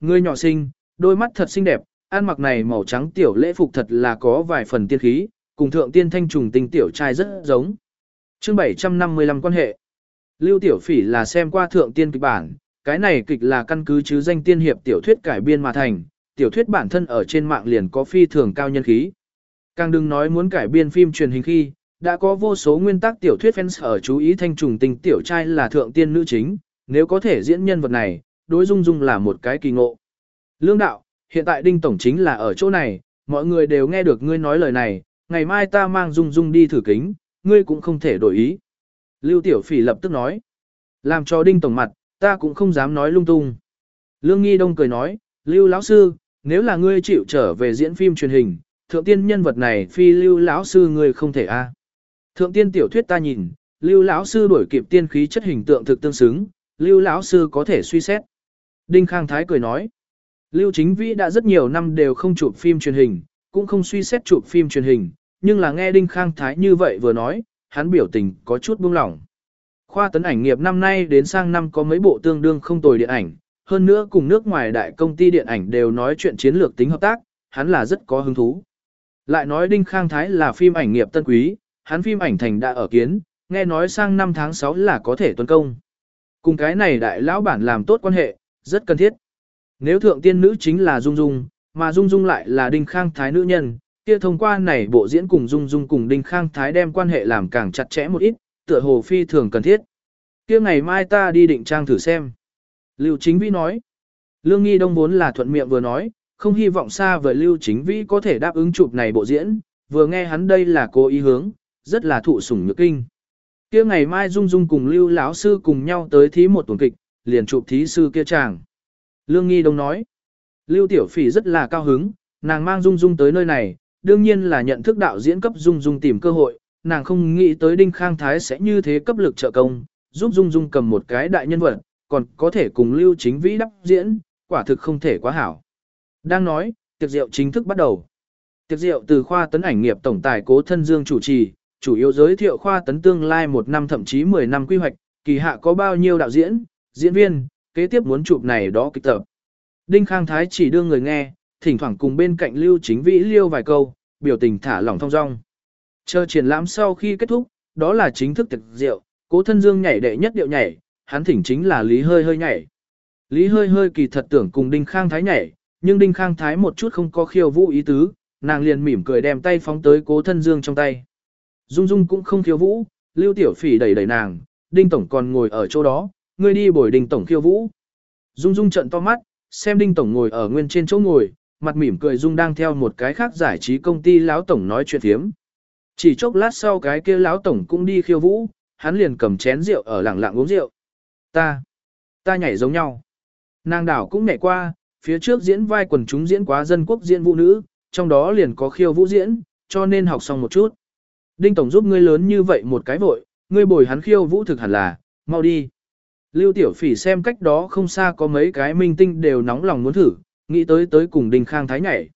Ngươi nhỏ xinh, đôi mắt thật xinh đẹp, ăn mặc này màu trắng tiểu lễ phục thật là có vài phần tiên khí, cùng thượng tiên thanh trùng tinh tiểu trai rất giống. Chương 755 quan hệ. Lưu Tiểu Phỉ là xem qua thượng tiên kịch bản, cái này kịch là căn cứ chứ danh tiên hiệp tiểu thuyết cải biên mà thành, tiểu thuyết bản thân ở trên mạng liền có phi thường cao nhân khí. Càng đừng nói muốn cải biên phim truyền hình khi, đã có vô số nguyên tắc tiểu thuyết fans ở chú ý thanh trùng tình tiểu trai là thượng tiên nữ chính, nếu có thể diễn nhân vật này, đối dung dung là một cái kỳ ngộ. Lương đạo, hiện tại đinh tổng chính là ở chỗ này, mọi người đều nghe được ngươi nói lời này, ngày mai ta mang dung dung đi thử kính, ngươi cũng không thể đổi ý. Lưu Tiểu Phỉ lập tức nói, làm cho đinh tổng mặt, ta cũng không dám nói lung tung. Lương Nghi Đông cười nói, Lưu lão sư, nếu là ngươi chịu trở về diễn phim truyền hình, thượng tiên nhân vật này phi Lưu lão sư ngươi không thể a. À. Thượng tiên tiểu thuyết ta nhìn, Lưu lão sư đổi kịp tiên khí chất hình tượng thực tương xứng, Lưu lão sư có thể suy xét. Đinh Khang Thái cười nói, Lưu Chính Vĩ đã rất nhiều năm đều không chụp phim truyền hình, cũng không suy xét chụp phim truyền hình, nhưng là nghe Đinh Khang Thái như vậy vừa nói, hắn biểu tình có chút buông lỏng. Khoa tấn ảnh nghiệp năm nay đến sang năm có mấy bộ tương đương không tồi điện ảnh, hơn nữa cùng nước ngoài đại công ty điện ảnh đều nói chuyện chiến lược tính hợp tác, hắn là rất có hứng thú. Lại nói Đinh Khang Thái là phim ảnh nghiệp tân quý, hắn phim ảnh thành đã ở kiến, nghe nói sang năm tháng 6 là có thể tuân công. Cùng cái này đại lão bản làm tốt quan hệ, rất cần thiết. Nếu thượng tiên nữ chính là Dung Dung, mà Dung Dung lại là Đinh Khang Thái nữ nhân, kia thông qua này bộ diễn cùng Dung Dung cùng Đinh Khang Thái đem quan hệ làm càng chặt chẽ một ít, tựa hồ phi thường cần thiết. Kia ngày mai ta đi định trang thử xem. Lưu Chính Vĩ nói. Lương Nghi Đông vốn là thuận miệng vừa nói, không hy vọng xa với Lưu Chính Vĩ có thể đáp ứng chụp này bộ diễn, vừa nghe hắn đây là cố ý hướng, rất là thụ sủng nhược kinh. Kia ngày mai Dung Dung cùng Lưu lão sư cùng nhau tới thí một tuần kịch, liền chụp thí sư kia chàng. Lương Nghi Đông nói. Lưu Tiểu Phỉ rất là cao hứng, nàng mang Dung Dung tới nơi này, đương nhiên là nhận thức đạo diễn cấp Dung Dung tìm cơ hội, nàng không nghĩ tới Đinh Khang Thái sẽ như thế cấp lực trợ công, giúp Dung Dung cầm một cái đại nhân vật, còn có thể cùng Lưu Chính Vĩ đắp diễn, quả thực không thể quá hảo. Đang nói, tiệc rượu chính thức bắt đầu. Tiệc rượu từ khoa tấn ảnh nghiệp tổng tài Cố Thân Dương chủ trì, chủ yếu giới thiệu khoa tấn tương lai một năm thậm chí 10 năm quy hoạch, kỳ hạ có bao nhiêu đạo diễn, diễn viên, kế tiếp muốn chụp này đó kịch tập. Đinh Khang Thái chỉ đưa người nghe, thỉnh thoảng cùng bên cạnh Lưu Chính Vĩ liêu vài câu, biểu tình thả lỏng thong dong. Chờ triển lãm sau khi kết thúc, đó là chính thức tiệc rượu, Cố Thân Dương nhảy đệ nhất điệu nhảy, hắn thỉnh chính là Lý Hơi Hơi nhảy. Lý Hơi Hơi kỳ thật tưởng cùng Đinh Khang Thái nhảy, nhưng Đinh Khang Thái một chút không có khiêu vũ ý tứ, nàng liền mỉm cười đem tay phóng tới Cố Thân Dương trong tay. Dung Dung cũng không khiêu vũ, Lưu Tiểu Phỉ đẩy đẩy nàng, Đinh Tổng còn ngồi ở chỗ đó, ngươi đi bồi Đinh Tổng khiêu vũ. Dung Dung trận to mắt, xem Đinh Tổng ngồi ở nguyên trên chỗ ngồi, mặt mỉm cười Dung đang theo một cái khác giải trí công ty lão Tổng nói chuyện thiếm. Chỉ chốc lát sau cái kia lão Tổng cũng đi khiêu vũ, hắn liền cầm chén rượu ở lẳng lặng uống rượu. Ta, ta nhảy giống nhau. Nàng đảo cũng nhảy qua, phía trước diễn vai quần chúng diễn quá dân quốc diễn vũ nữ, trong đó liền có khiêu vũ diễn, cho nên học xong một chút. Đinh Tổng giúp ngươi lớn như vậy một cái vội, ngươi bồi hắn khiêu vũ thực hẳn là, mau đi. Lưu Tiểu Phỉ xem cách đó không xa có mấy cái minh tinh đều nóng lòng muốn thử, nghĩ tới tới cùng Đinh Khang Thái nhảy.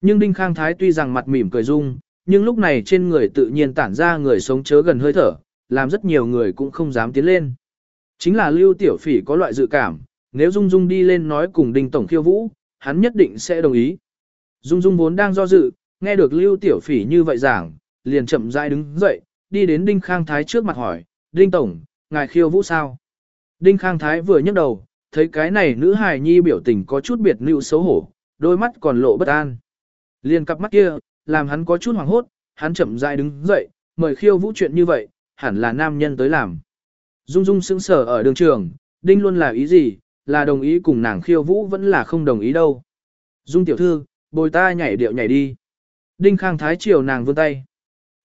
Nhưng Đinh Khang Thái tuy rằng mặt mỉm cười dung, nhưng lúc này trên người tự nhiên tản ra người sống chớ gần hơi thở, làm rất nhiều người cũng không dám tiến lên. Chính là Lưu Tiểu Phỉ có loại dự cảm, nếu Dung Dung đi lên nói cùng Đinh Tổng khiêu vũ, hắn nhất định sẽ đồng ý. Dung Dung vốn đang do dự, nghe được Lưu Tiểu Phỉ như vậy giảng, liền chậm rãi đứng dậy, đi đến Đinh Khang Thái trước mặt hỏi, Đinh Tổng, ngài khiêu vũ sao? Đinh Khang Thái vừa nhấc đầu, thấy cái này nữ hài nhi biểu tình có chút biệt nữ xấu hổ, đôi mắt còn lộ bất an. Liền cặp mắt kia, làm hắn có chút hoảng hốt, hắn chậm rãi đứng dậy, mời khiêu vũ chuyện như vậy, hẳn là nam nhân tới làm. Dung Dung sững sờ ở đường trường, Đinh luôn là ý gì, là đồng ý cùng nàng khiêu vũ vẫn là không đồng ý đâu. Dung tiểu thư, bồi ta nhảy điệu nhảy đi. Đinh Khang Thái chiều nàng vươn tay.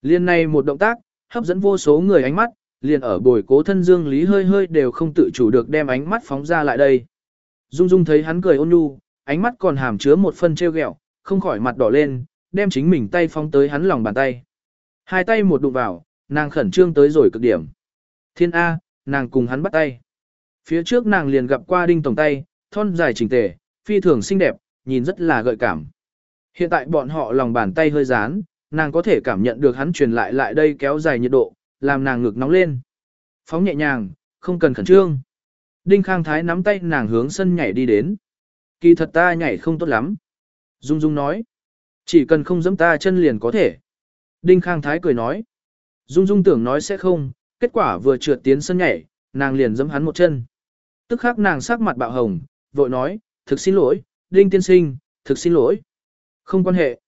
Liên này một động tác, hấp dẫn vô số người ánh mắt, liền ở bồi cố thân Dương Lý hơi hơi đều không tự chủ được đem ánh mắt phóng ra lại đây. Dung Dung thấy hắn cười ôn nhu, ánh mắt còn hàm chứa một phân treo ghẹo, không khỏi mặt đỏ lên, đem chính mình tay phóng tới hắn lòng bàn tay. Hai tay một đụng vào, nàng khẩn trương tới rồi cực điểm. Thiên A, nàng cùng hắn bắt tay. Phía trước nàng liền gặp qua đinh tổng tay, thon dài chỉnh tề, phi thường xinh đẹp, nhìn rất là gợi cảm. Hiện tại bọn họ lòng bàn tay hơi dán, nàng có thể cảm nhận được hắn truyền lại lại đây kéo dài nhiệt độ, làm nàng ngực nóng lên. Phóng nhẹ nhàng, không cần khẩn trương. Đinh Khang Thái nắm tay nàng hướng sân nhảy đi đến. Kỳ thật ta nhảy không tốt lắm. Dung Dung nói. Chỉ cần không dẫm ta chân liền có thể. Đinh Khang Thái cười nói. Dung Dung tưởng nói sẽ không, kết quả vừa trượt tiến sân nhảy, nàng liền dẫm hắn một chân. Tức khắc nàng sắc mặt bạo hồng, vội nói, thực xin lỗi, Đinh tiên sinh, thực xin lỗi. Không quan hệ.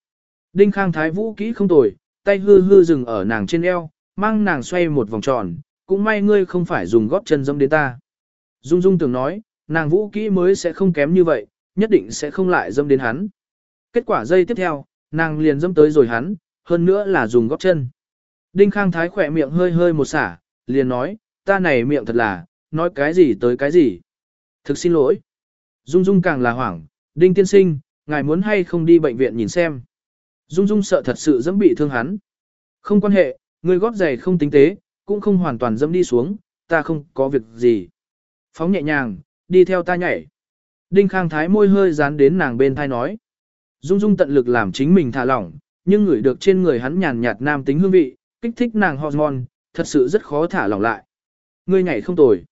Đinh Khang Thái vũ kỹ không tồi, tay hư hư dừng ở nàng trên eo, mang nàng xoay một vòng tròn, cũng may ngươi không phải dùng gót chân dẫm đến ta. Dung Dung tưởng nói, nàng vũ kỹ mới sẽ không kém như vậy, nhất định sẽ không lại dâm đến hắn. Kết quả dây tiếp theo, nàng liền dâm tới rồi hắn, hơn nữa là dùng gót chân. Đinh Khang Thái khỏe miệng hơi hơi một xả, liền nói, ta này miệng thật là, nói cái gì tới cái gì. Thực xin lỗi. Dung Dung càng là hoảng, Đinh tiên sinh, ngài muốn hay không đi bệnh viện nhìn xem. Dung Dung sợ thật sự dẫm bị thương hắn. Không quan hệ, Ngươi góp giày không tinh tế, cũng không hoàn toàn dẫm đi xuống, ta không có việc gì. Phóng nhẹ nhàng, đi theo ta nhảy. Đinh Khang Thái môi hơi dán đến nàng bên thai nói. Dung Dung tận lực làm chính mình thả lỏng, nhưng ngửi được trên người hắn nhàn nhạt nam tính hương vị, kích thích nàng hormone, thật sự rất khó thả lỏng lại. Ngươi nhảy không tồi.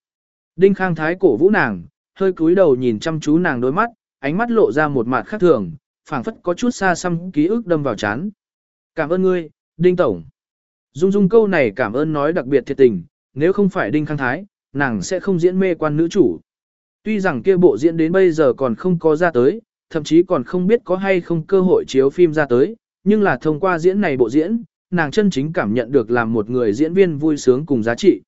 Đinh Khang Thái cổ vũ nàng, hơi cúi đầu nhìn chăm chú nàng đôi mắt, ánh mắt lộ ra một mặt khác thường, phảng phất có chút xa xăm ký ức đâm vào chán. Cảm ơn ngươi, Đinh Tổng. Dung Dung câu này cảm ơn nói đặc biệt thiệt tình, nếu không phải Đinh Khang Thái, nàng sẽ không diễn mê quan nữ chủ. Tuy rằng kia bộ diễn đến bây giờ còn không có ra tới, thậm chí còn không biết có hay không cơ hội chiếu phim ra tới, nhưng là thông qua diễn này bộ diễn, nàng chân chính cảm nhận được làm một người diễn viên vui sướng cùng giá trị.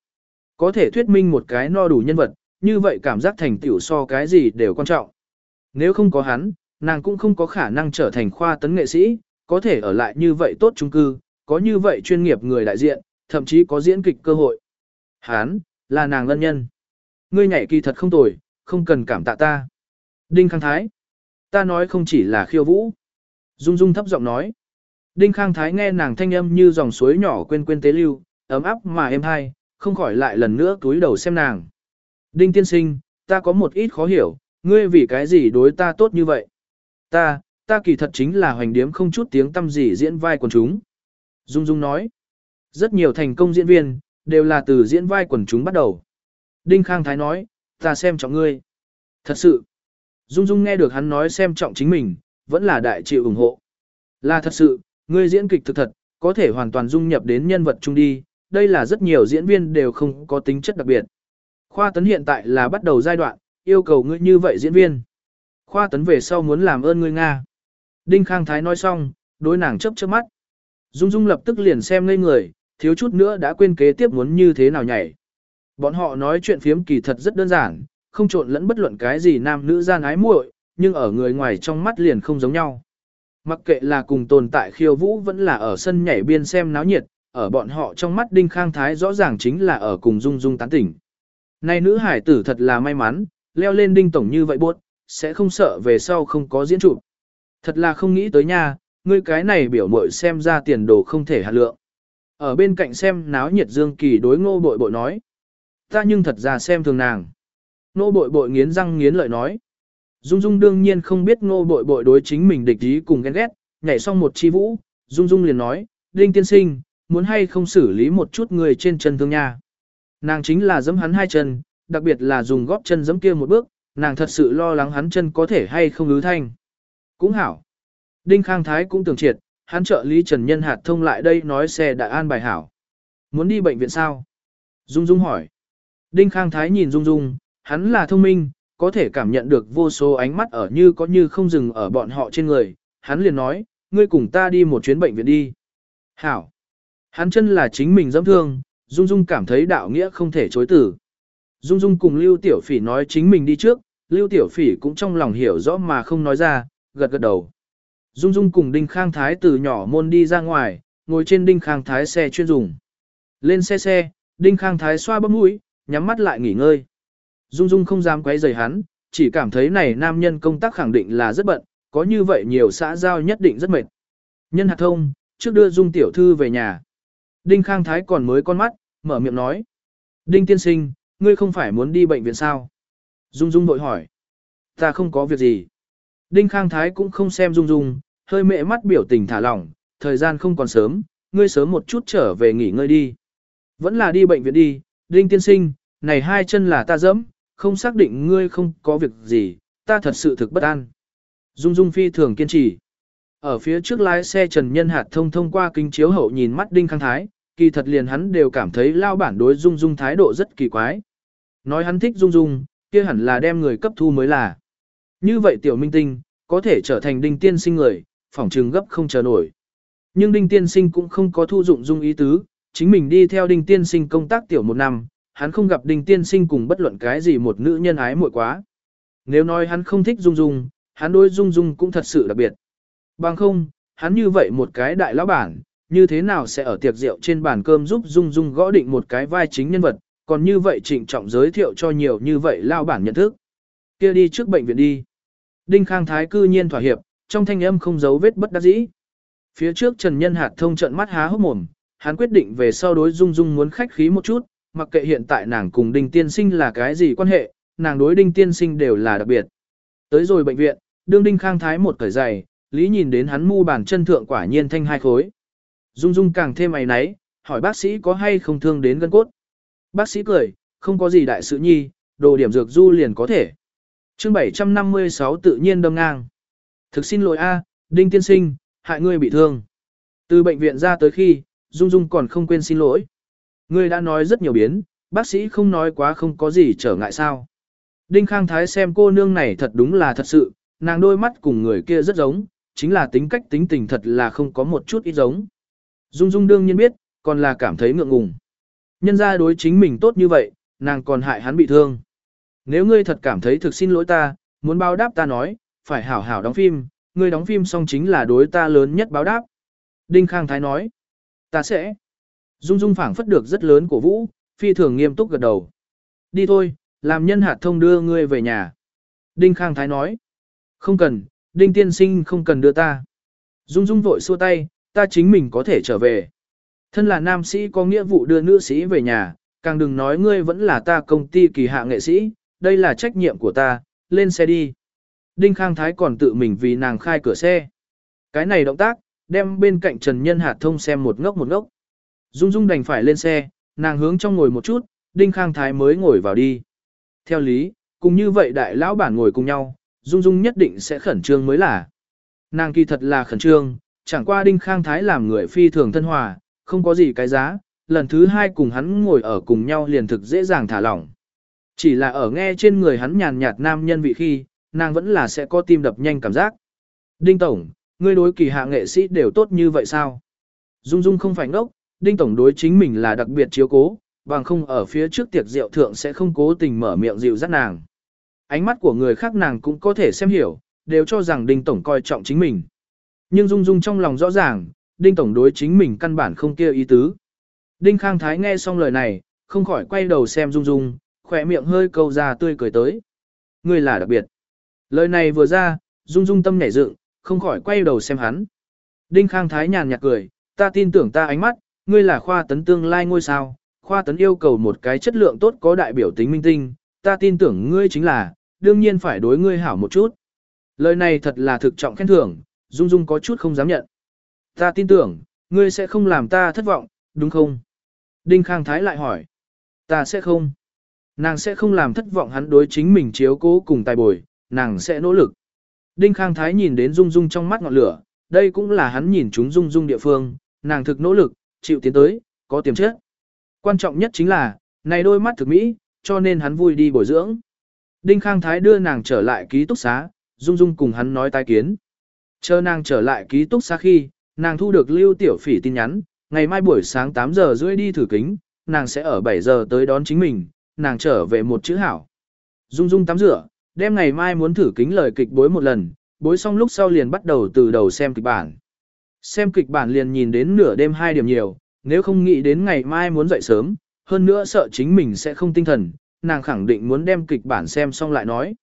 Có thể thuyết minh một cái no đủ nhân vật, như vậy cảm giác thành tiểu so cái gì đều quan trọng. Nếu không có hắn, nàng cũng không có khả năng trở thành khoa tấn nghệ sĩ, có thể ở lại như vậy tốt trung cư, có như vậy chuyên nghiệp người đại diện, thậm chí có diễn kịch cơ hội. hán là nàng lân nhân. Ngươi nhảy kỳ thật không tồi, không cần cảm tạ ta. Đinh Khang Thái. Ta nói không chỉ là khiêu vũ. Dung Dung thấp giọng nói. Đinh Khang Thái nghe nàng thanh âm như dòng suối nhỏ quên quên tế lưu, ấm áp mà êm hai, không khỏi lại lần nữa túi đầu xem nàng. Đinh tiên sinh, ta có một ít khó hiểu, ngươi vì cái gì đối ta tốt như vậy? Ta, ta kỳ thật chính là hoành điếm không chút tiếng tâm gì diễn vai quần chúng. Dung Dung nói. Rất nhiều thành công diễn viên, đều là từ diễn vai quần chúng bắt đầu. Đinh Khang Thái nói, ta xem trọng ngươi. Thật sự, Dung Dung nghe được hắn nói xem trọng chính mình, vẫn là đại chịu ủng hộ. Là thật sự, ngươi diễn kịch thực thật, có thể hoàn toàn dung nhập đến nhân vật chung đi, đây là rất nhiều diễn viên đều không có tính chất đặc biệt. Khoa tấn hiện tại là bắt đầu giai đoạn, yêu cầu ngươi như vậy diễn viên. Khoa tấn về sau muốn làm ơn ngươi Nga. Đinh Khang Thái nói xong, đối nàng chấp chớp mắt. Dung Dung lập tức liền xem ngây người, thiếu chút nữa đã quên kế tiếp muốn như thế nào nhảy. Bọn họ nói chuyện phiếm kỳ thật rất đơn giản, không trộn lẫn bất luận cái gì nam nữ gian ái muội, nhưng ở người ngoài trong mắt liền không giống nhau. Mặc kệ là cùng tồn tại khiêu vũ vẫn là ở sân nhảy biên xem náo nhiệt, ở bọn họ trong mắt Đinh Khang Thái rõ ràng chính là ở cùng Dung Dung tán tỉnh. Này nữ hải tử thật là may mắn, leo lên Đinh Tổng như vậy buốt, sẽ không sợ về sau không có diễn trụ. Thật là không nghĩ tới nha, ngươi cái này biểu mội xem ra tiền đồ không thể hạt lượng. Ở bên cạnh xem náo nhiệt Dương Kỳ đối ngô bội bội nói. Ta nhưng thật ra xem thường nàng. Ngô bội bội nghiến răng nghiến lợi nói. Dung Dung đương nhiên không biết ngô bội bội đối chính mình địch ý cùng ghen ghét, nhảy xong một chi vũ, Dung Dung liền nói, Đinh tiên sinh, muốn hay không xử lý một chút người trên chân thương nha. Nàng chính là giẫm hắn hai chân, đặc biệt là dùng góp chân giẫm kia một bước, nàng thật sự lo lắng hắn chân có thể hay không ứ thanh. Cũng hảo. Đinh Khang Thái cũng tưởng triệt, hắn trợ lý Trần Nhân Hạt thông lại đây nói xe đã an bài hảo. Muốn đi bệnh viện sao? Dung Dung hỏi. Đinh Khang Thái nhìn Dung Dung, hắn là thông minh, có thể cảm nhận được vô số ánh mắt ở như có như không dừng ở bọn họ trên người. Hắn liền nói, ngươi cùng ta đi một chuyến bệnh viện đi. Hảo. Hắn chân là chính mình dẫm thương, Dung Dung cảm thấy đạo nghĩa không thể chối từ. Dung Dung cùng Lưu Tiểu Phỉ nói chính mình đi trước, Lưu Tiểu Phỉ cũng trong lòng hiểu rõ mà không nói ra, gật gật đầu. Dung Dung cùng Đinh Khang Thái từ nhỏ môn đi ra ngoài, ngồi trên Đinh Khang Thái xe chuyên dùng. Lên xe xe, Đinh Khang Thái xoa bấm mũi, nhắm mắt lại nghỉ ngơi. Dung Dung không dám quấy rầy hắn, chỉ cảm thấy này nam nhân công tác khẳng định là rất bận, có như vậy nhiều xã giao nhất định rất mệt. Nhân hạt thông, trước đưa Dung tiểu thư về nhà. Đinh Khang Thái còn mới con mắt, mở miệng nói. Đinh tiên sinh, ngươi không phải muốn đi bệnh viện sao? Dung Dung vội hỏi. Ta không có việc gì. Đinh Khang Thái cũng không xem Dung Dung, hơi mệ mắt biểu tình thả lỏng, thời gian không còn sớm, ngươi sớm một chút trở về nghỉ ngơi đi. Vẫn là đi bệnh viện đi, Đinh tiên sinh, này hai chân là ta dẫm, không xác định ngươi không có việc gì, ta thật sự thực bất an. Dung Dung phi thường kiên trì. Ở phía trước lái xe Trần Nhân Hạt thông thông qua kính chiếu hậu nhìn mắt Đinh Khang Thái, kỳ thật liền hắn đều cảm thấy lao bản đối Dung Dung thái độ rất kỳ quái. Nói hắn thích Dung Dung, kia hẳn là đem người cấp thu mới là. Như vậy tiểu minh tinh, có thể trở thành đinh tiên sinh người, phỏng trừng gấp không chờ nổi. Nhưng đinh tiên sinh cũng không có thu dụng Dung ý tứ, chính mình đi theo đinh tiên sinh công tác tiểu một năm, hắn không gặp đinh tiên sinh cùng bất luận cái gì một nữ nhân ái muội quá. Nếu nói hắn không thích Dung Dung, hắn đối Dung Dung cũng thật sự đặc biệt. Bằng không, hắn như vậy một cái đại lão bản, như thế nào sẽ ở tiệc rượu trên bàn cơm giúp Dung Dung gõ định một cái vai chính nhân vật, còn như vậy trịnh trọng giới thiệu cho nhiều như vậy lao bản nhận thức. kia đi trước bệnh viện đi. Đinh Khang Thái cư nhiên thỏa hiệp, trong thanh âm không giấu vết bất đắc dĩ. Phía trước Trần Nhân Hạt thông trận mắt há hốc mồm, hắn quyết định về sau đối Dung Dung muốn khách khí một chút, mặc kệ hiện tại nàng cùng Đinh Tiên Sinh là cái gì quan hệ, nàng đối Đinh Tiên Sinh đều là đặc biệt. Tới rồi bệnh viện, đương Đinh Khang Thái một cởi giày, Lý nhìn đến hắn mu bàn chân thượng quả nhiên thanh hai khối. Dung Dung càng thêm mày náy, hỏi bác sĩ có hay không thương đến gân cốt. Bác sĩ cười, không có gì đại sự nhi, đồ điểm dược du liền có thể chương 756 tự nhiên đâm ngang. Thực xin lỗi a, Đinh Tiên Sinh, hại ngươi bị thương. Từ bệnh viện ra tới khi, Dung Dung còn không quên xin lỗi. Ngươi đã nói rất nhiều biến, bác sĩ không nói quá không có gì trở ngại sao. Đinh Khang Thái xem cô nương này thật đúng là thật sự, nàng đôi mắt cùng người kia rất giống, chính là tính cách tính tình thật là không có một chút ít giống. Dung Dung đương nhiên biết, còn là cảm thấy ngượng ngùng. Nhân ra đối chính mình tốt như vậy, nàng còn hại hắn bị thương. Nếu ngươi thật cảm thấy thực xin lỗi ta, muốn báo đáp ta nói, phải hảo hảo đóng phim, ngươi đóng phim xong chính là đối ta lớn nhất báo đáp. Đinh Khang Thái nói, ta sẽ. Dung Dung phảng phất được rất lớn của Vũ, phi thường nghiêm túc gật đầu. Đi thôi, làm nhân hạt thông đưa ngươi về nhà. Đinh Khang Thái nói, không cần, Đinh Tiên Sinh không cần đưa ta. Dung Dung vội xua tay, ta chính mình có thể trở về. Thân là nam sĩ có nghĩa vụ đưa nữ sĩ về nhà, càng đừng nói ngươi vẫn là ta công ty kỳ hạ nghệ sĩ, đây là trách nhiệm của ta, lên xe đi. Đinh Khang Thái còn tự mình vì nàng khai cửa xe. Cái này động tác, đem bên cạnh Trần Nhân Hạt thông xem một ngốc một ngốc. Dung Dung đành phải lên xe, nàng hướng trong ngồi một chút, Đinh Khang Thái mới ngồi vào đi. Theo lý, cùng như vậy đại lão bản ngồi cùng nhau, Dung Dung nhất định sẽ khẩn trương mới là. Nàng kỳ thật là khẩn trương, chẳng qua Đinh Khang Thái làm người phi thường thân hòa, không có gì cái giá, lần thứ hai cùng hắn ngồi ở cùng nhau liền thực dễ dàng thả lỏng. Chỉ là ở nghe trên người hắn nhàn nhạt nam nhân vị khi, nàng vẫn là sẽ có tim đập nhanh cảm giác. Đinh Tổng, ngươi đối kỳ hạ nghệ sĩ đều tốt như vậy sao? Dung Dung không phải ngốc, Đinh Tổng đối chính mình là đặc biệt chiếu cố, bằng không ở phía trước tiệc rượu thượng sẽ không cố tình mở miệng dịu dắt nàng. Ánh mắt của người khác nàng cũng có thể xem hiểu, đều cho rằng Đinh Tổng coi trọng chính mình. Nhưng Dung Dung trong lòng rõ ràng, Đinh Tổng đối chính mình căn bản không kia ý tứ. Đinh Khang Thái nghe xong lời này, không khỏi quay đầu xem Dung Dung, khỏe miệng hơi câu ra tươi cười tới. Người là đặc biệt. Lời này vừa ra, Dung Dung tâm nhảy dựng, không khỏi quay đầu xem hắn. Đinh Khang Thái nhàn nhạt cười, ta tin tưởng ta ánh mắt, ngươi là khoa tấn tương lai ngôi sao, khoa tấn yêu cầu một cái chất lượng tốt có đại biểu tính minh tinh, ta tin tưởng ngươi chính là, đương nhiên phải đối ngươi hảo một chút. Lời này thật là thực trọng khen thưởng, Dung Dung có chút không dám nhận. Ta tin tưởng, ngươi sẽ không làm ta thất vọng, đúng không? Đinh Khang Thái lại hỏi. Ta sẽ không. Nàng sẽ không làm thất vọng hắn đối chính mình chiếu cố cùng tài bồi, nàng sẽ nỗ lực. Đinh Khang Thái nhìn đến Dung Dung trong mắt ngọn lửa, đây cũng là hắn nhìn chúng Dung Dung địa phương, nàng thực nỗ lực, chịu tiến tới, có tiềm chất. Quan trọng nhất chính là, này đôi mắt thực mỹ, cho nên hắn vui đi bồi dưỡng. Đinh Khang Thái đưa nàng trở lại ký túc xá, Dung Dung cùng hắn nói tai kiến. Chờ nàng trở lại ký túc xá khi, nàng thu được Lưu Tiểu Phỉ tin nhắn, ngày mai buổi sáng 8 giờ rưỡi đi thử kính, nàng sẽ ở 7 giờ tới đón chính mình, nàng trở về một chữ hảo. Dung Dung tắm rửa, đêm ngày mai muốn thử kính lời kịch bối một lần, bối xong lúc sau liền bắt đầu từ đầu xem kịch bản. Xem kịch bản liền nhìn đến nửa đêm hai điểm nhiều, nếu không nghĩ đến ngày mai muốn dậy sớm, hơn nữa sợ chính mình sẽ không tinh thần, nàng khẳng định muốn đem kịch bản xem xong lại nói.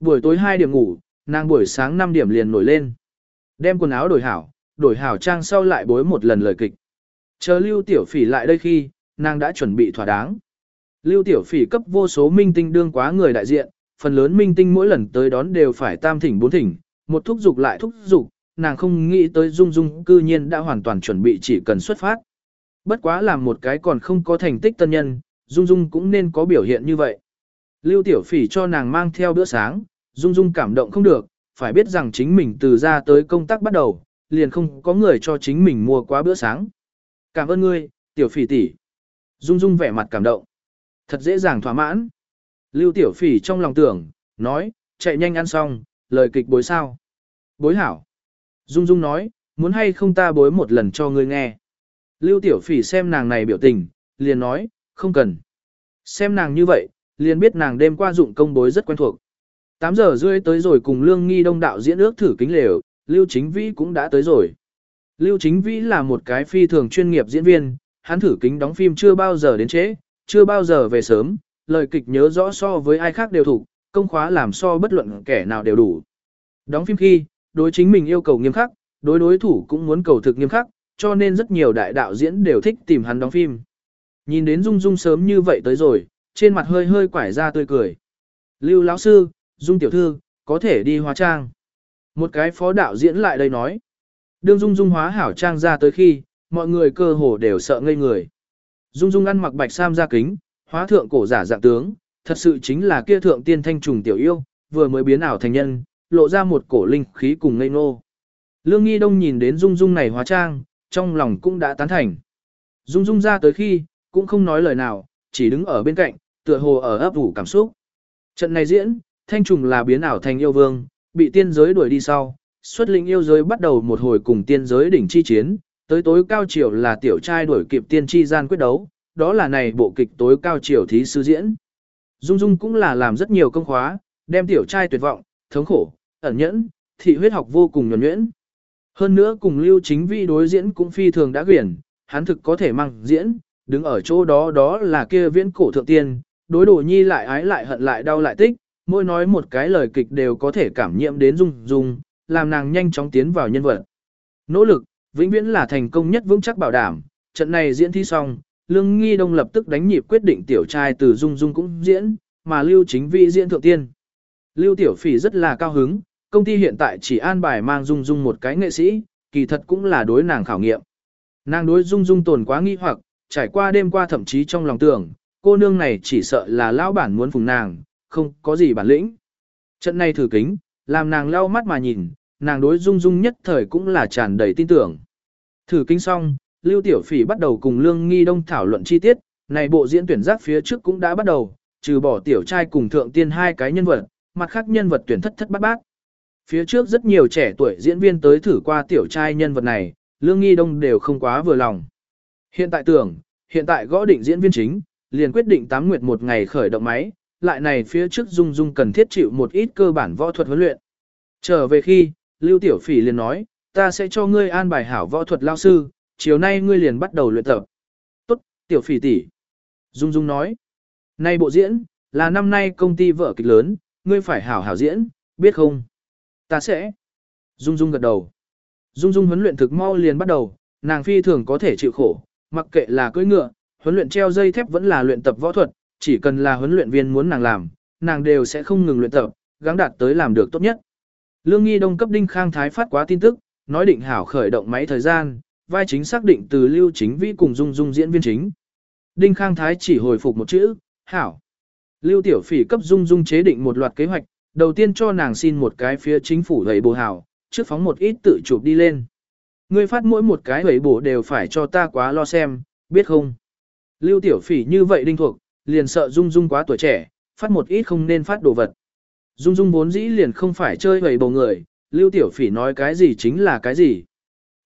Buổi tối 2 điểm ngủ, nàng buổi sáng 5 điểm liền nổi lên. Đem quần áo đổi hảo, đổi hảo trang sau lại bối một lần lời kịch. Chờ Lưu Tiểu Phỉ lại đây khi, nàng đã chuẩn bị thỏa đáng. Lưu Tiểu Phỉ cấp vô số minh tinh đương quá người đại diện, phần lớn minh tinh mỗi lần tới đón đều phải tam thỉnh bốn thỉnh, một thúc dục lại thúc dục, nàng không nghĩ tới Dung Dung cư nhiên đã hoàn toàn chuẩn bị chỉ cần xuất phát. Bất quá làm một cái còn không có thành tích tân nhân, Dung Dung cũng nên có biểu hiện như vậy. Lưu Tiểu Phỉ cho nàng mang theo bữa sáng, Dung Dung cảm động không được, phải biết rằng chính mình từ ra tới công tác bắt đầu, liền không có người cho chính mình mua quá bữa sáng. Cảm ơn ngươi, tiểu phỉ tỷ. Dung Dung vẻ mặt cảm động. Thật dễ dàng thỏa mãn. Lưu tiểu phỉ trong lòng tưởng, nói, chạy nhanh ăn xong, lời kịch bối sao. Bối hảo. Dung Dung nói, muốn hay không ta bối một lần cho ngươi nghe. Lưu tiểu phỉ xem nàng này biểu tình, liền nói, không cần. Xem nàng như vậy, liền biết nàng đêm qua dụng công bối rất quen thuộc. 8 giờ rưỡi tới rồi cùng Lương Nghi Đông đạo diễn ước thử kính lều, Lưu Chính Vĩ cũng đã tới rồi. Lưu Chính Vĩ là một cái phi thường chuyên nghiệp diễn viên, hắn thử kính đóng phim chưa bao giờ đến trễ, chưa bao giờ về sớm, lời kịch nhớ rõ so với ai khác đều thủ, công khóa làm so bất luận kẻ nào đều đủ. Đóng phim khi, đối chính mình yêu cầu nghiêm khắc, đối đối thủ cũng muốn cầu thực nghiêm khắc, cho nên rất nhiều đại đạo diễn đều thích tìm hắn đóng phim. Nhìn đến Dung Dung sớm như vậy tới rồi, trên mặt hơi hơi quải ra tươi cười. Lưu lão sư, Dung tiểu thư, có thể đi hóa trang. Một cái phó đạo diễn lại đây nói. Đương Dung Dung hóa hảo trang ra tới khi, mọi người cơ hồ đều sợ ngây người. Dung Dung ăn mặc bạch sam ra kính, hóa thượng cổ giả dạng tướng, thật sự chính là kia thượng tiên thanh trùng tiểu yêu, vừa mới biến ảo thành nhân, lộ ra một cổ linh khí cùng ngây ngô. Lương Nghi Đông nhìn đến Dung Dung này hóa trang, trong lòng cũng đã tán thành. Dung Dung ra tới khi, cũng không nói lời nào, chỉ đứng ở bên cạnh, tựa hồ ở ấp ủ cảm xúc. Trận này diễn, thanh trùng là biến ảo thành yêu vương, bị tiên giới đuổi đi sau, xuất linh yêu giới bắt đầu một hồi cùng tiên giới đỉnh chi chiến, tới tối cao triều là tiểu trai đuổi kịp tiên tri gian quyết đấu, đó là này bộ kịch tối cao triều thí sư diễn. Dung Dung cũng là làm rất nhiều công khóa, đem tiểu trai tuyệt vọng, thống khổ, ẩn nhẫn, thị huyết học vô cùng nhuẩn nhuyễn. Hơn nữa cùng lưu chính vi đối diễn cũng phi thường đã quyển, hắn thực có thể mang diễn, đứng ở chỗ đó đó là kia viễn cổ thượng tiên, đối đồ nhi lại ái lại hận lại đau lại tích, mỗi nói một cái lời kịch đều có thể cảm nhiễm đến dung dung, làm nàng nhanh chóng tiến vào nhân vật. Nỗ lực, vĩnh viễn là thành công nhất vững chắc bảo đảm, trận này diễn thi xong, Lương Nghi Đông lập tức đánh nhịp quyết định tiểu trai từ dung dung cũng diễn, mà Lưu Chính Vi diễn thượng tiên. Lưu Tiểu Phỉ rất là cao hứng, công ty hiện tại chỉ an bài mang dung dung một cái nghệ sĩ, kỳ thật cũng là đối nàng khảo nghiệm. Nàng đối dung dung tồn quá nghi hoặc, trải qua đêm qua thậm chí trong lòng tưởng, cô nương này chỉ sợ là lão bản muốn phùng nàng, không có gì bản lĩnh. Trận này thử kính, làm nàng lau mắt mà nhìn, nàng đối dung dung nhất thời cũng là tràn đầy tin tưởng. Thử kinh xong, Lưu Tiểu Phỉ bắt đầu cùng Lương Nghi Đông thảo luận chi tiết, này bộ diễn tuyển giác phía trước cũng đã bắt đầu, trừ bỏ tiểu trai cùng thượng tiên hai cái nhân vật, mặt khác nhân vật tuyển thất thất bát bát. Phía trước rất nhiều trẻ tuổi diễn viên tới thử qua tiểu trai nhân vật này, Lương Nghi Đông đều không quá vừa lòng. Hiện tại tưởng, hiện tại gõ định diễn viên chính, liền quyết định tám nguyệt một ngày khởi động máy, lại này phía trước Dung Dung cần thiết chịu một ít cơ bản võ thuật huấn luyện. Trở về khi, Lưu Tiểu Phỉ liền nói, ta sẽ cho ngươi an bài hảo võ thuật lao sư, chiều nay ngươi liền bắt đầu luyện tập. Tốt, Tiểu Phỉ tỷ. Dung Dung nói, nay bộ diễn, là năm nay công ty vợ kịch lớn, ngươi phải hảo hảo diễn, biết không? Ta sẽ. Dung Dung gật đầu. Dung Dung huấn luyện thực mau liền bắt đầu, nàng phi thường có thể chịu khổ, mặc kệ là cưỡi ngựa, huấn luyện treo dây thép vẫn là luyện tập võ thuật, chỉ cần là huấn luyện viên muốn nàng làm, nàng đều sẽ không ngừng luyện tập, gắng đạt tới làm được tốt nhất. Lương Nghi Đông cấp Đinh Khang Thái phát quá tin tức, nói định hảo khởi động máy thời gian, vai chính xác định từ Lưu Chính Vĩ cùng Dung Dung diễn viên chính. Đinh Khang Thái chỉ hồi phục một chữ, hảo. Lưu Tiểu Phỉ cấp Dung Dung chế định một loạt kế hoạch, đầu tiên cho nàng xin một cái phía chính phủ gầy bồ hảo, trước phóng một ít tự chụp đi lên. Ngươi phát mỗi một cái gầy bổ đều phải cho ta quá lo xem, biết không? Lưu Tiểu Phỉ như vậy đinh thuộc, liền sợ Dung Dung quá tuổi trẻ, phát một ít không nên phát đồ vật. Dung Dung vốn dĩ liền không phải chơi hầy bầu người, Lưu Tiểu Phỉ nói cái gì chính là cái gì.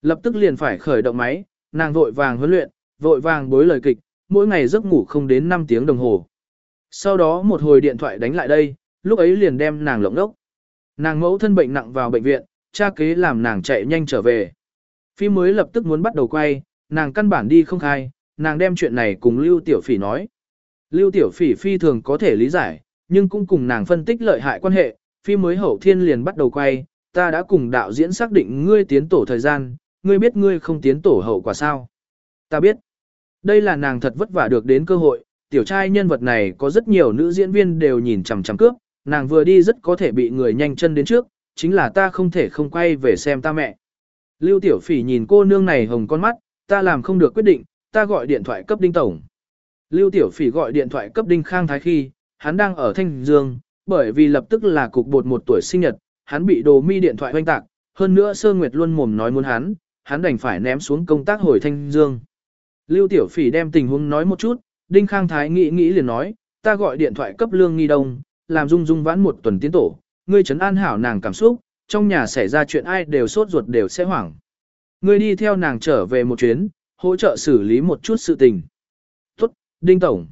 Lập tức liền phải khởi động máy, nàng vội vàng huấn luyện, vội vàng bối lời kịch, mỗi ngày giấc ngủ không đến 5 tiếng đồng hồ. Sau đó một hồi điện thoại đánh lại đây, lúc ấy liền đem nàng lộng đốc. Nàng mẫu thân bệnh nặng vào bệnh viện, cha kế làm nàng chạy nhanh trở về. Phim mới lập tức muốn bắt đầu quay, nàng căn bản đi không khai, nàng đem chuyện này cùng Lưu Tiểu Phỉ nói. Lưu Tiểu Phỉ phi thường có thể lý giải, nhưng cũng cùng nàng phân tích lợi hại quan hệ, phim mới hậu thiên liền bắt đầu quay, ta đã cùng đạo diễn xác định ngươi tiến tổ thời gian, ngươi biết ngươi không tiến tổ hậu quả sao. Ta biết, đây là nàng thật vất vả được đến cơ hội, tiểu trai nhân vật này có rất nhiều nữ diễn viên đều nhìn chằm chằm cướp, nàng vừa đi rất có thể bị người nhanh chân đến trước, chính là ta không thể không quay về xem ta mẹ. Lưu Tiểu Phỉ nhìn cô nương này hồng con mắt, ta làm không được quyết định, ta gọi điện thoại cấp Đinh Tổng. Lưu Tiểu Phỉ gọi điện thoại cấp Đinh Khang Thái khi, hắn đang ở Thanh Dương, bởi vì lập tức là cục bột một tuổi sinh nhật, hắn bị đồ mi điện thoại hoanh tạc, hơn nữa Sơ Nguyệt luôn mồm nói muốn hắn, hắn đành phải ném xuống công tác hồi thanh dương. Lưu Tiểu Phỉ đem tình huống nói một chút, Đinh Khang Thái nghĩ nghĩ liền nói, ta gọi điện thoại cấp lương nghi đông, làm dung dung vãn một tuần tiến tổ, ngươi trấn an hảo nàng cảm xúc, trong nhà xảy ra chuyện ai đều sốt ruột đều sẽ hoảng. Ngươi đi theo nàng trở về một chuyến, hỗ trợ xử lý một chút sự tình. Tốt, Đinh Tổng.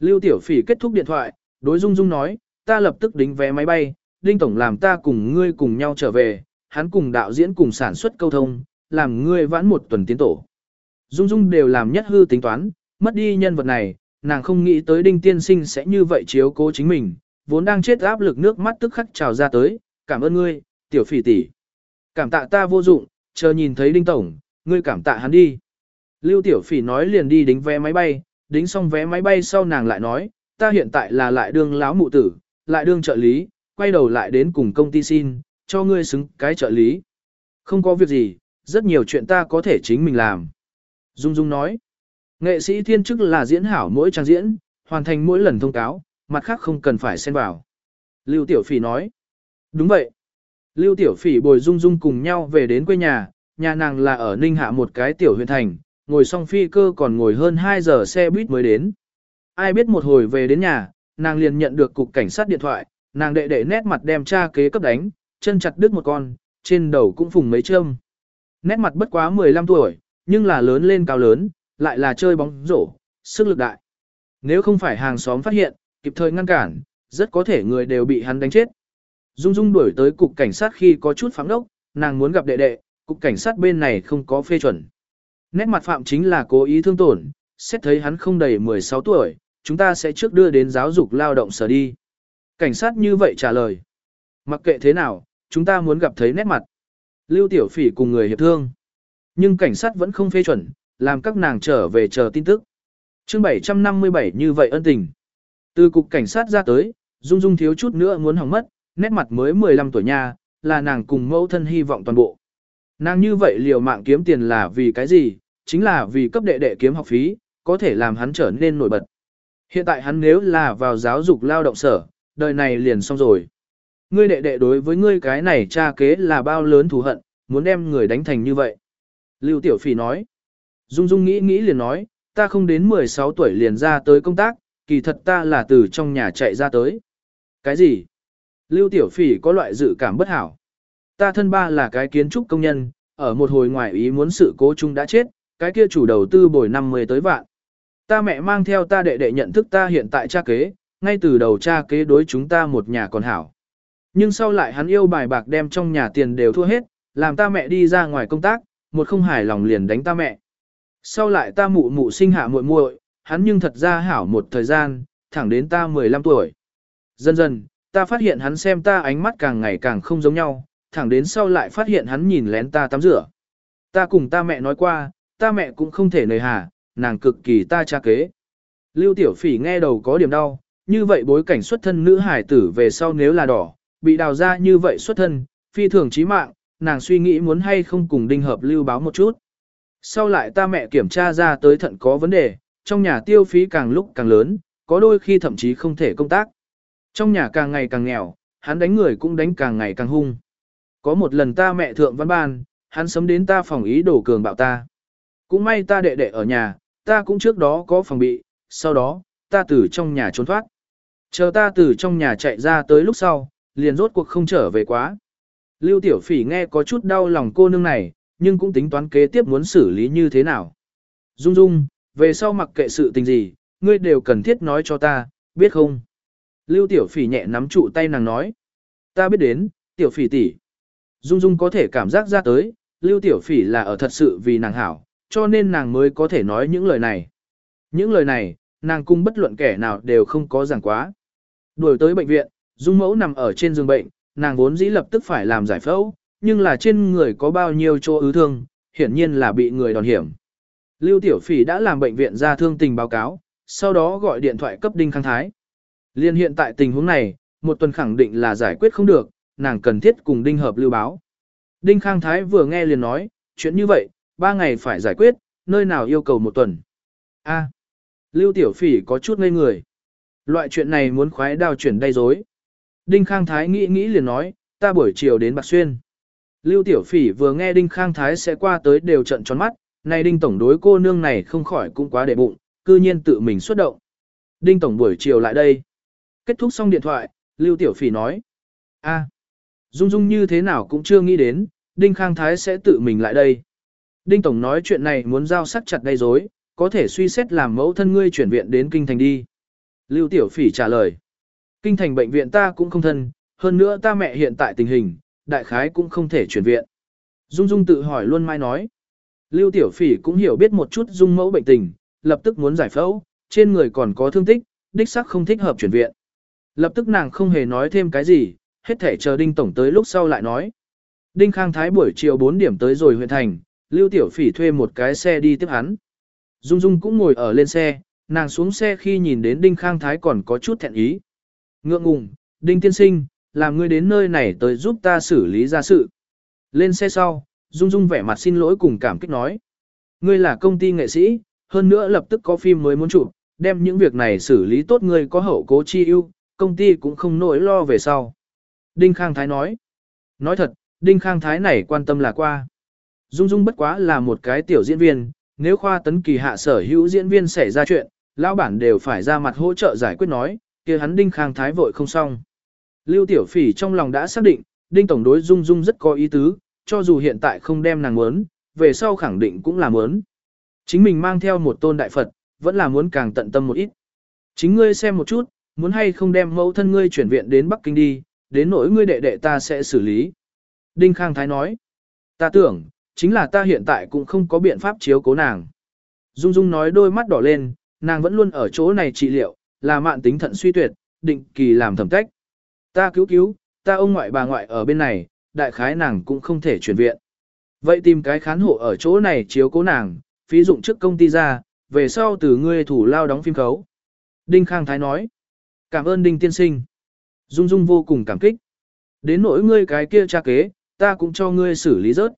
Lưu Tiểu Phỉ kết thúc điện thoại, đối Dung Dung nói, ta lập tức đính vé máy bay, Đinh Tổng làm ta cùng ngươi cùng nhau trở về, hắn cùng đạo diễn cùng sản xuất câu thông, làm ngươi vãn một tuần tiến tổ. Dung Dung đều làm nhất hư tính toán, mất đi nhân vật này, nàng không nghĩ tới Đinh Tiên Sinh sẽ như vậy chiếu cố chính mình, vốn đang chết áp lực nước mắt tức khắc trào ra tới, cảm ơn ngươi, tiểu phỉ tỷ. Cảm tạ ta vô dụng, chờ nhìn thấy Đinh Tổng, ngươi cảm tạ hắn đi. Lưu tiểu phỉ nói liền đi đính vé máy bay, đính xong vé máy bay sau nàng lại nói, ta hiện tại là lại đương láo mụ tử, lại đương trợ lý, quay đầu lại đến cùng công ty xin, cho ngươi xứng cái trợ lý. Không có việc gì, rất nhiều chuyện ta có thể chính mình làm. Dung Dung nói, nghệ sĩ thiên chức là diễn hảo mỗi trang diễn, hoàn thành mỗi lần thông cáo, mặt khác không cần phải xen vào. Lưu Tiểu Phỉ nói, đúng vậy. Lưu Tiểu Phỉ bồi Dung Dung cùng nhau về đến quê nhà, nhà nàng là ở Ninh Hạ một cái tiểu huyện thành, ngồi xong phi cơ còn ngồi hơn 2 giờ xe buýt mới đến. Ai biết một hồi về đến nhà, nàng liền nhận được cục cảnh sát điện thoại, nàng đệ đệ nét mặt đem cha kế cấp đánh, chân chặt đứt một con, trên đầu cũng phùng mấy châm. Nét mặt bất quá 15 tuổi, nhưng là lớn lên cao lớn, lại là chơi bóng rổ, sức lực đại. Nếu không phải hàng xóm phát hiện, kịp thời ngăn cản, rất có thể người đều bị hắn đánh chết. Dung Dung đuổi tới cục cảnh sát khi có chút phóng đốc, nàng muốn gặp đệ đệ, cục cảnh sát bên này không có phê chuẩn. Nét mặt phạm chính là cố ý thương tổn, xét thấy hắn không đầy 16 tuổi, chúng ta sẽ trước đưa đến giáo dục lao động sở đi. Cảnh sát như vậy trả lời. Mặc kệ thế nào, chúng ta muốn gặp thấy nét mặt. Lưu Tiểu Phỉ cùng người hiệp thương. Nhưng cảnh sát vẫn không phê chuẩn, làm các nàng trở về chờ tin tức. chương 757 như vậy ân tình. Từ cục cảnh sát ra tới, Dung Dung thiếu chút nữa muốn hỏng mất, nét mặt mới 15 tuổi nha, là nàng cùng mẫu thân hy vọng toàn bộ. Nàng như vậy liều mạng kiếm tiền là vì cái gì, chính là vì cấp đệ đệ kiếm học phí, có thể làm hắn trở nên nổi bật. Hiện tại hắn nếu là vào giáo dục lao động sở, đời này liền xong rồi. Ngươi đệ đệ đối với ngươi cái này cha kế là bao lớn thù hận, muốn đem người đánh thành như vậy. Lưu Tiểu Phỉ nói. Dung Dung nghĩ nghĩ liền nói, ta không đến 16 tuổi liền ra tới công tác, kỳ thật ta là từ trong nhà chạy ra tới. Cái gì? Lưu Tiểu Phỉ có loại dự cảm bất hảo. Ta thân ba là cái kiến trúc công nhân, ở một hồi ngoài ý muốn sự cố chung đã chết, cái kia chủ đầu tư bồi 50 tới vạn. Ta mẹ mang theo ta đệ đệ nhận thức ta hiện tại cha kế, ngay từ đầu cha kế đối chúng ta một nhà còn hảo. Nhưng sau lại hắn yêu bài bạc đem trong nhà tiền đều thua hết, làm ta mẹ đi ra ngoài công tác, một không hài lòng liền đánh ta mẹ. Sau lại ta mụ mụ sinh hạ muội muội, hắn nhưng thật ra hảo một thời gian, thẳng đến ta 15 tuổi. Dần dần, ta phát hiện hắn xem ta ánh mắt càng ngày càng không giống nhau, thẳng đến sau lại phát hiện hắn nhìn lén ta tắm rửa. Ta cùng ta mẹ nói qua, ta mẹ cũng không thể nời hà, nàng cực kỳ ta cha kế. Lưu Tiểu Phỉ nghe đầu có điểm đau, như vậy bối cảnh xuất thân nữ hải tử về sau nếu là đỏ, bị đào ra như vậy xuất thân, phi thường chí mạng, nàng suy nghĩ muốn hay không cùng đinh hợp lưu báo một chút. Sau lại ta mẹ kiểm tra ra tới thận có vấn đề, trong nhà tiêu phí càng lúc càng lớn, có đôi khi thậm chí không thể công tác. Trong nhà càng ngày càng nghèo, hắn đánh người cũng đánh càng ngày càng hung. Có một lần ta mẹ thượng văn ban, hắn sấm đến ta phòng ý đổ cường bạo ta. Cũng may ta đệ đệ ở nhà, ta cũng trước đó có phòng bị, sau đó, ta từ trong nhà trốn thoát. Chờ ta từ trong nhà chạy ra tới lúc sau, liền rốt cuộc không trở về quá. Lưu Tiểu Phỉ nghe có chút đau lòng cô nương này, nhưng cũng tính toán kế tiếp muốn xử lý như thế nào. Dung Dung, về sau mặc kệ sự tình gì, ngươi đều cần thiết nói cho ta, biết không? Lưu Tiểu Phỉ nhẹ nắm trụ tay nàng nói. Ta biết đến, Tiểu Phỉ tỷ. Dung Dung có thể cảm giác ra tới, Lưu Tiểu Phỉ là ở thật sự vì nàng hảo, cho nên nàng mới có thể nói những lời này. Những lời này, nàng cung bất luận kẻ nào đều không có giảng quá. Đuổi tới bệnh viện, Dung Mẫu nằm ở trên giường bệnh, nàng vốn dĩ lập tức phải làm giải phẫu, nhưng là trên người có bao nhiêu chỗ ứ thương, hiển nhiên là bị người đòn hiểm. Lưu Tiểu Phỉ đã làm bệnh viện ra thương tình báo cáo, sau đó gọi điện thoại cấp Đinh Khang Thái. Liên hiện tại tình huống này, một tuần khẳng định là giải quyết không được, nàng cần thiết cùng Đinh Hợp lưu báo. Đinh Khang Thái vừa nghe liền nói, chuyện như vậy, ba ngày phải giải quyết, nơi nào yêu cầu một tuần. A. Lưu Tiểu Phỉ có chút ngây người. Loại chuyện này muốn khoái đao chuyển đầy dối. Đinh Khang Thái nghĩ nghĩ liền nói, ta buổi chiều đến Bạc Xuyên. Lưu Tiểu Phỉ vừa nghe Đinh Khang Thái sẽ qua tới đều trận tròn mắt, này Đinh Tổng đối cô nương này không khỏi cũng quá để bụng, cư nhiên tự mình xuất động. Đinh Tổng buổi chiều lại đây. Kết thúc xong điện thoại, Lưu Tiểu Phỉ nói. a Dung Dung như thế nào cũng chưa nghĩ đến, Đinh Khang Thái sẽ tự mình lại đây. Đinh Tổng nói chuyện này muốn giao sắc chặt gây rối, có thể suy xét làm mẫu thân ngươi chuyển viện đến Kinh Thành đi. Lưu Tiểu Phỉ trả lời. Kinh Thành bệnh viện ta cũng không thân, hơn nữa ta mẹ hiện tại tình hình, đại khái cũng không thể chuyển viện. Dung Dung tự hỏi luôn mai nói. Lưu Tiểu Phỉ cũng hiểu biết một chút Dung mẫu bệnh tình, lập tức muốn giải phẫu, trên người còn có thương tích, đích xác không thích hợp chuyển viện. Lập tức nàng không hề nói thêm cái gì, hết thể chờ Đinh Tổng tới lúc sau lại nói. Đinh Khang Thái buổi chiều 4 điểm tới rồi huyện thành, Lưu Tiểu Phỉ thuê một cái xe đi tiếp hắn. Dung Dung cũng ngồi ở lên xe, nàng xuống xe khi nhìn đến Đinh Khang Thái còn có chút thẹn ý. Ngượng ngùng, Đinh Tiên Sinh, làm ngươi đến nơi này tới giúp ta xử lý ra sự. Lên xe sau, Dung Dung vẻ mặt xin lỗi cùng cảm kích nói. Ngươi là công ty nghệ sĩ, hơn nữa lập tức có phim mới muốn chụp, đem những việc này xử lý tốt ngươi có hậu cố chi ưu, công ty cũng không nỗi lo về sau. Đinh Khang Thái nói. Nói thật, Đinh Khang Thái này quan tâm là qua. Dung Dung bất quá là một cái tiểu diễn viên, nếu khoa tấn kỳ hạ sở hữu diễn viên xảy ra chuyện, lão bản đều phải ra mặt hỗ trợ giải quyết nói, kia hắn Đinh Khang Thái vội không xong. Lưu Tiểu Phỉ trong lòng đã xác định, Đinh Tổng đối Dung Dung rất có ý tứ, cho dù hiện tại không đem nàng muốn, về sau khẳng định cũng là muốn. Chính mình mang theo một tôn đại Phật, vẫn là muốn càng tận tâm một ít. Chính ngươi xem một chút, muốn hay không đem mẫu thân ngươi chuyển viện đến Bắc Kinh đi, đến nỗi ngươi đệ đệ ta sẽ xử lý. Đinh Khang Thái nói, ta tưởng, chính là ta hiện tại cũng không có biện pháp chiếu cố nàng. Dung Dung nói đôi mắt đỏ lên, nàng vẫn luôn ở chỗ này trị liệu, là mạn tính thận suy tuyệt, định kỳ làm thẩm cách. Ta cứu cứu, ta ông ngoại bà ngoại ở bên này, đại khái nàng cũng không thể chuyển viện. Vậy tìm cái khán hộ ở chỗ này chiếu cố nàng, phí dụng trước công ty ra, về sau từ ngươi thủ lao đóng phim khấu. Đinh Khang Thái nói, cảm ơn Đinh Tiên Sinh. Dung Dung vô cùng cảm kích. Đến nỗi ngươi cái kia tra kế, ta cũng cho ngươi xử lý rớt.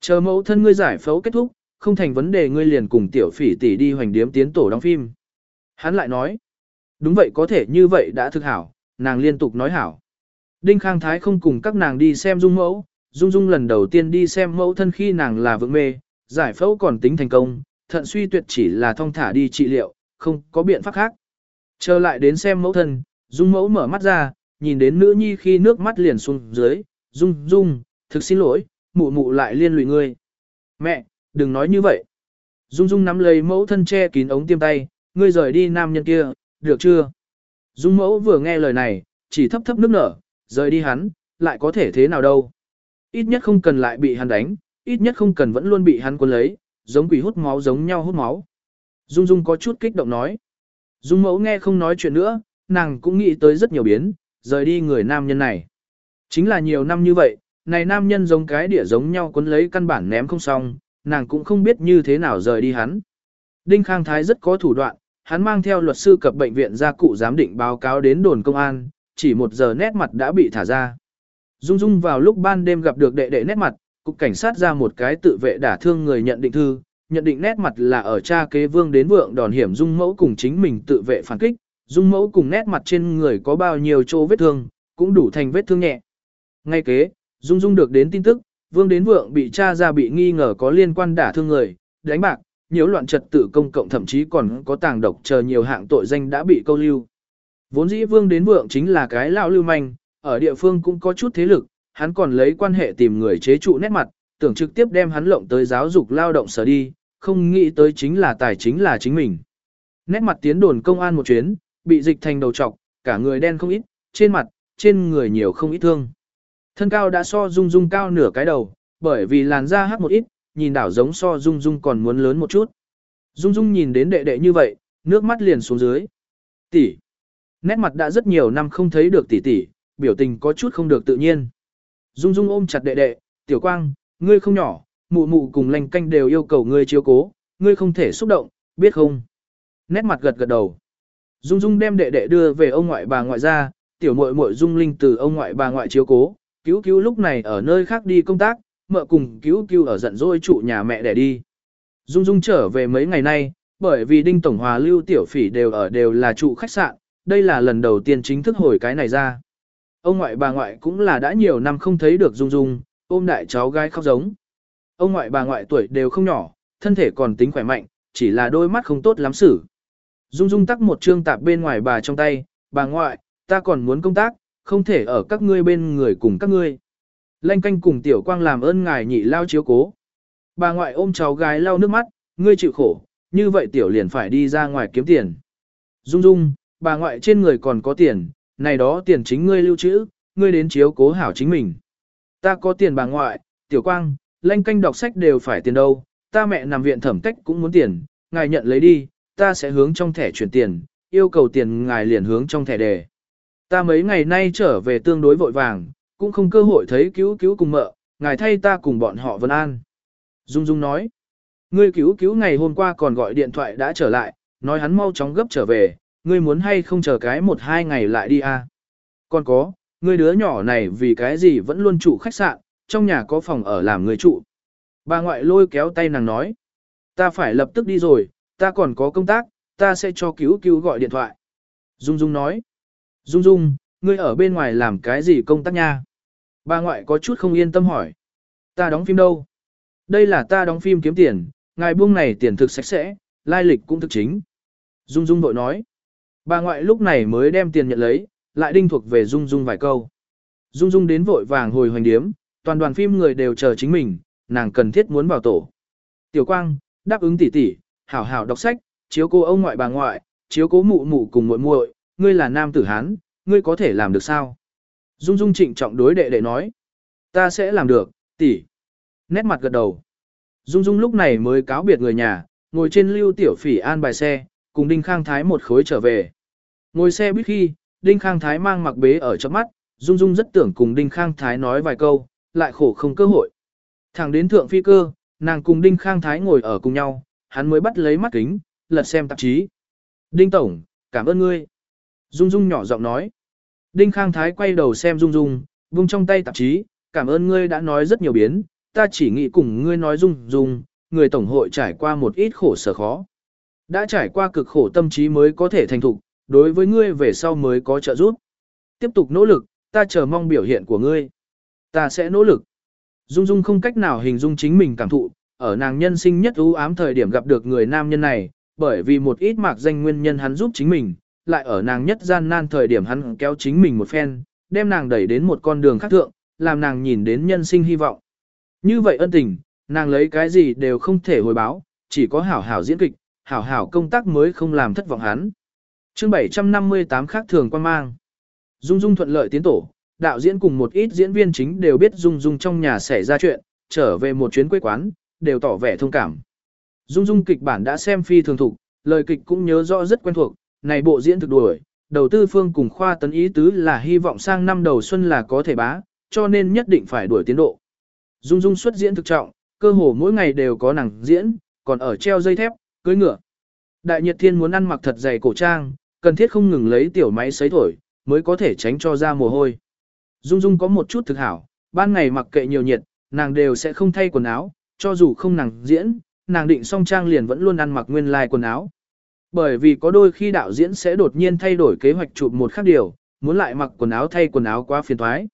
Chờ mẫu thân ngươi giải phẫu kết thúc, không thành vấn đề ngươi liền cùng tiểu phỉ tỷ đi hoành điếm tiến tổ đóng phim. Hắn lại nói, đúng vậy có thể như vậy đã thực hảo, nàng liên tục nói hảo. Đinh Khang Thái không cùng các nàng đi xem dung mẫu, dung dung lần đầu tiên đi xem mẫu thân khi nàng là vượng mê, giải phẫu còn tính thành công, thận suy tuyệt chỉ là thong thả đi trị liệu, không có biện pháp khác. Trở lại đến xem mẫu thân, dung mẫu mở mắt ra, nhìn đến nữ nhi khi nước mắt liền xuống dưới, dung dung, thực xin lỗi, mụ mụ lại liên lụy ngươi. Mẹ, đừng nói như vậy. Dung dung nắm lấy mẫu thân che kín ống tiêm tay, ngươi rời đi nam nhân kia, được chưa? Dung mẫu vừa nghe lời này, chỉ thấp thấp nước nở, rời đi hắn, lại có thể thế nào đâu. Ít nhất không cần lại bị hắn đánh, ít nhất không cần vẫn luôn bị hắn cuốn lấy, giống quỷ hút máu giống nhau hút máu. Dung Dung có chút kích động nói. Dung mẫu nghe không nói chuyện nữa, nàng cũng nghĩ tới rất nhiều biến, rời đi người nam nhân này. Chính là nhiều năm như vậy, này nam nhân giống cái đĩa giống nhau cuốn lấy căn bản ném không xong, nàng cũng không biết như thế nào rời đi hắn. Đinh Khang Thái rất có thủ đoạn, hắn mang theo luật sư cập bệnh viện ra cụ giám định báo cáo đến đồn công an, chỉ một giờ nét mặt đã bị thả ra. Dung Dung vào lúc ban đêm gặp được đệ đệ nét mặt, cục cảnh sát ra một cái tự vệ đả thương người nhận định thư, nhận định nét mặt là ở cha kế vương đến vượng đòn hiểm Dung mẫu cùng chính mình tự vệ phản kích, Dung mẫu cùng nét mặt trên người có bao nhiêu chỗ vết thương, cũng đủ thành vết thương nhẹ. Ngay kế, Dung Dung được đến tin tức, vương đến vượng bị cha ra bị nghi ngờ có liên quan đả thương người, đánh bạc, nhiễu loạn trật tự công cộng thậm chí còn có tàng độc chờ nhiều hạng tội danh đã bị câu lưu. Vốn dĩ vương đến vượng chính là cái lão lưu manh, ở địa phương cũng có chút thế lực, hắn còn lấy quan hệ tìm người chế trụ nét mặt, tưởng trực tiếp đem hắn lộng tới giáo dục lao động sở đi, không nghĩ tới chính là tài chính là chính mình. Nét mặt tiến đồn công an một chuyến, bị dịch thành đầu trọc, cả người đen không ít, trên mặt, trên người nhiều không ít thương. Thân cao đã so dung dung cao nửa cái đầu, bởi vì làn da hắc một ít, nhìn đảo giống so dung dung còn muốn lớn một chút. Dung dung nhìn đến đệ đệ như vậy, nước mắt liền xuống dưới. Tỷ. Nét mặt đã rất nhiều năm không thấy được tỷ tỷ, biểu tình có chút không được tự nhiên. Dung dung ôm chặt đệ đệ, tiểu quang, ngươi không nhỏ, mụ mụ cùng lành canh đều yêu cầu ngươi chiếu cố, ngươi không thể xúc động, biết không? Nét mặt gật gật đầu. Dung dung đem đệ đệ đưa về ông ngoại bà ngoại ra, tiểu muội muội dung linh từ ông ngoại bà ngoại chiếu cố, cứu cứu lúc này ở nơi khác đi công tác, mợ cùng cứu cứu ở giận dỗi trụ nhà mẹ để đi. Dung Dung trở về mấy ngày nay, bởi vì Đinh Tổng Hòa Lưu Tiểu Phỉ đều ở đều là trụ khách sạn, đây là lần đầu tiên chính thức hồi cái này ra. Ông ngoại bà ngoại cũng là đã nhiều năm không thấy được Dung Dung, ôm đại cháu gái khóc giống. Ông ngoại bà ngoại tuổi đều không nhỏ, thân thể còn tính khỏe mạnh, chỉ là đôi mắt không tốt lắm xử. Dung Dung tắc một trương tạp bên ngoài bà trong tay, bà ngoại, ta còn muốn công tác, không thể ở các ngươi bên người cùng các ngươi. Lanh canh cùng tiểu quang làm ơn ngài nhị lao chiếu cố. Bà ngoại ôm cháu gái lau nước mắt, ngươi chịu khổ, như vậy tiểu liền phải đi ra ngoài kiếm tiền. Dung Dung, bà ngoại trên người còn có tiền, này đó tiền chính ngươi lưu trữ, ngươi đến chiếu cố hảo chính mình. Ta có tiền bà ngoại, tiểu quang, lanh canh đọc sách đều phải tiền đâu, ta mẹ nằm viện thẩm cách cũng muốn tiền, ngài nhận lấy đi, ta sẽ hướng trong thẻ chuyển tiền, yêu cầu tiền ngài liền hướng trong thẻ đề. Ta mấy ngày nay trở về tương đối vội vàng, cũng không cơ hội thấy cứu cứu cùng mợ, ngài thay ta cùng bọn họ vân an. Dung Dung nói, ngươi cứu cứu ngày hôm qua còn gọi điện thoại đã trở lại, nói hắn mau chóng gấp trở về, ngươi muốn hay không chờ cái một hai ngày lại đi à. Còn có, ngươi đứa nhỏ này vì cái gì vẫn luôn trụ khách sạn, trong nhà có phòng ở làm người trụ. Bà ngoại lôi kéo tay nàng nói, ta phải lập tức đi rồi, ta còn có công tác, ta sẽ cho cứu cứu gọi điện thoại. Dung Dung nói, Dung Dung, ngươi ở bên ngoài làm cái gì công tác nha? Bà ngoại có chút không yên tâm hỏi. Ta đóng phim đâu? Đây là ta đóng phim kiếm tiền, ngài buông này tiền thực sạch sẽ, lai lịch cũng thực chính. Dung Dung vội nói. Bà ngoại lúc này mới đem tiền nhận lấy, lại đinh thuộc về Dung Dung vài câu. Dung Dung đến vội vàng hồi hoành điếm, toàn đoàn phim người đều chờ chính mình, nàng cần thiết muốn vào tổ. Tiểu Quang, đáp ứng tỷ tỷ, hảo hảo đọc sách, chiếu cô ông ngoại bà ngoại, chiếu cố mụ mụ cùng muội muội, ngươi là nam tử hán, ngươi có thể làm được sao? Dung Dung trịnh trọng đối đệ đệ nói, ta sẽ làm được, tỷ. Nét mặt gật đầu. Dung Dung lúc này mới cáo biệt người nhà, ngồi trên lưu tiểu phỉ an bài xe, cùng Đinh Khang Thái một khối trở về. Ngồi xe biết khi, Đinh Khang Thái mang mặc bế ở trong mắt, Dung Dung rất tưởng cùng Đinh Khang Thái nói vài câu, lại khổ không cơ hội. Thẳng đến thượng phi cơ, nàng cùng Đinh Khang Thái ngồi ở cùng nhau, hắn mới bắt lấy mắt kính, lật xem tạp chí. Đinh Tổng, cảm ơn ngươi. Dung Dung nhỏ giọng nói. Đinh Khang Thái quay đầu xem Dung Dung, vung trong tay tạp chí, cảm ơn ngươi đã nói rất nhiều biến, ta chỉ nghĩ cùng ngươi nói Dung Dung, người Tổng hội trải qua một ít khổ sở khó. Đã trải qua cực khổ tâm trí mới có thể thành thục, đối với ngươi về sau mới có trợ giúp. Tiếp tục nỗ lực, ta chờ mong biểu hiện của ngươi. Ta sẽ nỗ lực. Dung Dung không cách nào hình dung chính mình cảm thụ, ở nàng nhân sinh nhất ưu ám thời điểm gặp được người nam nhân này, bởi vì một ít mạc danh nguyên nhân hắn giúp chính mình, lại ở nàng nhất gian nan thời điểm hắn kéo chính mình một phen, đem nàng đẩy đến một con đường khác thượng, làm nàng nhìn đến nhân sinh hy vọng. Như vậy ân tình, nàng lấy cái gì đều không thể hồi báo, chỉ có hảo hảo diễn kịch, hảo hảo công tác mới không làm thất vọng hắn. chương 758 khác thường quan mang. Dung Dung thuận lợi tiến tổ, đạo diễn cùng một ít diễn viên chính đều biết Dung Dung trong nhà xảy ra chuyện, trở về một chuyến quê quán, đều tỏ vẻ thông cảm. Dung Dung kịch bản đã xem phi thường thục, lời kịch cũng nhớ rõ rất quen thuộc, này bộ diễn thực đuổi, đầu tư phương cùng khoa tấn ý tứ là hy vọng sang năm đầu xuân là có thể bá, cho nên nhất định phải đuổi tiến độ. Dung Dung xuất diễn thực trọng, cơ hồ mỗi ngày đều có nàng diễn, còn ở treo dây thép, cưới ngựa. Đại nhật thiên muốn ăn mặc thật dày cổ trang, cần thiết không ngừng lấy tiểu máy sấy thổi, mới có thể tránh cho ra mồ hôi. Dung Dung có một chút thực hảo, ban ngày mặc kệ nhiều nhiệt, nàng đều sẽ không thay quần áo, cho dù không nàng diễn, nàng định song trang liền vẫn luôn ăn mặc nguyên lai like quần áo. Bởi vì có đôi khi đạo diễn sẽ đột nhiên thay đổi kế hoạch chụp một khác điều, muốn lại mặc quần áo thay quần áo quá phiền thoái.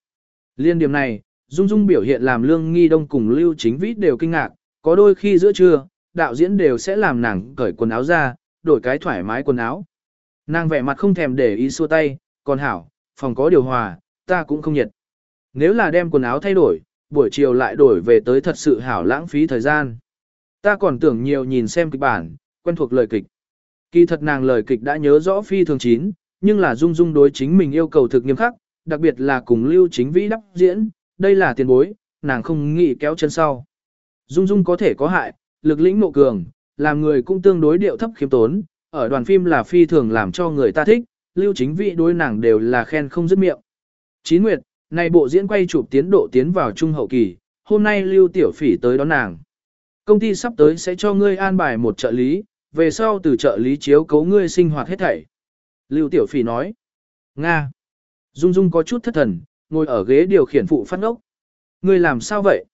Liên điểm này, Dung Dung biểu hiện làm Lương Nghi Đông cùng Lưu Chính Vĩ đều kinh ngạc, có đôi khi giữa trưa, đạo diễn đều sẽ làm nàng cởi quần áo ra, đổi cái thoải mái quần áo. Nàng vẻ mặt không thèm để ý xua tay, còn hảo, phòng có điều hòa, ta cũng không nhiệt. Nếu là đem quần áo thay đổi, buổi chiều lại đổi về tới thật sự hảo lãng phí thời gian. Ta còn tưởng nhiều nhìn xem kịch bản, quen thuộc lời kịch. Kỳ thật nàng lời kịch đã nhớ rõ phi thường chín, nhưng là dung dung đối chính mình yêu cầu thực nghiêm khắc, đặc biệt là cùng lưu chính vĩ đắp diễn, đây là tiền bối, nàng không nghĩ kéo chân sau. Dung dung có thể có hại, lực lĩnh nộ cường, làm người cũng tương đối điệu thấp khiêm tốn, ở đoàn phim là phi thường làm cho người ta thích, lưu chính vĩ đối nàng đều là khen không dứt miệng. Chín Nguyệt, này bộ diễn quay chụp tiến độ tiến vào trung hậu kỳ, hôm nay lưu tiểu phỉ tới đón nàng. Công ty sắp tới sẽ cho ngươi an bài một trợ lý, về sau từ trợ lý chiếu cấu ngươi sinh hoạt hết thảy. Lưu Tiểu Phỉ nói. Nga. Dung Dung có chút thất thần, ngồi ở ghế điều khiển phụ phát ngốc. Ngươi làm sao vậy?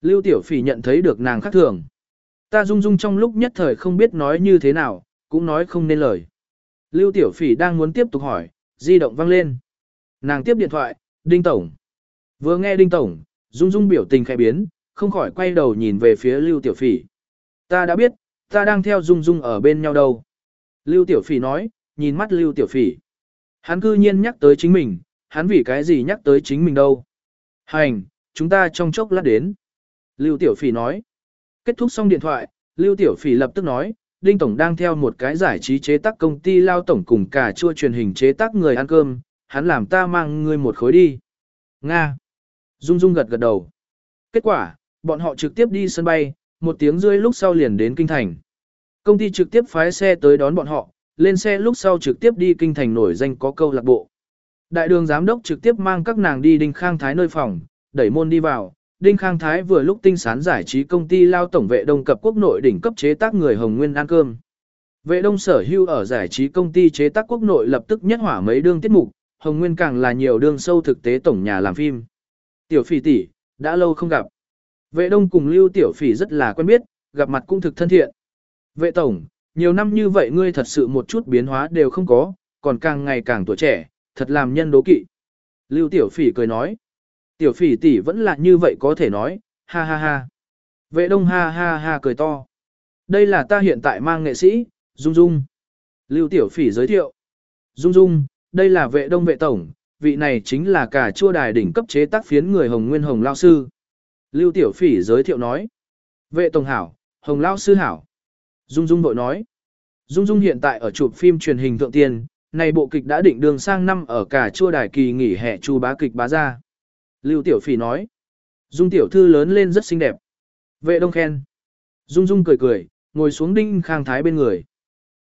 Lưu Tiểu Phỉ nhận thấy được nàng khác thường. Ta Dung Dung trong lúc nhất thời không biết nói như thế nào, cũng nói không nên lời. Lưu Tiểu Phỉ đang muốn tiếp tục hỏi, di động vang lên. Nàng tiếp điện thoại, Đinh Tổng. Vừa nghe Đinh Tổng, Dung Dung biểu tình khẽ biến, không khỏi quay đầu nhìn về phía Lưu Tiểu Phỉ. Ta đã biết, ta đang theo Dung Dung ở bên nhau đâu. Lưu Tiểu Phỉ nói, nhìn mắt Lưu Tiểu Phỉ. Hắn cư nhiên nhắc tới chính mình, hắn vì cái gì nhắc tới chính mình đâu. Hành, chúng ta trong chốc lát đến. Lưu Tiểu Phỉ nói. Kết thúc xong điện thoại, Lưu Tiểu Phỉ lập tức nói, Đinh Tổng đang theo một cái giải trí chế tác công ty lao tổng cùng cả chua truyền hình chế tác người ăn cơm, hắn làm ta mang ngươi một khối đi. Nga. Dung Dung gật gật đầu. Kết quả, bọn họ trực tiếp đi sân bay, một tiếng rưỡi lúc sau liền đến Kinh Thành. Công ty trực tiếp phái xe tới đón bọn họ, lên xe lúc sau trực tiếp đi Kinh Thành nổi danh có câu lạc bộ. Đại đường giám đốc trực tiếp mang các nàng đi Đinh Khang Thái nơi phòng, đẩy môn đi vào. Đinh Khang Thái vừa lúc tinh sán giải trí công ty lao tổng vệ đông cập quốc nội đỉnh cấp chế tác người Hồng Nguyên ăn cơm. Vệ đông sở hưu ở giải trí công ty chế tác quốc nội lập tức nhất hỏa mấy đương tiết mục, Hồng Nguyên càng là nhiều đương sâu thực tế tổng nhà làm phim. Tiểu phỉ tỷ, đã lâu không gặp. Vệ đông cùng Lưu Tiểu phỉ rất là quen biết, gặp mặt cũng thực thân thiện. Vệ tổng, nhiều năm như vậy ngươi thật sự một chút biến hóa đều không có, còn càng ngày càng tuổi trẻ, thật làm nhân đố kỵ. Lưu Tiểu Phỉ cười nói. Tiểu Phỉ tỷ vẫn là như vậy có thể nói, ha ha ha. Vệ đông ha ha ha cười to. Đây là ta hiện tại mang nghệ sĩ, Dung Dung. Lưu Tiểu Phỉ giới thiệu. Dung Dung, đây là vệ đông vệ tổng, vị này chính là cả chua đài đỉnh cấp chế tác phiến người Hồng Nguyên Hồng Lao Sư. Lưu Tiểu Phỉ giới thiệu nói. Vệ tổng hảo, Hồng Lao Sư hảo. Dung Dung vội nói. Dung Dung hiện tại ở chụp phim truyền hình thượng tiên. này bộ kịch đã định đường sang năm ở cả chua đài kỳ nghỉ hè chu bá kịch bá ra. Lưu Tiểu Phỉ nói. Dung Tiểu Thư lớn lên rất xinh đẹp. Vệ Đông khen. Dung Dung cười cười, ngồi xuống đinh khang thái bên người.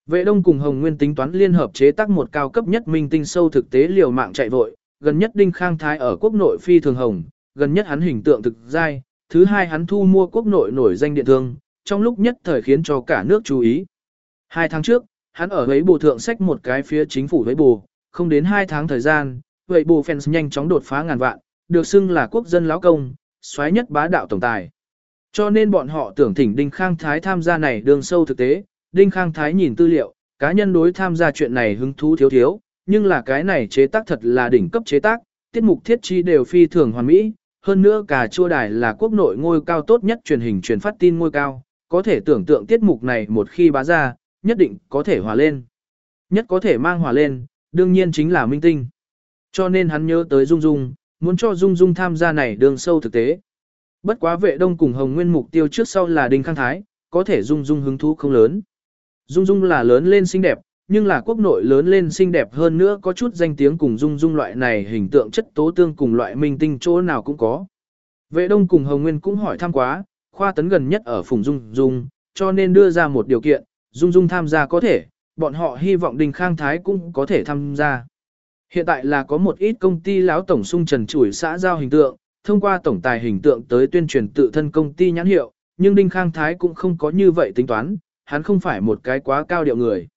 Vệ Đông cùng Hồng Nguyên tính toán liên hợp chế tác một cao cấp nhất minh tinh sâu thực tế liều mạng chạy vội, gần nhất đinh khang thái ở quốc nội phi thường hồng, gần nhất hắn hình tượng thực dai, thứ hai hắn thu mua quốc nội nổi danh điện thương, trong lúc nhất thời khiến cho cả nước chú ý. Hai tháng trước, hắn ở ấy bù thượng sách một cái phía chính phủ với bù, không đến hai tháng thời gian, vậy bù fans nhanh chóng đột phá ngàn vạn, được xưng là quốc dân lão công, xoáy nhất bá đạo tổng tài. Cho nên bọn họ tưởng thỉnh Đinh Khang Thái tham gia này đường sâu thực tế, Đinh Khang Thái nhìn tư liệu, cá nhân đối tham gia chuyện này hứng thú thiếu thiếu, nhưng là cái này chế tác thật là đỉnh cấp chế tác, tiết mục thiết chi đều phi thường hoàn mỹ, hơn nữa cà chua đài là quốc nội ngôi cao tốt nhất truyền hình truyền phát tin ngôi cao, có thể tưởng tượng tiết mục này một khi bá ra, nhất định có thể hòa lên. Nhất có thể mang hòa lên, đương nhiên chính là minh tinh. Cho nên hắn nhớ tới Dung Dung, muốn cho Dung Dung tham gia này đường sâu thực tế. Bất quá vệ đông cùng Hồng Nguyên mục tiêu trước sau là Đinh Khang Thái, có thể Dung Dung hứng thú không lớn. Dung Dung là lớn lên xinh đẹp, nhưng là quốc nội lớn lên xinh đẹp hơn nữa có chút danh tiếng cùng Dung Dung loại này hình tượng chất tố tương cùng loại minh tinh chỗ nào cũng có. Vệ đông cùng Hồng Nguyên cũng hỏi thăm quá, khoa tấn gần nhất ở Phùng Dung Dung, cho nên đưa ra một điều kiện, Dung Dung tham gia có thể, bọn họ hy vọng Đinh Khang Thái cũng có thể tham gia. Hiện tại là có một ít công ty láo tổng sung trần chủi xã giao hình tượng, thông qua tổng tài hình tượng tới tuyên truyền tự thân công ty nhãn hiệu, nhưng Đinh Khang Thái cũng không có như vậy tính toán, hắn không phải một cái quá cao điệu người.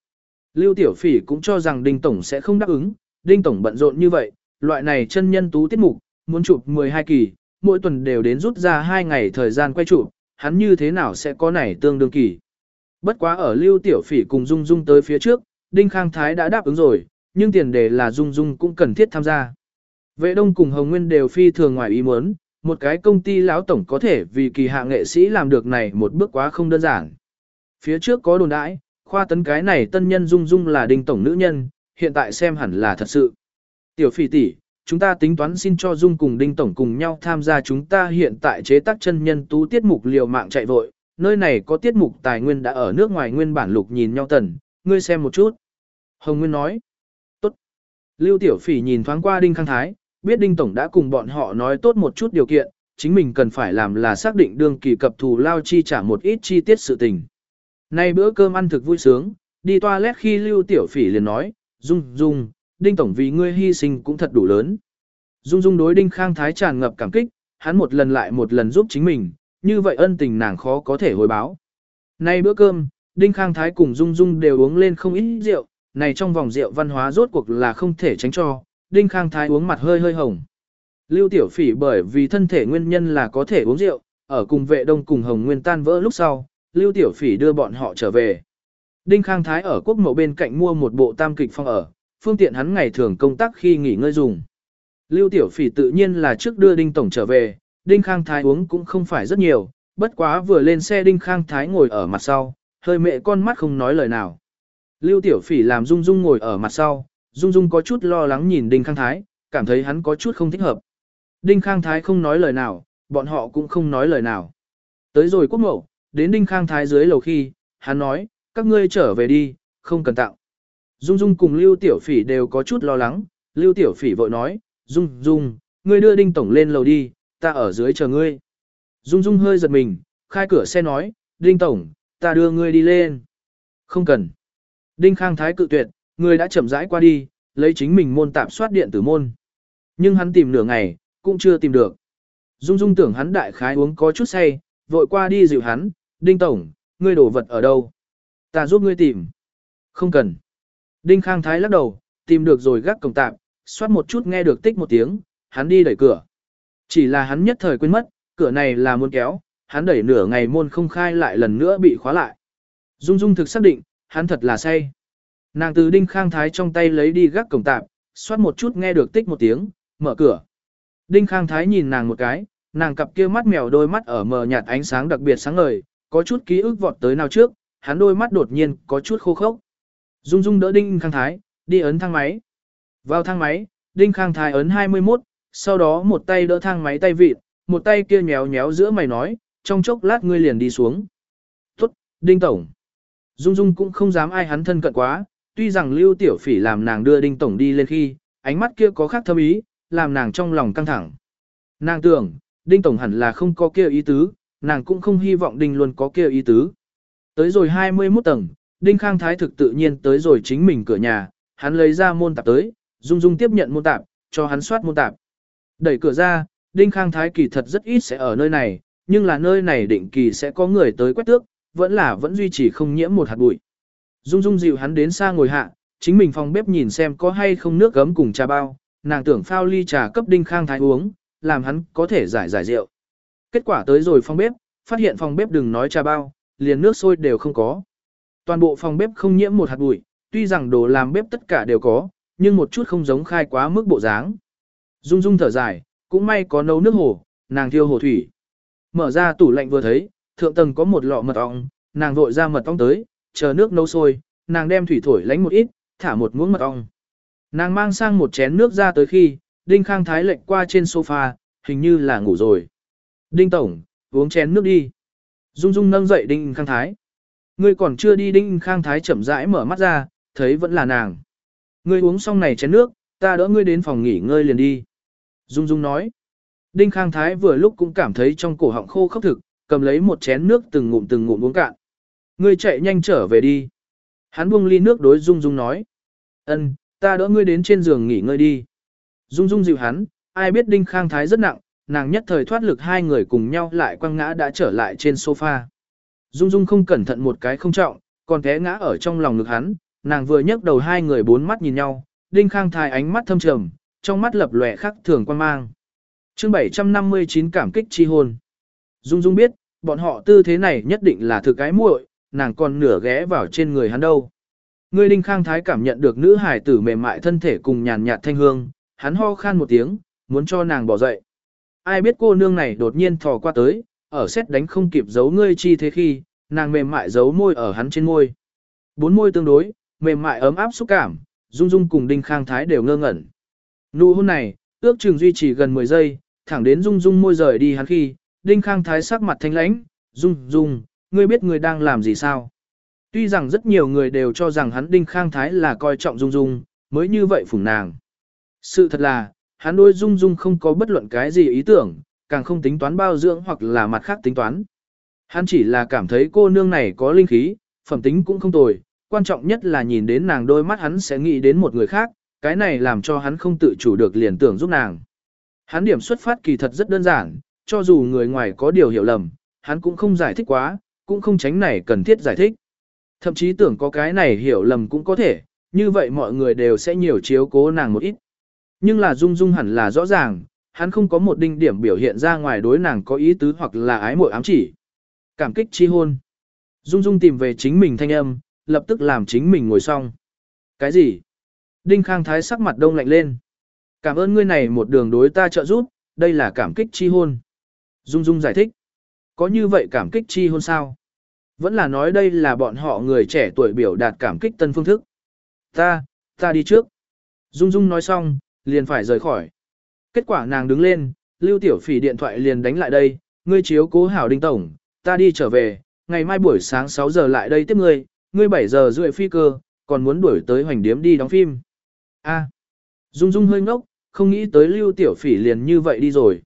Lưu Tiểu Phỉ cũng cho rằng Đinh Tổng sẽ không đáp ứng, Đinh Tổng bận rộn như vậy, loại này chân nhân tú tiết mục, muốn chụp 12 kỳ, mỗi tuần đều đến rút ra 2 ngày thời gian quay chụp, hắn như thế nào sẽ có này tương đương kỳ. Bất quá ở Lưu Tiểu Phỉ cùng Dung Dung tới phía trước, Đinh Khang Thái đã đáp ứng rồi, nhưng tiền đề là Dung Dung cũng cần thiết tham gia. Vệ Đông cùng Hồng Nguyên đều phi thường ngoài ý muốn, một cái công ty lão tổng có thể vì kỳ hạ nghệ sĩ làm được này một bước quá không đơn giản. Phía trước có đồn đãi, khoa tấn cái này tân nhân Dung Dung là Đinh tổng nữ nhân, hiện tại xem hẳn là thật sự. Tiểu Phỉ tỷ, chúng ta tính toán xin cho Dung cùng Đinh tổng cùng nhau tham gia chúng ta hiện tại chế tác chân nhân tú tiết mục liều mạng chạy vội, nơi này có tiết mục tài nguyên đã ở nước ngoài nguyên bản lục nhìn nhau tần, ngươi xem một chút. Hồng Nguyên nói, tốt. Lưu Tiểu Phỉ nhìn thoáng qua Đinh Khang Thái, biết Đinh Tổng đã cùng bọn họ nói tốt một chút điều kiện, chính mình cần phải làm là xác định đương kỳ cập thù lao chi trả một ít chi tiết sự tình. Nay bữa cơm ăn thực vui sướng, đi toilet khi Lưu Tiểu Phỉ liền nói, Dung, Dung, Đinh Tổng vì ngươi hy sinh cũng thật đủ lớn. Dung Dung đối Đinh Khang Thái tràn ngập cảm kích, hắn một lần lại một lần giúp chính mình, như vậy ân tình nàng khó có thể hồi báo. Nay bữa cơm, Đinh Khang Thái cùng Dung Dung đều uống lên không ít rượu, này trong vòng rượu văn hóa rốt cuộc là không thể tránh cho, Đinh Khang Thái uống mặt hơi hơi hồng. Lưu Tiểu Phỉ bởi vì thân thể nguyên nhân là có thể uống rượu, ở cùng vệ đông cùng Hồng Nguyên tan vỡ lúc sau, Lưu Tiểu Phỉ đưa bọn họ trở về. Đinh Khang Thái ở quốc mộ bên cạnh mua một bộ tam kịch phong ở, phương tiện hắn ngày thường công tác khi nghỉ ngơi dùng. Lưu Tiểu Phỉ tự nhiên là trước đưa Đinh Tổng trở về, Đinh Khang Thái uống cũng không phải rất nhiều, bất quá vừa lên xe Đinh Khang Thái ngồi ở mặt sau, hơi mẹ con mắt không nói lời nào. Lưu Tiểu Phỉ làm Dung Dung ngồi ở mặt sau, Dung Dung có chút lo lắng nhìn Đinh Khang Thái, cảm thấy hắn có chút không thích hợp. Đinh Khang Thái không nói lời nào, bọn họ cũng không nói lời nào. Tới rồi quốc mộ, đến Đinh Khang Thái dưới lầu khi, hắn nói, các ngươi trở về đi, không cần tặng. Dung Dung cùng Lưu Tiểu Phỉ đều có chút lo lắng, Lưu Tiểu Phỉ vội nói, Dung Dung, ngươi đưa Đinh Tổng lên lầu đi, ta ở dưới chờ ngươi. Dung Dung hơi giật mình, khai cửa xe nói, Đinh Tổng, ta đưa ngươi đi lên. Không cần. Đinh Khang Thái cự tuyệt, người đã chậm rãi qua đi, lấy chính mình môn tạp soát điện tử môn. Nhưng hắn tìm nửa ngày, cũng chưa tìm được. Dung Dung tưởng hắn đại khái uống có chút say, vội qua đi dịu hắn, Đinh Tổng, ngươi đổ vật ở đâu? Ta giúp ngươi tìm. Không cần. Đinh Khang Thái lắc đầu, tìm được rồi gác cổng tạm, xoát một chút nghe được tích một tiếng, hắn đi đẩy cửa. Chỉ là hắn nhất thời quên mất, cửa này là muốn kéo, hắn đẩy nửa ngày môn không khai lại lần nữa bị khóa lại. Dung Dung thực xác định, hắn thật là say. Nàng từ Đinh Khang Thái trong tay lấy đi gác cổng tạm, xoát một chút nghe được tích một tiếng, mở cửa. Đinh Khang Thái nhìn nàng một cái, nàng cặp kia mắt mèo đôi mắt ở mờ nhạt ánh sáng đặc biệt sáng ngời, có chút ký ức vọt tới nào trước, hắn đôi mắt đột nhiên có chút khô khốc. Dung Dung đỡ Đinh Khang Thái, đi ấn thang máy. Vào thang máy, Đinh Khang Thái ấn 21, sau đó một tay đỡ thang máy tay vịt, một tay kia nhéo nhéo giữa mày nói, trong chốc lát ngươi liền đi xuống. Tốt, Đinh Tổng. Dung Dung cũng không dám ai hắn thân cận quá, tuy rằng Lưu Tiểu Phỉ làm nàng đưa Đinh Tổng đi lên khi, ánh mắt kia có khác thâm ý, làm nàng trong lòng căng thẳng. Nàng tưởng, Đinh Tổng hẳn là không có kia ý tứ, nàng cũng không hy vọng Đinh luôn có kia ý tứ. Tới rồi 21 tầng, Đinh Khang Thái thực tự nhiên tới rồi chính mình cửa nhà, hắn lấy ra môn tạp tới, Dung Dung tiếp nhận môn tạp, cho hắn soát môn tạp. Đẩy cửa ra, Đinh Khang Thái kỳ thật rất ít sẽ ở nơi này, nhưng là nơi này định kỳ sẽ có người tới quét tước, vẫn là vẫn duy trì không nhiễm một hạt bụi. Dung Dung dịu hắn đến xa ngồi hạ, chính mình phòng bếp nhìn xem có hay không nước gấm cùng trà bao, nàng tưởng phao ly trà cấp Đinh Khang Thái uống, làm hắn có thể giải giải rượu. Kết quả tới rồi phòng bếp, phát hiện phòng bếp đừng nói trà bao, liền nước sôi đều không có. Toàn bộ phòng bếp không nhiễm một hạt bụi, tuy rằng đồ làm bếp tất cả đều có, nhưng một chút không giống khai quá mức bộ dáng. Dung Dung thở dài, cũng may có nấu nước hồ, nàng thiêu hồ thủy. Mở ra tủ lạnh vừa thấy, thượng tầng có một lọ mật ong, nàng vội ra mật ong tới, chờ nước nấu sôi, nàng đem thủy thổi lánh một ít, thả một muỗng mật ong. Nàng mang sang một chén nước ra tới khi, Đinh Khang Thái lệnh qua trên sofa, hình như là ngủ rồi. Đinh Tổng, uống chén nước đi. Dung Dung nâng dậy Đinh Khang Thái. Ngươi còn chưa đi Đinh Khang Thái chậm rãi mở mắt ra, thấy vẫn là nàng. Ngươi uống xong này chén nước, ta đỡ ngươi đến phòng nghỉ ngơi liền đi. Dung Dung nói. Đinh Khang Thái vừa lúc cũng cảm thấy trong cổ họng khô khốc thực, cầm lấy một chén nước từng ngụm từng ngụm uống cạn. Ngươi chạy nhanh trở về đi. Hắn buông ly nước đối Dung Dung nói. Ân, ta đỡ ngươi đến trên giường nghỉ ngơi đi. Dung Dung dịu hắn, ai biết Đinh Khang Thái rất nặng, nàng nhất thời thoát lực hai người cùng nhau lại quăng ngã đã trở lại trên sofa. Dung Dung không cẩn thận một cái không trọng, còn té ngã ở trong lòng ngực hắn, nàng vừa nhấc đầu hai người bốn mắt nhìn nhau, Đinh Khang Thái ánh mắt thâm trầm, trong mắt lập lòe khắc thường quan mang. Chương 759 cảm kích chi hôn. Dung Dung biết, bọn họ tư thế này nhất định là thực cái muội, nàng còn nửa ghé vào trên người hắn đâu. Người Đinh Khang Thái cảm nhận được nữ hải tử mềm mại thân thể cùng nhàn nhạt thanh hương, hắn ho khan một tiếng, muốn cho nàng bỏ dậy. Ai biết cô nương này đột nhiên thò qua tới, ở xét đánh không kịp giấu ngươi chi thế khi, nàng mềm mại giấu môi ở hắn trên môi. Bốn môi tương đối, mềm mại ấm áp xúc cảm, Dung Dung cùng Đinh Khang Thái đều ngơ ngẩn. Nụ hôn này, ước chừng duy trì gần 10 giây, thẳng đến Dung Dung môi rời đi hắn khi, Đinh Khang Thái sắc mặt thanh lãnh, Dung Dung, ngươi biết ngươi đang làm gì sao? Tuy rằng rất nhiều người đều cho rằng hắn Đinh Khang Thái là coi trọng Dung Dung, mới như vậy phủng nàng. Sự thật là, hắn đôi Dung Dung không có bất luận cái gì ý tưởng, càng không tính toán bao dưỡng hoặc là mặt khác tính toán. Hắn chỉ là cảm thấy cô nương này có linh khí, phẩm tính cũng không tồi, quan trọng nhất là nhìn đến nàng đôi mắt hắn sẽ nghĩ đến một người khác, cái này làm cho hắn không tự chủ được liền tưởng giúp nàng. Hắn điểm xuất phát kỳ thật rất đơn giản, cho dù người ngoài có điều hiểu lầm, hắn cũng không giải thích quá, cũng không tránh này cần thiết giải thích. Thậm chí tưởng có cái này hiểu lầm cũng có thể, như vậy mọi người đều sẽ nhiều chiếu cố nàng một ít. Nhưng là Dung Dung hẳn là rõ ràng, hắn không có một đinh điểm biểu hiện ra ngoài đối nàng có ý tứ hoặc là ái mội ám chỉ. Cảm kích chi hôn. Dung Dung tìm về chính mình thanh âm, lập tức làm chính mình ngồi xong. Cái gì? Đinh Khang Thái sắc mặt đông lạnh lên. Cảm ơn ngươi này một đường đối ta trợ giúp, đây là cảm kích chi hôn. Dung Dung giải thích. Có như vậy cảm kích chi hôn sao? Vẫn là nói đây là bọn họ người trẻ tuổi biểu đạt cảm kích tân phương thức. Ta, ta đi trước. Dung Dung nói xong, liền phải rời khỏi. Kết quả nàng đứng lên, Lưu Tiểu Phỉ điện thoại liền đánh lại đây, ngươi chiếu cố hảo đinh tổng, ta đi trở về, ngày mai buổi sáng 6 giờ lại đây tiếp ngươi, ngươi 7 giờ rưỡi phi cơ, còn muốn đuổi tới hoành điếm đi đóng phim. A. Dung Dung hơi ngốc, không nghĩ tới Lưu Tiểu Phỉ liền như vậy đi rồi.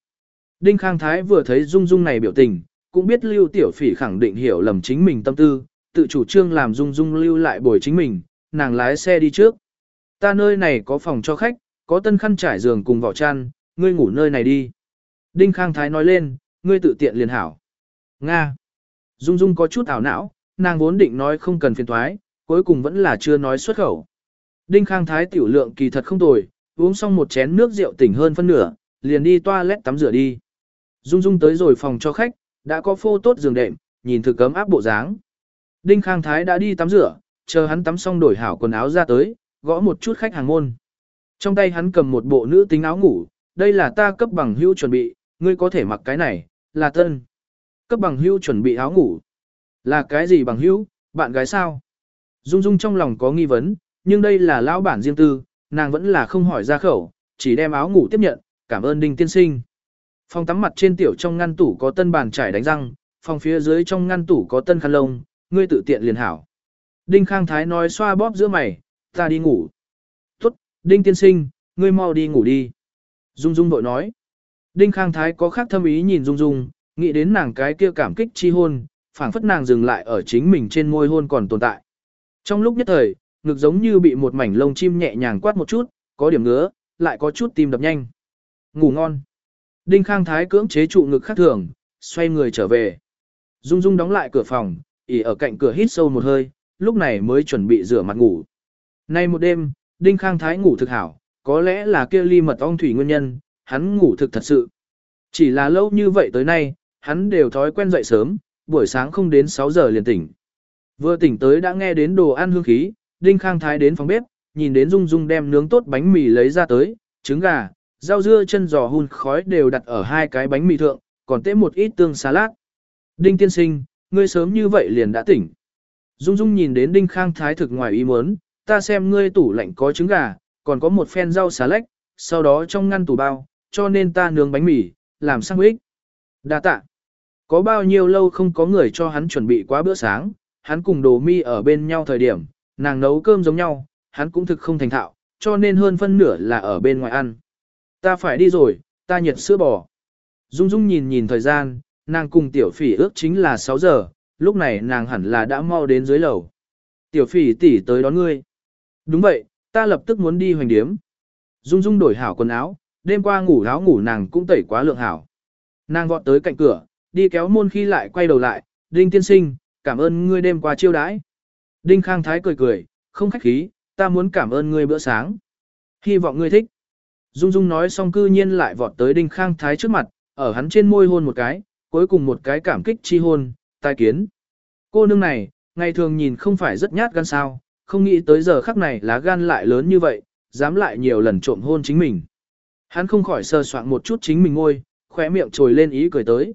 Đinh Khang Thái vừa thấy Dung Dung này biểu tình, cũng biết Lưu Tiểu Phỉ khẳng định hiểu lầm chính mình tâm tư, tự chủ trương làm Dung Dung lưu lại bồi chính mình, nàng lái xe đi trước. Ta nơi này có phòng cho khách, có tân khăn trải giường cùng vỏ chăn, ngươi ngủ nơi này đi. Đinh Khang Thái nói lên, ngươi tự tiện liền hảo. Nga. Dung Dung có chút ảo não, nàng vốn định nói không cần phiền thoái, cuối cùng vẫn là chưa nói xuất khẩu. Đinh Khang Thái tiểu lượng kỳ thật không tồi, uống xong một chén nước rượu tỉnh hơn phân nửa, liền đi toilet tắm rửa đi. Dung Dung tới rồi phòng cho khách, đã có phô tốt giường đệm, nhìn thực cấm áp bộ dáng. Đinh Khang Thái đã đi tắm rửa, chờ hắn tắm xong đổi hảo quần áo ra tới, gõ một chút khách hàng môn. Trong tay hắn cầm một bộ nữ tính áo ngủ, đây là ta cấp bằng hưu chuẩn bị, ngươi có thể mặc cái này, là tân. Cấp bằng hưu chuẩn bị áo ngủ. Là cái gì bằng hưu, bạn gái sao? Dung Dung trong lòng có nghi vấn, nhưng đây là lão bản riêng tư, nàng vẫn là không hỏi ra khẩu, chỉ đem áo ngủ tiếp nhận, cảm ơn Đinh tiên sinh. Phòng tắm mặt trên tiểu trong ngăn tủ có tân bàn trải đánh răng, phòng phía dưới trong ngăn tủ có tân khăn lông, ngươi tự tiện liền hảo. Đinh Khang Thái nói xoa bóp giữa mày, ta đi ngủ. Đinh tiên sinh, ngươi mau đi ngủ đi. Dung Dung bội nói. Đinh Khang Thái có khác thâm ý nhìn Dung Dung, nghĩ đến nàng cái kia cảm kích chi hôn, phảng phất nàng dừng lại ở chính mình trên môi hôn còn tồn tại. Trong lúc nhất thời, ngực giống như bị một mảnh lông chim nhẹ nhàng quát một chút, có điểm ngứa, lại có chút tim đập nhanh. Ngủ ngon. Đinh Khang Thái cưỡng chế trụ ngực khác thường, xoay người trở về. Dung Dung đóng lại cửa phòng, ỉ ở cạnh cửa hít sâu một hơi, lúc này mới chuẩn bị rửa mặt ngủ. Nay một đêm, Đinh Khang Thái ngủ thực hảo, có lẽ là kia ly mật ong thủy nguyên nhân, hắn ngủ thực thật sự. Chỉ là lâu như vậy tới nay, hắn đều thói quen dậy sớm, buổi sáng không đến 6 giờ liền tỉnh. Vừa tỉnh tới đã nghe đến đồ ăn hương khí, Đinh Khang Thái đến phòng bếp, nhìn đến Dung Dung đem nướng tốt bánh mì lấy ra tới, trứng gà, rau dưa chân giò hun khói đều đặt ở hai cái bánh mì thượng, còn tế một ít tương salad. Đinh tiên sinh, ngươi sớm như vậy liền đã tỉnh. Dung Dung nhìn đến Đinh Khang Thái thực ngoài ý muốn, ta xem ngươi tủ lạnh có trứng gà, còn có một phen rau xà lách, sau đó trong ngăn tủ bao, cho nên ta nướng bánh mì, làm sandwich. Đa tạ. Có bao nhiêu lâu không có người cho hắn chuẩn bị quá bữa sáng, hắn cùng đồ mi ở bên nhau thời điểm, nàng nấu cơm giống nhau, hắn cũng thực không thành thạo, cho nên hơn phân nửa là ở bên ngoài ăn. Ta phải đi rồi, ta nhiệt sữa bò. Dung Dung nhìn nhìn thời gian, nàng cùng tiểu phỉ ước chính là 6 giờ, lúc này nàng hẳn là đã mau đến dưới lầu. Tiểu phỉ tỷ tới đón ngươi. Đúng vậy, ta lập tức muốn đi hoành điếm. Dung Dung đổi hảo quần áo, đêm qua ngủ áo ngủ nàng cũng tẩy quá lượng hảo. Nàng vọt tới cạnh cửa, đi kéo môn khi lại quay đầu lại, Đinh tiên sinh, cảm ơn ngươi đêm qua chiêu đãi. Đinh Khang Thái cười cười, không khách khí, ta muốn cảm ơn ngươi bữa sáng. Hy vọng ngươi thích. Dung Dung nói xong cư nhiên lại vọt tới Đinh Khang Thái trước mặt, ở hắn trên môi hôn một cái, cuối cùng một cái cảm kích chi hôn, tai kiến. Cô nương này, ngày thường nhìn không phải rất nhát gan sao, không nghĩ tới giờ khắc này lá gan lại lớn như vậy, dám lại nhiều lần trộm hôn chính mình. Hắn không khỏi sơ soạn một chút chính mình ngôi, khóe miệng trồi lên ý cười tới.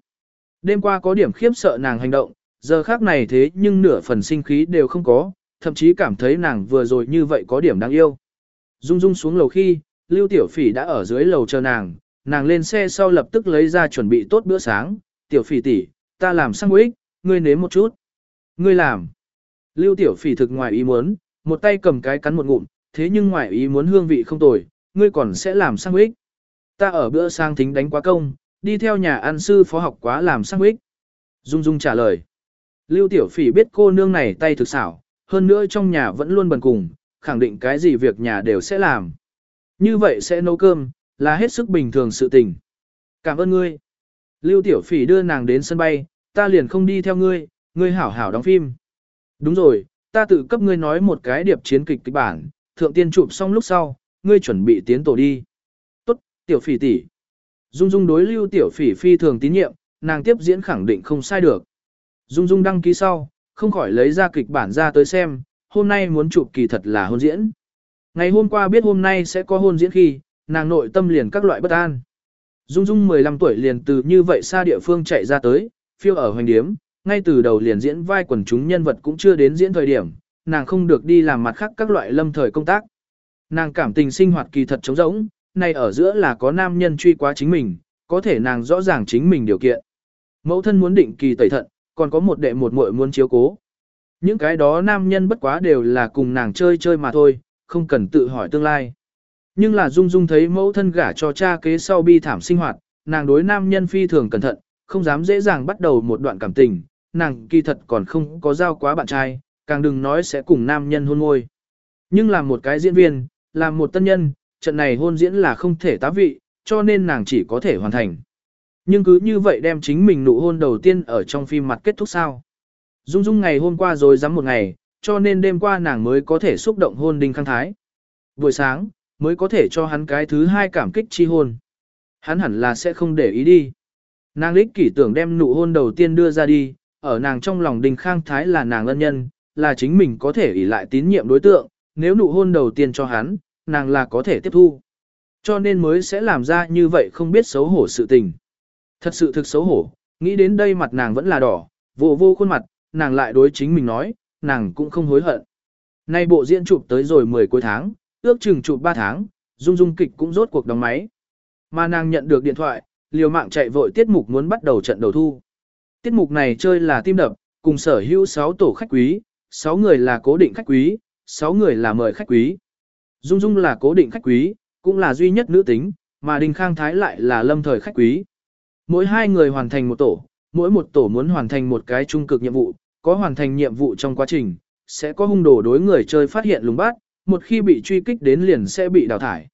Đêm qua có điểm khiếp sợ nàng hành động, giờ khác này thế nhưng nửa phần sinh khí đều không có, thậm chí cảm thấy nàng vừa rồi như vậy có điểm đáng yêu. Dung Dung xuống lầu khi, Lưu Tiểu Phỉ đã ở dưới lầu chờ nàng, nàng lên xe sau lập tức lấy ra chuẩn bị tốt bữa sáng, Tiểu Phỉ tỷ, ta làm sandwich, ngươi nếm một chút. Ngươi làm. Lưu Tiểu Phỉ thực ngoài ý muốn, một tay cầm cái cắn một ngụm, thế nhưng ngoài ý muốn hương vị không tồi, ngươi còn sẽ làm sang sandwich. Ta ở bữa sang thính đánh quá công, đi theo nhà ăn sư phó học quá làm sang sandwich. Dung Dung trả lời. Lưu Tiểu Phỉ biết cô nương này tay thực xảo, hơn nữa trong nhà vẫn luôn bần cùng, khẳng định cái gì việc nhà đều sẽ làm. Như vậy sẽ nấu cơm, là hết sức bình thường sự tình. Cảm ơn ngươi. Lưu Tiểu Phỉ đưa nàng đến sân bay, ta liền không đi theo ngươi, ngươi hảo hảo đóng phim. Đúng rồi, ta tự cấp ngươi nói một cái điệp chiến kịch kịch bản, thượng tiên chụp xong lúc sau, ngươi chuẩn bị tiến tổ đi. Tốt, Tiểu Phỉ tỷ. Dung Dung đối Lưu Tiểu Phỉ phi thường tín nhiệm, nàng tiếp diễn khẳng định không sai được. Dung Dung đăng ký sau, không khỏi lấy ra kịch bản ra tới xem, hôm nay muốn chụp kỳ thật là hôn diễn. Ngày hôm qua biết hôm nay sẽ có hôn diễn khi, nàng nội tâm liền các loại bất an. Dung Dung 15 tuổi liền từ như vậy xa địa phương chạy ra tới, phiêu ở hoành điếm, ngay từ đầu liền diễn vai quần chúng nhân vật cũng chưa đến diễn thời điểm, nàng không được đi làm mặt khác các loại lâm thời công tác. Nàng cảm tình sinh hoạt kỳ thật trống rỗng, nay ở giữa là có nam nhân truy quá chính mình, có thể nàng rõ ràng chính mình điều kiện. Mẫu thân muốn định kỳ tẩy thận, còn có một đệ một muội muốn chiếu cố. Những cái đó nam nhân bất quá đều là cùng nàng chơi chơi mà thôi, không cần tự hỏi tương lai. Nhưng là Dung Dung thấy mẫu thân gả cho cha kế sau bi thảm sinh hoạt, nàng đối nam nhân phi thường cẩn thận, không dám dễ dàng bắt đầu một đoạn cảm tình, nàng kỳ thật còn không có giao quá bạn trai, càng đừng nói sẽ cùng nam nhân hôn môi. Nhưng làm một cái diễn viên, làm một tân nhân, trận này hôn diễn là không thể tá vị, cho nên nàng chỉ có thể hoàn thành. Nhưng cứ như vậy đem chính mình nụ hôn đầu tiên ở trong phim mặt kết thúc sao. Dung Dung ngày hôm qua rồi dám một ngày, cho nên đêm qua nàng mới có thể xúc động hôn Đinh Khang Thái. Buổi sáng, mới có thể cho hắn cái thứ hai cảm kích chi hôn. Hắn hẳn là sẽ không để ý đi. Nàng lích kỷ tưởng đem nụ hôn đầu tiên đưa ra đi, ở nàng trong lòng Đinh Khang Thái là nàng ân nhân, là chính mình có thể ỷ lại tín nhiệm đối tượng, nếu nụ hôn đầu tiên cho hắn, nàng là có thể tiếp thu. Cho nên mới sẽ làm ra như vậy không biết xấu hổ sự tình. Thật sự thực xấu hổ, nghĩ đến đây mặt nàng vẫn là đỏ, vô vô khuôn mặt, nàng lại đối chính mình nói, nàng cũng không hối hận. Nay bộ diễn chụp tới rồi 10 cuối tháng, ước chừng chụp 3 tháng, dung dung kịch cũng rốt cuộc đóng máy. Mà nàng nhận được điện thoại, liều mạng chạy vội tiết mục muốn bắt đầu trận đầu thu. Tiết mục này chơi là tim đập, cùng sở hữu 6 tổ khách quý, 6 người là cố định khách quý, 6 người là mời khách quý. Dung Dung là cố định khách quý, cũng là duy nhất nữ tính, mà Đinh Khang Thái lại là lâm thời khách quý. Mỗi hai người hoàn thành một tổ, mỗi một tổ muốn hoàn thành một cái trung cực nhiệm vụ, có hoàn thành nhiệm vụ trong quá trình, sẽ có hung đồ đối người chơi phát hiện lùng bát, một khi bị truy kích đến liền sẽ bị đào thải.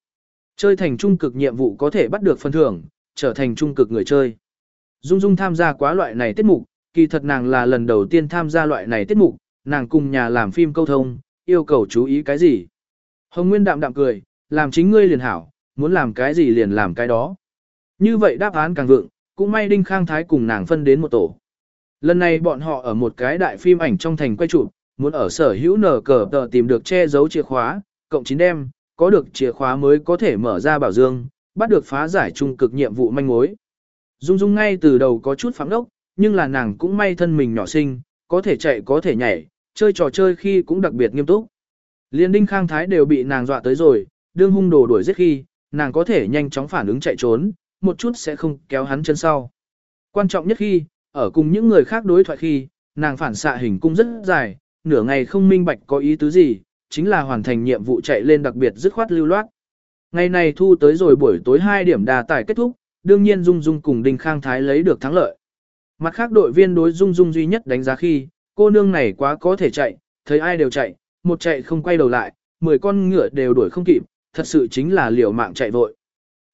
Chơi thành trung cực nhiệm vụ có thể bắt được phần thưởng, trở thành trung cực người chơi. Dung Dung tham gia quá loại này tiết mục, kỳ thật nàng là lần đầu tiên tham gia loại này tiết mục, nàng cùng nhà làm phim câu thông, yêu cầu chú ý cái gì. Hồng Nguyên đạm đạm cười, làm chính ngươi liền hảo, muốn làm cái gì liền làm cái đó. Như vậy đáp án càng vượng, cũng may Đinh Khang Thái cùng nàng phân đến một tổ. Lần này bọn họ ở một cái đại phim ảnh trong thành quay chụp, muốn ở sở hữu nở cờ tờ tìm được che giấu chìa khóa, cộng chín đem, có được chìa khóa mới có thể mở ra bảo dương, bắt được phá giải trung cực nhiệm vụ manh mối. Dung Dung ngay từ đầu có chút phẳng đốc, nhưng là nàng cũng may thân mình nhỏ xinh, có thể chạy có thể nhảy, chơi trò chơi khi cũng đặc biệt nghiêm túc. Liên đinh khang thái đều bị nàng dọa tới rồi, đương hung đồ đuổi giết khi, nàng có thể nhanh chóng phản ứng chạy trốn, một chút sẽ không kéo hắn chân sau. Quan trọng nhất khi, ở cùng những người khác đối thoại khi, nàng phản xạ hình cung rất dài, nửa ngày không minh bạch có ý tứ gì, chính là hoàn thành nhiệm vụ chạy lên đặc biệt dứt khoát lưu loát. Ngày này thu tới rồi buổi tối 2 điểm đà tải kết thúc, đương nhiên Dung Dung cùng Đinh Khang Thái lấy được thắng lợi. Mặt khác đội viên đối Dung Dung duy nhất đánh giá khi, cô nương này quá có thể chạy, thấy ai đều chạy, một chạy không quay đầu lại, 10 con ngựa đều đuổi không kịp, thật sự chính là liều mạng chạy vội.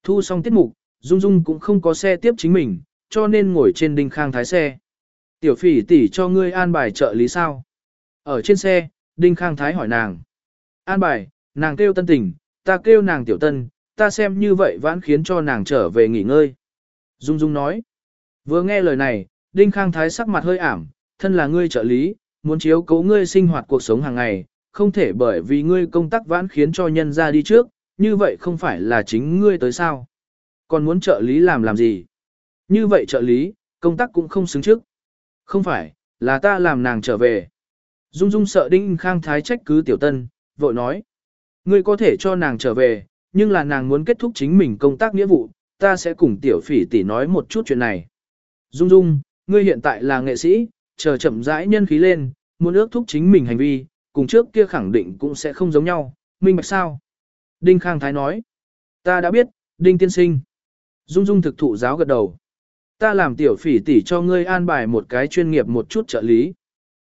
Thu xong tiết mục, Dung Dung cũng không có xe tiếp chính mình, cho nên ngồi trên Đinh Khang Thái xe. Tiểu phỉ tỷ cho ngươi an bài trợ lý sao? Ở trên xe, Đinh Khang Thái hỏi nàng. An bài, nàng kêu tân tình, ta kêu nàng tiểu tân, ta xem như vậy vãn khiến cho nàng trở về nghỉ ngơi. Dung Dung nói. Vừa nghe lời này, Đinh Khang Thái sắc mặt hơi ảm, thân là ngươi trợ lý, muốn chiếu cố ngươi sinh hoạt cuộc sống hàng ngày, không thể bởi vì ngươi công tác vãn khiến cho nhân ra đi trước, như vậy không phải là chính ngươi tới sao. Còn muốn trợ lý làm làm gì? Như vậy trợ lý, công tác cũng không xứng trước. Không phải, là ta làm nàng trở về. Dung Dung sợ Đinh Khang Thái trách cứ tiểu tân, vội nói. Ngươi có thể cho nàng trở về, nhưng là nàng muốn kết thúc chính mình công tác nghĩa vụ, ta sẽ cùng tiểu phỉ tỷ nói một chút chuyện này. Dung Dung, ngươi hiện tại là nghệ sĩ, chờ chậm rãi nhân khí lên, muốn ước thúc chính mình hành vi, cùng trước kia khẳng định cũng sẽ không giống nhau, minh bạch sao? Đinh Khang Thái nói. Ta đã biết, Đinh Tiên Sinh. Dung Dung thực thụ giáo gật đầu. Ta làm tiểu phỉ tỷ cho ngươi an bài một cái chuyên nghiệp một chút trợ lý.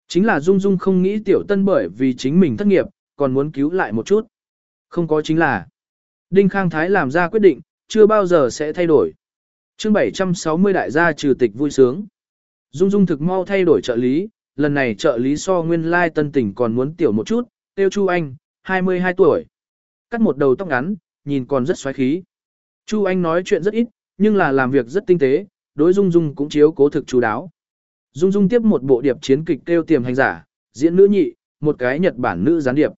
Chính là Dung Dung không nghĩ tiểu tân bởi vì chính mình thất nghiệp, còn muốn cứu lại một chút. Không có chính là. Đinh Khang Thái làm ra quyết định, chưa bao giờ sẽ thay đổi. chương 760 đại gia trừ tịch vui sướng. Dung Dung thực mau thay đổi trợ lý, lần này trợ lý so nguyên lai tân tỉnh còn muốn tiểu một chút, tiêu Chu Anh, 22 tuổi. Cắt một đầu tóc ngắn, nhìn còn rất xoáy khí. Chu Anh nói chuyện rất ít, nhưng là làm việc rất tinh tế, đối Dung Dung cũng chiếu cố thực chú đáo. Dung Dung tiếp một bộ điệp chiến kịch tiêu tiềm hành giả, diễn nữ nhị, một cái Nhật Bản nữ gián điệp.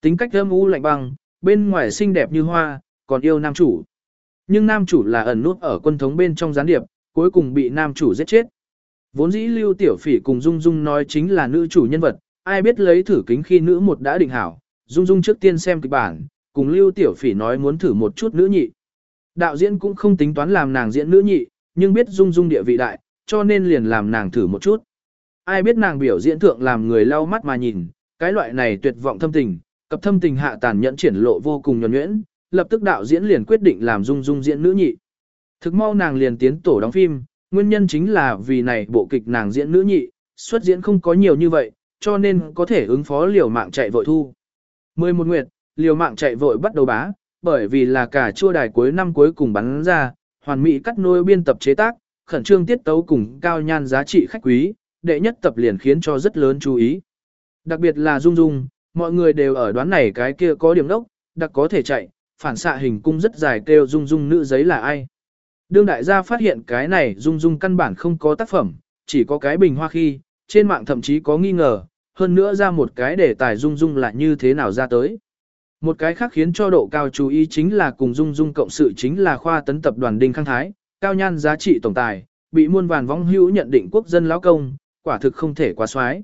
Tính cách âm u lạnh băng, bên ngoài xinh đẹp như hoa, còn yêu nam chủ. Nhưng nam chủ là ẩn nút ở quân thống bên trong gián điệp, cuối cùng bị nam chủ giết chết. Vốn dĩ Lưu Tiểu Phỉ cùng Dung Dung nói chính là nữ chủ nhân vật, ai biết lấy thử kính khi nữ một đã định hảo, Dung Dung trước tiên xem kịch bản, cùng Lưu Tiểu Phỉ nói muốn thử một chút nữ nhị. Đạo diễn cũng không tính toán làm nàng diễn nữ nhị, nhưng biết Dung Dung địa vị đại, cho nên liền làm nàng thử một chút. Ai biết nàng biểu diễn thượng làm người lau mắt mà nhìn, cái loại này tuyệt vọng thâm tình, cập thâm tình hạ tàn nhẫn triển lộ vô cùng nhuần nhuyễn, lập tức đạo diễn liền quyết định làm Dung Dung diễn nữ nhị. Thực mau nàng liền tiến tổ đóng phim, nguyên nhân chính là vì này bộ kịch nàng diễn nữ nhị, xuất diễn không có nhiều như vậy, cho nên có thể ứng phó liều mạng chạy vội thu. 11 nguyệt, liều mạng chạy vội bắt đầu bá, bởi vì là cả chua đài cuối năm cuối cùng bắn ra, hoàn mỹ cắt nôi biên tập chế tác, khẩn trương tiết tấu cùng cao nhan giá trị khách quý, đệ nhất tập liền khiến cho rất lớn chú ý. Đặc biệt là Dung Dung, mọi người đều ở đoán này cái kia có điểm đốc, đặc có thể chạy, phản xạ hình cung rất dài kêu Dung Dung nữ giấy là ai. Đương đại gia phát hiện cái này Dung Dung căn bản không có tác phẩm, chỉ có cái bình hoa khi, trên mạng thậm chí có nghi ngờ, hơn nữa ra một cái đề tài Dung Dung là như thế nào ra tới. Một cái khác khiến cho độ cao chú ý chính là cùng Dung Dung cộng sự chính là khoa tấn tập đoàn Đinh Khang Thái, cao nhan giá trị tổng tài, bị muôn vàn vong hữu nhận định quốc dân lão công, quả thực không thể quá xoái.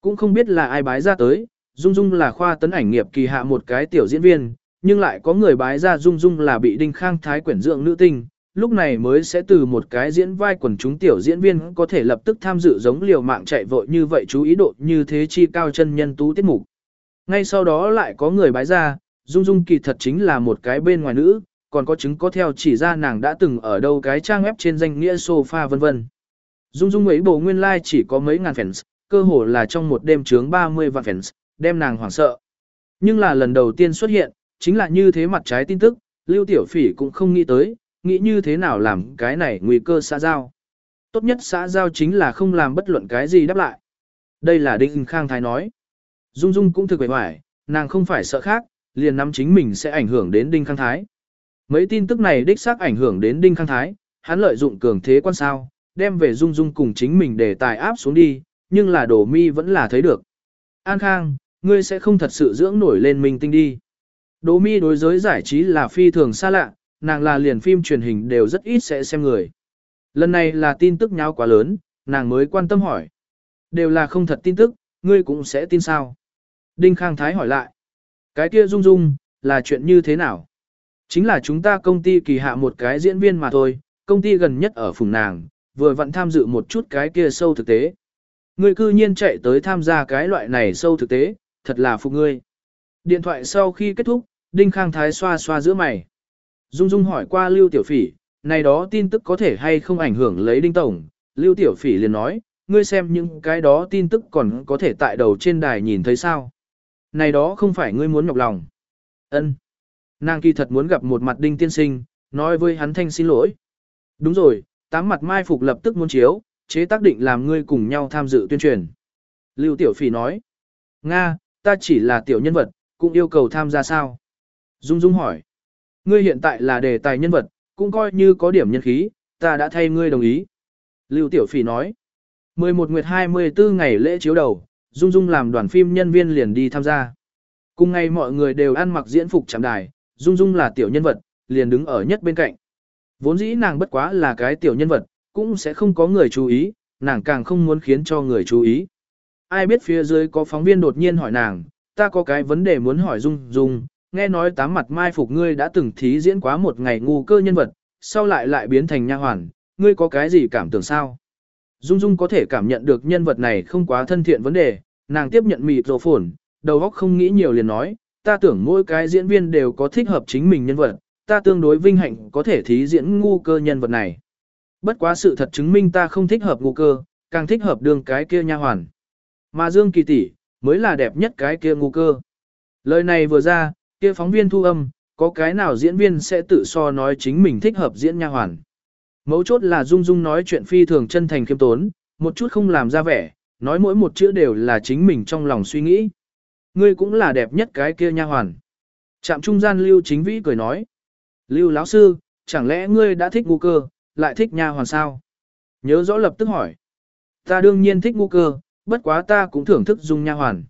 Cũng không biết là ai bái ra tới, Dung Dung là khoa tấn ảnh nghiệp kỳ hạ một cái tiểu diễn viên, nhưng lại có người bái ra Dung Dung là bị Đinh Khang Thái quyển dưỡng nữ tinh, lúc này mới sẽ từ một cái diễn vai quần chúng tiểu diễn viên có thể lập tức tham dự giống liều mạng chạy vội như vậy chú ý độ như thế chi cao chân nhân tú tiết mục. Ngay sau đó lại có người bái ra, Dung Dung kỳ thật chính là một cái bên ngoài nữ, còn có chứng có theo chỉ ra nàng đã từng ở đâu cái trang web trên danh nghĩa sofa vân vân. Dung Dung ấy bổ nguyên lai like chỉ có mấy ngàn fans, cơ hồ là trong một đêm chướng 30 vạn fans, đem nàng hoảng sợ. Nhưng là lần đầu tiên xuất hiện, chính là như thế mặt trái tin tức, Lưu Tiểu Phỉ cũng không nghĩ tới, nghĩ như thế nào làm cái này nguy cơ xã giao. Tốt nhất xã giao chính là không làm bất luận cái gì đáp lại. Đây là Đinh Khang Thái nói. Dung Dung cũng thực vẻ hoài, nàng không phải sợ khác, liền nắm chính mình sẽ ảnh hưởng đến Đinh Khang Thái. Mấy tin tức này đích xác ảnh hưởng đến Đinh Khang Thái, hắn lợi dụng cường thế quan sao, đem về Dung Dung cùng chính mình để tài áp xuống đi, nhưng là đổ mi vẫn là thấy được. An Khang, ngươi sẽ không thật sự dưỡng nổi lên Minh tinh đi. Đỗ mi đối giới giải trí là phi thường xa lạ, nàng là liền phim truyền hình đều rất ít sẽ xem người. Lần này là tin tức nhau quá lớn, nàng mới quan tâm hỏi. Đều là không thật tin tức, ngươi cũng sẽ tin sao? Đinh Khang Thái hỏi lại. Cái kia Dung Dung, là chuyện như thế nào? Chính là chúng ta công ty kỳ hạ một cái diễn viên mà thôi, công ty gần nhất ở phùng nàng, vừa vặn tham dự một chút cái kia sâu thực tế. Ngươi cư nhiên chạy tới tham gia cái loại này sâu thực tế, thật là phục ngươi. Điện thoại sau khi kết thúc, Đinh Khang Thái xoa xoa giữa mày. Dung Dung hỏi qua Lưu Tiểu Phỉ, này đó tin tức có thể hay không ảnh hưởng lấy Đinh Tổng. Lưu Tiểu Phỉ liền nói, ngươi xem những cái đó tin tức còn có thể tại đầu trên đài nhìn thấy sao. Này đó không phải ngươi muốn nhọc lòng. Ân. Nàng kỳ thật muốn gặp một mặt Đinh Tiên Sinh, nói với hắn thanh xin lỗi. Đúng rồi, tám mặt mai phục lập tức muốn chiếu, chế tác định làm ngươi cùng nhau tham dự tuyên truyền. Lưu Tiểu Phỉ nói, Nga, ta chỉ là tiểu nhân vật, cũng yêu cầu tham gia sao? Dung Dung hỏi, ngươi hiện tại là đề tài nhân vật, cũng coi như có điểm nhân khí, ta đã thay ngươi đồng ý. Lưu Tiểu Phỉ nói, 11 nguyệt 24 ngày lễ chiếu đầu, Dung Dung làm đoàn phim nhân viên liền đi tham gia. Cùng ngày mọi người đều ăn mặc diễn phục chạm đài, Dung Dung là tiểu nhân vật, liền đứng ở nhất bên cạnh. Vốn dĩ nàng bất quá là cái tiểu nhân vật, cũng sẽ không có người chú ý, nàng càng không muốn khiến cho người chú ý. Ai biết phía dưới có phóng viên đột nhiên hỏi nàng, ta có cái vấn đề muốn hỏi Dung Dung, nghe nói tám mặt mai phục ngươi đã từng thí diễn quá một ngày ngu cơ nhân vật, sau lại lại biến thành nha hoàn, ngươi có cái gì cảm tưởng sao? Dung Dung có thể cảm nhận được nhân vật này không quá thân thiện vấn đề, nàng tiếp nhận mịt rồ phổn, đầu óc không nghĩ nhiều liền nói, ta tưởng mỗi cái diễn viên đều có thích hợp chính mình nhân vật, ta tương đối vinh hạnh có thể thí diễn ngu cơ nhân vật này. Bất quá sự thật chứng minh ta không thích hợp ngu cơ, càng thích hợp đường cái kia nha hoàn. Mà Dương Kỳ tỷ mới là đẹp nhất cái kia ngu cơ. Lời này vừa ra, kia phóng viên thu âm, có cái nào diễn viên sẽ tự so nói chính mình thích hợp diễn nha hoàn. Mấu chốt là Dung Dung nói chuyện phi thường chân thành khiêm tốn, một chút không làm ra vẻ, nói mỗi một chữ đều là chính mình trong lòng suy nghĩ. Ngươi cũng là đẹp nhất cái kia nha hoàn. Trạm trung gian Lưu Chính Vĩ cười nói. Lưu lão sư, chẳng lẽ ngươi đã thích ngu cơ, lại thích nha hoàn sao? Nhớ rõ lập tức hỏi. Ta đương nhiên thích ngu cơ, bất quá ta cũng thưởng thức dung nha hoàn.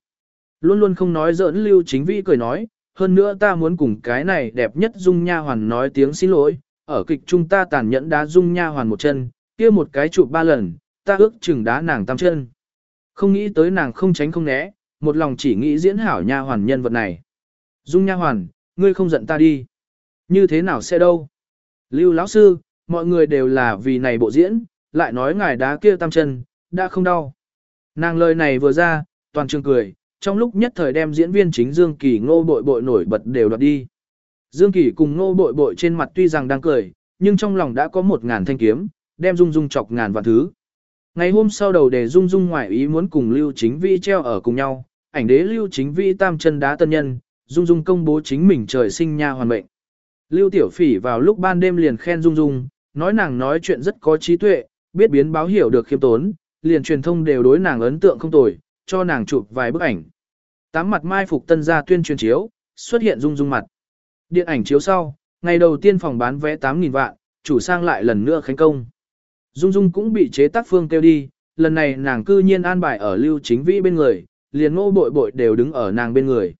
Luôn luôn không nói giỡn Lưu Chính Vĩ cười nói, hơn nữa ta muốn cùng cái này đẹp nhất dung nha hoàn nói tiếng xin lỗi, ở kịch trung ta tàn nhẫn đá dung nha hoàn một chân, kia một cái chụp ba lần, ta ước chừng đá nàng tam chân. Không nghĩ tới nàng không tránh không né, một lòng chỉ nghĩ diễn hảo nha hoàn nhân vật này. Dung nha hoàn, ngươi không giận ta đi. Như thế nào sẽ đâu? Lưu lão sư, mọi người đều là vì này bộ diễn, lại nói ngài đá kia tam chân, đã không đau. Nàng lời này vừa ra, toàn trường cười, trong lúc nhất thời đem diễn viên chính Dương Kỳ ngô bội bội nổi bật đều đoạt đi. Dương Kỳ cùng ngô bội bội trên mặt tuy rằng đang cười, nhưng trong lòng đã có một ngàn thanh kiếm, đem Dung Dung chọc ngàn vạn thứ. Ngày hôm sau đầu đề Dung Dung ngoại ý muốn cùng Lưu Chính Vi treo ở cùng nhau, ảnh đế Lưu Chính Vi tam chân đá tân nhân, Dung Dung công bố chính mình trời sinh nha hoàn mệnh. Lưu Tiểu Phỉ vào lúc ban đêm liền khen Dung Dung, nói nàng nói chuyện rất có trí tuệ, biết biến báo hiểu được khiêm tốn, liền truyền thông đều đối nàng ấn tượng không tồi, cho nàng chụp vài bức ảnh. Tám mặt mai phục tân gia tuyên truyền chiếu, xuất hiện Dung Dung mặt. Điện ảnh chiếu sau, ngày đầu tiên phòng bán vé 8.000 vạn, chủ sang lại lần nữa khánh công. Dung Dung cũng bị chế tác phương kêu đi, lần này nàng cư nhiên an bài ở lưu chính vĩ bên người, liền ngô bội bội đều đứng ở nàng bên người.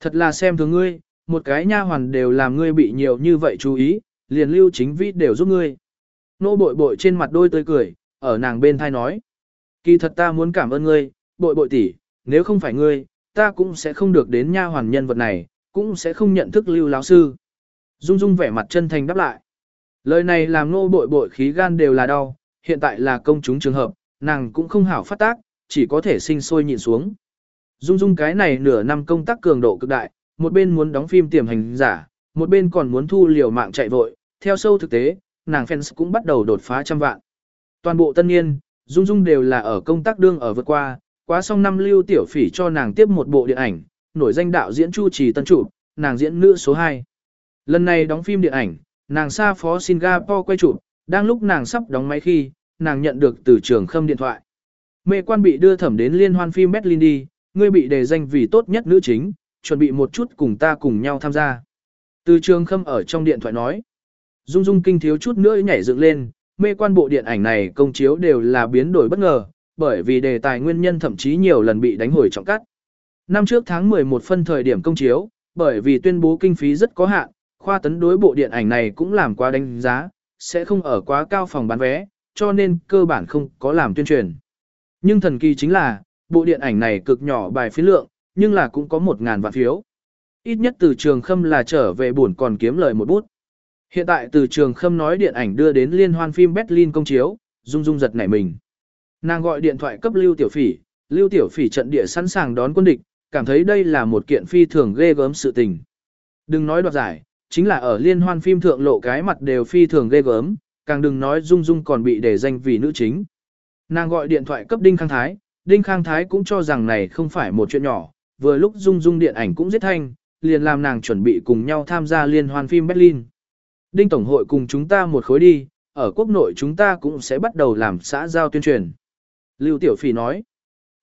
Thật là xem thường ngươi, một cái nha hoàn đều làm ngươi bị nhiều như vậy chú ý, liền lưu chính vĩ đều giúp ngươi. Nô bội bội trên mặt đôi tươi cười, ở nàng bên thai nói. Kỳ thật ta muốn cảm ơn ngươi, bội bội tỷ, nếu không phải ngươi, ta cũng sẽ không được đến nha hoàn nhân vật này, cũng sẽ không nhận thức lưu lão sư. Dung Dung vẻ mặt chân thành đáp lại. Lời này làm nô bội bội khí gan đều là đau, hiện tại là công chúng trường hợp, nàng cũng không hảo phát tác, chỉ có thể sinh sôi nhịn xuống. Dung Dung cái này nửa năm công tác cường độ cực đại, một bên muốn đóng phim tiềm hành giả, một bên còn muốn thu liều mạng chạy vội, theo sâu thực tế, nàng fans cũng bắt đầu đột phá trăm vạn. Toàn bộ tân niên, Dung Dung đều là ở công tác đương ở vượt qua, quá xong năm lưu tiểu phỉ cho nàng tiếp một bộ điện ảnh, nổi danh đạo diễn Chu Trì Tân Chủ, nàng diễn nữ số 2. Lần này đóng phim điện ảnh, nàng xa phó Singapore quay chụp, đang lúc nàng sắp đóng máy khi, nàng nhận được từ trường khâm điện thoại. Mẹ quan bị đưa thẩm đến liên hoan phim Berlin đi, ngươi bị đề danh vì tốt nhất nữ chính, chuẩn bị một chút cùng ta cùng nhau tham gia. Từ trường khâm ở trong điện thoại nói. Dung Dung kinh thiếu chút nữa nhảy dựng lên, mê quan bộ điện ảnh này công chiếu đều là biến đổi bất ngờ, bởi vì đề tài nguyên nhân thậm chí nhiều lần bị đánh hồi trọng cắt. Năm trước tháng 11 phân thời điểm công chiếu, bởi vì tuyên bố kinh phí rất có hạn, khoa tấn đối bộ điện ảnh này cũng làm quá đánh giá, sẽ không ở quá cao phòng bán vé, cho nên cơ bản không có làm tuyên truyền. Nhưng thần kỳ chính là, bộ điện ảnh này cực nhỏ bài phí lượng, nhưng là cũng có 1.000 vạn phiếu. Ít nhất từ trường khâm là trở về buồn còn kiếm lời một bút. Hiện tại từ trường khâm nói điện ảnh đưa đến liên hoan phim Berlin công chiếu, dung dung giật nảy mình. Nàng gọi điện thoại cấp Lưu Tiểu Phỉ, Lưu Tiểu Phỉ trận địa sẵn sàng đón quân địch, cảm thấy đây là một kiện phi thường ghê gớm sự tình. Đừng nói đoạt giải, chính là ở liên hoan phim thượng lộ cái mặt đều phi thường ghê gớm, càng đừng nói Dung Dung còn bị để danh vì nữ chính. Nàng gọi điện thoại cấp Đinh Khang Thái, Đinh Khang Thái cũng cho rằng này không phải một chuyện nhỏ, vừa lúc Dung Dung điện ảnh cũng giết thanh, liền làm nàng chuẩn bị cùng nhau tham gia liên hoan phim Berlin. Đinh Tổng hội cùng chúng ta một khối đi, ở quốc nội chúng ta cũng sẽ bắt đầu làm xã giao tuyên truyền. Lưu Tiểu Phỉ nói.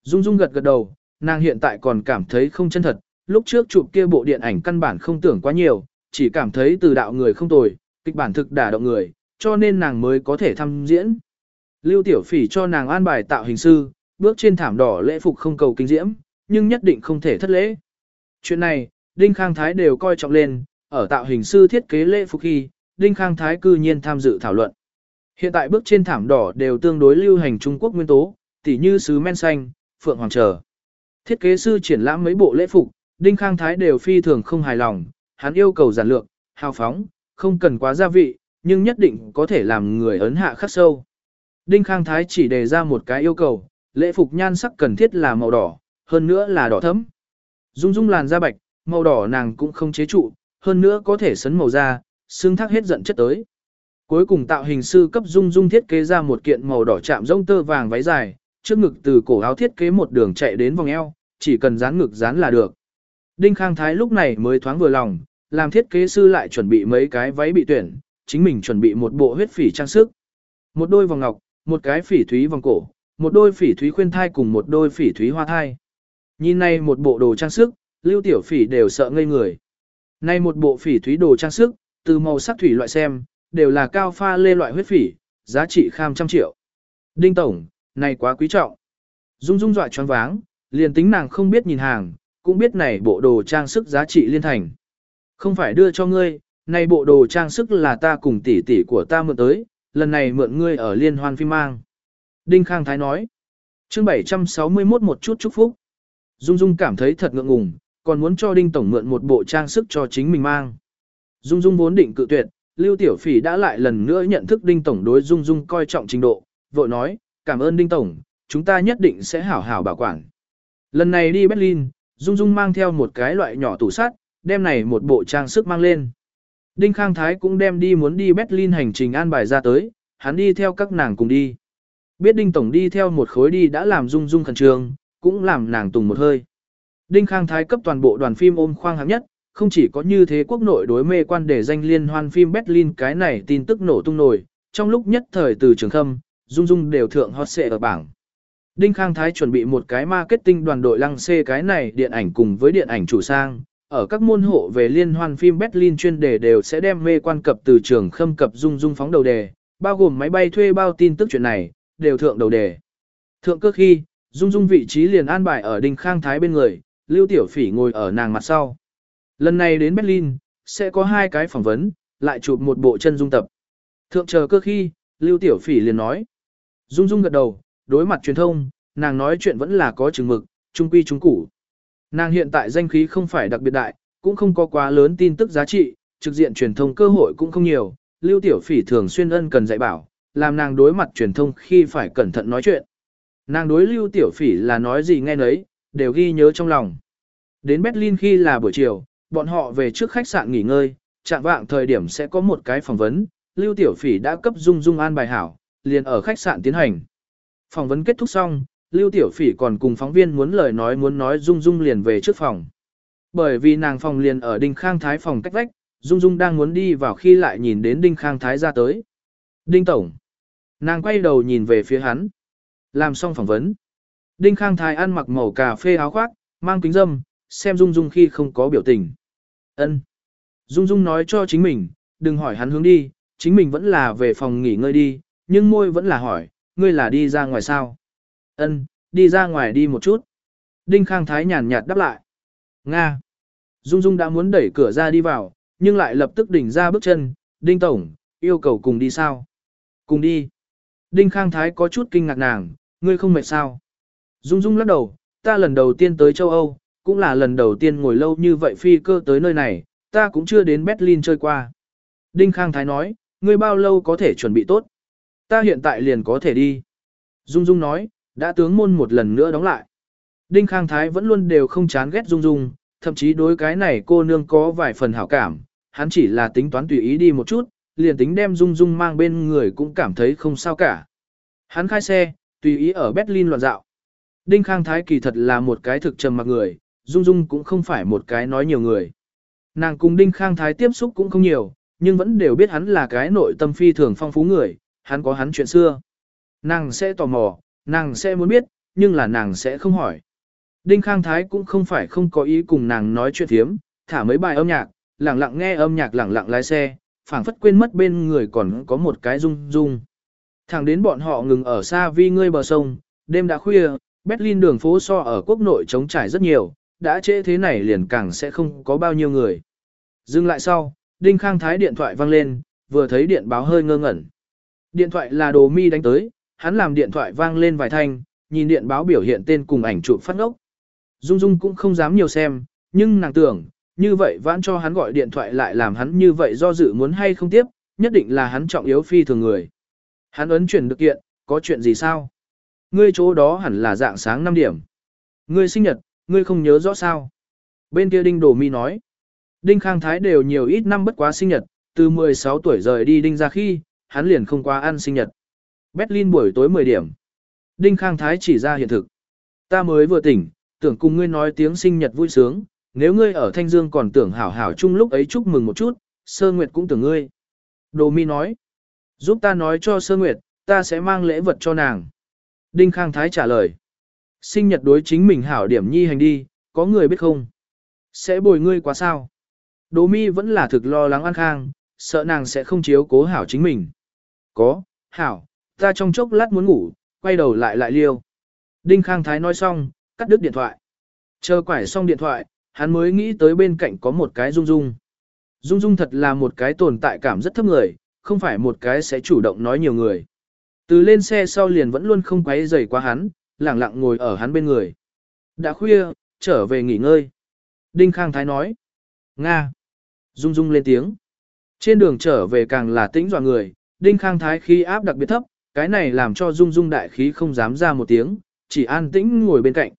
Dung Dung gật gật đầu, nàng hiện tại còn cảm thấy không chân thật, lúc trước chụp kia bộ điện ảnh căn bản không tưởng quá nhiều, chỉ cảm thấy từ đạo người không tồi, kịch bản thực đả động người, cho nên nàng mới có thể tham diễn. Lưu Tiểu Phỉ cho nàng an bài tạo hình sư, bước trên thảm đỏ lễ phục không cầu kinh diễm, nhưng nhất định không thể thất lễ. Chuyện này, Đinh Khang Thái đều coi trọng lên, ở tạo hình sư thiết kế lễ phục khi, Đinh Khang Thái cư nhiên tham dự thảo luận. Hiện tại bước trên thảm đỏ đều tương đối lưu hành Trung Quốc nguyên tố, tỉ như sứ men xanh, phượng hoàng trở. Thiết kế sư triển lãm mấy bộ lễ phục, Đinh Khang Thái đều phi thường không hài lòng, hắn yêu cầu giản lược, hào phóng, không cần quá gia vị, nhưng nhất định có thể làm người ấn hạ khắc sâu. Đinh Khang Thái chỉ đề ra một cái yêu cầu, lễ phục nhan sắc cần thiết là màu đỏ, hơn nữa là đỏ thẫm. Dung dung làn da bạch, màu đỏ nàng cũng không chế trụ, hơn nữa có thể sấn màu da, xương thác hết giận chất tới. Cuối cùng tạo hình sư cấp dung dung thiết kế ra một kiện màu đỏ chạm rông tơ vàng váy dài, trước ngực từ cổ áo thiết kế một đường chạy đến vòng eo, chỉ cần dán ngực dán là được. Đinh Khang Thái lúc này mới thoáng vừa lòng, làm thiết kế sư lại chuẩn bị mấy cái váy bị tuyển, chính mình chuẩn bị một bộ huyết phỉ trang sức. Một đôi vòng ngọc, một cái phỉ thúy vòng cổ, một đôi phỉ thúy khuyên thai cùng một đôi phỉ thúy hoa thai. Nhìn này một bộ đồ trang sức, lưu tiểu phỉ đều sợ ngây người. Này một bộ phỉ thúy đồ trang sức, từ màu sắc thủy loại xem, đều là cao pha lê loại huyết phỉ, giá trị kham trăm triệu. Đinh Tổng, này quá quý trọng. Dung dung dọa choáng váng, liền tính nàng không biết nhìn hàng, cũng biết này bộ đồ trang sức giá trị liên thành. Không phải đưa cho ngươi, này bộ đồ trang sức là ta cùng tỷ tỷ của ta mượn tới, lần này mượn ngươi ở liên hoan phim mang. Đinh Khang Thái nói, chương 761 một chút chúc phúc. Dung Dung cảm thấy thật ngượng ngùng, còn muốn cho Đinh Tổng mượn một bộ trang sức cho chính mình mang. Dung Dung vốn định cự tuyệt, Lưu Tiểu Phỉ đã lại lần nữa nhận thức Đinh Tổng đối Dung Dung coi trọng trình độ, vội nói, cảm ơn Đinh Tổng, chúng ta nhất định sẽ hảo hảo bảo quản. Lần này đi Berlin, Dung Dung mang theo một cái loại nhỏ tủ sắt, đem này một bộ trang sức mang lên. Đinh Khang Thái cũng đem đi muốn đi Berlin hành trình an bài ra tới, hắn đi theo các nàng cùng đi. Biết Đinh Tổng đi theo một khối đi đã làm Dung Dung khẩn trương, cũng làm nàng tùng một hơi. Đinh Khang Thái cấp toàn bộ đoàn phim ôm khoang hạng nhất, không chỉ có như thế quốc nội đối mê quan để danh liên hoan phim Berlin cái này tin tức nổ tung nổi, trong lúc nhất thời từ trường khâm, Dung Dung đều thượng hot xệ ở bảng. Đinh Khang Thái chuẩn bị một cái marketing đoàn đội lăng xê cái này điện ảnh cùng với điện ảnh chủ sang, ở các môn hộ về liên hoan phim Berlin chuyên đề đều sẽ đem mê quan cập từ trường khâm cập Dung Dung phóng đầu đề, bao gồm máy bay thuê bao tin tức chuyện này, đều thượng đầu đề. Thượng cơ khi, Dung Dung vị trí liền an bài ở Đinh Khang Thái bên người, Lưu Tiểu Phỉ ngồi ở nàng mặt sau. Lần này đến Berlin, sẽ có hai cái phỏng vấn, lại chụp một bộ chân dung tập. Thượng chờ cơ khi, Lưu Tiểu Phỉ liền nói. Dung Dung gật đầu, đối mặt truyền thông, nàng nói chuyện vẫn là có chừng mực, trung quy trung củ. Nàng hiện tại danh khí không phải đặc biệt đại, cũng không có quá lớn tin tức giá trị, trực diện truyền thông cơ hội cũng không nhiều. Lưu Tiểu Phỉ thường xuyên ân cần dạy bảo, làm nàng đối mặt truyền thông khi phải cẩn thận nói chuyện. Nàng đối Lưu Tiểu Phỉ là nói gì nghe nấy, đều ghi nhớ trong lòng. Đến Berlin khi là buổi chiều, bọn họ về trước khách sạn nghỉ ngơi, chạm vạng thời điểm sẽ có một cái phỏng vấn, Lưu Tiểu Phỉ đã cấp Dung Dung an bài hảo, liền ở khách sạn tiến hành. Phỏng vấn kết thúc xong, Lưu Tiểu Phỉ còn cùng phóng viên muốn lời nói muốn nói Dung Dung liền về trước phòng. Bởi vì nàng phòng liền ở Đinh Khang Thái phòng cách vách, Dung Dung đang muốn đi vào khi lại nhìn đến Đinh Khang Thái ra tới. Đinh Tổng. Nàng quay đầu nhìn về phía hắn. Làm xong phỏng vấn. Đinh Khang Thái ăn mặc màu cà phê áo khoác, mang kính dâm, xem Dung Dung khi không có biểu tình. Ân. Dung Dung nói cho chính mình, đừng hỏi hắn hướng đi, chính mình vẫn là về phòng nghỉ ngơi đi, nhưng môi vẫn là hỏi, ngươi là đi ra ngoài sao? Ân, đi ra ngoài đi một chút. Đinh Khang Thái nhàn nhạt đáp lại. Nga. Dung Dung đã muốn đẩy cửa ra đi vào, nhưng lại lập tức đỉnh ra bước chân, Đinh Tổng, yêu cầu cùng đi sao? Cùng đi. Đinh Khang Thái có chút kinh ngạc nàng, ngươi không mệt sao? Dung Dung lắc đầu, ta lần đầu tiên tới châu Âu, cũng là lần đầu tiên ngồi lâu như vậy phi cơ tới nơi này, ta cũng chưa đến Berlin chơi qua. Đinh Khang Thái nói, ngươi bao lâu có thể chuẩn bị tốt? Ta hiện tại liền có thể đi. Dung Dung nói, đã tướng môn một lần nữa đóng lại. Đinh Khang Thái vẫn luôn đều không chán ghét Dung Dung, thậm chí đối cái này cô nương có vài phần hảo cảm, hắn chỉ là tính toán tùy ý đi một chút, liền tính đem Dung Dung mang bên người cũng cảm thấy không sao cả. Hắn khai xe, tùy ý ở Berlin loạn dạo. Đinh Khang Thái kỳ thật là một cái thực trầm mặc người, Dung Dung cũng không phải một cái nói nhiều người. Nàng cùng Đinh Khang Thái tiếp xúc cũng không nhiều, nhưng vẫn đều biết hắn là cái nội tâm phi thường phong phú người, hắn có hắn chuyện xưa. Nàng sẽ tò mò, nàng sẽ muốn biết, nhưng là nàng sẽ không hỏi. Đinh Khang Thái cũng không phải không có ý cùng nàng nói chuyện thiếm, thả mấy bài âm nhạc, lặng lặng nghe âm nhạc lặng lặng lái xe, phảng phất quên mất bên người còn có một cái rung rung. Thẳng đến bọn họ ngừng ở xa vi ngươi bờ sông, đêm đã khuya, Berlin đường phố so ở quốc nội trống trải rất nhiều, đã trễ thế này liền càng sẽ không có bao nhiêu người. Dừng lại sau, Đinh Khang Thái điện thoại vang lên, vừa thấy điện báo hơi ngơ ngẩn. Điện thoại là đồ mi đánh tới, hắn làm điện thoại vang lên vài thanh, nhìn điện báo biểu hiện tên cùng ảnh chụp phát ngốc. Dung Dung cũng không dám nhiều xem, nhưng nàng tưởng, như vậy vãn cho hắn gọi điện thoại lại làm hắn như vậy do dự muốn hay không tiếp, nhất định là hắn trọng yếu phi thường người. Hắn ấn chuyển được kiện, có chuyện gì sao? Ngươi chỗ đó hẳn là dạng sáng 5 điểm. Ngươi sinh nhật, ngươi không nhớ rõ sao? Bên kia Đinh Đồ Mi nói. Đinh Khang Thái đều nhiều ít năm bất quá sinh nhật, từ 16 tuổi rời đi Đinh ra khi, hắn liền không qua ăn sinh nhật. Berlin buổi tối 10 điểm. Đinh Khang Thái chỉ ra hiện thực. Ta mới vừa tỉnh, tưởng cùng ngươi nói tiếng sinh nhật vui sướng, nếu ngươi ở Thanh Dương còn tưởng hảo hảo chung lúc ấy chúc mừng một chút, Sơ Nguyệt cũng tưởng ngươi. Đồ Mi nói, giúp ta nói cho Sơ Nguyệt, ta sẽ mang lễ vật cho nàng. Đinh Khang Thái trả lời, sinh nhật đối chính mình hảo điểm nhi hành đi, có người biết không? Sẽ bồi ngươi quá sao? đỗ Mi vẫn là thực lo lắng An Khang, sợ nàng sẽ không chiếu cố hảo chính mình. Có, hảo, ta trong chốc lát muốn ngủ, quay đầu lại lại liêu. Đinh Khang Thái nói xong, cắt đứt điện thoại. Chờ quải xong điện thoại, hắn mới nghĩ tới bên cạnh có một cái Dung Dung. Dung Dung thật là một cái tồn tại cảm rất thấp người, không phải một cái sẽ chủ động nói nhiều người. Từ lên xe sau liền vẫn luôn không quấy rầy qua hắn, lặng lặng ngồi ở hắn bên người. Đã khuya, trở về nghỉ ngơi. Đinh Khang Thái nói. Nga. Dung Dung lên tiếng. Trên đường trở về càng là tĩnh dọa người, Đinh Khang Thái khí áp đặc biệt thấp, cái này làm cho Dung Dung đại khí không dám ra một tiếng, chỉ an tĩnh ngồi bên cạnh.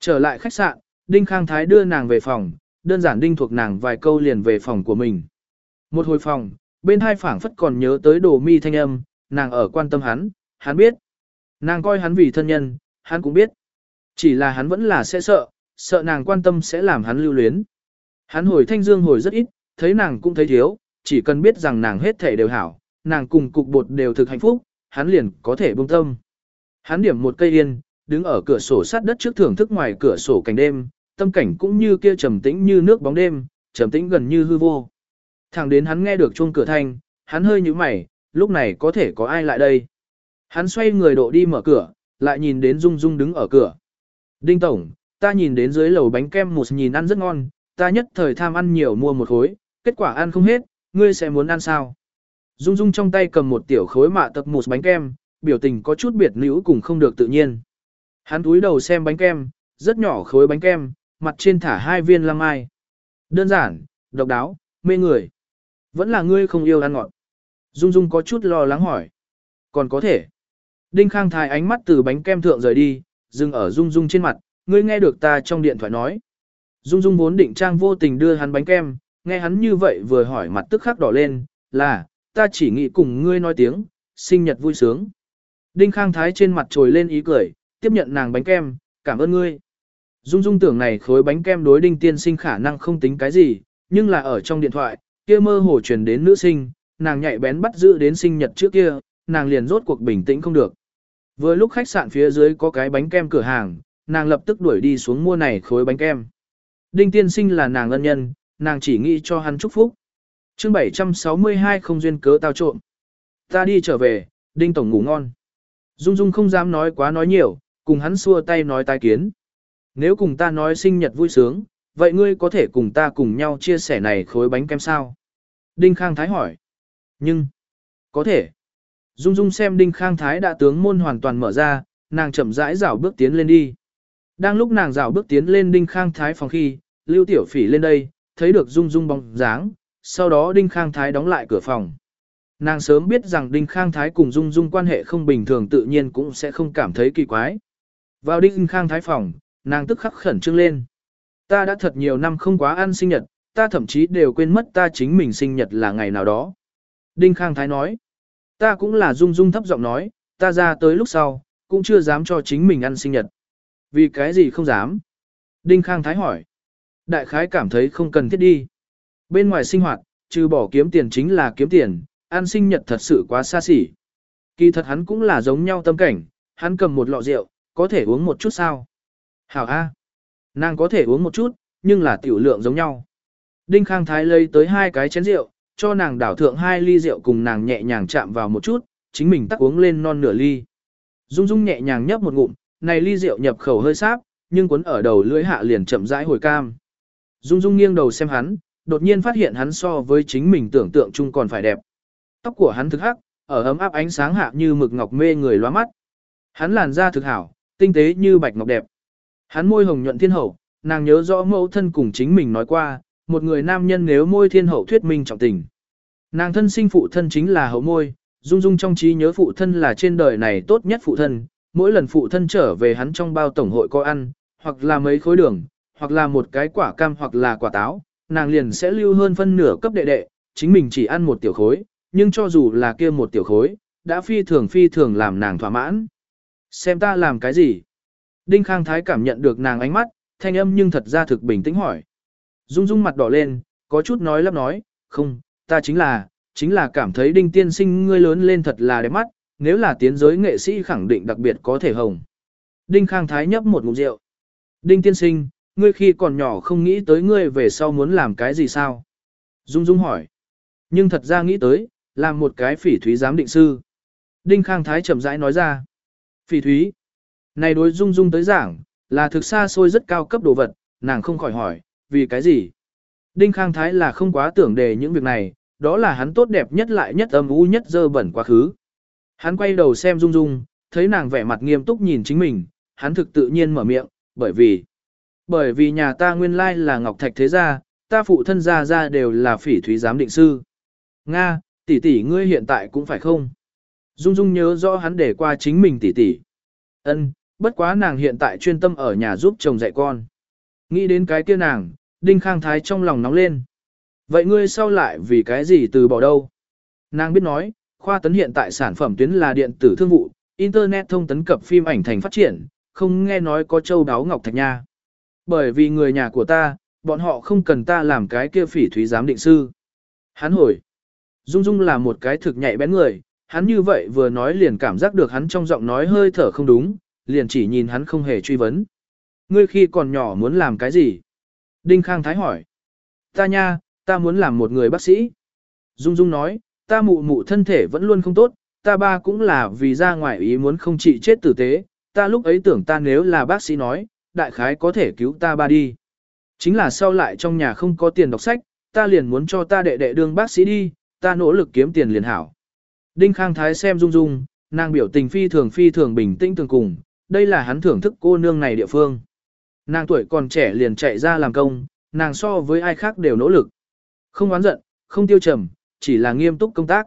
Trở lại khách sạn, Đinh Khang Thái đưa nàng về phòng, đơn giản Đinh thuộc nàng vài câu liền về phòng của mình. Một hồi phòng, bên hai phảng phất còn nhớ tới đồ mi thanh âm, nàng ở quan tâm hắn, hắn biết. Nàng coi hắn vì thân nhân, hắn cũng biết. Chỉ là hắn vẫn là sẽ sợ, sợ nàng quan tâm sẽ làm hắn lưu luyến. Hắn hồi thanh dương hồi rất ít, thấy nàng cũng thấy thiếu, chỉ cần biết rằng nàng hết thể đều hảo, nàng cùng cục bột đều thực hạnh phúc, hắn liền có thể buông tâm. Hắn điểm một cây yên, đứng ở cửa sổ sát đất trước thưởng thức ngoài cửa sổ cảnh đêm, tâm cảnh cũng như kia trầm tĩnh như nước bóng đêm, trầm tĩnh gần như hư vô. Thẳng đến hắn nghe được chuông cửa thanh, hắn hơi nhíu mày, lúc này có thể có ai lại đây. Hắn xoay người độ đi mở cửa, lại nhìn đến Dung Dung đứng ở cửa. Đinh Tổng, ta nhìn đến dưới lầu bánh kem một nhìn ăn rất ngon, ta nhất thời tham ăn nhiều mua một khối, kết quả ăn không hết, ngươi sẽ muốn ăn sao? Dung Dung trong tay cầm một tiểu khối mạ tập một bánh kem, biểu tình có chút biệt nữ cùng không được tự nhiên. Hắn túi đầu xem bánh kem, rất nhỏ khối bánh kem, mặt trên thả hai viên lăng mai. Đơn giản, độc đáo, mê người. Vẫn là ngươi không yêu ăn ngọt. Dung Dung có chút lo lắng hỏi. Còn có thể. Đinh Khang Thái ánh mắt từ bánh kem thượng rời đi, dừng ở Dung Dung trên mặt, ngươi nghe được ta trong điện thoại nói. Dung Dung vốn định trang vô tình đưa hắn bánh kem, nghe hắn như vậy vừa hỏi mặt tức khắc đỏ lên, là, ta chỉ nghĩ cùng ngươi nói tiếng, sinh nhật vui sướng. Đinh Khang Thái trên mặt trồi lên ý cười, tiếp nhận nàng bánh kem, cảm ơn ngươi. Dung Dung tưởng này khối bánh kem đối Đinh Tiên Sinh khả năng không tính cái gì, nhưng là ở trong điện thoại, kia mơ hồ truyền đến nữ sinh, nàng nhạy bén bắt giữ đến sinh nhật trước kia, nàng liền rốt cuộc bình tĩnh không được. Vừa lúc khách sạn phía dưới có cái bánh kem cửa hàng, nàng lập tức đuổi đi xuống mua này khối bánh kem. Đinh tiên sinh là nàng ân nhân, nàng chỉ nghĩ cho hắn chúc phúc. chương 762 không duyên cớ tao trộm. Ta đi trở về, Đinh Tổng ngủ ngon. Dung Dung không dám nói quá nói nhiều, cùng hắn xua tay nói tai kiến. Nếu cùng ta nói sinh nhật vui sướng, vậy ngươi có thể cùng ta cùng nhau chia sẻ này khối bánh kem sao? Đinh Khang Thái hỏi. Nhưng, có thể. Dung Dung xem Đinh Khang Thái đã tướng môn hoàn toàn mở ra, nàng chậm rãi rảo bước tiến lên đi. Đang lúc nàng rảo bước tiến lên Đinh Khang Thái phòng khi, Lưu Tiểu Phỉ lên đây, thấy được Dung Dung bóng dáng, sau đó Đinh Khang Thái đóng lại cửa phòng. Nàng sớm biết rằng Đinh Khang Thái cùng Dung Dung quan hệ không bình thường tự nhiên cũng sẽ không cảm thấy kỳ quái. Vào Đinh Khang Thái phòng, nàng tức khắc khẩn trương lên. Ta đã thật nhiều năm không quá ăn sinh nhật, ta thậm chí đều quên mất ta chính mình sinh nhật là ngày nào đó. Đinh Khang Thái nói, ta cũng là Dung Dung thấp giọng nói, ta ra tới lúc sau, cũng chưa dám cho chính mình ăn sinh nhật. Vì cái gì không dám? Đinh Khang Thái hỏi. Đại khái cảm thấy không cần thiết đi. Bên ngoài sinh hoạt, trừ bỏ kiếm tiền chính là kiếm tiền, ăn sinh nhật thật sự quá xa xỉ. Kỳ thật hắn cũng là giống nhau tâm cảnh, hắn cầm một lọ rượu, có thể uống một chút sao? Hảo A. Nàng có thể uống một chút, nhưng là tiểu lượng giống nhau. Đinh Khang Thái lấy tới hai cái chén rượu, cho nàng đảo thượng hai ly rượu cùng nàng nhẹ nhàng chạm vào một chút, chính mình tắt uống lên non nửa ly. Dung Dung nhẹ nhàng nhấp một ngụm, này ly rượu nhập khẩu hơi sáp, nhưng cuốn ở đầu lưỡi hạ liền chậm rãi hồi cam. Dung Dung nghiêng đầu xem hắn, đột nhiên phát hiện hắn so với chính mình tưởng tượng chung còn phải đẹp. Tóc của hắn thực hắc, ở ấm áp ánh sáng hạ như mực ngọc mê người loa mắt. Hắn làn da thực hảo, tinh tế như bạch ngọc đẹp. Hắn môi hồng nhuận thiên hậu, nàng nhớ rõ mẫu thân cùng chính mình nói qua, một người nam nhân nếu môi thiên hậu thuyết minh trọng tình. Nàng thân sinh phụ thân chính là hậu môi, dung dung trong trí nhớ phụ thân là trên đời này tốt nhất phụ thân, mỗi lần phụ thân trở về hắn trong bao tổng hội có ăn, hoặc là mấy khối đường, hoặc là một cái quả cam hoặc là quả táo, nàng liền sẽ lưu hơn phân nửa cấp đệ đệ, chính mình chỉ ăn một tiểu khối, nhưng cho dù là kia một tiểu khối, đã phi thường phi thường làm nàng thỏa mãn. Xem ta làm cái gì? Đinh Khang Thái cảm nhận được nàng ánh mắt, thanh âm nhưng thật ra thực bình tĩnh hỏi. Dung Dung mặt đỏ lên, có chút nói lắp nói, không, ta chính là, chính là cảm thấy Đinh Tiên Sinh ngươi lớn lên thật là đẹp mắt, nếu là tiến giới nghệ sĩ khẳng định đặc biệt có thể hồng. Đinh Khang Thái nhấp một ngụm rượu. Đinh Tiên Sinh, ngươi khi còn nhỏ không nghĩ tới ngươi về sau muốn làm cái gì sao? Dung Dung hỏi. Nhưng thật ra nghĩ tới, làm một cái phỉ thúy giám định sư. Đinh Khang Thái chậm rãi nói ra. Phỉ thúy. Này đối Dung Dung tới giảng, Là thực xa xôi rất cao cấp đồ vật, nàng không khỏi hỏi, vì cái gì? Đinh Khang Thái là không quá tưởng đề những việc này, đó là hắn tốt đẹp nhất lại nhất âm u nhất dơ bẩn quá khứ. Hắn quay đầu xem Dung Dung, thấy nàng vẻ mặt nghiêm túc nhìn chính mình, hắn thực tự nhiên mở miệng, bởi vì, bởi vì nhà ta nguyên lai là Ngọc Thạch Thế Gia, ta phụ thân gia gia đều là phỉ thúy giám định sư. Nga, tỷ tỷ ngươi hiện tại cũng phải không? Dung Dung nhớ rõ hắn để qua chính mình tỷ tỷ. Ân, bất quá nàng hiện tại chuyên tâm ở nhà giúp chồng dạy con. Nghĩ đến cái kia nàng, Đinh Khang Thái trong lòng nóng lên. Vậy ngươi sau lại vì cái gì từ bỏ đâu? Nàng biết nói, khoa tấn hiện tại sản phẩm tuyến là điện tử thương vụ, Internet thông tấn cập phim ảnh thành phát triển, không nghe nói có châu đáo ngọc thạch nha. Bởi vì người nhà của ta, bọn họ không cần ta làm cái kia phỉ thúy giám định sư. Hắn hồi. Dung Dung là một cái thực nhạy bén người, hắn như vậy vừa nói liền cảm giác được hắn trong giọng nói hơi thở không đúng, liền chỉ nhìn hắn không hề truy vấn. Ngươi khi còn nhỏ muốn làm cái gì? Đinh Khang Thái hỏi. Ta nha, ta muốn làm một người bác sĩ. Dung Dung nói, ta mụ mụ thân thể vẫn luôn không tốt, ta ba cũng là vì ra ngoài ý muốn không trị chết tử tế, ta lúc ấy tưởng ta nếu là bác sĩ nói, đại khái có thể cứu ta ba đi. Chính là sau lại trong nhà không có tiền đọc sách, ta liền muốn cho ta đệ đệ đương bác sĩ đi, ta nỗ lực kiếm tiền liền hảo. Đinh Khang Thái xem Dung Dung, nàng biểu tình phi thường phi thường bình tĩnh thường cùng, đây là hắn thưởng thức cô nương này địa phương. Nàng tuổi còn trẻ liền chạy ra làm công, nàng so với ai khác đều nỗ lực. Không oán giận, không tiêu trầm, chỉ là nghiêm túc công tác.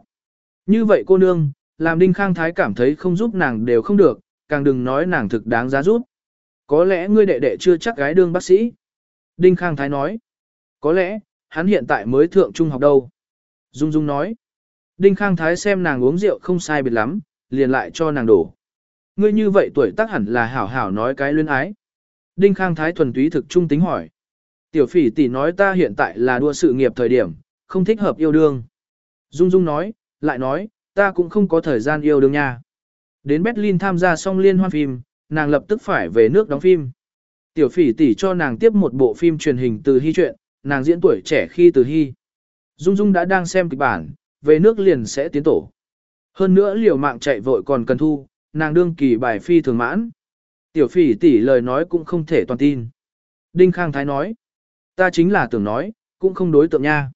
Như vậy cô nương, làm Đinh Khang Thái cảm thấy không giúp nàng đều không được, càng đừng nói nàng thực đáng giá giúp. Có lẽ ngươi đệ đệ chưa chắc gái đương bác sĩ. Đinh Khang Thái nói. Có lẽ, hắn hiện tại mới thượng trung học đâu. Dung Dung nói. Đinh Khang Thái xem nàng uống rượu không sai biệt lắm, liền lại cho nàng đổ. Ngươi như vậy tuổi tác hẳn là hảo hảo nói cái luyến ái. Đinh Khang Thái thuần túy thực trung tính hỏi. Tiểu phỉ tỷ nói ta hiện tại là đua sự nghiệp thời điểm, không thích hợp yêu đương. Dung Dung nói, lại nói, ta cũng không có thời gian yêu đương nha. Đến Berlin tham gia xong liên hoan phim, nàng lập tức phải về nước đóng phim. Tiểu phỉ tỷ cho nàng tiếp một bộ phim truyền hình từ hy truyện, nàng diễn tuổi trẻ khi từ hy. Dung Dung đã đang xem kịch bản, về nước liền sẽ tiến tổ. Hơn nữa liều mạng chạy vội còn cần thu, nàng đương kỳ bài phi thường mãn. Tiểu phỉ tỷ lời nói cũng không thể toàn tin. Đinh Khang Thái nói, ta chính là tưởng nói, cũng không đối tượng nha.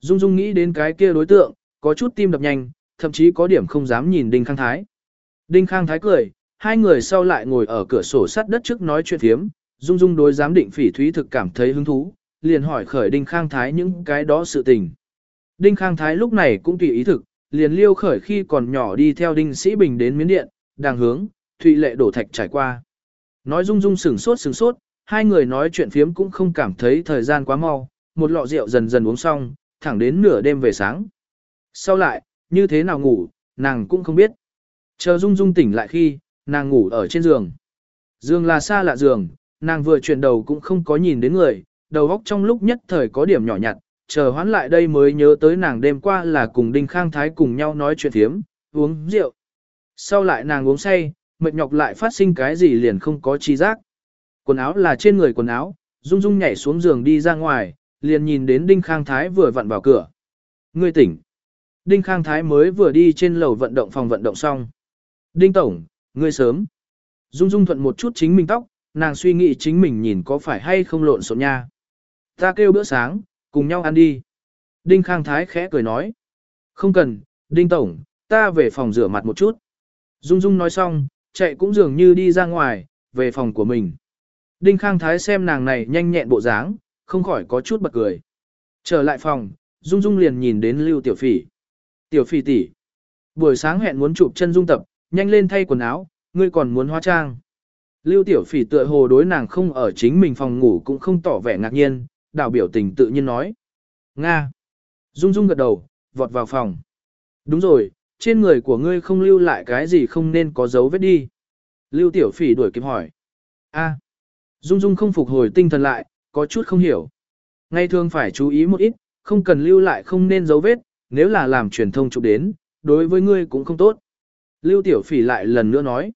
Dung Dung nghĩ đến cái kia đối tượng, có chút tim đập nhanh, thậm chí có điểm không dám nhìn Đinh Khang Thái. Đinh Khang Thái cười, hai người sau lại ngồi ở cửa sổ sắt đất trước nói chuyện thiếm, Dung Dung đối giám định phỉ thúy thực cảm thấy hứng thú, liền hỏi khởi Đinh Khang Thái những cái đó sự tình. Đinh Khang Thái lúc này cũng tùy ý thực, liền liêu khởi khi còn nhỏ đi theo Đinh Sĩ Bình đến miến điện, đang hướng, Thụy Lệ đổ thạch trải qua. Nói Dung Dung sửng sốt sửng sốt, hai người nói chuyện phiếm cũng không cảm thấy thời gian quá mau, một lọ rượu dần dần uống xong, thẳng đến nửa đêm về sáng. Sau lại, như thế nào ngủ, nàng cũng không biết. Chờ Dung Dung tỉnh lại khi, nàng ngủ ở trên giường. Giường là xa lạ giường, nàng vừa chuyển đầu cũng không có nhìn đến người, đầu óc trong lúc nhất thời có điểm nhỏ nhặt, chờ hoán lại đây mới nhớ tới nàng đêm qua là cùng Đinh Khang Thái cùng nhau nói chuyện thiếm, uống rượu. Sau lại nàng uống say, mệt nhọc lại phát sinh cái gì liền không có chi giác. Quần áo là trên người quần áo, Dung Dung nhảy xuống giường đi ra ngoài, liền nhìn đến Đinh Khang Thái vừa vặn vào cửa. Ngươi tỉnh. Đinh Khang Thái mới vừa đi trên lầu vận động phòng vận động xong. Đinh Tổng, ngươi sớm. Dung Dung thuận một chút chính mình tóc, nàng suy nghĩ chính mình nhìn có phải hay không lộn xộn nha. Ta kêu bữa sáng, cùng nhau ăn đi. Đinh Khang Thái khẽ cười nói. Không cần, Đinh Tổng, ta về phòng rửa mặt một chút. Dung Dung nói xong, chạy cũng dường như đi ra ngoài, về phòng của mình. Đinh Khang Thái xem nàng này nhanh nhẹn bộ dáng, không khỏi có chút bật cười. Trở lại phòng, Dung Dung liền nhìn đến Lưu Tiểu Phỉ. Tiểu Phỉ tỷ, buổi sáng hẹn muốn chụp chân Dung tập, nhanh lên thay quần áo, ngươi còn muốn hóa trang. Lưu Tiểu Phỉ tựa hồ đối nàng không ở chính mình phòng ngủ cũng không tỏ vẻ ngạc nhiên, đảo biểu tình tự nhiên nói. Nga. Dung Dung gật đầu, vọt vào phòng. Đúng rồi, trên người của ngươi không lưu lại cái gì không nên có dấu vết đi. Lưu Tiểu Phỉ đuổi kịp hỏi. A. Dung Dung không phục hồi tinh thần lại, có chút không hiểu. Ngày thường phải chú ý một ít, không cần lưu lại không nên dấu vết, nếu là làm truyền thông chụp đến, đối với ngươi cũng không tốt. Lưu Tiểu Phỉ lại lần nữa nói.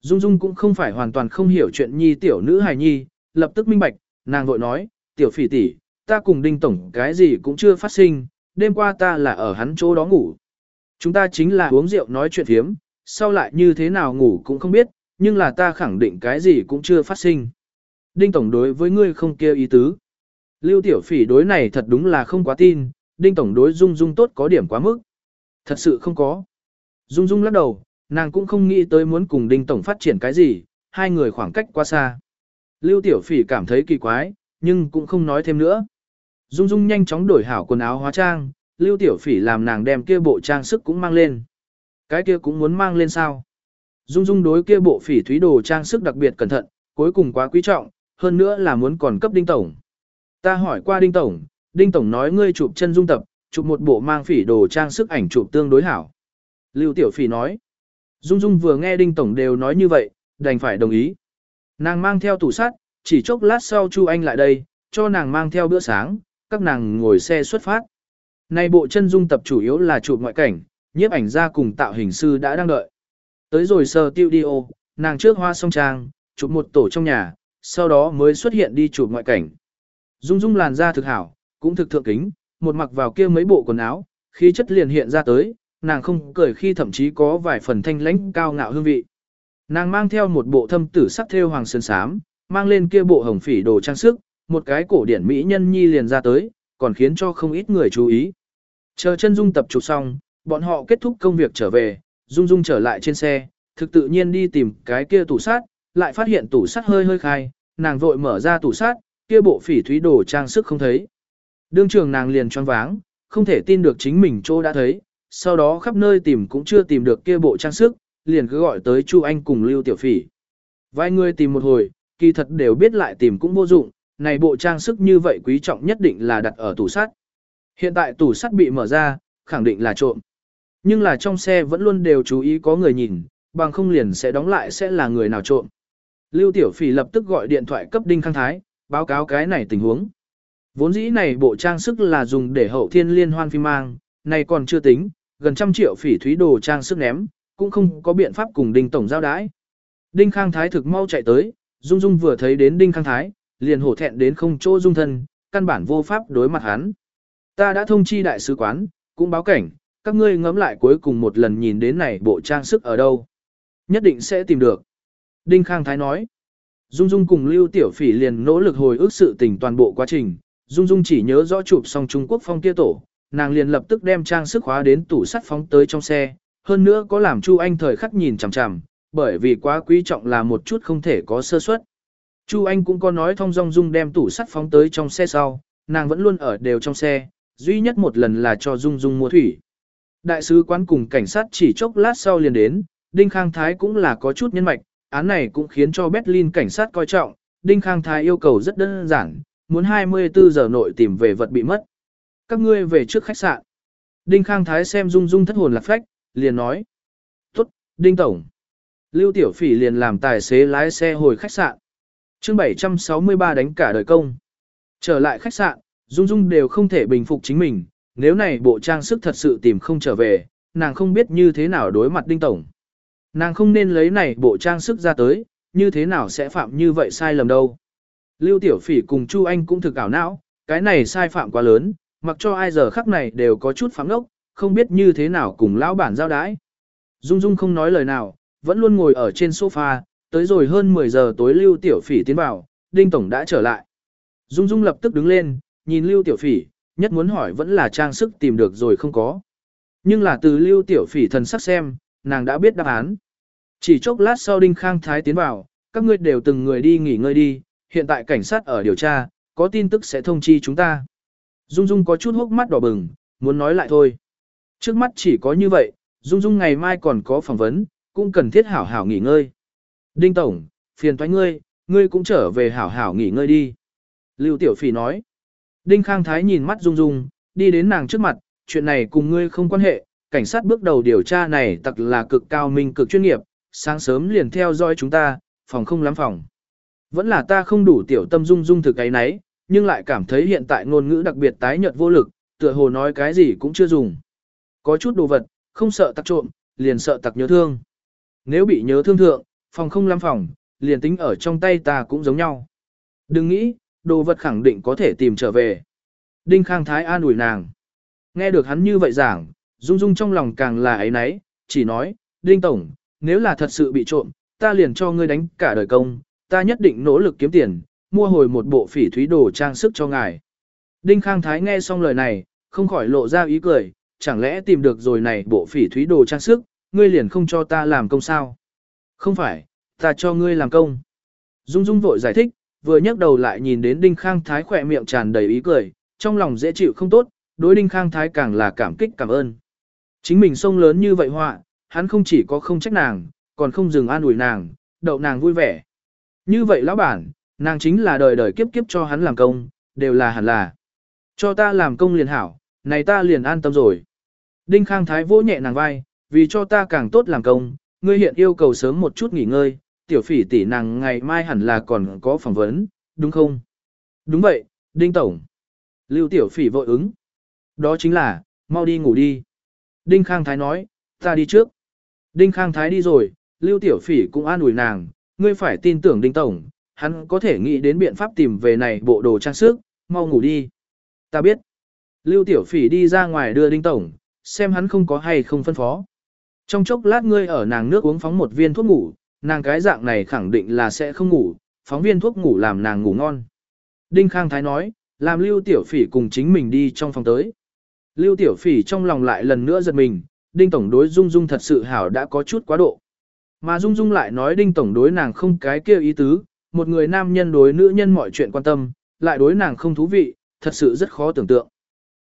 Dung Dung cũng không phải hoàn toàn không hiểu chuyện nhi tiểu nữ hài nhi, lập tức minh bạch, nàng vội nói, tiểu phỉ tỷ, ta cùng đinh tổng cái gì cũng chưa phát sinh, đêm qua ta là ở hắn chỗ đó ngủ. Chúng ta chính là uống rượu nói chuyện thiếm, sau lại như thế nào ngủ cũng không biết, nhưng là ta khẳng định cái gì cũng chưa phát sinh. Đinh Tổng đối với ngươi không kia ý tứ. Lưu Tiểu Phỉ đối này thật đúng là không quá tin, Đinh Tổng đối Dung Dung tốt có điểm quá mức. Thật sự không có. Dung Dung lắc đầu, nàng cũng không nghĩ tới muốn cùng Đinh Tổng phát triển cái gì, hai người khoảng cách quá xa. Lưu Tiểu Phỉ cảm thấy kỳ quái, nhưng cũng không nói thêm nữa. Dung Dung nhanh chóng đổi hảo quần áo hóa trang, Lưu Tiểu Phỉ làm nàng đem kia bộ trang sức cũng mang lên. Cái kia cũng muốn mang lên sao? Dung Dung đối kia bộ phỉ thúy đồ trang sức đặc biệt cẩn thận, cuối cùng quá quý trọng, hơn nữa là muốn còn cấp Đinh Tổng. Ta hỏi qua Đinh Tổng, Đinh Tổng nói ngươi chụp chân dung tập, chụp một bộ mang phỉ đồ trang sức ảnh chụp tương đối hảo. Lưu Tiểu Phỉ nói. Dung Dung vừa nghe Đinh Tổng đều nói như vậy, đành phải đồng ý. Nàng mang theo tủ sắt, chỉ chốc lát sau Chu Anh lại đây, cho nàng mang theo bữa sáng, các nàng ngồi xe xuất phát nay bộ chân dung tập chủ yếu là chụp ngoại cảnh, nhiếp ảnh gia cùng tạo hình sư đã đang đợi. Tới rồi sờ tiêu đi ô, nàng trước hoa song trang, chụp một tổ trong nhà, sau đó mới xuất hiện đi chụp ngoại cảnh. Dung dung làn da thực hảo, cũng thực thượng kính, một mặc vào kia mấy bộ quần áo, khí chất liền hiện ra tới, nàng không cười khi thậm chí có vài phần thanh lãnh cao ngạo hương vị. Nàng mang theo một bộ thâm tử sắc thêu hoàng sơn sám, mang lên kia bộ hồng phỉ đồ trang sức, một cái cổ điển mỹ nhân nhi liền ra tới, còn khiến cho không ít người chú ý. Chờ chân dung tập chụp xong, bọn họ kết thúc công việc trở về, dung dung trở lại trên xe, thực tự nhiên đi tìm cái kia tủ sát, lại phát hiện tủ sắt hơi hơi khai, nàng vội mở ra tủ sắt, kia bộ phỉ thúy đồ trang sức không thấy. Đương trường nàng liền choáng váng, không thể tin được chính mình chỗ đã thấy, sau đó khắp nơi tìm cũng chưa tìm được kia bộ trang sức, liền cứ gọi tới Chu Anh cùng Lưu Tiểu Phỉ. Vài người tìm một hồi, kỳ thật đều biết lại tìm cũng vô dụng, này bộ trang sức như vậy quý trọng nhất định là đặt ở tủ sắt. Hiện tại tủ sắt bị mở ra, khẳng định là trộm. Nhưng là trong xe vẫn luôn đều chú ý có người nhìn, bằng không liền sẽ đóng lại sẽ là người nào trộm. Lưu Tiểu Phỉ lập tức gọi điện thoại cấp Đinh Khang Thái, báo cáo cái này tình huống. Vốn dĩ này bộ trang sức là dùng để hậu thiên liên hoan phim mang, này còn chưa tính, gần trăm triệu phỉ thúy đồ trang sức ném, cũng không có biện pháp cùng Đinh Tổng giao đái. Đinh Khang Thái thực mau chạy tới, Dung Dung vừa thấy đến Đinh Khang Thái, liền hổ thẹn đến không chỗ dung thân, căn bản vô pháp đối mặt hắn. Ta đã thông chi đại sứ quán, cũng báo cảnh, các ngươi ngẫm lại cuối cùng một lần nhìn đến này bộ trang sức ở đâu. Nhất định sẽ tìm được. Đinh Khang Thái nói. Dung Dung cùng Lưu Tiểu Phỉ liền nỗ lực hồi ức sự tình toàn bộ quá trình. Dung Dung chỉ nhớ rõ chụp xong Trung Quốc phong kia tổ, nàng liền lập tức đem trang sức khóa đến tủ sắt phóng tới trong xe. Hơn nữa có làm Chu Anh thời khắc nhìn chằm chằm, bởi vì quá quý trọng là một chút không thể có sơ suất. Chu Anh cũng có nói thông dong Dung đem tủ sắt phóng tới trong xe sau, nàng vẫn luôn ở đều trong xe, duy nhất một lần là cho Dung Dung mua thủy. Đại sứ quán cùng cảnh sát chỉ chốc lát sau liền đến, Đinh Khang Thái cũng là có chút nhân mạch, án này cũng khiến cho Berlin cảnh sát coi trọng, Đinh Khang Thái yêu cầu rất đơn giản, muốn 24 giờ nội tìm về vật bị mất. Các ngươi về trước khách sạn. Đinh Khang Thái xem Dung Dung thất hồn lạc phách, liền nói. Tốt, Đinh Tổng. Lưu Tiểu Phỉ liền làm tài xế lái xe hồi khách sạn chương 763 đánh cả đời công. Trở lại khách sạn, Dung Dung đều không thể bình phục chính mình, nếu này bộ trang sức thật sự tìm không trở về, nàng không biết như thế nào đối mặt Đinh Tổng. Nàng không nên lấy này bộ trang sức ra tới, như thế nào sẽ phạm như vậy sai lầm đâu. Lưu Tiểu Phỉ cùng Chu Anh cũng thực ảo não, cái này sai phạm quá lớn, mặc cho ai giờ khắc này đều có chút phẳng ốc, không biết như thế nào cùng lão bản giao đái. Dung Dung không nói lời nào, vẫn luôn ngồi ở trên sofa, tới rồi hơn 10 giờ tối Lưu Tiểu Phỉ tiến vào, Đinh Tổng đã trở lại. Dung Dung lập tức đứng lên, nhìn Lưu Tiểu Phỉ, nhất muốn hỏi vẫn là trang sức tìm được rồi không có. Nhưng là từ Lưu Tiểu Phỉ thần sắc xem, nàng đã biết đáp án. Chỉ chốc lát sau Đinh Khang Thái tiến vào, các ngươi đều từng người đi nghỉ ngơi đi, hiện tại cảnh sát ở điều tra, có tin tức sẽ thông chi chúng ta. Dung Dung có chút hốc mắt đỏ bừng, muốn nói lại thôi. Trước mắt chỉ có như vậy, Dung Dung ngày mai còn có phỏng vấn, cũng cần thiết hảo hảo nghỉ ngơi. Đinh Tổng, phiền thoái ngươi, ngươi cũng trở về hảo hảo nghỉ ngơi đi. Lưu Tiểu Phỉ nói. Đinh Khang Thái nhìn mắt rung rung, đi đến nàng trước mặt, chuyện này cùng ngươi không quan hệ, cảnh sát bước đầu điều tra này tặc là cực cao minh cực chuyên nghiệp, sáng sớm liền theo dõi chúng ta, phòng không lắm phòng. Vẫn là ta không đủ tiểu tâm Dung Dung thực cái nấy, nhưng lại cảm thấy hiện tại ngôn ngữ đặc biệt tái nhợt vô lực, tựa hồ nói cái gì cũng chưa dùng. Có chút đồ vật, không sợ tặc trộm, liền sợ tặc nhớ thương. Nếu bị nhớ thương thượng, phòng không lắm phòng, liền tính ở trong tay ta cũng giống nhau. Đừng nghĩ, đồ vật khẳng định có thể tìm trở về. Đinh Khang Thái an ủi nàng. Nghe được hắn như vậy giảng, Dung Dung trong lòng càng là ấy nấy, chỉ nói, Đinh Tổng, nếu là thật sự bị trộm, ta liền cho ngươi đánh cả đời công, ta nhất định nỗ lực kiếm tiền, mua hồi một bộ phỉ thúy đồ trang sức cho ngài. Đinh Khang Thái nghe xong lời này, không khỏi lộ ra ý cười, chẳng lẽ tìm được rồi này bộ phỉ thúy đồ trang sức, ngươi liền không cho ta làm công sao? Không phải, ta cho ngươi làm công. Dung Dung vội giải thích, vừa nhấc đầu lại nhìn đến Đinh Khang Thái khỏe miệng tràn đầy ý cười, trong lòng dễ chịu không tốt, đối Đinh Khang Thái càng là cảm kích cảm ơn. Chính mình sông lớn như vậy họa, hắn không chỉ có không trách nàng, còn không dừng an ủi nàng, đậu nàng vui vẻ. Như vậy lão bản, nàng chính là đời đời kiếp kiếp cho hắn làm công, đều là hẳn là. Cho ta làm công liền hảo, này ta liền an tâm rồi. Đinh Khang Thái vỗ nhẹ nàng vai, vì cho ta càng tốt làm công, ngươi hiện yêu cầu sớm một chút nghỉ ngơi, tiểu phỉ tỷ nàng ngày mai hẳn là còn có phỏng vấn, đúng không? Đúng vậy, Đinh Tổng. Lưu tiểu phỉ vội ứng. Đó chính là, mau đi ngủ đi. Đinh Khang Thái nói, ta đi trước. Đinh Khang Thái đi rồi, Lưu tiểu phỉ cũng an ủi nàng, ngươi phải tin tưởng Đinh Tổng, hắn có thể nghĩ đến biện pháp tìm về này bộ đồ trang sức, mau ngủ đi. Ta biết. Lưu tiểu phỉ đi ra ngoài đưa Đinh Tổng, xem hắn không có hay không phân phó. Trong chốc lát ngươi ở nàng nước uống phóng một viên thuốc ngủ, nàng cái dạng này khẳng định là sẽ không ngủ, phóng viên thuốc ngủ làm nàng ngủ ngon. Đinh Khang Thái nói, làm Lưu Tiểu Phỉ cùng chính mình đi trong phòng tới. Lưu Tiểu Phỉ trong lòng lại lần nữa giật mình, Đinh Tổng đối Dung Dung thật sự hảo đã có chút quá độ. Mà Dung Dung lại nói Đinh Tổng đối nàng không cái kia ý tứ, một người nam nhân đối nữ nhân mọi chuyện quan tâm, lại đối nàng không thú vị, thật sự rất khó tưởng tượng.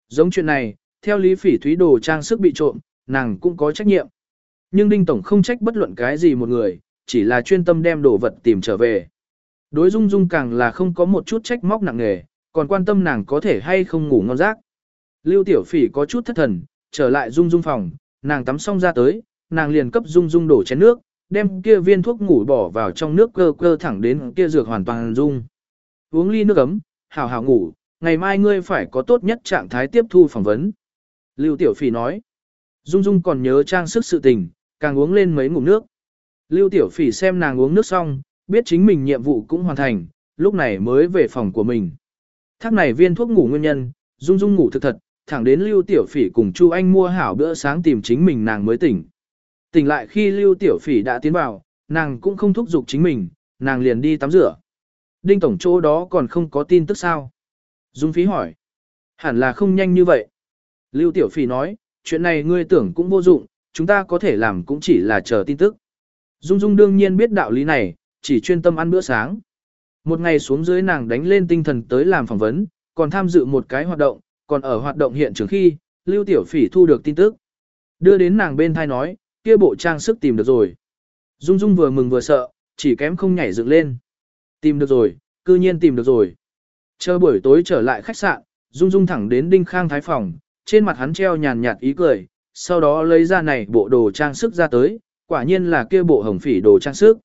Giống chuyện này, theo lý phỉ thúy đồ trang sức bị trộm, nàng cũng có trách nhiệm. Nhưng Đinh Tổng không trách bất luận cái gì một người, chỉ là chuyên tâm đem đồ vật tìm trở về. Đối Dung Dung càng là không có một chút trách móc nặng nề, còn quan tâm nàng có thể hay không ngủ ngon giấc. Lưu Tiểu Phỉ có chút thất thần, trở lại Dung Dung phòng, nàng tắm xong ra tới, nàng liền cấp Dung Dung đổ chén nước, đem kia viên thuốc ngủ bỏ vào trong nước cơ cơ thẳng đến kia dược hoàn toàn dung. Uống ly nước ấm, hảo hảo ngủ, ngày mai ngươi phải có tốt nhất trạng thái tiếp thu phỏng vấn. Lưu Tiểu Phỉ nói, Dung Dung còn nhớ trang sức sự tình, càng uống lên mấy ngụm nước. Lưu Tiểu Phỉ xem nàng uống nước xong, biết chính mình nhiệm vụ cũng hoàn thành, lúc này mới về phòng của mình. Thác này viên thuốc ngủ nguyên nhân, Dung Dung ngủ thực thật, thẳng đến Lưu Tiểu Phỉ cùng Chu Anh mua hảo bữa sáng tìm chính mình nàng mới tỉnh. Tỉnh lại khi Lưu Tiểu Phỉ đã tiến vào, nàng cũng không thúc giục chính mình, nàng liền đi tắm rửa. Đinh tổng chỗ đó còn không có tin tức sao? Dung Phí hỏi. Hẳn là không nhanh như vậy. Lưu Tiểu Phỉ nói, chuyện này ngươi tưởng cũng vô dụng, chúng ta có thể làm cũng chỉ là chờ tin tức. Dung Dung đương nhiên biết đạo lý này, chỉ chuyên tâm ăn bữa sáng. Một ngày xuống dưới nàng đánh lên tinh thần tới làm phỏng vấn, còn tham dự một cái hoạt động, còn ở hoạt động hiện trường khi, Lưu Tiểu Phỉ thu được tin tức. Đưa đến nàng bên thai nói, kia bộ trang sức tìm được rồi. Dung Dung vừa mừng vừa sợ, chỉ kém không nhảy dựng lên. Tìm được rồi, cư nhiên tìm được rồi. Chờ buổi tối trở lại khách sạn, Dung Dung thẳng đến Đinh Khang Thái phòng, trên mặt hắn treo nhàn nhạt ý cười, sau đó lấy ra này bộ đồ trang sức ra tới, quả nhiên là kia bộ hồng phỉ đồ trang sức.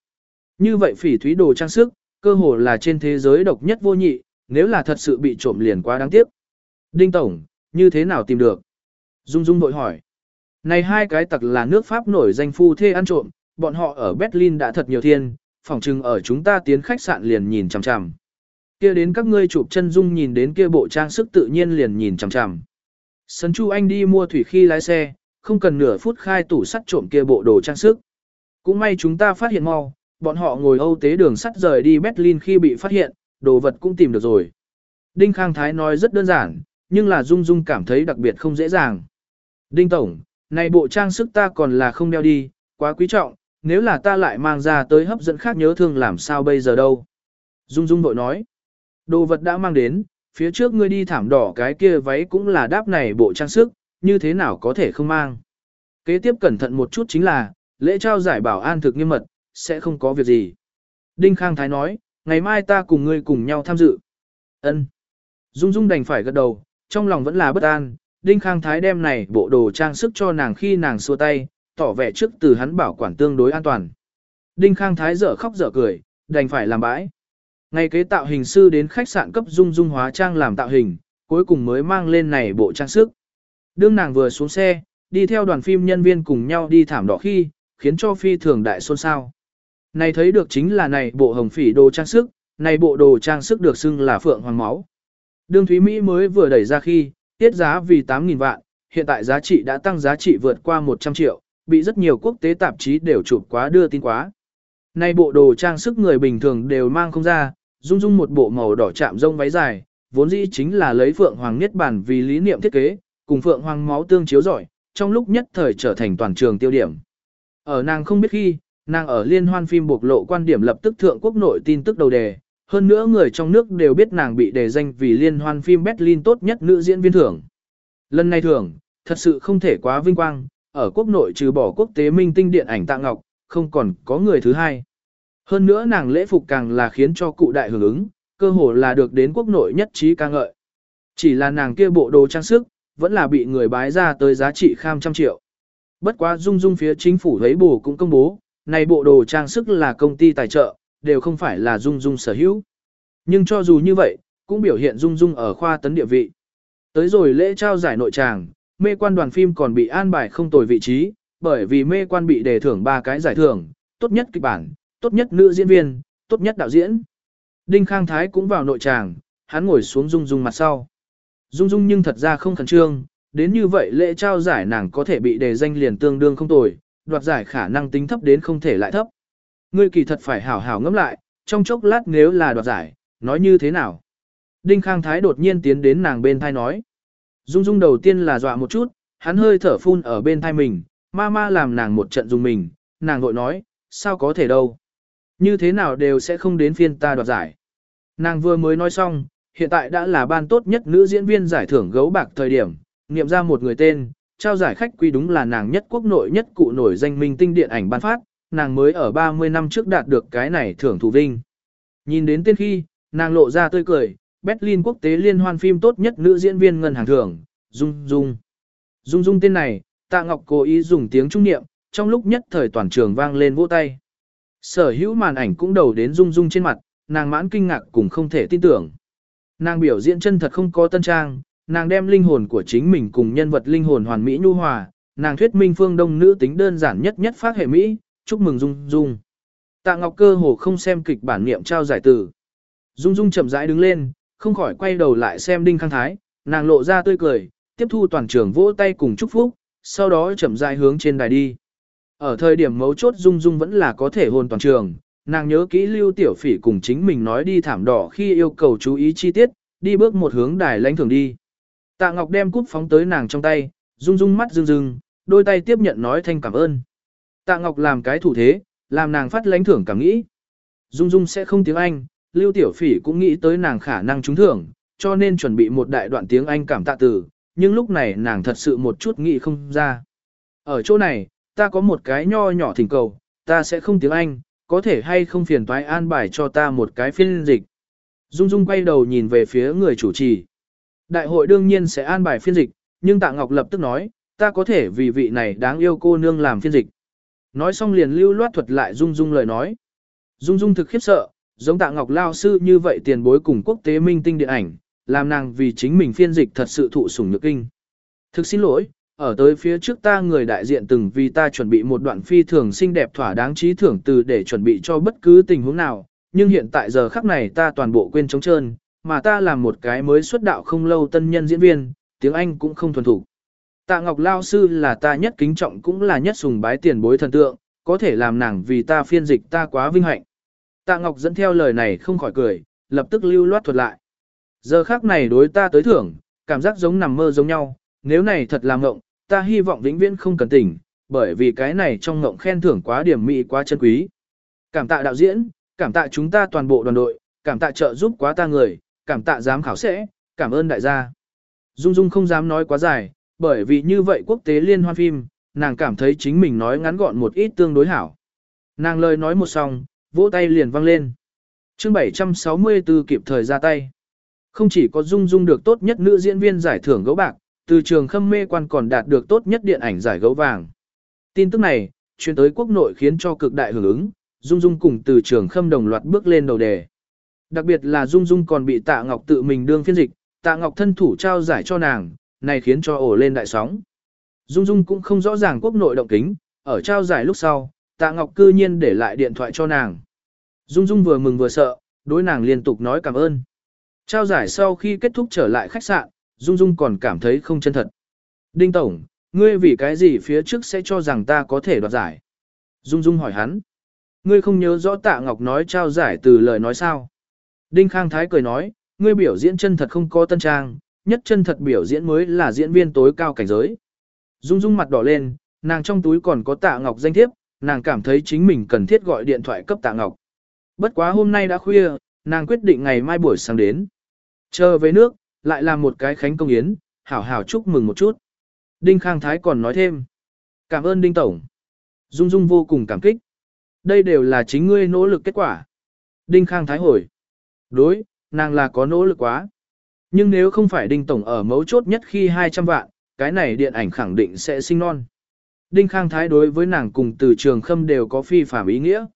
Như vậy phỉ thúy đồ trang sức, cơ hồ là trên thế giới độc nhất vô nhị, nếu là thật sự bị trộm liền quá đáng tiếc. Đinh Tổng, như thế nào tìm được? Dung Dung vội hỏi. Này hai cái tặc là nước Pháp nổi danh phu thê ăn trộm, bọn họ ở Berlin đã thật nhiều thiên, phòng trừng ở chúng ta tiến khách sạn liền nhìn chằm chằm. Kia đến các ngươi chụp chân dung nhìn đến kia bộ trang sức tự nhiên liền nhìn chằm chằm. Sân Chu Anh đi mua thủy khi lái xe, không cần nửa phút khai tủ sắt trộm kia bộ đồ trang sức. Cũng may chúng ta phát hiện mau, bọn họ ngồi Âu tế đường sắt rời đi Berlin khi bị phát hiện, đồ vật cũng tìm được rồi. Đinh Khang Thái nói rất đơn giản, nhưng là Dung Dung cảm thấy đặc biệt không dễ dàng. Đinh Tổng, này bộ trang sức ta còn là không đeo đi, quá quý trọng, nếu là ta lại mang ra tới hấp dẫn khác nhớ thương làm sao bây giờ đâu. Dung Dung bội nói, đồ vật đã mang đến, phía trước ngươi đi thảm đỏ cái kia váy cũng là đáp này bộ trang sức, như thế nào có thể không mang. Kế tiếp cẩn thận một chút chính là, lễ trao giải bảo an thực nghiêm mật, sẽ không có việc gì. Đinh Khang Thái nói, ngày mai ta cùng ngươi cùng nhau tham dự. Ân. Dung Dung đành phải gật đầu, trong lòng vẫn là bất an, Đinh Khang Thái đem này bộ đồ trang sức cho nàng khi nàng xua tay, tỏ vẻ trước từ hắn bảo quản tương đối an toàn. Đinh Khang Thái dở khóc dở cười, đành phải làm bãi. Ngày kế tạo hình sư đến khách sạn cấp dung dung hóa trang làm tạo hình, cuối cùng mới mang lên này bộ trang sức. Đương nàng vừa xuống xe, đi theo đoàn phim nhân viên cùng nhau đi thảm đỏ khi, khiến cho phi thường đại xôn xao. Này thấy được chính là này bộ hồng phỉ đồ trang sức, này bộ đồ trang sức được xưng là phượng hoàng máu. Đương Thúy Mỹ mới vừa đẩy ra khi, tiết giá vì 8.000 vạn, hiện tại giá trị đã tăng giá trị vượt qua 100 triệu, bị rất nhiều quốc tế tạp chí đều chụp quá đưa tin quá. Nay bộ đồ trang sức người bình thường đều mang không ra, dung dung một bộ màu đỏ chạm rông váy dài, vốn dĩ chính là lấy Phượng Hoàng Niết Bản vì lý niệm thiết kế, cùng Phượng Hoàng máu tương chiếu giỏi, trong lúc nhất thời trở thành toàn trường tiêu điểm. Ở nàng không biết khi, nàng ở liên hoan phim bộc lộ quan điểm lập tức thượng quốc nội tin tức đầu đề, hơn nữa người trong nước đều biết nàng bị đề danh vì liên hoan phim Berlin tốt nhất nữ diễn viên thưởng. Lần này thưởng, thật sự không thể quá vinh quang, ở quốc nội trừ bỏ quốc tế minh tinh điện ảnh Tạ Ngọc, không còn có người thứ hai. Hơn nữa nàng lễ phục càng là khiến cho cụ đại hưởng ứng, cơ hồ là được đến quốc nội nhất trí ca ngợi. Chỉ là nàng kia bộ đồ trang sức, vẫn là bị người bái ra tới giá trị kham trăm triệu. Bất quá dung dung phía chính phủ thấy bù cũng công bố, này bộ đồ trang sức là công ty tài trợ, đều không phải là dung dung sở hữu. Nhưng cho dù như vậy, cũng biểu hiện dung dung ở khoa tấn địa vị. Tới rồi lễ trao giải nội tràng, mê quan đoàn phim còn bị an bài không tồi vị trí, bởi vì mê quan bị đề thưởng ba cái giải thưởng, tốt nhất kịch bản, tốt nhất nữ diễn viên, tốt nhất đạo diễn. Đinh Khang Thái cũng vào nội tràng, hắn ngồi xuống Dung Dung mặt sau. Dung Dung nhưng thật ra không khẩn trương, đến như vậy lễ trao giải nàng có thể bị đề danh liền tương đương không tồi, đoạt giải khả năng tính thấp đến không thể lại thấp. Ngươi kỳ thật phải hảo hảo ngẫm lại, trong chốc lát nếu là đoạt giải, nói như thế nào? Đinh Khang Thái đột nhiên tiến đến nàng bên thai nói. Dung Dung đầu tiên là dọa một chút, hắn hơi thở phun ở bên thai mình, ma ma làm nàng một trận dùng mình, nàng vội nói, sao có thể đâu. Như thế nào đều sẽ không đến phiên ta đoạt giải. Nàng vừa mới nói xong, hiện tại đã là ban tốt nhất nữ diễn viên giải thưởng gấu bạc thời điểm, niệm ra một người tên, trao giải khách quý đúng là nàng nhất quốc nội nhất cụ nổi danh minh tinh điện ảnh ban phát, nàng mới ở 30 năm trước đạt được cái này thưởng thủ vinh. Nhìn đến tên khi, nàng lộ ra tươi cười, Berlin quốc tế liên hoan phim tốt nhất nữ diễn viên ngân hàng thưởng, Dung Dung. Dung Dung tên này, Tạ Ngọc cố ý dùng tiếng trung niệm, trong lúc nhất thời toàn trường vang lên vỗ tay. Sở hữu màn ảnh cũng đầu đến Dung Dung trên mặt, nàng mãn kinh ngạc cùng không thể tin tưởng. Nàng biểu diễn chân thật không có tân trang, nàng đem linh hồn của chính mình cùng nhân vật linh hồn hoàn mỹ nhu hòa, nàng thuyết minh phương đông nữ tính đơn giản nhất nhất phát hệ Mỹ, chúc mừng Dung Dung. Tạ Ngọc cơ hồ không xem kịch bản niệm trao giải tử. Dung Dung chậm rãi đứng lên, không khỏi quay đầu lại xem Đinh Khang Thái, nàng lộ ra tươi cười, tiếp thu toàn trường vỗ tay cùng chúc phúc, sau đó chậm rãi hướng trên đài đi. Ở thời điểm mấu chốt Dung Dung vẫn là có thể hồn toàn trường, nàng nhớ kỹ Lưu Tiểu Phỉ cùng chính mình nói đi thảm đỏ khi yêu cầu chú ý chi tiết, đi bước một hướng đài lãnh thường đi. Tạ Ngọc đem cúp phóng tới nàng trong tay, rung rung mắt rưng rưng, đôi tay tiếp nhận nói thanh cảm ơn. Tạ Ngọc làm cái thủ thế, làm nàng phát lãnh thưởng cảm nghĩ. Dung Dung sẽ không tiếng Anh, Lưu Tiểu Phỉ cũng nghĩ tới nàng khả năng trúng thưởng, cho nên chuẩn bị một đại đoạn tiếng Anh cảm tạ từ, nhưng lúc này nàng thật sự một chút nghĩ không ra. Ở chỗ này, ta có một cái nho nhỏ thỉnh cầu, ta sẽ không tiếng Anh, có thể hay không phiền toái an bài cho ta một cái phiên dịch. Dung Dung quay đầu nhìn về phía người chủ trì. Đại hội đương nhiên sẽ an bài phiên dịch, nhưng Tạ Ngọc lập tức nói, ta có thể vì vị này đáng yêu cô nương làm phiên dịch. Nói xong liền lưu loát thuật lại Dung Dung lời nói. Dung Dung thực khiếp sợ, giống Tạ Ngọc Lao Sư như vậy tiền bối cùng quốc tế minh tinh điện ảnh, làm nàng vì chính mình phiên dịch thật sự thụ sủng nhược kinh. Thực xin lỗi, ở tới phía trước ta người đại diện từng vì ta chuẩn bị một đoạn phi thường xinh đẹp thỏa đáng trí thưởng từ để chuẩn bị cho bất cứ tình huống nào, nhưng hiện tại giờ khắc này ta toàn bộ quên trống trơn, mà ta làm một cái mới xuất đạo không lâu tân nhân diễn viên, tiếng Anh cũng không thuần thủ. Tạ Ngọc Lao Sư là ta nhất kính trọng cũng là nhất sùng bái tiền bối thần tượng, có thể làm nàng vì ta phiên dịch ta quá vinh hạnh. Tạ Ngọc dẫn theo lời này không khỏi cười, lập tức lưu loát thuật lại. Giờ khác này đối ta tới thưởng, cảm giác giống nằm mơ giống nhau, nếu này thật là ngộng, ta hy vọng vĩnh viễn không cần tỉnh, bởi vì cái này trong ngộng khen thưởng quá điểm mỹ quá chân quý. Cảm tạ đạo diễn, cảm tạ chúng ta toàn bộ đoàn đội, cảm tạ trợ giúp quá ta người, cảm tạ giám khảo sẽ, cảm ơn đại gia. Dung Dung không dám nói quá dài, bởi vì như vậy quốc tế liên hoan phim, nàng cảm thấy chính mình nói ngắn gọn một ít tương đối hảo. Nàng lời nói một xong, vỗ tay liền vang lên. chương 764 kịp thời ra tay. Không chỉ có Dung Dung được tốt nhất nữ diễn viên giải thưởng gấu bạc, từ trường khâm mê quan còn đạt được tốt nhất điện ảnh giải gấu vàng. Tin tức này, truyền tới quốc nội khiến cho cực đại hưởng ứng, Dung Dung cùng từ trường khâm đồng loạt bước lên đầu đề. Đặc biệt là Dung Dung còn bị Tạ Ngọc tự mình đương phiên dịch, Tạ Ngọc thân thủ trao giải cho nàng, này khiến cho ổ lên đại sóng. Dung Dung cũng không rõ ràng quốc nội động kính, ở trao giải lúc sau, Tạ Ngọc cư nhiên để lại điện thoại cho nàng. Dung Dung vừa mừng vừa sợ, đối nàng liên tục nói cảm ơn. Trao giải sau khi kết thúc trở lại khách sạn, Dung Dung còn cảm thấy không chân thật. Đinh Tổng, ngươi vì cái gì phía trước sẽ cho rằng ta có thể đoạt giải? Dung Dung hỏi hắn. Ngươi không nhớ rõ tạ ngọc nói trao giải từ lời nói sao. Đinh Khang Thái cười nói, ngươi biểu diễn chân thật không có tân trang, nhất chân thật biểu diễn mới là diễn viên tối cao cảnh giới. Dung Dung mặt đỏ lên, nàng trong túi còn có tạ ngọc danh thiếp, nàng cảm thấy chính mình cần thiết gọi điện thoại cấp tạ ngọc. Bất quá hôm nay đã khuya, nàng quyết định ngày mai buổi sáng đến. Chờ về nước, lại làm một cái khánh công yến, hảo hảo chúc mừng một chút. Đinh Khang Thái còn nói thêm. Cảm ơn Đinh Tổng. Dung Dung vô cùng cảm kích. Đây đều là chính ngươi nỗ lực kết quả. Đinh Khang Thái hồi. Đối, nàng là có nỗ lực quá. Nhưng nếu không phải Đinh Tổng ở mấu chốt nhất khi 200 vạn, cái này điện ảnh khẳng định sẽ sinh non. Đinh Khang Thái đối với nàng cùng từ trường khâm đều có phi phạm ý nghĩa.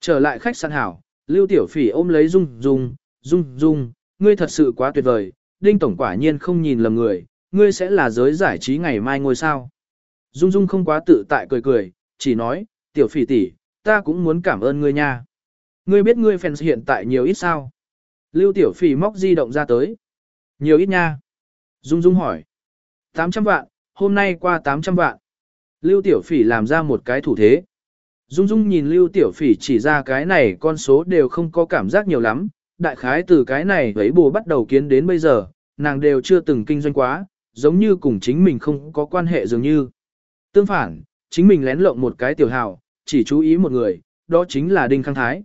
Trở lại khách sạn hảo, Lưu Tiểu Phỉ ôm lấy Dung Dung, Dung Dung, ngươi thật sự quá tuyệt vời, Đinh Tổng quả nhiên không nhìn lầm người, ngươi sẽ là giới giải trí ngày mai ngôi sao. Dung Dung không quá tự tại cười cười, chỉ nói, Tiểu Phỉ tỷ, ta cũng muốn cảm ơn ngươi nha. Ngươi biết ngươi fans hiện tại nhiều ít sao? Lưu Tiểu Phỉ móc di động ra tới. Nhiều ít nha. Dung Dung hỏi. 800 vạn, hôm nay qua 800 vạn. Lưu Tiểu Phỉ làm ra một cái thủ thế. Dung Dung nhìn Lưu Tiểu Phỉ chỉ ra cái này con số đều không có cảm giác nhiều lắm, đại khái từ cái này với bù bắt đầu kiến đến bây giờ, nàng đều chưa từng kinh doanh quá, giống như cùng chính mình không có quan hệ dường như. Tương phản, chính mình lén lộng một cái tiểu hào, chỉ chú ý một người, đó chính là Đinh Khang Thái.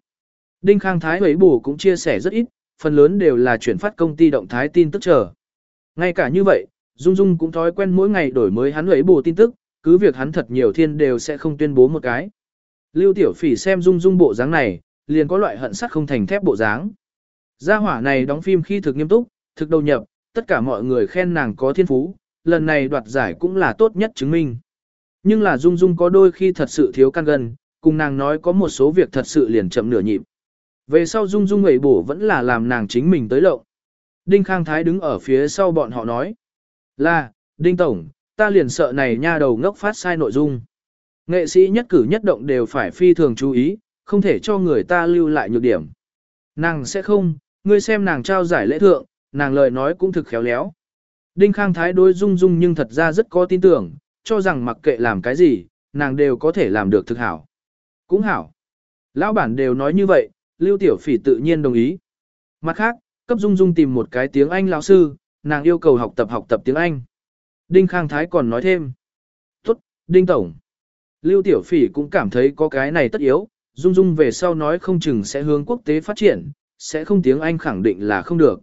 Đinh Khang Thái với bù cũng chia sẻ rất ít, phần lớn đều là chuyển phát công ty động thái tin tức chờ. Ngay cả như vậy, Dung Dung cũng thói quen mỗi ngày đổi mới hắn ấy bù tin tức, cứ việc hắn thật nhiều thiên đều sẽ không tuyên bố một cái. Lưu Tiểu Phỉ xem Dung Dung bộ dáng này, liền có loại hận sắt không thành thép bộ dáng. Gia hỏa này đóng phim khi thực nghiêm túc, thực đầu nhập, tất cả mọi người khen nàng có thiên phú, lần này đoạt giải cũng là tốt nhất chứng minh. Nhưng là Dung Dung có đôi khi thật sự thiếu căn gân, cùng nàng nói có một số việc thật sự liền chậm nửa nhịp. Về sau Dung Dung ngẩy bổ vẫn là làm nàng chính mình tới lộng. Đinh Khang Thái đứng ở phía sau bọn họ nói. Là, Đinh Tổng, ta liền sợ này nha đầu ngốc phát sai nội dung. Nghệ sĩ nhất cử nhất động đều phải phi thường chú ý, không thể cho người ta lưu lại nhược điểm. Nàng sẽ không, ngươi xem nàng trao giải lễ thượng, nàng lời nói cũng thực khéo léo. Đinh Khang Thái đối Dung Dung nhưng thật ra rất có tin tưởng, cho rằng mặc kệ làm cái gì, nàng đều có thể làm được thực hảo. Cũng hảo. Lão bản đều nói như vậy, Lưu Tiểu Phỉ tự nhiên đồng ý. Mặt khác, cấp Dung Dung tìm một cái tiếng Anh lão sư, nàng yêu cầu học tập học tập tiếng Anh. Đinh Khang Thái còn nói thêm. Tốt, Đinh Tổng. Lưu Tiểu Phỉ cũng cảm thấy có cái này tất yếu, Dung Dung về sau nói không chừng sẽ hướng quốc tế phát triển, sẽ không tiếng Anh khẳng định là không được.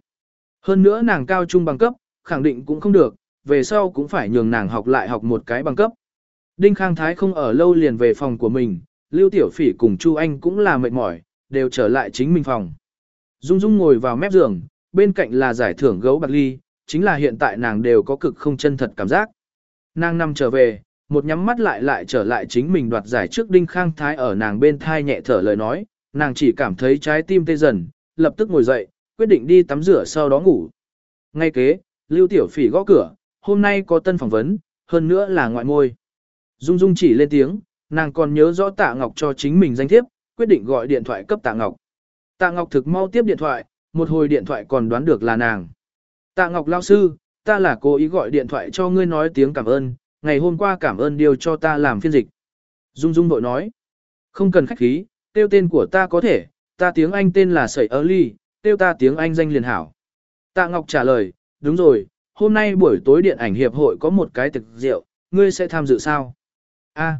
Hơn nữa nàng cao trung bằng cấp, khẳng định cũng không được, về sau cũng phải nhường nàng học lại học một cái bằng cấp. Đinh Khang Thái không ở lâu liền về phòng của mình, Lưu Tiểu Phỉ cùng Chu Anh cũng là mệt mỏi, đều trở lại chính mình phòng. Dung Dung ngồi vào mép giường, bên cạnh là giải thưởng gấu bạc ly, chính là hiện tại nàng đều có cực không chân thật cảm giác. Nàng nằm trở về, một nhắm mắt lại lại trở lại chính mình đoạt giải trước Đinh Khang Thái ở nàng bên thai nhẹ thở lời nói, nàng chỉ cảm thấy trái tim tê dần, lập tức ngồi dậy, quyết định đi tắm rửa sau đó ngủ. Ngay kế, Lưu Tiểu Phỉ gõ cửa, hôm nay có tân phỏng vấn, hơn nữa là ngoại môi. Dung Dung chỉ lên tiếng, nàng còn nhớ rõ Tạ Ngọc cho chính mình danh thiếp, quyết định gọi điện thoại cấp Tạ Ngọc. Tạ Ngọc thực mau tiếp điện thoại, một hồi điện thoại còn đoán được là nàng. Tạ Ngọc lao sư, ta là cố ý gọi điện thoại cho ngươi nói tiếng cảm ơn, ngày hôm qua cảm ơn điều cho ta làm phiên dịch. Dung Dung bội nói, không cần khách khí, tiêu tên của ta có thể, ta tiếng Anh tên là Sẩy Ơ Ly, tiêu ta tiếng Anh danh liền hảo. Tạ Ngọc trả lời, đúng rồi, hôm nay buổi tối điện ảnh hiệp hội có một cái thực rượu, ngươi sẽ tham dự sao? A.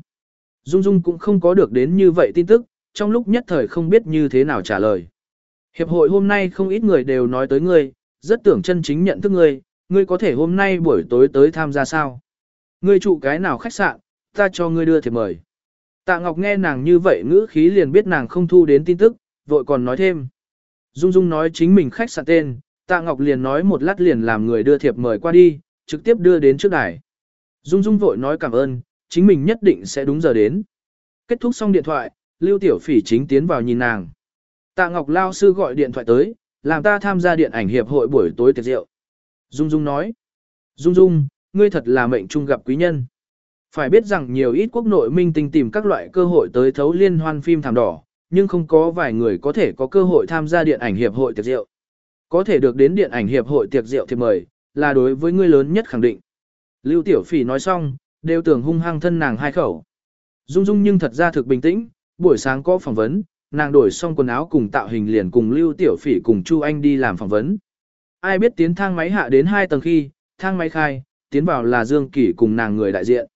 Dung Dung cũng không có được đến như vậy tin tức, trong lúc nhất thời không biết như thế nào trả lời. Hiệp hội hôm nay không ít người đều nói tới ngươi, rất tưởng chân chính nhận thức ngươi, ngươi có thể hôm nay buổi tối tới tham gia sao? Ngươi trụ cái nào khách sạn, ta cho ngươi đưa thiệp mời. Tạ Ngọc nghe nàng như vậy ngữ khí liền biết nàng không thu đến tin tức, vội còn nói thêm. Dung Dung nói chính mình khách sạn tên, Tạ Ngọc liền nói một lát liền làm người đưa thiệp mời qua đi, trực tiếp đưa đến trước đài. Dung Dung vội nói cảm ơn, chính mình nhất định sẽ đúng giờ đến. Kết thúc xong điện thoại, Lưu Tiểu Phỉ chính tiến vào nhìn nàng. Tạ Ngọc Lao sư gọi điện thoại tới, làm ta tham gia điện ảnh hiệp hội buổi tối tiệc rượu. Dung Dung nói. Dung Dung, ngươi thật là mệnh trung gặp quý nhân. Phải biết rằng nhiều ít quốc nội minh tinh tìm các loại cơ hội tới thấu liên hoan phim thảm đỏ, nhưng không có vài người có thể có cơ hội tham gia điện ảnh hiệp hội tiệc rượu. Có thể được đến điện ảnh hiệp hội tiệc rượu thì mời, là đối với ngươi lớn nhất khẳng định. Lưu Tiểu Phỉ nói xong, đều tưởng hung hăng thân nàng hai khẩu. Dung Dung nhưng thật ra thực bình tĩnh, buổi sáng có phỏng vấn, nàng đổi xong quần áo cùng tạo hình liền cùng Lưu Tiểu Phỉ cùng Chu Anh đi làm phỏng vấn. Ai biết tiến thang máy hạ đến hai tầng khi, thang máy khai, tiến vào là Dương Kỳ cùng nàng người đại diện.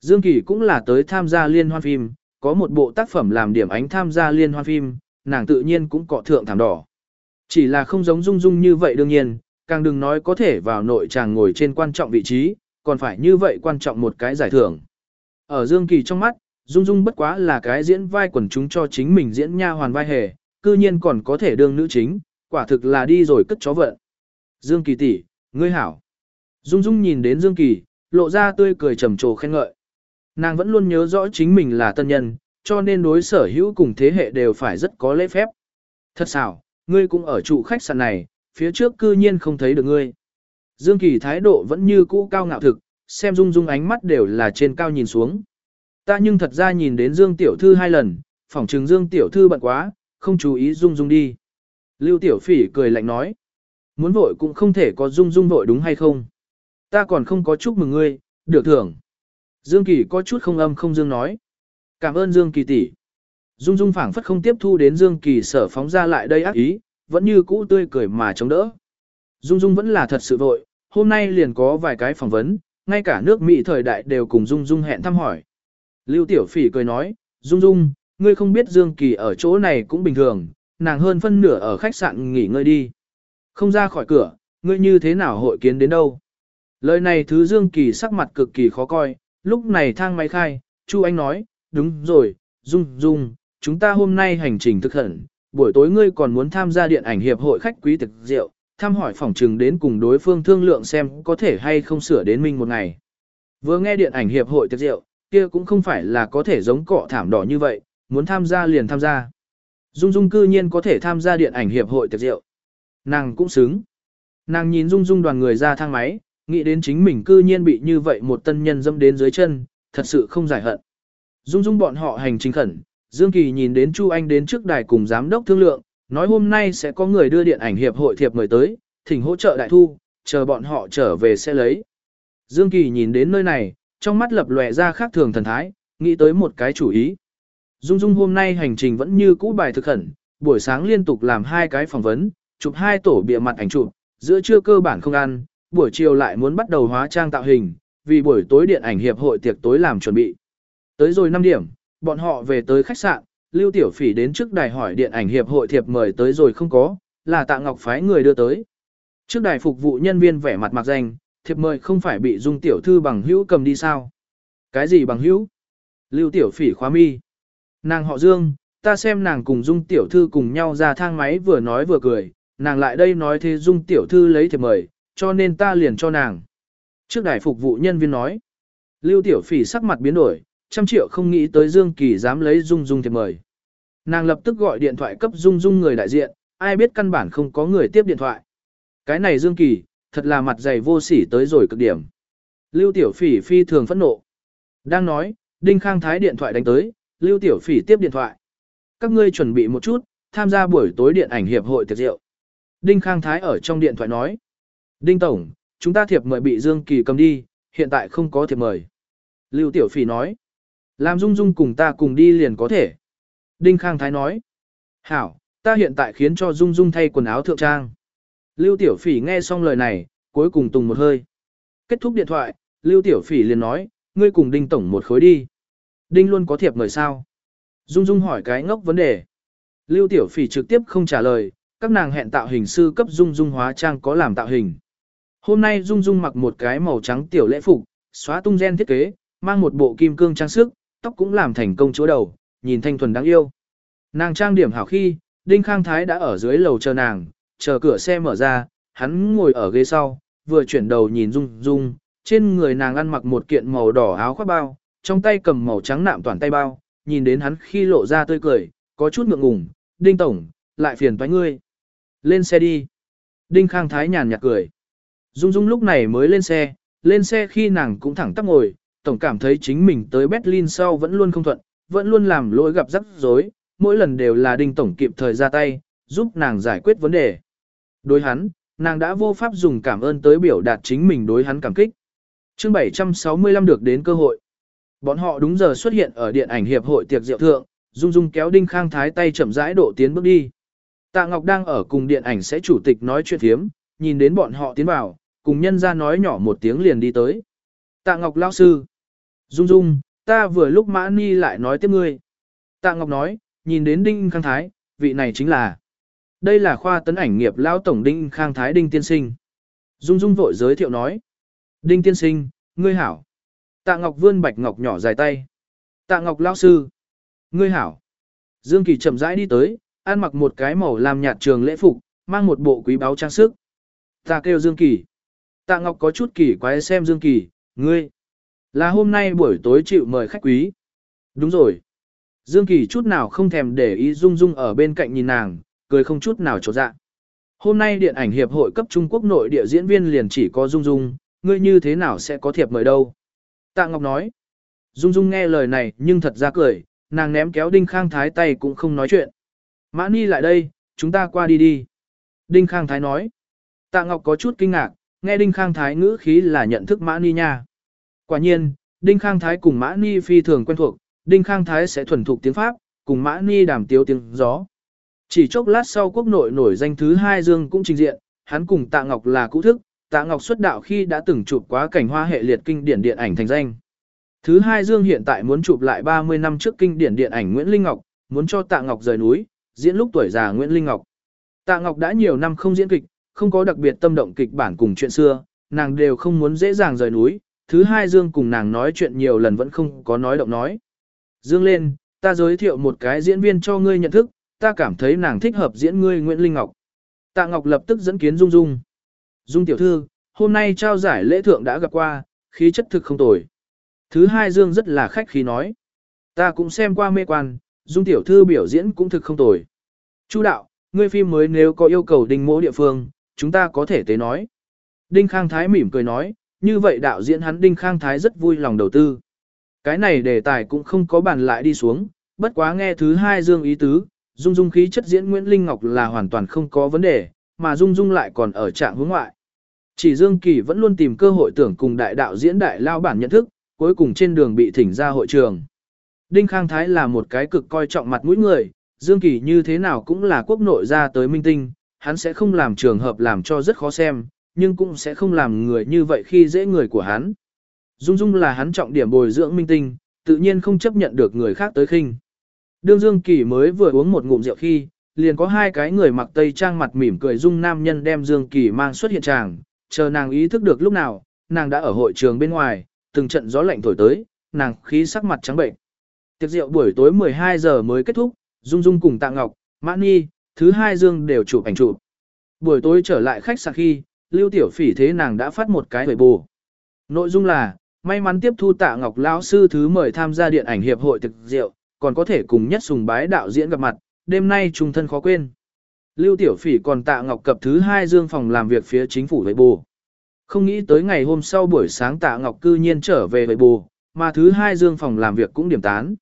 Dương Kỳ cũng là tới tham gia liên hoan phim, có một bộ tác phẩm làm điểm ánh tham gia liên hoan phim, nàng tự nhiên cũng cọ thượng thảm đỏ. Chỉ là không giống Dung Dung như vậy đương nhiên, càng đừng nói có thể vào nội chàng ngồi trên quan trọng vị trí, còn phải như vậy quan trọng một cái giải thưởng. Ở Dương Kỳ trong mắt, Dung Dung bất quá là cái diễn vai quần chúng cho chính mình diễn nha hoàn vai hề, cư nhiên còn có thể đương nữ chính, quả thực là đi rồi cất chó vận. Dương Kỳ tỷ, ngươi hảo. Dung Dung nhìn đến Dương Kỳ, lộ ra tươi cười trầm trồ khen ngợi. Nàng vẫn luôn nhớ rõ chính mình là tân nhân, cho nên đối sở hữu cùng thế hệ đều phải rất có lễ phép. Thật xảo, ngươi cũng ở trụ khách sạn này, phía trước cư nhiên không thấy được ngươi. Dương Kỳ thái độ vẫn như cũ cao ngạo thực, xem Dung Dung ánh mắt đều là trên cao nhìn xuống. Ta nhưng thật ra nhìn đến Dương Tiểu Thư hai lần, phỏng chừng Dương Tiểu Thư bận quá, không chú ý Dung Dung đi. Lưu Tiểu Phỉ cười lạnh nói. Muốn vội cũng không thể có Dung Dung vội đúng hay không. Ta còn không có chúc mừng ngươi, được thưởng. Dương Kỳ có chút không âm không dương nói. Cảm ơn Dương Kỳ tỷ. Dung Dung phảng phất không tiếp thu đến Dương Kỳ sở phóng ra lại đây ác ý, vẫn như cũ tươi cười mà chống đỡ. Dung Dung vẫn là thật sự vội, hôm nay liền có vài cái phỏng vấn, ngay cả nước Mỹ thời đại đều cùng Dung Dung hẹn thăm hỏi. Lưu Tiểu Phỉ cười nói, Dung Dung, ngươi không biết Dương Kỳ ở chỗ này cũng bình thường, nàng hơn phân nửa ở khách sạn nghỉ ngơi đi. Không ra khỏi cửa, ngươi như thế nào hội kiến đến đâu. Lời này thứ Dương Kỳ sắc mặt cực kỳ khó coi, lúc này thang máy khai, Chu Anh nói, đúng rồi, Dung Dung, chúng ta hôm nay hành trình thực hận, buổi tối ngươi còn muốn tham gia điện ảnh hiệp hội khách quý thực rượu, thăm hỏi phòng trừng đến cùng đối phương thương lượng xem có thể hay không sửa đến minh một ngày. Vừa nghe điện ảnh hiệp hội thực rượu, kia cũng không phải là có thể giống cọ thảm đỏ như vậy, muốn tham gia liền tham gia. Dung Dung cư nhiên có thể tham gia điện ảnh hiệp hội tiệc rượu. Nàng cũng xứng. Nàng nhìn Dung Dung đoàn người ra thang máy, nghĩ đến chính mình cư nhiên bị như vậy một tân nhân dâm đến dưới chân, thật sự không giải hận. Dung Dung bọn họ hành trình khẩn, Dương Kỳ nhìn đến Chu Anh đến trước đài cùng giám đốc thương lượng, nói hôm nay sẽ có người đưa điện ảnh hiệp hội thiệp mời tới, thỉnh hỗ trợ đại thu, chờ bọn họ trở về sẽ lấy. Dương Kỳ nhìn đến nơi này, trong mắt lập lòe ra khác thường thần thái, nghĩ tới một cái chủ ý. Dung Dung hôm nay hành trình vẫn như cũ bài thực khẩn, buổi sáng liên tục làm hai cái phỏng vấn, chụp hai tổ bìa mặt ảnh chụp, giữa trưa cơ bản không ăn, buổi chiều lại muốn bắt đầu hóa trang tạo hình, vì buổi tối điện ảnh hiệp hội tiệc tối làm chuẩn bị. Tới rồi 5 điểm, bọn họ về tới khách sạn, Lưu Tiểu Phỉ đến trước đài hỏi điện ảnh hiệp hội thiệp mời tới rồi không có, là Tạ Ngọc phái người đưa tới. Trước đài phục vụ nhân viên vẻ mặt mặc danh, thiệp mời không phải bị Dung Tiểu Thư bằng hữu cầm đi sao? Cái gì bằng hữu? Lưu Tiểu Phỉ khóa mi. Nàng họ Dương, ta xem nàng cùng Dung Tiểu Thư cùng nhau ra thang máy vừa nói vừa cười, nàng lại đây nói thế Dung Tiểu Thư lấy thiệp mời, cho nên ta liền cho nàng. Trước đài phục vụ nhân viên nói. Lưu Tiểu Phỉ sắc mặt biến đổi, trăm triệu không nghĩ tới Dương Kỳ dám lấy Dung Dung thiệp mời. Nàng lập tức gọi điện thoại cấp Dung Dung người đại diện, ai biết căn bản không có người tiếp điện thoại. Cái này Dương Kỳ, thật là mặt dày vô sỉ tới rồi cực điểm. Lưu Tiểu Phỉ phi thường phẫn nộ. Đang nói, Đinh Khang Thái điện thoại đánh tới, Lưu Tiểu Phỉ tiếp điện thoại. Các ngươi chuẩn bị một chút, tham gia buổi tối điện ảnh hiệp hội tiệc rượu. Đinh Khang Thái ở trong điện thoại nói. Đinh Tổng, chúng ta thiệp mời bị Dương Kỳ cầm đi, hiện tại không có thiệp mời. Lưu Tiểu Phỉ nói. Làm Dung Dung cùng ta cùng đi liền có thể. Đinh Khang Thái nói. Hảo, ta hiện tại khiến cho Dung Dung thay quần áo thượng trang. Lưu Tiểu Phỉ nghe xong lời này, cuối cùng tùng một hơi. Kết thúc điện thoại, Lưu Tiểu Phỉ liền nói, ngươi cùng Đinh Tổng một khối đi. Đinh luôn có thiệp mời sao? Dung Dung hỏi cái ngốc vấn đề. Lưu Tiểu Phỉ trực tiếp không trả lời, các nàng hẹn tạo hình sư cấp Dung Dung hóa trang có làm tạo hình. Hôm nay Dung Dung mặc một cái màu trắng tiểu lễ phục, xóa tung gen thiết kế, mang một bộ kim cương trang sức, tóc cũng làm thành công chúa đầu, nhìn thanh thuần đáng yêu. Nàng trang điểm hảo khi, Đinh Khang Thái đã ở dưới lầu chờ nàng, chờ cửa xe mở ra, hắn ngồi ở ghế sau, vừa chuyển đầu nhìn Dung Dung, trên người nàng ăn mặc một kiện màu đỏ áo khoác bao, trong tay cầm màu trắng nạm toàn tay bao, nhìn đến hắn khi lộ ra tươi cười, có chút ngượng ngùng, Đinh Tổng, lại phiền toái ngươi. Lên xe đi. Đinh Khang Thái nhàn nhạt cười. Dung Dung lúc này mới lên xe, lên xe khi nàng cũng thẳng tắp ngồi, tổng cảm thấy chính mình tới Berlin sau vẫn luôn không thuận, vẫn luôn làm lỗi gặp rắc rối, mỗi lần đều là Đinh Tổng kịp thời ra tay, giúp nàng giải quyết vấn đề. Đối hắn, nàng đã vô pháp dùng cảm ơn tới biểu đạt chính mình đối hắn cảm kích. chương 765 được đến cơ hội. Bọn họ đúng giờ xuất hiện ở điện ảnh hiệp hội tiệc rượu thượng, Dung Dung kéo Đinh Khang Thái tay chậm rãi độ tiến bước đi. Tạ Ngọc đang ở cùng điện ảnh sẽ chủ tịch nói chuyện thiếm, nhìn đến bọn họ tiến vào, cùng nhân ra nói nhỏ một tiếng liền đi tới. Tạ Ngọc lao sư. Dung Dung, ta vừa lúc Mã Ni lại nói tiếp ngươi. Tạ Ngọc nói, nhìn đến Đinh Khang Thái, vị này chính là. Đây là khoa tấn ảnh nghiệp lao tổng Đinh Khang Thái Đinh Tiên Sinh. Dung Dung vội giới thiệu nói. Đinh Tiên Sinh, ngươi hảo. Tạ Ngọc vươn bạch ngọc nhỏ dài tay. Tạ Ngọc lao sư. Ngươi hảo. Dương Kỳ chậm rãi đi tới, ăn mặc một cái màu làm nhạt trường lễ phục, mang một bộ quý báu trang sức. Ta kêu Dương Kỳ. Tạ Ngọc có chút kỳ quái xem Dương Kỳ, ngươi. Là hôm nay buổi tối chịu mời khách quý. Đúng rồi. Dương Kỳ chút nào không thèm để ý Dung Dung ở bên cạnh nhìn nàng, cười không chút nào trột dạ. Hôm nay điện ảnh hiệp hội cấp Trung Quốc nội địa diễn viên liền chỉ có Dung Dung, ngươi như thế nào sẽ có thiệp mời đâu? Tạ Ngọc nói. Dung Dung nghe lời này nhưng thật ra cười, nàng ném kéo Đinh Khang Thái tay cũng không nói chuyện. Mã Ni lại đây, chúng ta qua đi đi. Đinh Khang Thái nói. Tạ Ngọc có chút kinh ngạc, nghe Đinh Khang Thái ngữ khí là nhận thức Mã Ni nha. Quả nhiên, Đinh Khang Thái cùng Mã Ni phi thường quen thuộc, Đinh Khang Thái sẽ thuần thục tiếng Pháp, cùng Mã Ni đàm tiếu tiếng gió. Chỉ chốc lát sau quốc nội nổi danh thứ hai Dương cũng trình diện, hắn cùng Tạ Ngọc là cũ thức, Tạ Ngọc xuất đạo khi đã từng chụp quá cảnh hoa hệ liệt kinh điển điện ảnh thành danh. Thứ hai Dương hiện tại muốn chụp lại 30 năm trước kinh điển điện ảnh Nguyễn Linh Ngọc, muốn cho Tạ Ngọc rời núi, diễn lúc tuổi già Nguyễn Linh Ngọc. Tạ Ngọc đã nhiều năm không diễn kịch, không có đặc biệt tâm động kịch bản cùng chuyện xưa, nàng đều không muốn dễ dàng rời núi. Thứ hai Dương cùng nàng nói chuyện nhiều lần vẫn không có nói động nói. Dương lên, ta giới thiệu một cái diễn viên cho ngươi nhận thức, ta cảm thấy nàng thích hợp diễn ngươi Nguyễn Linh Ngọc. Tạ Ngọc lập tức dẫn kiến Dung Dung. Dung tiểu thư, hôm nay trao giải lễ thượng đã gặp qua, khí chất thực không tồi. Thứ hai Dương rất là khách khí nói. Ta cũng xem qua mê quan, Dung tiểu thư biểu diễn cũng thực không tồi. Chu đạo, ngươi phim mới nếu có yêu cầu đình mỗ địa phương, chúng ta có thể tế nói. Đinh Khang Thái mỉm cười nói, như vậy đạo diễn hắn Đinh Khang Thái rất vui lòng đầu tư. Cái này đề tài cũng không có bàn lại đi xuống, bất quá nghe thứ hai Dương ý tứ, Dung Dung khí chất diễn Nguyễn Linh Ngọc là hoàn toàn không có vấn đề, mà Dung Dung lại còn ở trạng hướng ngoại. Chỉ Dương Kỳ vẫn luôn tìm cơ hội tưởng cùng đại đạo diễn đại lao bản nhận thức, cuối cùng trên đường bị thỉnh ra hội trường. Đinh Khang Thái là một cái cực coi trọng mặt mũi người, Dương Kỳ như thế nào cũng là quốc nội ra tới minh tinh, hắn sẽ không làm trường hợp làm cho rất khó xem, nhưng cũng sẽ không làm người như vậy khi dễ người của hắn. Dung Dung là hắn trọng điểm bồi dưỡng minh tinh, tự nhiên không chấp nhận được người khác tới khinh. Đương Dương Kỳ mới vừa uống một ngụm rượu khi, liền có hai cái người mặc tây trang mặt mỉm cười dung nam nhân đem Dương Kỳ mang xuất hiện tràng, chờ nàng ý thức được lúc nào, nàng đã ở hội trường bên ngoài, từng trận gió lạnh thổi tới, nàng khí sắc mặt trắng bệnh. Tiệc rượu buổi tối 12 giờ mới kết thúc, Dung Dung cùng Tạ Ngọc, Mã Ni, thứ hai Dương đều chụp ảnh chụp. Buổi tối trở lại khách sạn khi, Lưu Tiểu Phỉ thế nàng đã phát một cái hồi bù. Nội dung là, may mắn tiếp thu Tạ Ngọc lão sư thứ mời tham gia điện ảnh hiệp hội thực rượu, còn có thể cùng nhất sùng bái đạo diễn gặp mặt, đêm nay trung thân khó quên. Lưu Tiểu Phỉ còn Tạ Ngọc cập thứ hai Dương phòng làm việc phía chính phủ với bù. Không nghĩ tới ngày hôm sau buổi sáng Tạ Ngọc cư nhiên trở về với bù, mà thứ hai Dương phòng làm việc cũng điểm tán.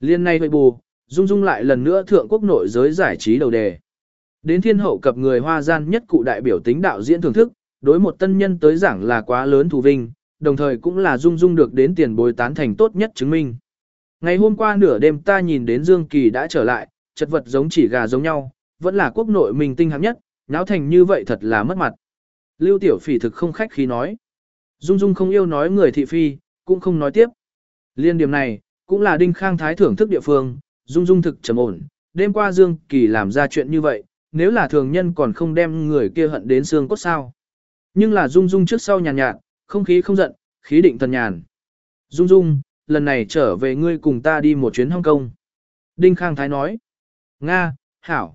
Liên nay với bù, Dung Dung lại lần nữa thượng quốc nội giới giải trí đầu đề. Đến thiên hậu cập người hoa gian nhất cụ đại biểu tính đạo diễn thưởng thức, đối một tân nhân tới giảng là quá lớn thù vinh, đồng thời cũng là Dung Dung được đến tiền bồi tán thành tốt nhất chứng minh. Ngày hôm qua nửa đêm ta nhìn đến Dương Kỳ đã trở lại, chật vật giống chỉ gà giống nhau, vẫn là quốc nội mình tinh hạng nhất, náo thành như vậy thật là mất mặt. Lưu Tiểu Phỉ thực không khách khí nói. Dung Dung không yêu nói người thị phi, cũng không nói tiếp. Liên điểm này, cũng là Đinh Khang Thái thưởng thức địa phương, Dung Dung thực trầm ổn, đêm qua Dương Kỳ làm ra chuyện như vậy, nếu là thường nhân còn không đem người kia hận đến xương cốt sao. Nhưng là Dung Dung trước sau nhàn nhạt, nhạt, không khí không giận, khí định thần nhàn. Dung Dung, lần này trở về ngươi cùng ta đi một chuyến Hong Kong. Đinh Khang Thái nói. Nga, Hảo.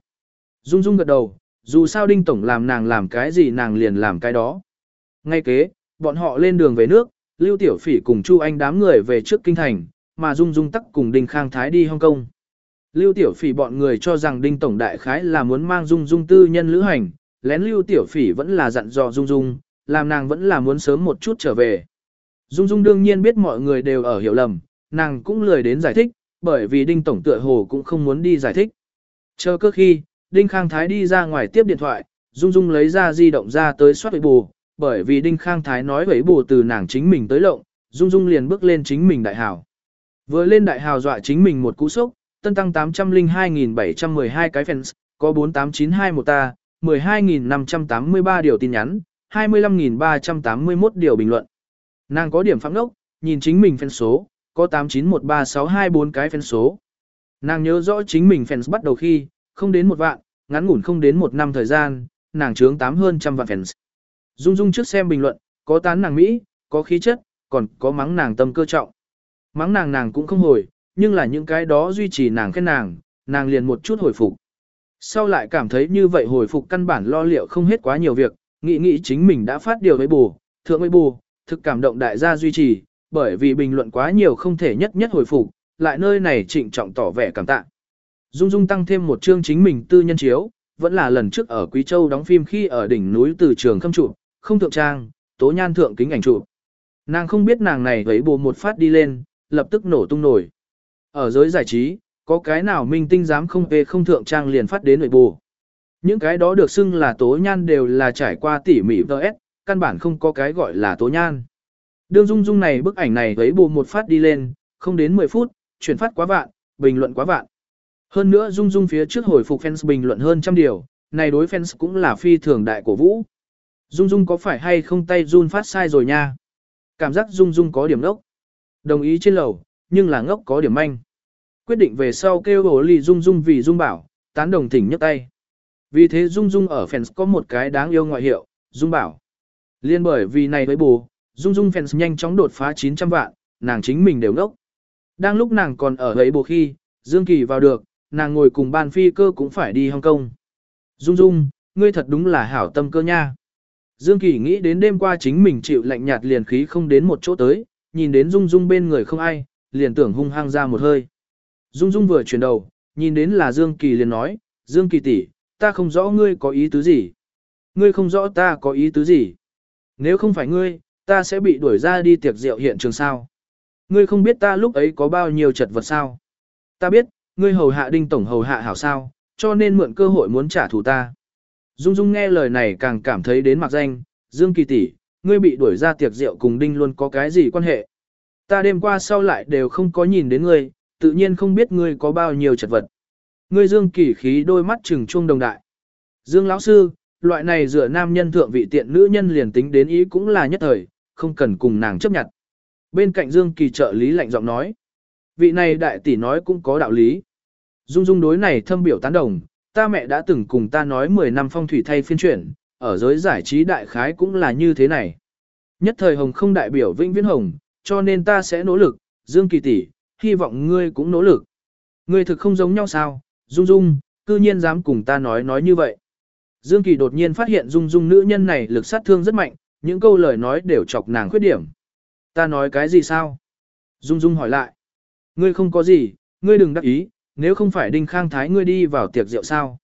Dung Dung gật đầu, dù sao Đinh Tổng làm nàng làm cái gì nàng liền làm cái đó. Ngay kế, bọn họ lên đường về nước, Lưu Tiểu Phỉ cùng Chu Anh đám người về trước kinh thành, mà Dung Dung tắc cùng Đinh Khang Thái đi Hong Kong. Lưu Tiểu Phỉ bọn người cho rằng Đinh Tổng Đại Khái là muốn mang Dung Dung tư nhân lữ hành, lén Lưu Tiểu Phỉ vẫn là dặn dò Dung Dung, làm nàng vẫn là muốn sớm một chút trở về. Dung Dung đương nhiên biết mọi người đều ở hiểu lầm, nàng cũng lười đến giải thích, bởi vì Đinh Tổng tựa hồ cũng không muốn đi giải thích. Chờ cơ khi, Đinh Khang Thái đi ra ngoài tiếp điện thoại, Dung Dung lấy ra di động ra tới soát với bù, bởi vì Đinh Khang Thái nói với bù từ nàng chính mình tới lộng, Dung Dung liền bước lên chính mình đại hào. Vừa lên đại hào dọa chính mình một cú sốc, tân tăng 802.712 cái fans, có 48921 ta, 12.583 điều tin nhắn, 25.381 điều bình luận. Nàng có điểm phạm ngốc, nhìn chính mình fan số, có 8913624 cái fan số. Nàng nhớ rõ chính mình fans bắt đầu khi, không đến một vạn, ngắn ngủn không đến một năm thời gian, nàng trướng tám hơn trăm vạn fans. Dung Dung trước xem bình luận, có tán nàng Mỹ, có khí chất, còn có mắng nàng tâm cơ trọng. Mắng nàng nàng cũng không hồi, nhưng là những cái đó duy trì nàng khen nàng, nàng liền một chút hồi phục. Sau lại cảm thấy như vậy hồi phục căn bản lo liệu không hết quá nhiều việc, nghĩ nghĩ chính mình đã phát điều với bù, thượng với bù, thực cảm động đại gia duy trì, bởi vì bình luận quá nhiều không thể nhất nhất hồi phục, lại nơi này trịnh trọng tỏ vẻ cảm tạ. Dung Dung tăng thêm một chương chính mình tư nhân chiếu, vẫn là lần trước ở Quý Châu đóng phim khi ở đỉnh núi từ trường khâm trụ, không thượng trang, tố nhan thượng kính ảnh trụ. Nàng không biết nàng này thấy bù một phát đi lên, lập tức nổ tung nổi. Ở giới giải trí, có cái nào minh tinh dám không về không thượng trang liền phát đến nội bù. Những cái đó được xưng là tố nhan đều là trải qua tỉ mỉ VS, căn bản không có cái gọi là tố nhan. Đương dung dung này bức ảnh này thấy bù một phát đi lên, không đến 10 phút, chuyển phát quá vạn, bình luận quá vạn. Hơn nữa dung dung phía trước hồi phục fans bình luận hơn trăm điều, này đối fans cũng là phi thường đại của vũ. Dung dung có phải hay không tay run phát sai rồi nha. Cảm giác dung dung có điểm đốc. Đồng ý trên lầu, nhưng là ngốc có điểm manh. Quyết định về sau kêu bổ lì dung dung vì dung bảo, tán đồng thỉnh nhấc tay. Vì thế dung dung ở fans có một cái đáng yêu ngoại hiệu, dung bảo. Liên bởi vì này với bù, dung dung fans nhanh chóng đột phá 900 vạn, nàng chính mình đều ngốc. Đang lúc nàng còn ở ấy bù khi, Dương Kỳ vào được, nàng ngồi cùng ban phi cơ cũng phải đi Hong Kong. Dung Dung, ngươi thật đúng là hảo tâm cơ nha. Dương Kỳ nghĩ đến đêm qua chính mình chịu lạnh nhạt liền khí không đến một chỗ tới, nhìn đến Dung Dung bên người không ai, liền tưởng hung hăng ra một hơi. Dung Dung vừa chuyển đầu, nhìn đến là Dương Kỳ liền nói, Dương Kỳ tỷ, ta không rõ ngươi có ý tứ gì. Ngươi không rõ ta có ý tứ gì. Nếu không phải ngươi, ta sẽ bị đuổi ra đi tiệc rượu hiện trường sao. Ngươi không biết ta lúc ấy có bao nhiêu chật vật sao. Ta biết, ngươi hầu hạ đinh tổng hầu hạ hảo sao, cho nên mượn cơ hội muốn trả thù ta. Dung Dung nghe lời này càng cảm thấy đến mặc danh, Dương Kỳ tỷ, ngươi bị đuổi ra tiệc rượu cùng đinh luôn có cái gì quan hệ. Ta đêm qua sau lại đều không có nhìn đến ngươi, tự nhiên không biết ngươi có bao nhiêu chật vật. Ngươi Dương Kỳ khí đôi mắt trừng trung đồng đại. Dương lão sư, loại này dựa nam nhân thượng vị tiện nữ nhân liền tính đến ý cũng là nhất thời, không cần cùng nàng chấp nhận. Bên cạnh Dương Kỳ trợ lý lạnh giọng nói. Vị này đại tỷ nói cũng có đạo lý. Dung dung đối này thâm biểu tán đồng, ta mẹ đã từng cùng ta nói 10 năm phong thủy thay phiên chuyển, ở giới giải trí đại khái cũng là như thế này. Nhất thời hồng không đại biểu vĩnh viễn hồng, cho nên ta sẽ nỗ lực, Dương Kỳ tỷ, hy vọng ngươi cũng nỗ lực. Ngươi thực không giống nhau sao, Dung Dung, cư nhiên dám cùng ta nói nói như vậy. Dương Kỳ đột nhiên phát hiện Dung Dung nữ nhân này lực sát thương rất mạnh, những câu lời nói đều chọc nàng khuyết điểm. Ta nói cái gì sao? Dung Dung hỏi lại. Ngươi không có gì, ngươi đừng đắc ý, nếu không phải Đinh Khang Thái ngươi đi vào tiệc rượu sao.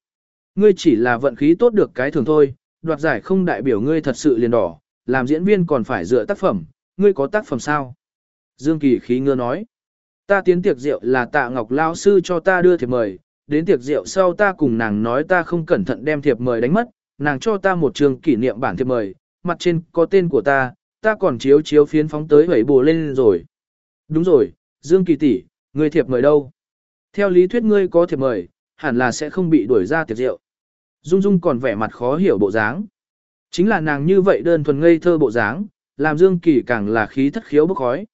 Ngươi chỉ là vận khí tốt được cái thường thôi, đoạt giải không đại biểu ngươi thật sự liền đỏ, làm diễn viên còn phải dựa tác phẩm, ngươi có tác phẩm sao? Dương Kỳ khí ngơ nói. Ta tiến tiệc rượu là tạ ngọc lao sư cho ta đưa thiệp mời, đến tiệc rượu sau ta cùng nàng nói ta không cẩn thận đem thiệp mời đánh mất, nàng cho ta một trường kỷ niệm bản thiệp mời, mặt trên có tên của ta, ta còn chiếu chiếu phiến phóng tới hẩy bồ lên rồi. Đúng rồi, Dương Kỳ tỷ, ngươi thiệp mời đâu? Theo lý thuyết ngươi có thiệp mời, hẳn là sẽ không bị đuổi ra tiệc rượu. Dung Dung còn vẻ mặt khó hiểu bộ dáng. Chính là nàng như vậy đơn thuần ngây thơ bộ dáng, làm Dương Kỳ càng là khí thất khiếu bốc khói.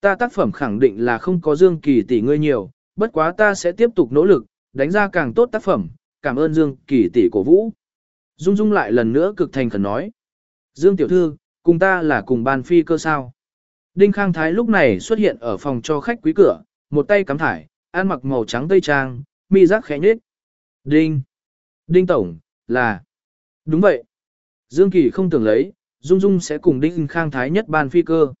Ta tác phẩm khẳng định là không có Dương Kỳ tỷ ngươi nhiều, bất quá ta sẽ tiếp tục nỗ lực, đánh ra càng tốt tác phẩm, cảm ơn Dương Kỳ tỷ cổ vũ. Dung Dung lại lần nữa cực thành khẩn nói. Dương Tiểu Thư, cùng ta là cùng ban phi cơ sao. Đinh Khang Thái lúc này xuất hiện ở phòng cho khách quý cửa, một tay cắm thải, ăn mặc màu trắng tây trang, mi giác khẽ nhếch. Đinh. Đinh Tổng, là. Đúng vậy. Dương Kỳ không tưởng lấy, Dung Dung sẽ cùng Đinh Khang Thái nhất ban phi cơ.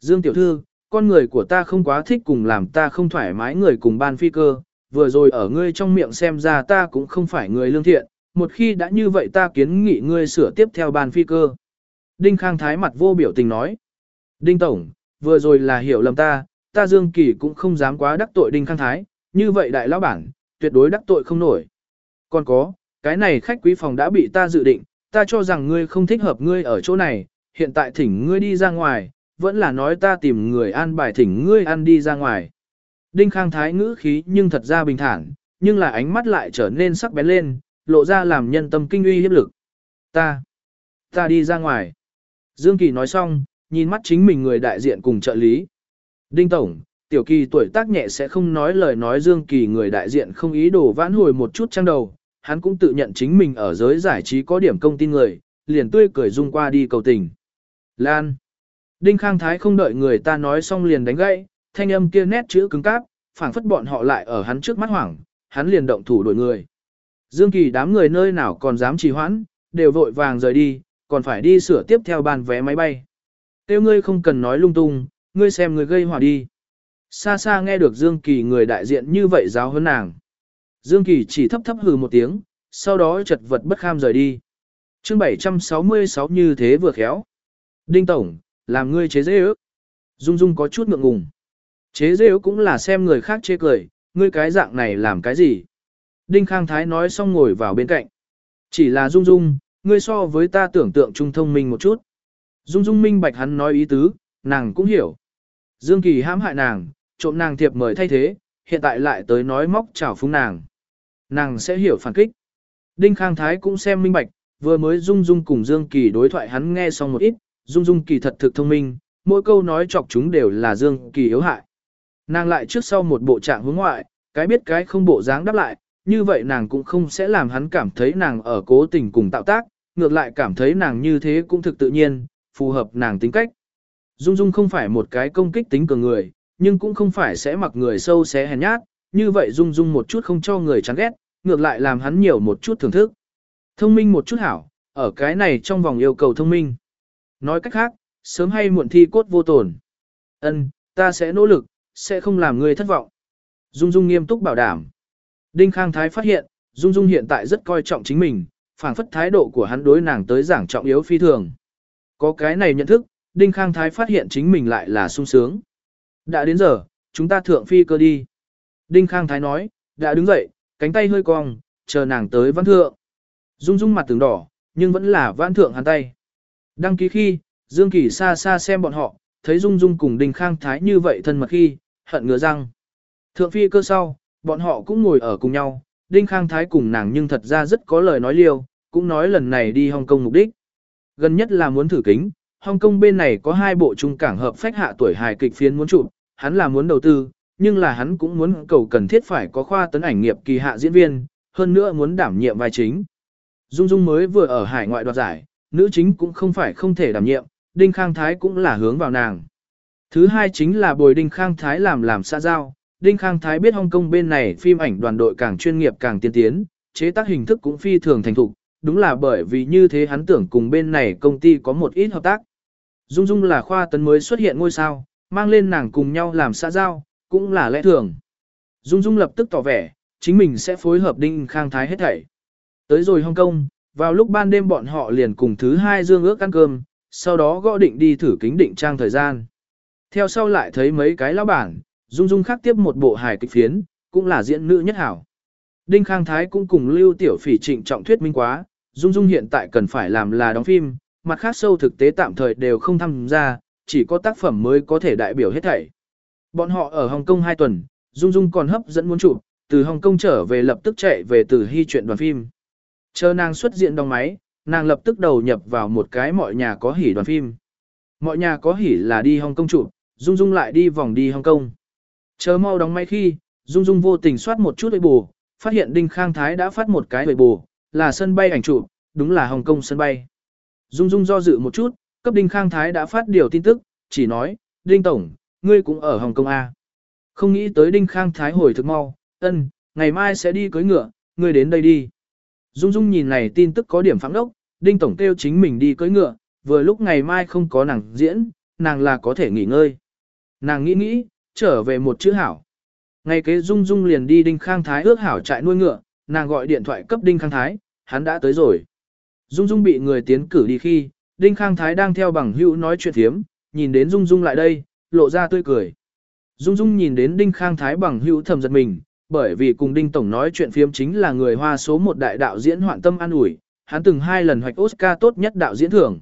Dương Tiểu Thư, con người của ta không quá thích cùng làm ta không thoải mái người cùng ban phi cơ, vừa rồi ở ngươi trong miệng xem ra ta cũng không phải người lương thiện, một khi đã như vậy ta kiến nghị ngươi sửa tiếp theo ban phi cơ. Đinh Khang Thái mặt vô biểu tình nói. Đinh Tổng, vừa rồi là hiểu lầm ta, ta Dương Kỳ cũng không dám quá đắc tội Đinh Khang Thái, như vậy đại lão bản, tuyệt đối đắc tội không nổi. Còn có, cái này khách quý phòng đã bị ta dự định, ta cho rằng ngươi không thích hợp ngươi ở chỗ này, hiện tại thỉnh ngươi đi ra ngoài, vẫn là nói ta tìm người an bài thỉnh ngươi ăn đi ra ngoài. Đinh Khang Thái ngữ khí nhưng thật ra bình thản, nhưng là ánh mắt lại trở nên sắc bén lên, lộ ra làm nhân tâm kinh uy hiếp lực. Ta, ta đi ra ngoài. Dương Kỳ nói xong, nhìn mắt chính mình người đại diện cùng trợ lý. Đinh Tổng, Tiểu Kỳ tuổi tác nhẹ sẽ không nói lời nói Dương Kỳ người đại diện không ý đồ vãn hồi một chút trang đầu, hắn cũng tự nhận chính mình ở giới giải trí có điểm công tin người, liền tươi cười dung qua đi cầu tình. Lan. Đinh Khang Thái không đợi người ta nói xong liền đánh gãy, thanh âm kia nét chữ cứng cáp, phảng phất bọn họ lại ở hắn trước mắt hoảng, hắn liền động thủ đuổi người. Dương Kỳ đám người nơi nào còn dám trì hoãn, đều vội vàng rời đi, còn phải đi sửa tiếp theo bàn vé máy bay. Tiêu ngươi không cần nói lung tung, ngươi xem người gây hỏa đi. Xa xa nghe được Dương Kỳ người đại diện như vậy giáo hơn nàng. Dương Kỳ chỉ thấp thấp hừ một tiếng, sau đó chật vật bất kham rời đi. chương 766 như thế vừa khéo. Đinh Tổng, làm ngươi chế dễ ước. Dung Dung có chút ngượng ngùng. Chế dễ ước cũng là xem người khác chê cười, ngươi cái dạng này làm cái gì. Đinh Khang Thái nói xong ngồi vào bên cạnh. Chỉ là Dung Dung, ngươi so với ta tưởng tượng trung thông minh một chút. Dung Dung minh bạch hắn nói ý tứ, nàng cũng hiểu. Dương Kỳ hãm hại nàng, trộm nàng thiệp mời thay thế, hiện tại lại tới nói móc chào phúng nàng. Nàng sẽ hiểu phản kích. Đinh Khang Thái cũng xem minh bạch, vừa mới Dung Dung cùng Dương Kỳ đối thoại hắn nghe xong một ít, Dung Dung Kỳ thật thực thông minh, mỗi câu nói chọc chúng đều là Dương Kỳ yếu hại. Nàng lại trước sau một bộ trạng hướng ngoại, cái biết cái không bộ dáng đáp lại, như vậy nàng cũng không sẽ làm hắn cảm thấy nàng ở cố tình cùng tạo tác, ngược lại cảm thấy nàng như thế cũng thực tự nhiên, phù hợp nàng tính cách. Dung Dung không phải một cái công kích tính cường người, nhưng cũng không phải sẽ mặc người sâu xé hèn nhát, như vậy Dung Dung một chút không cho người chán ghét, ngược lại làm hắn nhiều một chút thưởng thức. Thông minh một chút hảo, ở cái này trong vòng yêu cầu thông minh. Nói cách khác, sớm hay muộn thi cốt vô tổn. Ân, ta sẽ nỗ lực, sẽ không làm ngươi thất vọng. Dung Dung nghiêm túc bảo đảm. Đinh Khang Thái phát hiện, Dung Dung hiện tại rất coi trọng chính mình, phảng phất thái độ của hắn đối nàng tới giảng trọng yếu phi thường. Có cái này nhận thức, Đinh Khang Thái phát hiện chính mình lại là sung sướng. Đã đến giờ, chúng ta thượng phi cơ đi. Đinh Khang Thái nói, đã đứng dậy, cánh tay hơi cong, chờ nàng tới văn thượng. Dung Dung mặt từng đỏ, nhưng vẫn là văn thượng hắn tay. Đăng ký khi, Dương Kỳ xa xa xem bọn họ, thấy Dung Dung cùng Đinh Khang Thái như vậy thân mật khi, hận ngứa răng. Thượng phi cơ sau, bọn họ cũng ngồi ở cùng nhau, Đinh Khang Thái cùng nàng nhưng thật ra rất có lời nói liêu, cũng nói lần này đi Hong Kong mục đích. Gần nhất là muốn thử kính, Hong Kong bên này có hai bộ trung cảng hợp phách hạ tuổi hài kịch phiến muốn chụp, hắn là muốn đầu tư, nhưng là hắn cũng muốn cầu cần thiết phải có khoa tấn ảnh nghiệp kỳ hạ diễn viên, hơn nữa muốn đảm nhiệm vai chính. Dung Dung mới vừa ở hải ngoại đoạt giải, nữ chính cũng không phải không thể đảm nhiệm, Đinh Khang Thái cũng là hướng vào nàng. Thứ hai chính là bồi Đinh Khang Thái làm làm xã giao, Đinh Khang Thái biết Hong Kong bên này phim ảnh đoàn đội càng chuyên nghiệp càng tiên tiến, chế tác hình thức cũng phi thường thành thục, đúng là bởi vì như thế hắn tưởng cùng bên này công ty có một ít hợp tác. Dung Dung là khoa tấn mới xuất hiện ngôi sao, mang lên nàng cùng nhau làm xã giao, cũng là lẽ thường. Dung Dung lập tức tỏ vẻ, chính mình sẽ phối hợp Đinh Khang Thái hết thảy. Tới rồi Hong Kong, vào lúc ban đêm bọn họ liền cùng thứ hai dương ước ăn cơm, sau đó gõ định đi thử kính định trang thời gian. Theo sau lại thấy mấy cái lão bản, Dung Dung khác tiếp một bộ hài kịch phiến, cũng là diễn nữ nhất hảo. Đinh Khang Thái cũng cùng Lưu Tiểu Phỉ trịnh trọng thuyết minh quá, Dung Dung hiện tại cần phải làm là đóng phim, mặt khác sâu thực tế tạm thời đều không tham gia, chỉ có tác phẩm mới có thể đại biểu hết thảy. Bọn họ ở Hồng Kông 2 tuần, Dung Dung còn hấp dẫn muốn chụp, từ Hồng Kông trở về lập tức chạy về từ hy chuyện đoàn phim. Chờ nàng xuất diện đóng máy, nàng lập tức đầu nhập vào một cái mọi nhà có hỉ đoàn phim. Mọi nhà có hỉ là đi Hồng Kông chụp, Dung Dung lại đi vòng đi Hồng Kông. Chờ mau đóng máy khi, Dung Dung vô tình soát một chút với bù, phát hiện Đinh Khang Thái đã phát một cái với bù, là sân bay ảnh chụp, đúng là Hồng Kông sân bay. Dung Dung do dự một chút, cấp Đinh Khang Thái đã phát điều tin tức, chỉ nói, Đinh Tổng, ngươi cũng ở Hồng Kông A. Không nghĩ tới Đinh Khang Thái hồi thực mau, ân, ngày mai sẽ đi cưới ngựa, ngươi đến đây đi. Dung Dung nhìn này tin tức có điểm phẳng đốc, Đinh Tổng kêu chính mình đi cưới ngựa, vừa lúc ngày mai không có nàng diễn, nàng là có thể nghỉ ngơi. Nàng nghĩ nghĩ, trở về một chữ hảo. Ngày kế Dung Dung liền đi Đinh Khang Thái ước hảo trại nuôi ngựa, nàng gọi điện thoại cấp Đinh Khang Thái, hắn đã tới rồi. Dung Dung bị người tiến cử đi khi, Đinh Khang Thái đang theo bằng hữu nói chuyện thiếm, nhìn đến Dung Dung lại đây, lộ ra tươi cười. Dung Dung nhìn đến Đinh Khang Thái bằng hữu thầm giật mình, bởi vì cùng Đinh Tổng nói chuyện phiếm chính là người hoa số một đại đạo diễn hoạn tâm an ủi, hắn từng hai lần hoạch Oscar tốt nhất đạo diễn thưởng.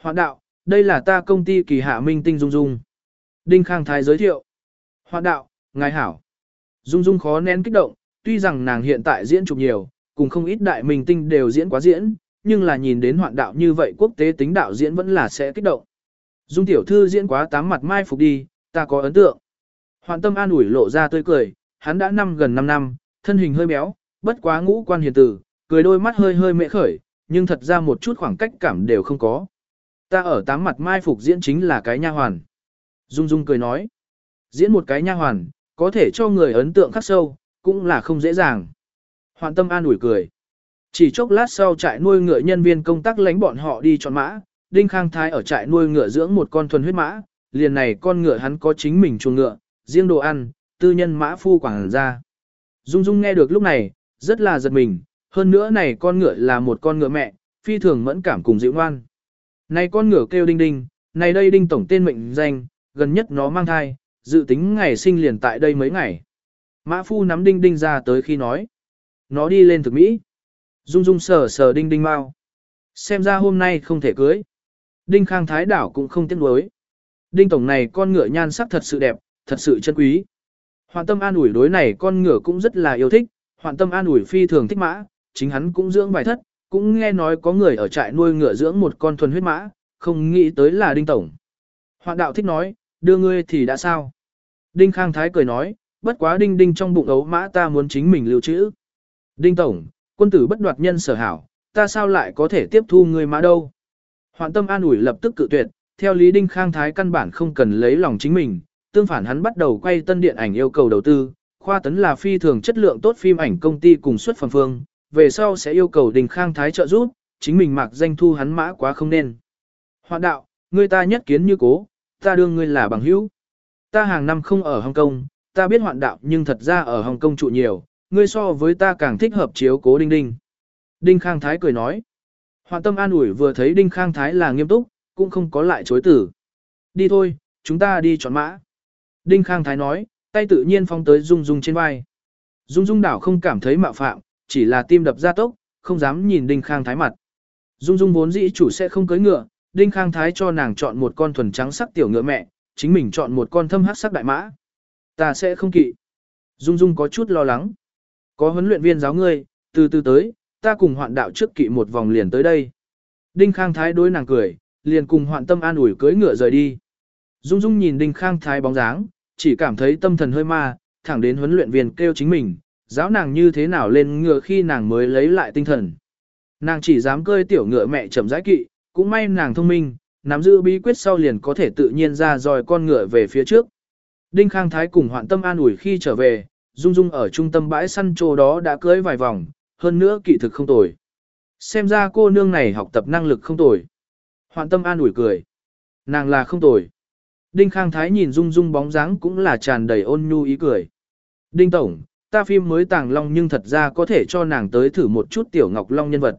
Hoạn đạo, đây là ta công ty kỳ hạ minh tinh Dung Dung. Đinh Khang Thái giới thiệu. Hoạn đạo, ngài hảo. Dung Dung khó nén kích động, tuy rằng nàng hiện tại diễn chụp nhiều, cùng không ít đại minh tinh đều diễn quá diễn, nhưng là nhìn đến hoạn đạo như vậy quốc tế tính đạo diễn vẫn là sẽ kích động. Dung tiểu thư diễn quá tám mặt mai phục đi, ta có ấn tượng. Hoạn tâm an ủi lộ ra tươi cười, hắn đã năm gần 5 năm, thân hình hơi béo, bất quá ngũ quan hiền tử, cười đôi mắt hơi hơi mệ khởi, nhưng thật ra một chút khoảng cách cảm đều không có. Ta ở tám mặt mai phục diễn chính là cái nha hoàn. Dung Dung cười nói, diễn một cái nha hoàn, có thể cho người ấn tượng khắc sâu, cũng là không dễ dàng. Hoạn tâm an ủi cười. Chỉ chốc lát sau trại nuôi ngựa nhân viên công tác lánh bọn họ đi chọn mã, Đinh Khang Thái ở trại nuôi ngựa dưỡng một con thuần huyết mã, liền này con ngựa hắn có chính mình chuồng ngựa, riêng đồ ăn, tư nhân mã phu quảng ra. Dung Dung nghe được lúc này, rất là giật mình, hơn nữa này con ngựa là một con ngựa mẹ, phi thường mẫn cảm cùng dịu ngoan. Này con ngựa kêu đinh đinh, này đây đinh tổng tên mệnh danh, gần nhất nó mang thai, dự tính ngày sinh liền tại đây mấy ngày. Mã phu nắm đinh đinh ra tới khi nói. Nó đi lên thực Mỹ. Dung dung sờ sờ đinh đinh mau. Xem ra hôm nay không thể cưới. Đinh khang thái đảo cũng không tiếc nuối. Đinh tổng này con ngựa nhan sắc thật sự đẹp, thật sự chân quý. Hoạn tâm an ủi đối này con ngựa cũng rất là yêu thích, hoạn tâm an ủi phi thường thích mã, chính hắn cũng dưỡng vài thất, cũng nghe nói có người ở trại nuôi ngựa dưỡng một con thuần huyết mã, không nghĩ tới là đinh tổng. Hoạn đạo thích nói, đưa ngươi thì đã sao? Đinh khang thái cười nói, bất quá đinh đinh trong bụng ấu mã ta muốn chính mình lưu trữ. Đinh tổng, quân tử bất đoạt nhân sở hảo, ta sao lại có thể tiếp thu ngươi mã đâu? Hoạn tâm an ủi lập tức cự tuyệt, theo lý đinh khang thái căn bản không cần lấy lòng chính mình, tương phản hắn bắt đầu quay tân điện ảnh yêu cầu đầu tư, khoa tấn là phi thường chất lượng tốt phim ảnh công ty cùng xuất phần phương, về sau sẽ yêu cầu Đinh khang thái trợ giúp, chính mình mặc danh thu hắn mã quá không nên. Hoạn đạo, người ta nhất kiến như cố, ta đương ngươi là bằng hữu. Ta hàng năm không ở Hồng Kông, ta biết hoạn đạo nhưng thật ra ở Hồng Kông trụ nhiều, ngươi so với ta càng thích hợp chiếu cố đinh đinh. Đinh Khang Thái cười nói. Hoạn tâm an ủi vừa thấy Đinh Khang Thái là nghiêm túc, cũng không có lại chối tử. Đi thôi, chúng ta đi chọn mã. Đinh Khang Thái nói, tay tự nhiên phong tới Dung Dung trên vai. Dung Dung đảo không cảm thấy mạo phạm, chỉ là tim đập ra tốc, không dám nhìn Đinh Khang Thái mặt. Dung Dung vốn dĩ chủ sẽ không cưới ngựa, Đinh Khang Thái cho nàng chọn một con thuần trắng sắc tiểu ngựa mẹ, chính mình chọn một con thâm hắc sắc đại mã. Ta sẽ không kỵ. Dung Dung có chút lo lắng. Có huấn luyện viên giáo ngươi, từ từ tới, ta cùng hoạn đạo trước kỵ một vòng liền tới đây. Đinh Khang Thái đối nàng cười, liền cùng hoạn tâm an ủi cưới ngựa rời đi. Dung Dung nhìn Đinh Khang Thái bóng dáng, chỉ cảm thấy tâm thần hơi ma, thẳng đến huấn luyện viên kêu chính mình, giáo nàng như thế nào lên ngựa khi nàng mới lấy lại tinh thần. Nàng chỉ dám cơi tiểu ngựa mẹ chậm rãi kỵ, cũng may nàng thông minh, nắm giữ bí quyết sau liền có thể tự nhiên ra dòi con ngựa về phía trước. Đinh Khang Thái cùng hoạn tâm an ủi khi trở về, Dung Dung ở trung tâm bãi săn trô đó đã cưới vài vòng, hơn nữa kỹ thực không tồi. Xem ra cô nương này học tập năng lực không tồi. Hoạn tâm an ủi cười. Nàng là không tồi. Đinh Khang Thái nhìn Dung Dung bóng dáng cũng là tràn đầy ôn nhu ý cười. Đinh Tổng, ta phim mới tàng long nhưng thật ra có thể cho nàng tới thử một chút tiểu ngọc long nhân vật.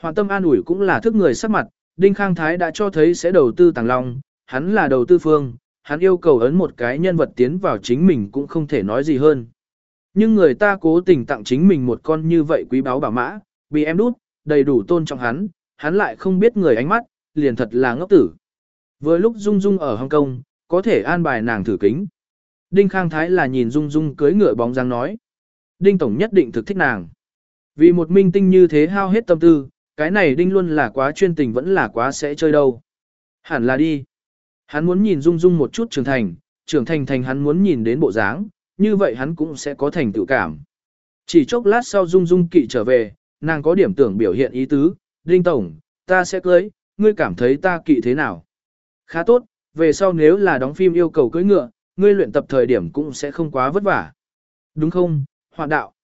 Hoàn tâm an ủi cũng là thức người sắc mặt, Đinh Khang Thái đã cho thấy sẽ đầu tư tàng long, hắn là đầu tư phương, hắn yêu cầu ấn một cái nhân vật tiến vào chính mình cũng không thể nói gì hơn. Nhưng người ta cố tình tặng chính mình một con như vậy quý báu bảo mã, bị em đút, đầy đủ tôn trọng hắn, hắn lại không biết người ánh mắt, liền thật là ngốc tử. Vừa lúc Dung Dung ở Hồng Kông, có thể an bài nàng thử kính. Đinh Khang Thái là nhìn Dung Dung cưới ngựa bóng dáng nói. Đinh Tổng nhất định thực thích nàng. Vì một minh tinh như thế hao hết tâm tư, cái này Đinh luôn là quá chuyên tình vẫn là quá sẽ chơi đâu. Hẳn là đi. Hắn muốn nhìn Dung Dung một chút trưởng thành, trưởng thành thành hắn muốn nhìn đến bộ dáng, như vậy hắn cũng sẽ có thành tựu cảm. Chỉ chốc lát sau Dung Dung kỵ trở về, nàng có điểm tưởng biểu hiện ý tứ, Đinh Tổng, ta sẽ cưới, ngươi cảm thấy ta kỵ thế nào? Khá tốt, về sau nếu là đóng phim yêu cầu cưới ngựa, ngươi luyện tập thời điểm cũng sẽ không quá vất vả. Đúng không, hoạn đạo?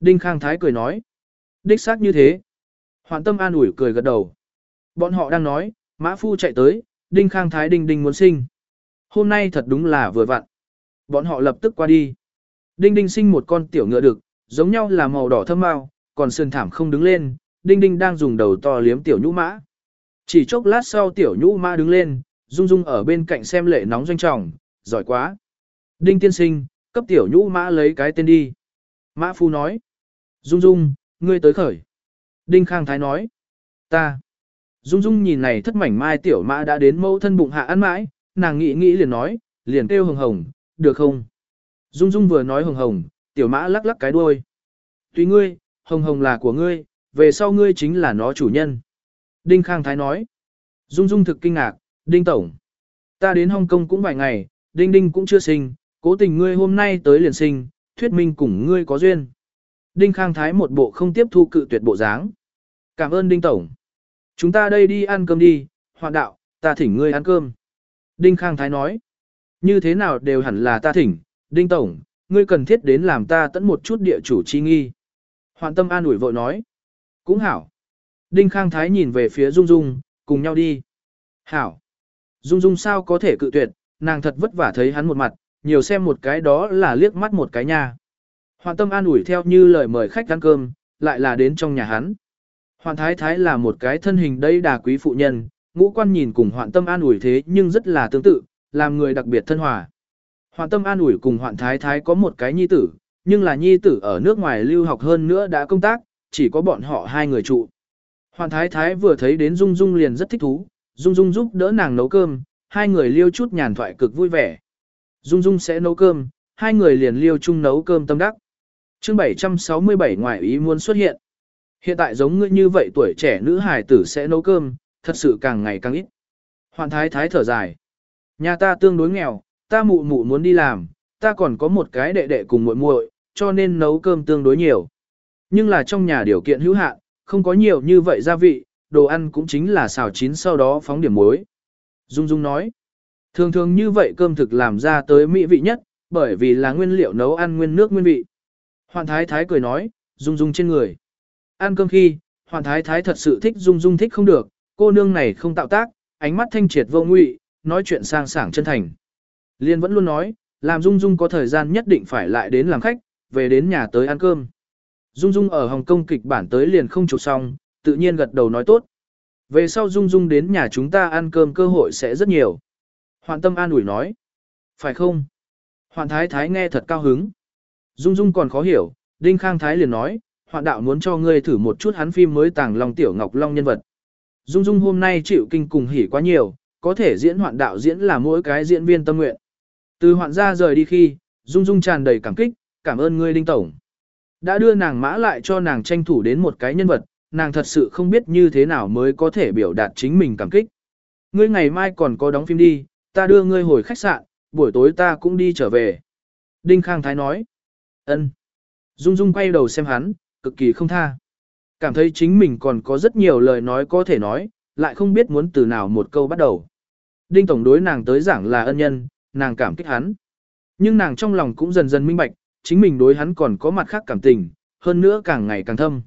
Đinh Khang Thái cười nói. Đích xác như thế. Hoạn tâm an ủi cười gật đầu. Bọn họ đang nói, mã phu chạy tới, Đinh Khang Thái đinh đinh muốn sinh. Hôm nay thật đúng là vừa vặn. Bọn họ lập tức qua đi. Đinh đinh sinh một con tiểu ngựa đực, giống nhau là màu đỏ thâm mau, còn sườn thảm không đứng lên, đinh đinh đang dùng đầu to liếm tiểu nhũ mã. Chỉ chốc lát sau tiểu nhũ mã đứng lên, Dung Dung ở bên cạnh xem lệ nóng doanh trọng, giỏi quá. Đinh tiên sinh, cấp tiểu nhũ mã lấy cái tên đi. Mã phu nói. Dung Dung, ngươi tới khởi. Đinh Khang Thái nói. Ta. Dung Dung nhìn này thất mảnh mai tiểu mã đã đến mẫu thân bụng hạ ăn mãi, nàng nghĩ nghĩ liền nói, liền kêu hồng hồng, được không? Dung Dung vừa nói hồng hồng, tiểu mã lắc lắc cái đuôi. Tùy ngươi, hồng hồng là của ngươi, về sau ngươi chính là nó chủ nhân. Đinh Khang Thái nói. Dung Dung thực kinh ngạc, Đinh Tổng. Ta đến Hồng Kông cũng vài ngày, Đinh Đinh cũng chưa sinh, cố tình ngươi hôm nay tới liền sinh, thuyết minh cùng ngươi có duyên. Đinh Khang Thái một bộ không tiếp thu cự tuyệt bộ dáng. Cảm ơn Đinh Tổng. Chúng ta đây đi ăn cơm đi, hoạn đạo, ta thỉnh ngươi ăn cơm. Đinh Khang Thái nói. Như thế nào đều hẳn là ta thỉnh, Đinh Tổng, ngươi cần thiết đến làm ta tận một chút địa chủ chi nghi. Hoạn tâm an ủi vội nói. Cũng hảo. Đinh Khang Thái nhìn về phía Dung Dung, cùng nhau đi. Hảo. Dung Dung sao có thể cự tuyệt, nàng thật vất vả thấy hắn một mặt, nhiều xem một cái đó là liếc mắt một cái nha. Hoạn tâm an ủi theo như lời mời khách ăn cơm, lại là đến trong nhà hắn. Hoạn thái thái là một cái thân hình đây đà quý phụ nhân, ngũ quan nhìn cùng hoạn tâm an ủi thế nhưng rất là tương tự, làm người đặc biệt thân hòa. Hoạn tâm an ủi cùng hoạn thái thái có một cái nhi tử, nhưng là nhi tử ở nước ngoài lưu học hơn nữa đã công tác, chỉ có bọn họ hai người trụ. Hoạn thái thái vừa thấy đến Dung Dung liền rất thích thú, Dung Dung giúp đỡ nàng nấu cơm, hai người liêu chút nhàn thoại cực vui vẻ. Dung Dung sẽ nấu cơm, hai người liền liêu chung nấu cơm tâm đắc. chương 767 ngoại ý muốn xuất hiện. Hiện tại giống ngươi như vậy tuổi trẻ nữ hài tử sẽ nấu cơm, thật sự càng ngày càng ít. Hoạn thái thái thở dài. Nhà ta tương đối nghèo, ta mụ mụ muốn đi làm, ta còn có một cái đệ đệ cùng muội muội, cho nên nấu cơm tương đối nhiều. Nhưng là trong nhà điều kiện hữu hạn, không có nhiều như vậy gia vị, đồ ăn cũng chính là xào chín sau đó phóng điểm muối. Dung Dung nói, thường thường như vậy cơm thực làm ra tới mỹ vị nhất, bởi vì là nguyên liệu nấu ăn nguyên nước nguyên vị. Hoàn Thái Thái cười nói, Dung Dung trên người. Ăn cơm khi, Hoàn Thái Thái thật sự thích Dung Dung thích không được, cô nương này không tạo tác, ánh mắt thanh triệt vô nguy nói chuyện sang sảng chân thành. Liên vẫn luôn nói, làm Dung Dung có thời gian nhất định phải lại đến làm khách, về đến nhà tới ăn cơm. Dung Dung ở Hồng Kông kịch bản tới liền không chụp xong, tự nhiên gật đầu nói tốt. Về sau Dung Dung đến nhà chúng ta ăn cơm cơ hội sẽ rất nhiều. Hoàn tâm an ủi nói. Phải không? Hoàn Thái Thái nghe thật cao hứng. Dung Dung còn khó hiểu, Đinh Khang Thái liền nói, Hoạn đạo muốn cho ngươi thử một chút hắn phim mới tàng Long Tiểu Ngọc Long nhân vật. Dung Dung hôm nay chịu kinh cùng hỉ quá nhiều, có thể diễn hoạn đạo diễn là mỗi cái diễn viên tâm nguyện. Từ hoạn gia rời đi khi, Dung Dung tràn đầy cảm kích, cảm ơn ngươi Đinh Tổng. Đã đưa nàng mã lại cho nàng tranh thủ đến một cái nhân vật, nàng thật sự không biết như thế nào mới có thể biểu đạt chính mình cảm kích. Ngươi ngày mai còn có đóng phim đi, ta đưa ngươi hồi khách sạn, buổi tối ta cũng đi trở về. Đinh Khang Thái nói. ân. Dung Dung quay đầu xem hắn, cực kỳ không tha. Cảm thấy chính mình còn có rất nhiều lời nói có thể nói, lại không biết muốn từ nào một câu bắt đầu. Đinh Tổng đối nàng tới giảng là ân nhân, nàng cảm kích hắn. Nhưng nàng trong lòng cũng dần dần minh bạch, chính mình đối hắn còn có mặt khác cảm tình, hơn nữa càng ngày càng thâm.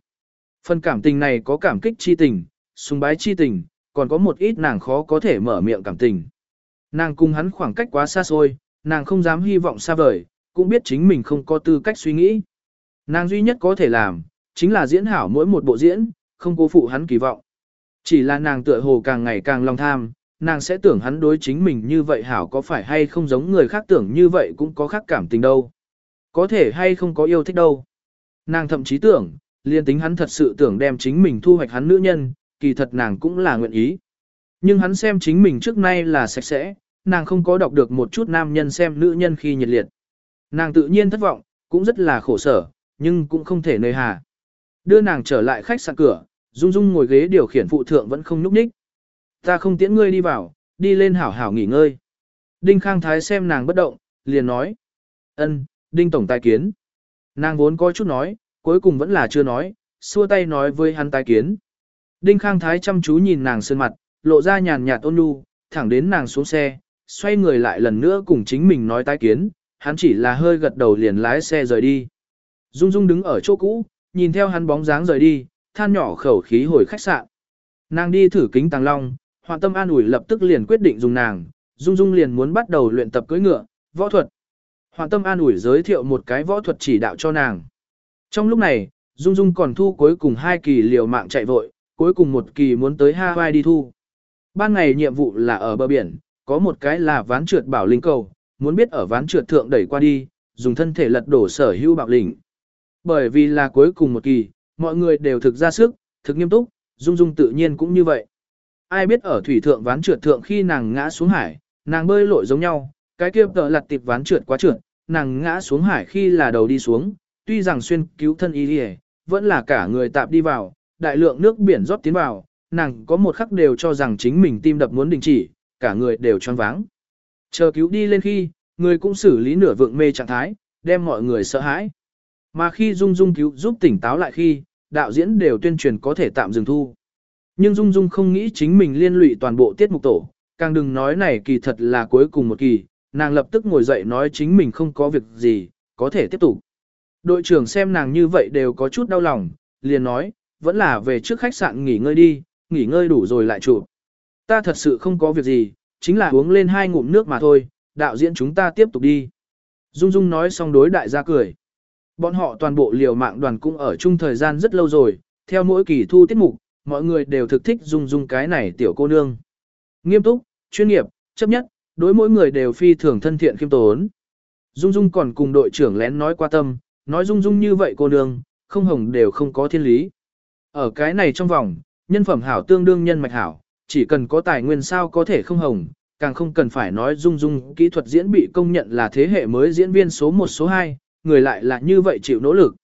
Phần cảm tình này có cảm kích chi tình, sùng bái chi tình, còn có một ít nàng khó có thể mở miệng cảm tình. Nàng cùng hắn khoảng cách quá xa xôi, nàng không dám hy vọng xa vời, cũng biết chính mình không có tư cách suy nghĩ. Nàng duy nhất có thể làm, chính là diễn hảo mỗi một bộ diễn, không cố phụ hắn kỳ vọng. Chỉ là nàng tựa hồ càng ngày càng lòng tham, nàng sẽ tưởng hắn đối chính mình như vậy hảo có phải hay không giống người khác tưởng như vậy cũng có khác cảm tình đâu. Có thể hay không có yêu thích đâu. Nàng thậm chí tưởng, liên tính hắn thật sự tưởng đem chính mình thu hoạch hắn nữ nhân, kỳ thật nàng cũng là nguyện ý. Nhưng hắn xem chính mình trước nay là sạch sẽ, nàng không có đọc được một chút nam nhân xem nữ nhân khi nhiệt liệt. Nàng tự nhiên thất vọng, cũng rất là khổ sở, nhưng cũng không thể nơi hà. Đưa nàng trở lại khách sạn cửa, Dung Dung ngồi ghế điều khiển phụ thượng vẫn không nhúc nhích. Ta không tiễn ngươi đi vào, đi lên hảo hảo nghỉ ngơi. Đinh Khang Thái xem nàng bất động, liền nói. ân, Đinh Tổng tài kiến. Nàng vốn có chút nói, cuối cùng vẫn là chưa nói, xua tay nói với hắn tài kiến. Đinh Khang Thái chăm chú nhìn nàng sơn mặt, lộ ra nhàn nhạt ôn nhu, thẳng đến nàng xuống xe, xoay người lại lần nữa cùng chính mình nói tái kiến, hắn chỉ là hơi gật đầu liền lái xe rời đi. Dung Dung đứng ở chỗ cũ, nhìn theo hắn bóng dáng rời đi, than nhỏ khẩu khí hồi khách sạn. Nàng đi thử kính tàng long, hoạn tâm an ủi lập tức liền quyết định dùng nàng, Dung Dung liền muốn bắt đầu luyện tập cưỡi ngựa, võ thuật. Hoạn tâm an ủi giới thiệu một cái võ thuật chỉ đạo cho nàng. Trong lúc này, Dung Dung còn thu cuối cùng hai kỳ liều mạng chạy vội, cuối cùng một kỳ muốn tới Hawaii đi thu. Ban ngày nhiệm vụ là ở bờ biển, có một cái là ván trượt bảo linh cầu, muốn biết ở ván trượt thượng đẩy qua đi, dùng thân thể lật đổ sở hữu bạo lĩnh. Bởi vì là cuối cùng một kỳ, mọi người đều thực ra sức, thực nghiêm túc, Dung Dung tự nhiên cũng như vậy. Ai biết ở thủy thượng ván trượt thượng khi nàng ngã xuống hải, nàng bơi lội giống nhau, cái kia tợ lặt tịp ván trượt quá trượt, nàng ngã xuống hải khi là đầu đi xuống, tuy rằng xuyên cứu thân y đi vẫn là cả người tạp đi vào, đại lượng nước biển rót tiến vào, nàng có một khắc đều cho rằng chính mình tim đập muốn đình chỉ, cả người đều choáng váng. Chờ cứu đi lên khi, người cũng xử lý nửa vượng mê trạng thái, đem mọi người sợ hãi. Mà khi Dung Dung cứu giúp tỉnh táo lại khi, đạo diễn đều tuyên truyền có thể tạm dừng thu. Nhưng Dung Dung không nghĩ chính mình liên lụy toàn bộ tiết mục tổ, càng đừng nói này kỳ thật là cuối cùng một kỳ, nàng lập tức ngồi dậy nói chính mình không có việc gì, có thể tiếp tục. Đội trưởng xem nàng như vậy đều có chút đau lòng, liền nói, vẫn là về trước khách sạn nghỉ ngơi đi, nghỉ ngơi đủ rồi lại chụp. Ta thật sự không có việc gì, chính là uống lên hai ngụm nước mà thôi, đạo diễn chúng ta tiếp tục đi. Dung Dung nói xong đối đại gia cười. Bọn họ toàn bộ liều mạng đoàn cũng ở chung thời gian rất lâu rồi, theo mỗi kỳ thu tiết mục, mọi người đều thực thích Dung Dung cái này tiểu cô nương. Nghiêm túc, chuyên nghiệp, chấp nhất, đối mỗi người đều phi thường thân thiện khiêm tốn. Dung Dung còn cùng đội trưởng lén nói qua tâm, nói Dung Dung như vậy cô nương, không hồng đều không có thiên lý. Ở cái này trong vòng, nhân phẩm hảo tương đương nhân mạch hảo, chỉ cần có tài nguyên sao có thể không hồng, càng không cần phải nói Dung Dung kỹ thuật diễn bị công nhận là thế hệ mới diễn viên số 1 số 2, người lại là như vậy chịu nỗ lực.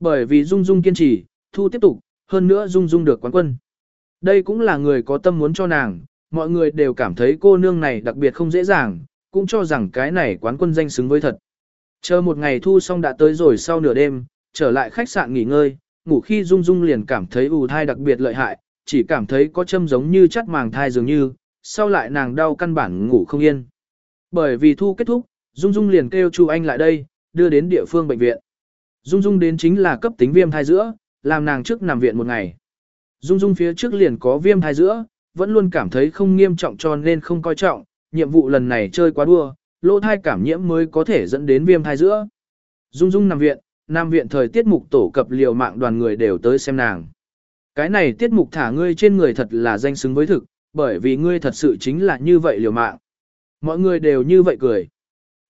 Bởi vì Dung Dung kiên trì, thu tiếp tục, hơn nữa Dung Dung được quán quân. Đây cũng là người có tâm muốn cho nàng, mọi người đều cảm thấy cô nương này đặc biệt không dễ dàng, cũng cho rằng cái này quán quân danh xứng với thật. Chờ một ngày thu xong đã tới rồi sau nửa đêm, trở lại khách sạn nghỉ ngơi, ngủ khi Dung Dung liền cảm thấy ù thai đặc biệt lợi hại, chỉ cảm thấy có châm giống như chắt màng thai dường như, sau lại nàng đau căn bản ngủ không yên. Bởi vì thu kết thúc, Dung Dung liền kêu Chu Anh lại đây, đưa đến địa phương bệnh viện. Dung Dung đến chính là cấp tính viêm thai giữa, làm nàng trước nằm viện một ngày. Dung Dung phía trước liền có viêm thai giữa, vẫn luôn cảm thấy không nghiêm trọng cho nên không coi trọng, nhiệm vụ lần này chơi quá đua, lỗ thai cảm nhiễm mới có thể dẫn đến viêm thai giữa. Dung Dung nằm viện, Nam viện thời tiết mục tổ cập liều mạng đoàn người đều tới xem nàng. Cái này tiết mục thả ngươi trên người thật là danh xứng với thực, bởi vì ngươi thật sự chính là như vậy liều mạng. Mọi người đều như vậy cười.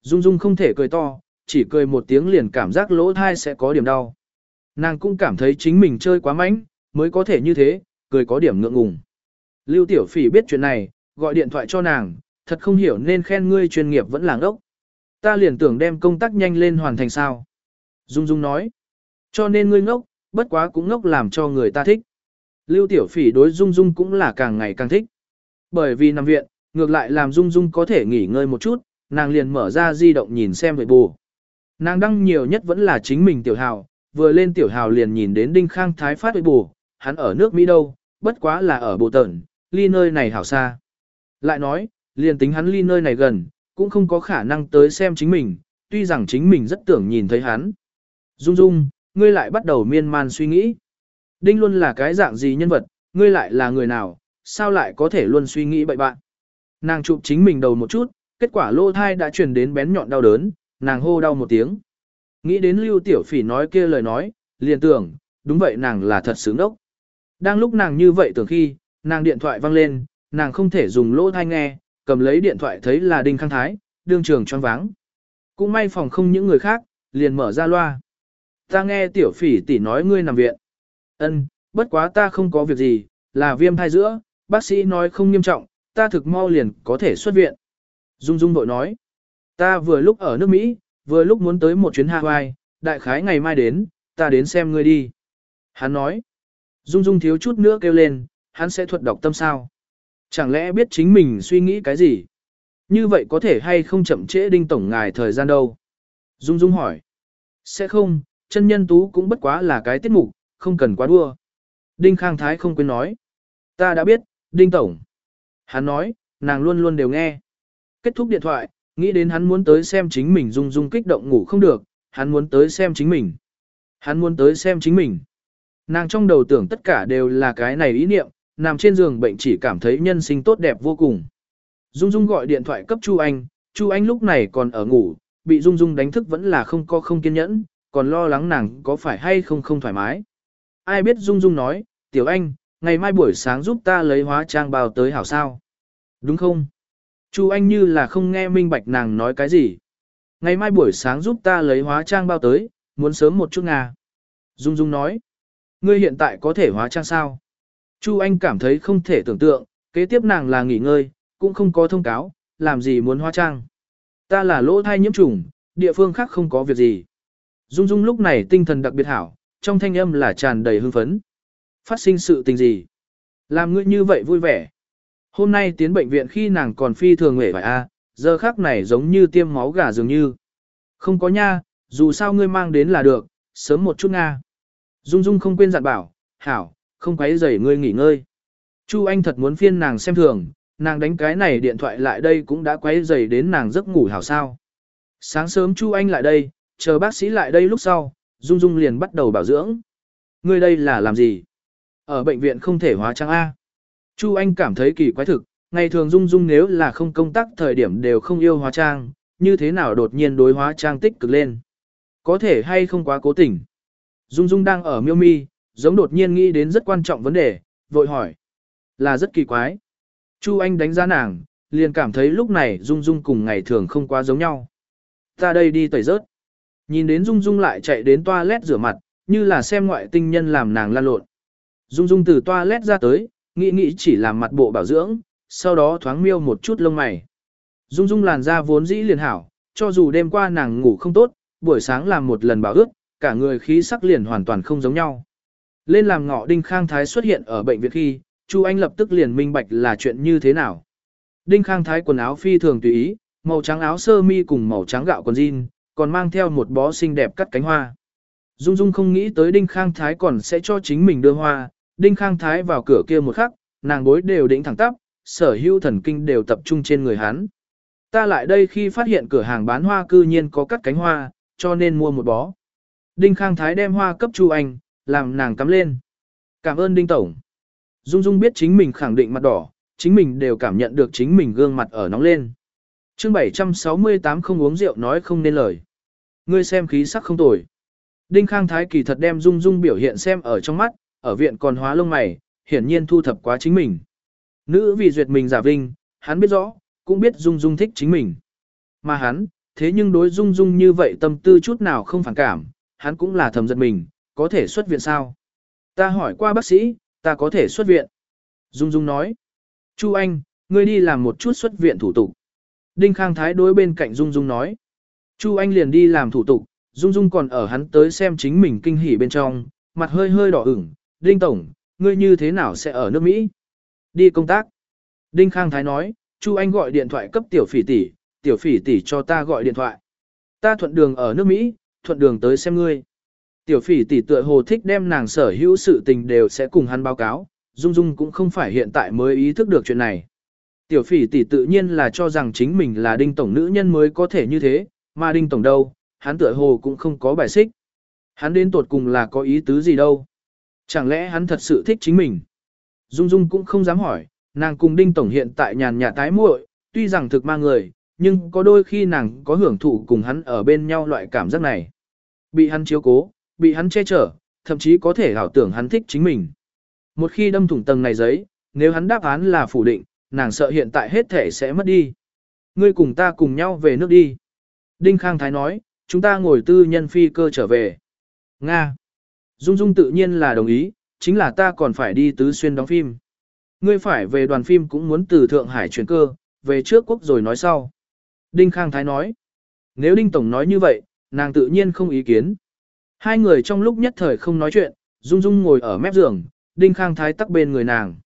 Dung Dung không thể cười to, chỉ cười một tiếng liền cảm giác lỗ thai sẽ có điểm đau. Nàng cũng cảm thấy chính mình chơi quá mạnh, mới có thể như thế, cười có điểm ngượng ngùng. Lưu Tiểu Phỉ biết chuyện này, gọi điện thoại cho nàng, thật không hiểu nên khen ngươi chuyên nghiệp vẫn là ngốc. Ta liền tưởng đem công tác nhanh lên hoàn thành sao. Dung Dung nói, cho nên ngươi ngốc, bất quá cũng ngốc làm cho người ta thích. Lưu Tiểu Phỉ đối Dung Dung cũng là càng ngày càng thích. Bởi vì nằm viện, ngược lại làm Dung Dung có thể nghỉ ngơi một chút, nàng liền mở ra di động nhìn xem về bù. Nàng đăng nhiều nhất vẫn là chính mình tiểu hào, vừa lên tiểu hào liền nhìn đến Đinh Khang Thái phát với bù, hắn ở nước Mỹ đâu, bất quá là ở bộ tẩn, ly nơi này hảo xa. Lại nói, liền tính hắn ly nơi này gần, cũng không có khả năng tới xem chính mình, tuy rằng chính mình rất tưởng nhìn thấy hắn. Dung Dung, ngươi lại bắt đầu miên man suy nghĩ. Đinh luôn là cái dạng gì nhân vật, ngươi lại là người nào, sao lại có thể luôn suy nghĩ bậy bạn. Nàng chụp chính mình đầu một chút, kết quả lô thai đã truyền đến bén nhọn đau đớn, nàng hô đau một tiếng. Nghĩ đến lưu tiểu phỉ nói kia lời nói, liền tưởng, đúng vậy nàng là thật sướng đốc. Đang lúc nàng như vậy tưởng khi, nàng điện thoại vang lên, nàng không thể dùng lỗ thai nghe, cầm lấy điện thoại thấy là Đinh Khang Thái, đương trường choáng váng. Cũng may phòng không những người khác, liền mở ra loa. Ta nghe tiểu phỉ tỷ nói ngươi nằm viện. Ân, bất quá ta không có việc gì, là viêm thai giữa, bác sĩ nói không nghiêm trọng, ta thực mau liền có thể xuất viện. Dung Dung bội nói, ta vừa lúc ở nước Mỹ, vừa lúc muốn tới một chuyến Hawaii, đại khái ngày mai đến, ta đến xem ngươi đi. Hắn nói, Dung Dung thiếu chút nữa kêu lên, hắn sẽ thuật đọc tâm sao. Chẳng lẽ biết chính mình suy nghĩ cái gì? Như vậy có thể hay không chậm trễ đinh tổng ngài thời gian đâu? Dung Dung hỏi. Sẽ không, chân nhân tú cũng bất quá là cái tiết mục, không cần quá đua. Đinh Khang Thái không quên nói. Ta đã biết, Đinh Tổng. Hắn nói, nàng luôn luôn đều nghe. Kết thúc điện thoại, nghĩ đến hắn muốn tới xem chính mình Dung Dung kích động ngủ không được, hắn muốn tới xem chính mình. Hắn muốn tới xem chính mình. Nàng trong đầu tưởng tất cả đều là cái này ý niệm, nằm trên giường bệnh chỉ cảm thấy nhân sinh tốt đẹp vô cùng. Dung Dung gọi điện thoại cấp Chu Anh, Chu Anh lúc này còn ở ngủ, bị Dung Dung đánh thức vẫn là không có không kiên nhẫn, còn lo lắng nàng có phải hay không không thoải mái. Ai biết Dung Dung nói, Tiểu Anh, ngày mai buổi sáng giúp ta lấy hóa trang bao tới hảo sao. Đúng không? Chu Anh như là không nghe minh bạch nàng nói cái gì. Ngày mai buổi sáng giúp ta lấy hóa trang bao tới, muốn sớm một chút Nga. Dung Dung nói, ngươi hiện tại có thể hóa trang sao? Chu Anh cảm thấy không thể tưởng tượng, kế tiếp nàng là nghỉ ngơi, cũng không có thông cáo, làm gì muốn hóa trang. Ta là lỗ thai nhiễm trùng, địa phương khác không có việc gì. Dung Dung lúc này tinh thần đặc biệt hảo, trong thanh âm là tràn đầy hưng phấn. Phát sinh sự tình gì? Làm ngươi như vậy vui vẻ. Hôm nay tiến bệnh viện khi nàng còn phi thường nghệ vải a, giờ khác này giống như tiêm máu gà dường như. Không có nha, dù sao ngươi mang đến là được, sớm một chút nga. Dung Dung không quên dặn bảo, hảo, không quấy rầy ngươi nghỉ ngơi. Chu Anh thật muốn phiên nàng xem thường, nàng đánh cái này điện thoại lại đây cũng đã quấy rầy đến nàng giấc ngủ hảo sao. Sáng sớm Chu Anh lại đây, chờ bác sĩ lại đây lúc sau, Dung Dung liền bắt đầu bảo dưỡng. Ngươi đây là làm gì? Ở bệnh viện không thể hóa trang A. Chu Anh cảm thấy kỳ quái thực, ngày thường Dung Dung nếu là không công tác thời điểm đều không yêu hóa trang, như thế nào đột nhiên đối hóa trang tích cực lên. Có thể hay không quá cố tình. Dung Dung đang ở miêu mi, giống đột nhiên nghĩ đến rất quan trọng vấn đề, vội hỏi. Là rất kỳ quái. Chu Anh đánh giá nàng, liền cảm thấy lúc này Dung Dung cùng ngày thường không quá giống nhau. Ta đây đi tẩy rớt. Nhìn đến Dung Dung lại chạy đến toilet rửa mặt, như là xem ngoại tinh nhân làm nàng lan lộn. Dung Dung từ toilet ra tới, nghĩ nghĩ chỉ làm mặt bộ bảo dưỡng, sau đó thoáng miêu một chút lông mày. Dung Dung làn da vốn dĩ liền hảo, cho dù đêm qua nàng ngủ không tốt, buổi sáng làm một lần bảo ướt, cả người khí sắc liền hoàn toàn không giống nhau. Lên làm ngọ Đinh Khang Thái xuất hiện ở bệnh viện khi, Chu Anh lập tức liền minh bạch là chuyện như thế nào. Đinh Khang Thái quần áo phi thường tùy ý, màu trắng áo sơ mi cùng màu trắng gạo quần jean, còn mang theo một bó xinh đẹp cắt cánh hoa. Dung Dung không nghĩ tới Đinh Khang Thái còn sẽ cho chính mình đưa hoa, Đinh Khang Thái vào cửa kia một khắc, nàng bối đều đỉnh thẳng tắp, sở hữu thần kinh đều tập trung trên người hắn. Ta lại đây khi phát hiện cửa hàng bán hoa cư nhiên có cắt cánh hoa, cho nên mua một bó. Đinh Khang Thái đem hoa cấp Chu Anh, làm nàng cắm lên. Cảm ơn Đinh Tổng. Dung Dung biết chính mình khẳng định mặt đỏ, chính mình đều cảm nhận được chính mình gương mặt ở nóng lên. chương 768 không uống rượu nói không nên lời. Ngươi xem khí sắc không tồi. Đinh Khang Thái kỳ thật đem Dung Dung biểu hiện xem ở trong mắt, ở viện còn hóa lông mày, hiển nhiên thu thập quá chính mình. Nữ vì duyệt mình giả vinh, hắn biết rõ, cũng biết Dung Dung thích chính mình. Mà hắn, thế nhưng đối Dung Dung như vậy tâm tư chút nào không phản cảm, hắn cũng là thầm giật mình, có thể xuất viện sao? Ta hỏi qua bác sĩ, ta có thể xuất viện. Dung Dung nói, Chu Anh, ngươi đi làm một chút xuất viện thủ tục. Đinh Khang Thái đối bên cạnh Dung Dung nói, Chu Anh liền đi làm thủ tục, Dung Dung còn ở hắn tới xem chính mình kinh hỉ bên trong, mặt hơi hơi đỏ ửng, Đinh Tổng, ngươi như thế nào sẽ ở nước Mỹ? Đi công tác. Đinh Khang Thái nói, Chu Anh gọi điện thoại cấp tiểu phỉ tỷ, tiểu phỉ tỷ cho ta gọi điện thoại. Ta thuận đường ở nước Mỹ, thuận đường tới xem ngươi. Tiểu phỉ tỷ tựa hồ thích đem nàng sở hữu sự tình đều sẽ cùng hắn báo cáo, Dung Dung cũng không phải hiện tại mới ý thức được chuyện này. Tiểu phỉ tỷ tự nhiên là cho rằng chính mình là đinh tổng nữ nhân mới có thể như thế, mà đinh tổng đâu, hắn tựa hồ cũng không có bài xích. Hắn đến tột cùng là có ý tứ gì đâu. Chẳng lẽ hắn thật sự thích chính mình? Dung Dung cũng không dám hỏi, nàng cùng đinh tổng hiện tại nhàn nhà tái muội, tuy rằng thực ma người, nhưng có đôi khi nàng có hưởng thụ cùng hắn ở bên nhau loại cảm giác này. Bị hắn chiếu cố, bị hắn che chở, thậm chí có thể ảo tưởng hắn thích chính mình. Một khi đâm thủng tầng này giấy, nếu hắn đáp án là phủ định, nàng sợ hiện tại hết thể sẽ mất đi. Ngươi cùng ta cùng nhau về nước đi. Đinh Khang Thái nói, chúng ta ngồi tư nhân phi cơ trở về. Nga. Dung Dung tự nhiên là đồng ý, chính là ta còn phải đi tứ xuyên đóng phim. Ngươi phải về đoàn phim cũng muốn từ Thượng Hải chuyển cơ, về trước quốc rồi nói sau. Đinh Khang Thái nói. Nếu Đinh Tổng nói như vậy, nàng tự nhiên không ý kiến. Hai người trong lúc nhất thời không nói chuyện, Dung Dung ngồi ở mép giường, Đinh Khang Thái tắc bên người nàng.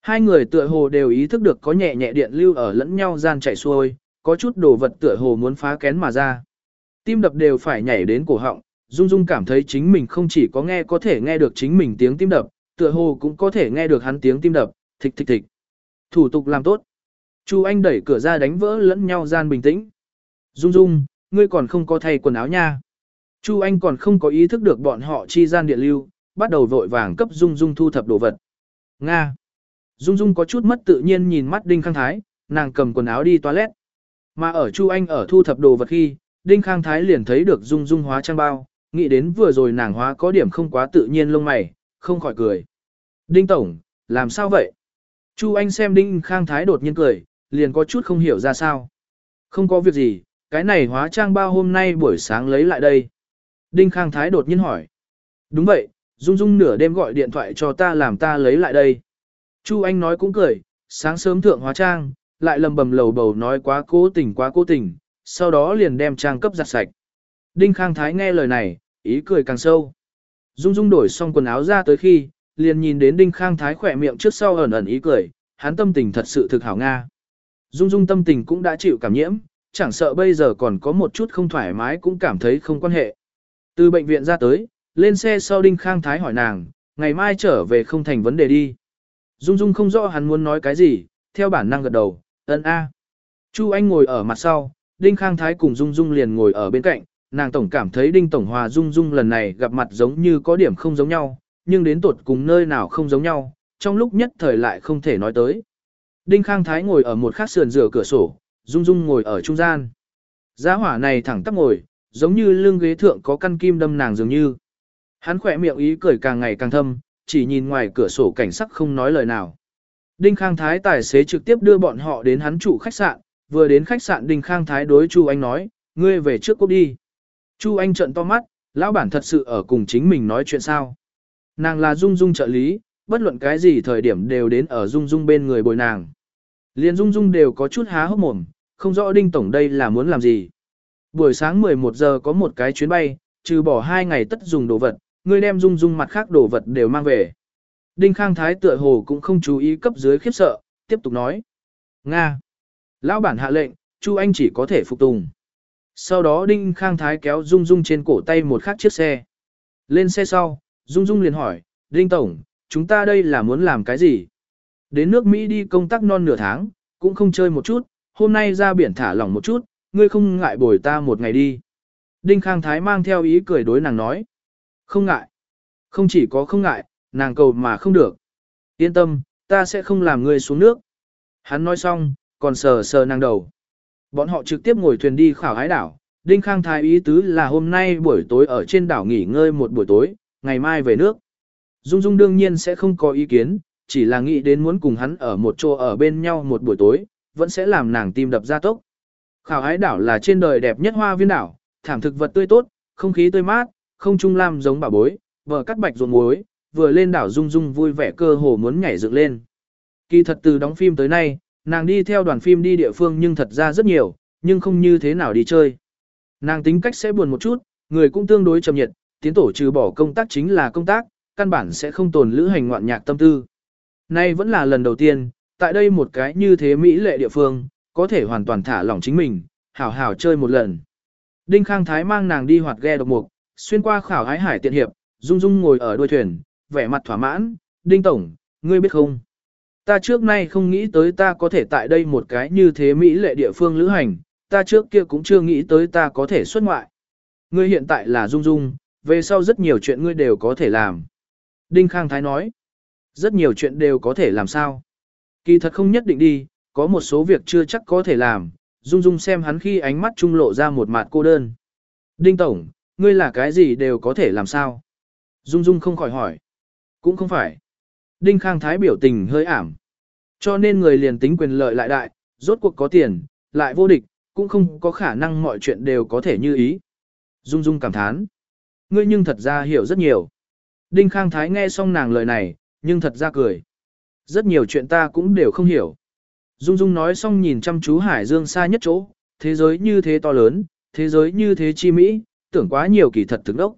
Hai người tựa hồ đều ý thức được có nhẹ nhẹ điện lưu ở lẫn nhau gian chạy xuôi, có chút đồ vật tựa hồ muốn phá kén mà ra. Tim đập đều phải nhảy đến cổ họng, Dung Dung cảm thấy chính mình không chỉ có nghe có thể nghe được chính mình tiếng tim đập, tựa hồ cũng có thể nghe được hắn tiếng tim đập, thịch thịch thịch. Thủ tục làm tốt. Chu Anh đẩy cửa ra đánh vỡ lẫn nhau gian bình tĩnh. Dung Dung, ngươi còn không có thay quần áo nha. Chu Anh còn không có ý thức được bọn họ chi gian điện lưu, bắt đầu vội vàng cấp Dung Dung thu thập đồ vật. Nga. Dung Dung có chút mất tự nhiên nhìn mắt Đinh Khang Thái, nàng cầm quần áo đi toilet. Mà ở Chu Anh ở thu thập đồ vật khi, Đinh Khang Thái liền thấy được Dung Dung hóa trang bao, nghĩ đến vừa rồi nàng hóa có điểm không quá tự nhiên lông mày, không khỏi cười. Đinh Tổng, làm sao vậy? Chu Anh xem Đinh Khang Thái đột nhiên cười, liền có chút không hiểu ra sao. Không có việc gì, cái này hóa trang bao hôm nay buổi sáng lấy lại đây. Đinh Khang Thái đột nhiên hỏi. Đúng vậy, Dung Dung nửa đêm gọi điện thoại cho ta làm ta lấy lại đây. Chu Anh nói cũng cười, sáng sớm thượng hóa trang, lại lầm bầm lầu bầu nói quá cố tình quá cố tình, sau đó liền đem trang cấp giặt sạch. Đinh Khang Thái nghe lời này, ý cười càng sâu. Dung Dung đổi xong quần áo ra tới khi, liền nhìn đến Đinh Khang Thái khỏe miệng trước sau ẩn ẩn ý cười, hắn tâm tình thật sự thực hảo Nga. Dung Dung tâm tình cũng đã chịu cảm nhiễm, chẳng sợ bây giờ còn có một chút không thoải mái cũng cảm thấy không quan hệ. Từ bệnh viện ra tới, lên xe sau Đinh Khang Thái hỏi nàng, ngày mai trở về không thành vấn đề đi. Dung Dung không rõ hắn muốn nói cái gì, theo bản năng gật đầu, ấn a. Chu Anh ngồi ở mặt sau, Đinh Khang Thái cùng Dung Dung liền ngồi ở bên cạnh, nàng tổng cảm thấy Đinh Tổng Hòa Dung Dung lần này gặp mặt giống như có điểm không giống nhau, nhưng đến tuột cùng nơi nào không giống nhau, trong lúc nhất thời lại không thể nói tới. Đinh Khang Thái ngồi ở một khát sườn rửa cửa sổ, Dung Dung ngồi ở trung gian. Giá hỏa này thẳng tắp ngồi, giống như lưng ghế thượng có căn kim đâm nàng dường như. Hắn khỏe miệng ý cười càng ngày càng thâm, chỉ nhìn ngoài cửa sổ cảnh sắc không nói lời nào. Đinh Khang Thái tài xế trực tiếp đưa bọn họ đến hắn trụ khách sạn, vừa đến khách sạn Đinh Khang Thái đối Chu Anh nói, ngươi về trước quốc đi. Chu Anh trợn to mắt, lão bản thật sự ở cùng chính mình nói chuyện sao. Nàng là Dung Dung trợ lý, bất luận cái gì thời điểm đều đến ở Dung Dung bên người bồi nàng. Liên Dung Dung đều có chút há hốc mồm, không rõ Đinh Tổng đây là muốn làm gì. Buổi sáng 11 giờ có một cái chuyến bay, trừ bỏ hai ngày tất dùng đồ vật, người đem Dung Dung mặt khác đồ vật đều mang về. Đinh Khang Thái tựa hồ cũng không chú ý cấp dưới khiếp sợ, tiếp tục nói. Nga. Lão bản hạ lệnh, Chu Anh chỉ có thể phục tùng. Sau đó Đinh Khang Thái kéo Dung Dung trên cổ tay một khắc chiếc xe. Lên xe sau, Dung Dung liền hỏi, Đinh Tổng, chúng ta đây là muốn làm cái gì? Đến nước Mỹ đi công tác non nửa tháng, cũng không chơi một chút, hôm nay ra biển thả lỏng một chút, ngươi không ngại bồi ta một ngày đi. Đinh Khang Thái mang theo ý cười đối nàng nói. Không ngại. Không chỉ có không ngại, nàng cầu mà không được. Yên tâm, ta sẽ không làm ngươi xuống nước. Hắn nói xong, còn sờ sờ nàng đầu. Bọn họ trực tiếp ngồi thuyền đi khảo hái đảo. Đinh Khang Thái ý tứ là hôm nay buổi tối ở trên đảo nghỉ ngơi một buổi tối, ngày mai về nước. Dung Dung đương nhiên sẽ không có ý kiến, chỉ là nghĩ đến muốn cùng hắn ở một chỗ ở bên nhau một buổi tối, vẫn sẽ làm nàng tim đập ra tốc. Khảo hái đảo là trên đời đẹp nhất hoa viên đảo, thảm thực vật tươi tốt, không khí tươi mát, không trung lam giống bà bối, vợ cắt bạch ruộng muối, vừa lên đảo Dung Dung vui vẻ cơ hồ muốn nhảy dựng lên. Kỳ thật từ đóng phim tới nay, nàng đi theo đoàn phim đi địa phương nhưng thật ra rất nhiều, nhưng không như thế nào đi chơi. Nàng tính cách sẽ buồn một chút, người cũng tương đối trầm nhiệt, tiến tổ trừ bỏ công tác chính là công tác, căn bản sẽ không tồn lữ hành ngoạn nhạc tâm tư. Nay vẫn là lần đầu tiên, tại đây một cái như thế Mỹ lệ địa phương, có thể hoàn toàn thả lỏng chính mình, hảo hảo chơi một lần. Đinh Khang Thái mang nàng đi hoạt ghe độc mục, xuyên qua khảo hái hải tiện hiệp, Dung Dung ngồi ở đuôi thuyền, vẻ mặt thỏa mãn, Đinh Tổng, ngươi biết không? Ta trước nay không nghĩ tới ta có thể tại đây một cái như thế Mỹ lệ địa phương lữ hành, ta trước kia cũng chưa nghĩ tới ta có thể xuất ngoại. Ngươi hiện tại là Dung Dung, về sau rất nhiều chuyện ngươi đều có thể làm. Đinh Khang Thái nói, rất nhiều chuyện đều có thể làm sao. Kỳ thật không nhất định đi, có một số việc chưa chắc có thể làm, Dung Dung xem hắn khi ánh mắt trung lộ ra một mặt cô đơn. Đinh Tổng, ngươi là cái gì đều có thể làm sao? Dung Dung không khỏi hỏi. Cũng không phải. Đinh Khang Thái biểu tình hơi ảm. Cho nên người liền tính quyền lợi lại đại, rốt cuộc có tiền, lại vô địch, cũng không có khả năng mọi chuyện đều có thể như ý. Dung Dung cảm thán. Ngươi nhưng thật ra hiểu rất nhiều. Đinh Khang Thái nghe xong nàng lời này, nhưng thật ra cười. Rất nhiều chuyện ta cũng đều không hiểu. Dung Dung nói xong nhìn chăm chú Hải Dương xa nhất chỗ, thế giới như thế to lớn, thế giới như thế chi mỹ, tưởng quá nhiều kỳ thật thực đốc.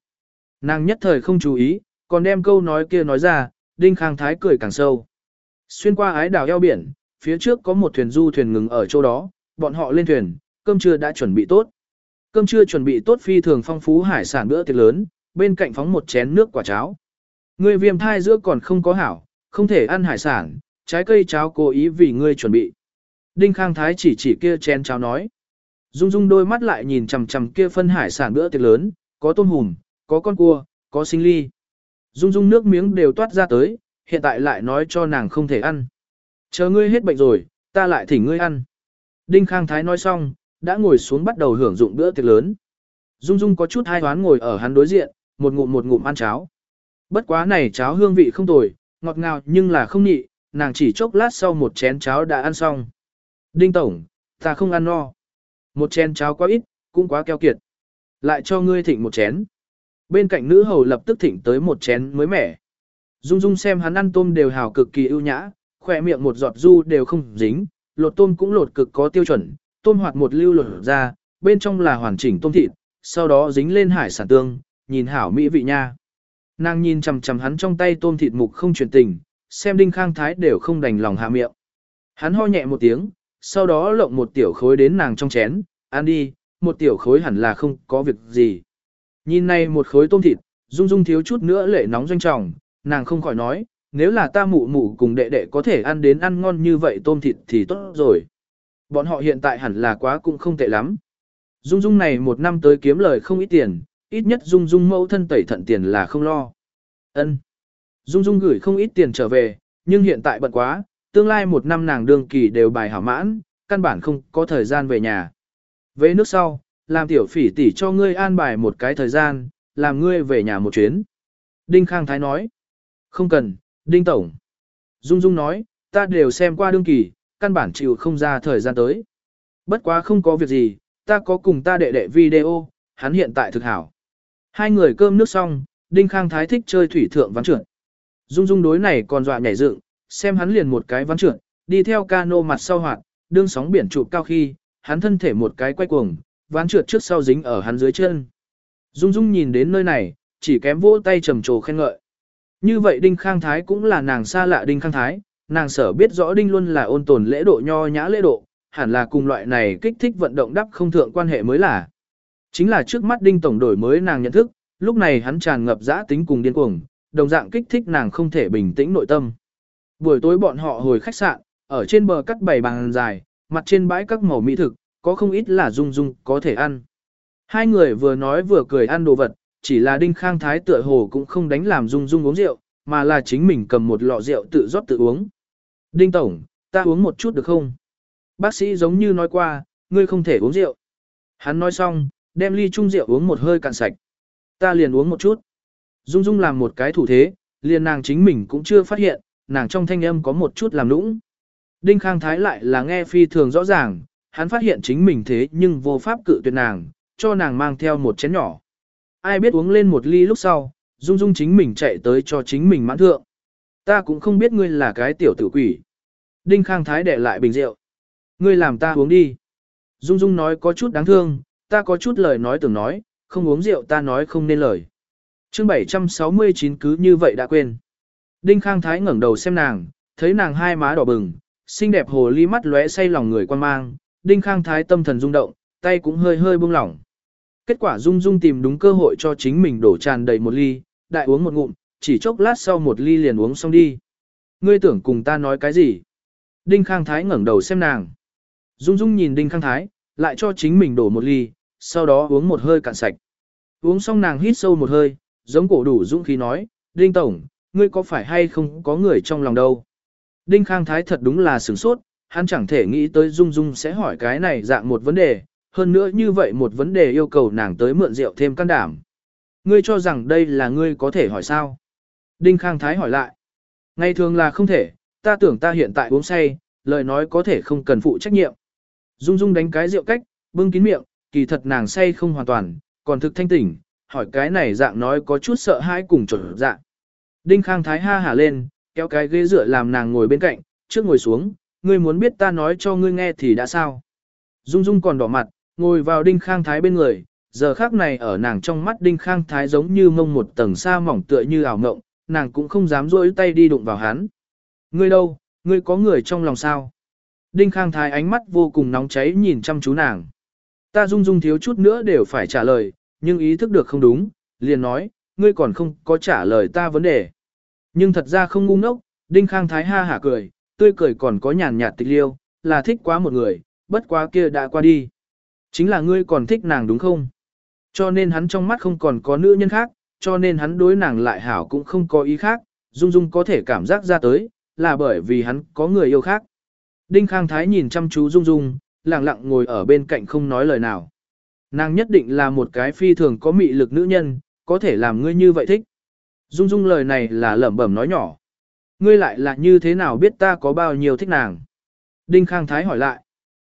Nàng nhất thời không chú ý, còn đem câu nói kia nói ra, Đinh Khang Thái cười càng sâu. Xuyên qua ái đảo eo biển, phía trước có một thuyền du thuyền ngừng ở chỗ đó, bọn họ lên thuyền, cơm trưa đã chuẩn bị tốt. Cơm trưa chuẩn bị tốt phi thường phong phú hải sản bữa tiệc lớn, bên cạnh phóng một chén nước quả cháo. Người viêm thai giữa còn không có hảo, không thể ăn hải sản, trái cây cháo cố ý vì ngươi chuẩn bị. Đinh Khang Thái chỉ chỉ kia chén cháo nói. Dung Dung đôi mắt lại nhìn chằm chằm kia phân hải sản bữa tiệc lớn, có tôm hùm, có con cua, có sinh ly. Dung Dung nước miếng đều toát ra tới, hiện tại lại nói cho nàng không thể ăn. Chờ ngươi hết bệnh rồi, ta lại thỉnh ngươi ăn. Đinh Khang Thái nói xong, đã ngồi xuống bắt đầu hưởng dụng bữa tiệc lớn. Dung Dung có chút hai hoán ngồi ở hắn đối diện, một ngụm một ngụm ăn cháo. Bất quá này cháo hương vị không tồi, ngọt ngào nhưng là không nhị, nàng chỉ chốc lát sau một chén cháo đã ăn xong. Đinh Tổng, ta không ăn no. Một chén cháo quá ít, cũng quá keo kiệt. Lại cho ngươi thịnh một chén. Bên cạnh nữ hầu lập tức thỉnh tới một chén mới mẻ. Dung Dung xem hắn ăn tôm đều hào cực kỳ ưu nhã, khỏe miệng một giọt du đều không dính, lột tôm cũng lột cực có tiêu chuẩn, tôm hoạt một lưu lột ra, bên trong là hoàn chỉnh tôm thịt, sau đó dính lên hải sản tương, nhìn hảo mỹ vị nha. Nàng nhìn chằm chằm hắn trong tay tôm thịt mục không chuyển tình, xem Đinh Khang Thái đều không đành lòng hạ miệng. Hắn ho nhẹ một tiếng, sau đó lộng một tiểu khối đến nàng trong chén, ăn đi, một tiểu khối hẳn là không có việc gì. Nhìn này một khối tôm thịt, Dung Dung thiếu chút nữa lệ nóng doanh trọng, nàng không khỏi nói, nếu là ta mụ mụ cùng đệ đệ có thể ăn đến ăn ngon như vậy tôm thịt thì tốt rồi. Bọn họ hiện tại hẳn là quá cũng không tệ lắm. Dung Dung này một năm tới kiếm lời không ít tiền, ít nhất Dung Dung mẫu thân tẩy thận tiền là không lo. Ân. Dung Dung gửi không ít tiền trở về, nhưng hiện tại bận quá, tương lai một năm nàng đương kỳ đều bài hảo mãn, căn bản không có thời gian về nhà. Về nước sau, làm tiểu phỉ tỷ cho ngươi an bài một cái thời gian, làm ngươi về nhà một chuyến. Đinh Khang Thái nói. Không cần, Đinh Tổng. Dung Dung nói, ta đều xem qua đương kỳ, căn bản chịu không ra thời gian tới. Bất quá không có việc gì, ta có cùng ta đệ đệ video, hắn hiện tại thực hảo. Hai người cơm nước xong, Đinh Khang Thái thích chơi thủy thượng ván trượt. Dung Dung đối này còn dọa nhảy dựng, xem hắn liền một cái ván trượt, đi theo cano mặt sau hoạt, đương sóng biển trụ cao khi, hắn thân thể một cái quay cuồng, ván trượt trước sau dính ở hắn dưới chân. Dung Dung nhìn đến nơi này, chỉ kém vỗ tay trầm trồ khen ngợi. Như vậy Đinh Khang Thái cũng là nàng xa lạ Đinh Khang Thái, nàng sở biết rõ Đinh luôn là ôn tồn lễ độ nho nhã lễ độ, hẳn là cùng loại này kích thích vận động đắp không thượng quan hệ mới là. Chính là trước mắt Đinh Tổng đổi mới nàng nhận thức, lúc này hắn tràn ngập dã tính cùng điên cuồng, đồng dạng kích thích nàng không thể bình tĩnh nội tâm. Buổi tối bọn họ hồi khách sạn, ở trên bờ cắt bảy bàn dài, mặt trên bãi các màu mỹ thực, có không ít là dung dung có thể ăn. Hai người vừa nói vừa cười ăn đồ vật, chỉ là Đinh Khang Thái tựa hồ cũng không đánh làm dung dung uống rượu, mà là chính mình cầm một lọ rượu tự rót tự uống. Đinh Tổng, ta uống một chút được không? Bác sĩ giống như nói qua, ngươi không thể uống rượu. Hắn nói xong, đem ly chung rượu uống một hơi cạn sạch. Ta liền uống một chút. Dung Dung làm một cái thủ thế, liền nàng chính mình cũng chưa phát hiện, nàng trong thanh âm có một chút làm nũng. Đinh Khang Thái lại là nghe phi thường rõ ràng, hắn phát hiện chính mình thế nhưng vô pháp cự tuyệt nàng, cho nàng mang theo một chén nhỏ. Ai biết uống lên một ly lúc sau, Dung Dung chính mình chạy tới cho chính mình mãn thượng. Ta cũng không biết ngươi là cái tiểu tử quỷ. Đinh Khang Thái để lại bình rượu. Ngươi làm ta uống đi. Dung Dung nói có chút đáng thương, ta có chút lời nói tưởng nói, không uống rượu ta nói không nên lời. chương 769 cứ như vậy đã quên. Đinh Khang Thái ngẩng đầu xem nàng, thấy nàng hai má đỏ bừng, xinh đẹp hồ ly mắt lóe say lòng người quan mang, Đinh Khang Thái tâm thần rung động, tay cũng hơi hơi buông lỏng. Kết quả Dung Dung tìm đúng cơ hội cho chính mình đổ tràn đầy một ly, đại uống một ngụm, chỉ chốc lát sau một ly liền uống xong đi. Ngươi tưởng cùng ta nói cái gì? Đinh Khang Thái ngẩng đầu xem nàng. Dung Dung nhìn Đinh Khang Thái, lại cho chính mình đổ một ly, sau đó uống một hơi cạn sạch. Uống xong nàng hít sâu một hơi, giống cổ đủ dũng khí nói, Đinh Tổng, ngươi có phải hay không có người trong lòng đâu? Đinh Khang Thái thật đúng là sửng sốt, hắn chẳng thể nghĩ tới Dung Dung sẽ hỏi cái này dạng một vấn đề, hơn nữa như vậy một vấn đề yêu cầu nàng tới mượn rượu thêm can đảm. Ngươi cho rằng đây là ngươi có thể hỏi sao? Đinh Khang Thái hỏi lại. Ngày thường là không thể, ta tưởng ta hiện tại uống say, lời nói có thể không cần phụ trách nhiệm. Dung Dung đánh cái rượu cách, bưng kín miệng, kỳ thật nàng say không hoàn toàn, còn thực thanh tỉnh, hỏi cái này dạng nói có chút sợ hãi cùng trở dạng. Đinh Khang Thái ha hả lên, kéo cái ghế dựa làm nàng ngồi bên cạnh, trước ngồi xuống, ngươi muốn biết ta nói cho ngươi nghe thì đã sao. Dung Dung còn đỏ mặt, ngồi vào Đinh Khang Thái bên người, giờ khác này ở nàng trong mắt Đinh Khang Thái giống như mông một tầng sa mỏng tựa như ảo ngộng, nàng cũng không dám rỗi tay đi đụng vào hắn. Ngươi đâu, ngươi có người trong lòng sao? Đinh Khang Thái ánh mắt vô cùng nóng cháy nhìn chăm chú nàng. Ta Dung Dung thiếu chút nữa đều phải trả lời, nhưng ý thức được không đúng, liền nói, ngươi còn không có trả lời ta vấn đề. Nhưng thật ra không ngu ngốc, Đinh Khang Thái ha hả cười, tươi cười còn có nhàn nhạt tịch liêu, là thích quá một người, bất quá kia đã qua đi. Chính là ngươi còn thích nàng đúng không? Cho nên hắn trong mắt không còn có nữ nhân khác, cho nên hắn đối nàng lại hảo cũng không có ý khác, Dung Dung có thể cảm giác ra tới, là bởi vì hắn có người yêu khác. Đinh Khang Thái nhìn chăm chú Dung Dung, lặng lặng ngồi ở bên cạnh không nói lời nào. Nàng nhất định là một cái phi thường có mị lực nữ nhân, có thể làm ngươi như vậy thích. Dung Dung lời này là lẩm bẩm nói nhỏ. Ngươi lại là như thế nào biết ta có bao nhiêu thích nàng? Đinh Khang Thái hỏi lại.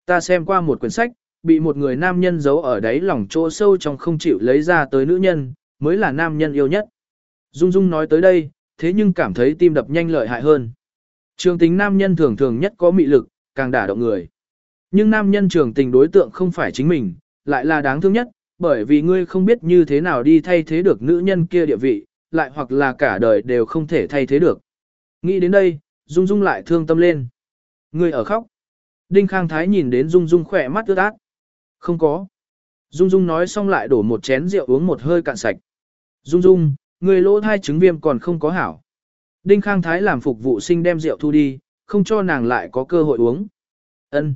Ta xem qua một quyển sách, bị một người nam nhân giấu ở đáy lòng chỗ sâu trong không chịu lấy ra tới nữ nhân, mới là nam nhân yêu nhất. Dung Dung nói tới đây, thế nhưng cảm thấy tim đập nhanh lợi hại hơn. Trường tính nam nhân thường thường nhất có mị lực, càng đả động người. Nhưng nam nhân trường tình đối tượng không phải chính mình, lại là đáng thương nhất, bởi vì ngươi không biết như thế nào đi thay thế được nữ nhân kia địa vị, lại hoặc là cả đời đều không thể thay thế được. Nghĩ đến đây, Dung Dung lại thương tâm lên. Ngươi ở khóc. Đinh Khang Thái nhìn đến Dung Dung khỏe mắt ướt át. Không có. Dung Dung nói xong lại đổ một chén rượu uống một hơi cạn sạch. Dung Dung, người lỗ thai trứng viêm còn không có hảo. Đinh Khang Thái làm phục vụ sinh đem rượu thu đi, không cho nàng lại có cơ hội uống. Ân.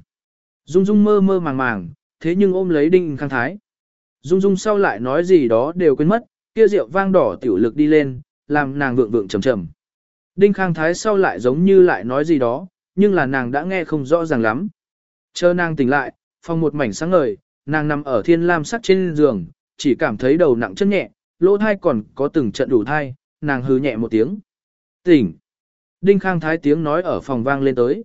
Dung Dung mơ mơ màng màng, thế nhưng ôm lấy Đinh Khang Thái. Dung Dung sau lại nói gì đó đều quên mất, kia rượu vang đỏ tiểu lực đi lên, làm nàng vượng vượng trầm trầm. Đinh Khang Thái sau lại giống như lại nói gì đó, nhưng là nàng đã nghe không rõ ràng lắm. Chờ nàng tỉnh lại, phòng một mảnh sáng ngời, nàng nằm ở thiên lam sắc trên giường, chỉ cảm thấy đầu nặng chân nhẹ, lỗ thai còn có từng trận đủ thai, nàng hừ nhẹ một tiếng. Tỉnh! Đinh Khang Thái tiếng nói ở phòng vang lên tới.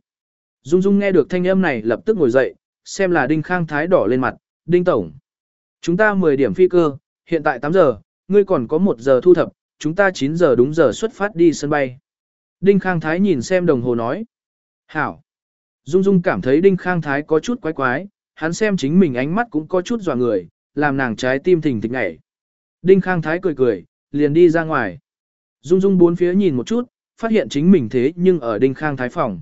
Dung Dung nghe được thanh âm này lập tức ngồi dậy, xem là Đinh Khang Thái đỏ lên mặt, Đinh Tổng. Chúng ta 10 điểm phi cơ, hiện tại 8 giờ, ngươi còn có 1 giờ thu thập, chúng ta 9 giờ đúng giờ xuất phát đi sân bay. Đinh Khang Thái nhìn xem đồng hồ nói. Hảo. Dung Dung cảm thấy Đinh Khang Thái có chút quái quái, hắn xem chính mình ánh mắt cũng có chút dò người, làm nàng trái tim thình thịch ngảy. Đinh Khang Thái cười cười, liền đi ra ngoài. Dung Dung bốn phía nhìn một chút, phát hiện chính mình thế nhưng ở Đinh Khang Thái phòng.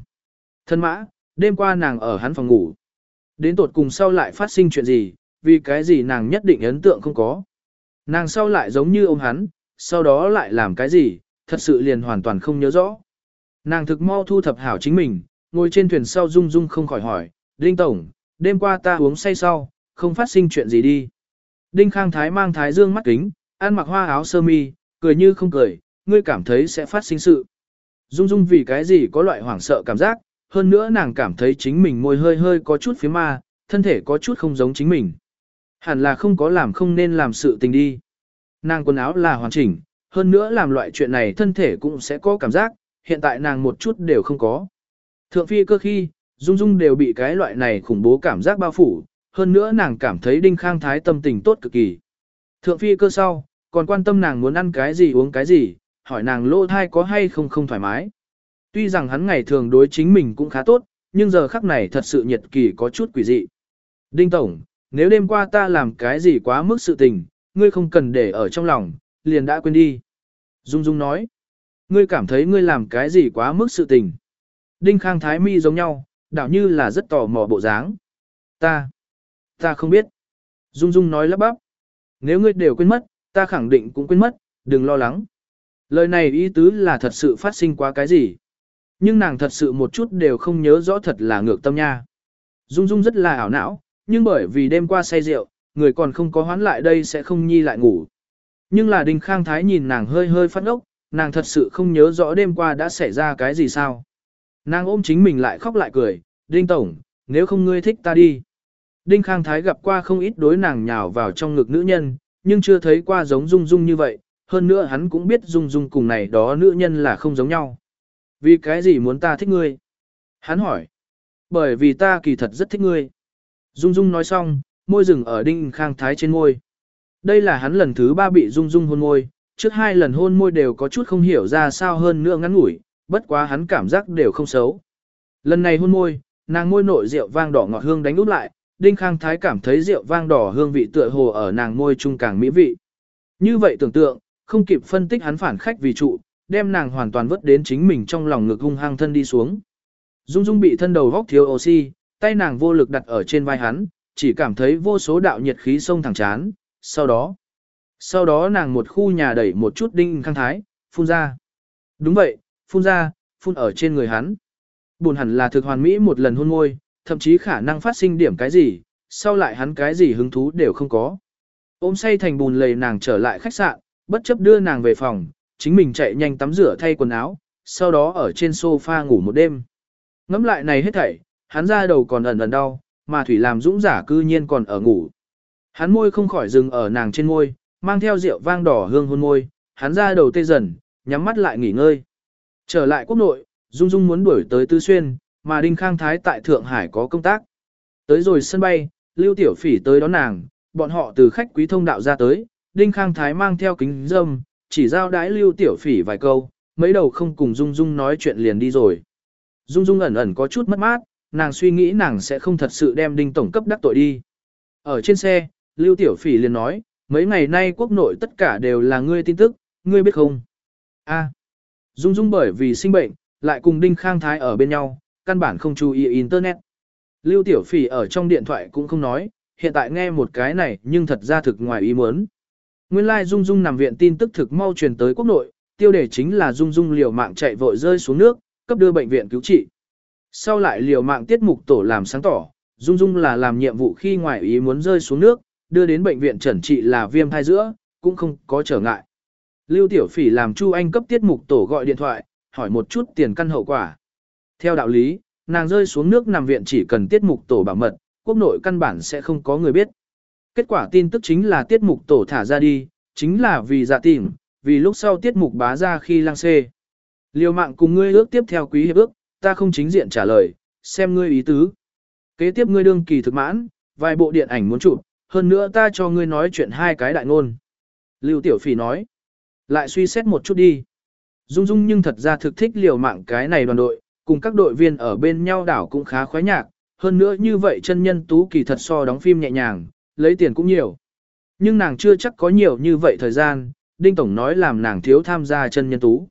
Thân mã, đêm qua nàng ở hắn phòng ngủ. Đến tột cùng sau lại phát sinh chuyện gì, vì cái gì nàng nhất định ấn tượng không có. Nàng sau lại giống như ôm hắn, sau đó lại làm cái gì, thật sự liền hoàn toàn không nhớ rõ. Nàng thực mau thu thập hảo chính mình, ngồi trên thuyền sau Dung Dung không khỏi hỏi, Đinh Tổng, đêm qua ta uống say sau, không phát sinh chuyện gì đi. Đinh Khang Thái mang Thái Dương mắt kính, ăn mặc hoa áo sơ mi, cười như không cười, ngươi cảm thấy sẽ phát sinh sự. Dung Dung vì cái gì có loại hoảng sợ cảm giác, hơn nữa nàng cảm thấy chính mình môi hơi hơi có chút phía ma, thân thể có chút không giống chính mình. Hẳn là không có làm không nên làm sự tình đi. Nàng quần áo là hoàn chỉnh, hơn nữa làm loại chuyện này thân thể cũng sẽ có cảm giác, hiện tại nàng một chút đều không có. Thượng phi cơ khi, Dung Dung đều bị cái loại này khủng bố cảm giác bao phủ, hơn nữa nàng cảm thấy Đinh Khang Thái tâm tình tốt cực kỳ. Thượng phi cơ sau, còn quan tâm nàng muốn ăn cái gì uống cái gì, hỏi nàng lô thai có hay không không thoải mái. Tuy rằng hắn ngày thường đối chính mình cũng khá tốt, nhưng giờ khắc này thật sự nhiệt kỳ có chút quỷ dị. Đinh Tổng, nếu đêm qua ta làm cái gì quá mức sự tình, ngươi không cần để ở trong lòng, liền đã quên đi. Dung Dung nói, ngươi cảm thấy ngươi làm cái gì quá mức sự tình. Đinh Khang Thái Mi giống nhau, đảo như là rất tò mò bộ dáng. Ta, ta không biết. Dung Dung nói lắp bắp. Nếu ngươi đều quên mất, ta khẳng định cũng quên mất, đừng lo lắng. Lời này ý tứ là thật sự phát sinh quá cái gì. Nhưng nàng thật sự một chút đều không nhớ rõ thật là ngược tâm nha. Dung Dung rất là ảo não, nhưng bởi vì đêm qua say rượu, người còn không có hoán lại đây sẽ không nhi lại ngủ. Nhưng là Đinh Khang Thái nhìn nàng hơi hơi phát ốc, nàng thật sự không nhớ rõ đêm qua đã xảy ra cái gì sao. Nàng ôm chính mình lại khóc lại cười, Đinh Tổng, nếu không ngươi thích ta đi. Đinh Khang Thái gặp qua không ít đối nàng nhào vào trong ngực nữ nhân, nhưng chưa thấy qua giống Dung Dung như vậy, hơn nữa hắn cũng biết Dung Dung cùng này đó nữ nhân là không giống nhau. Vì cái gì muốn ta thích ngươi? Hắn hỏi. Bởi vì ta kỳ thật rất thích ngươi. Dung Dung nói xong, môi rừng ở Đinh Khang Thái trên môi. Đây là hắn lần thứ ba bị Dung Dung hôn môi, trước hai lần hôn môi đều có chút không hiểu ra sao hơn nữa ngắn ngủi, bất quá hắn cảm giác đều không xấu. Lần này hôn môi, nàng môi nội rượu vang đỏ ngọt hương đánh úp lại, Đinh Khang Thái cảm thấy rượu vang đỏ hương vị tựa hồ ở nàng môi trung càng mỹ vị. Như vậy tưởng tượng, không kịp phân tích hắn phản khách vì trụ, đem nàng hoàn toàn vứt đến chính mình trong lòng ngực hung hăng thân đi xuống. Dung Dung bị thân đầu góc thiếu oxy, tay nàng vô lực đặt ở trên vai hắn, chỉ cảm thấy vô số đạo nhiệt khí sông thẳng chán, sau đó. Sau đó nàng một khu nhà đẩy một chút Đinh Khang Thái, phun ra. Đúng vậy, phun ra, phun ở trên người hắn. Buồn hẳn là thực hoàn mỹ một lần hôn môi, thậm chí khả năng phát sinh điểm cái gì, sau lại hắn cái gì hứng thú đều không có. Ôm say thành bùn lầy nàng trở lại khách sạn, bất chấp đưa nàng về phòng, chính mình chạy nhanh tắm rửa thay quần áo, sau đó ở trên sofa ngủ một đêm. Ngắm lại này hết thảy, hắn ra đầu còn ẩn ẩn đau, mà Thủy làm dũng giả cư nhiên còn ở ngủ. Hắn môi không khỏi dừng ở nàng trên môi, mang theo rượu vang đỏ hương hôn môi, hắn ra đầu tê dần, nhắm mắt lại nghỉ ngơi. Trở lại quốc nội, Dung Dung muốn đuổi tới Tư Xuyên, mà Đinh Khang Thái tại Thượng Hải có công tác. Tới rồi sân bay, Lưu Tiểu Phỉ tới đón nàng, bọn họ từ khách quý thông đạo ra tới, Đinh Khang Thái mang theo kính dâm, chỉ giao đái Lưu Tiểu Phỉ vài câu, mấy đầu không cùng Dung Dung nói chuyện liền đi rồi. Dung Dung ẩn ẩn có chút mất mát, nàng suy nghĩ nàng sẽ không thật sự đem Đinh Tổng cấp đắc tội đi. Ở trên xe, Lưu Tiểu Phỉ liền nói, mấy ngày nay quốc nội tất cả đều là ngươi tin tức, ngươi biết không? A. Dung Dung bởi vì sinh bệnh, lại cùng Đinh Khang Thái ở bên nhau, căn bản không chú ý Internet. Lưu Tiểu Phỉ ở trong điện thoại cũng không nói, hiện tại nghe một cái này nhưng thật ra thực ngoài ý muốn. Nguyên lai like Dung Dung nằm viện tin tức thực mau truyền tới quốc nội, tiêu đề chính là Dung Dung liều mạng chạy vội rơi xuống nước, cấp đưa bệnh viện cứu trị. Sau lại liều mạng tiết mục tổ làm sáng tỏ, Dung Dung là làm nhiệm vụ khi ngoài ý muốn rơi xuống nước, đưa đến bệnh viện chẩn trị là viêm thai giữa, cũng không có trở ngại. Lưu Tiểu Phỉ làm Chu Anh cấp tiết mục tổ gọi điện thoại, hỏi một chút tiền căn hậu quả. Theo đạo lý, nàng rơi xuống nước nằm viện chỉ cần tiết mục tổ bảo mật, quốc nội căn bản sẽ không có người biết. Kết quả tin tức chính là tiết mục tổ thả ra đi, chính là vì dạ tìm, vì lúc sau tiết mục bá ra khi lang xê. Liều mạng cùng ngươi ước tiếp theo quý hiệp ước, ta không chính diện trả lời, xem ngươi ý tứ. Kế tiếp ngươi đương kỳ thực mãn, vài bộ điện ảnh muốn chụp, hơn nữa ta cho ngươi nói chuyện hai cái đại ngôn. Lưu Tiểu Phỉ nói, lại suy xét một chút đi. Dung Dung nhưng thật ra thực thích liều mạng cái này đoàn đội, cùng các đội viên ở bên nhau đảo cũng khá khoái nhạc, hơn nữa như vậy chân nhân tú kỳ thật so đóng phim nhẹ nhàng, lấy tiền cũng nhiều. Nhưng nàng chưa chắc có nhiều như vậy thời gian, Đinh Tổng nói làm nàng thiếu tham gia chân nhân tú.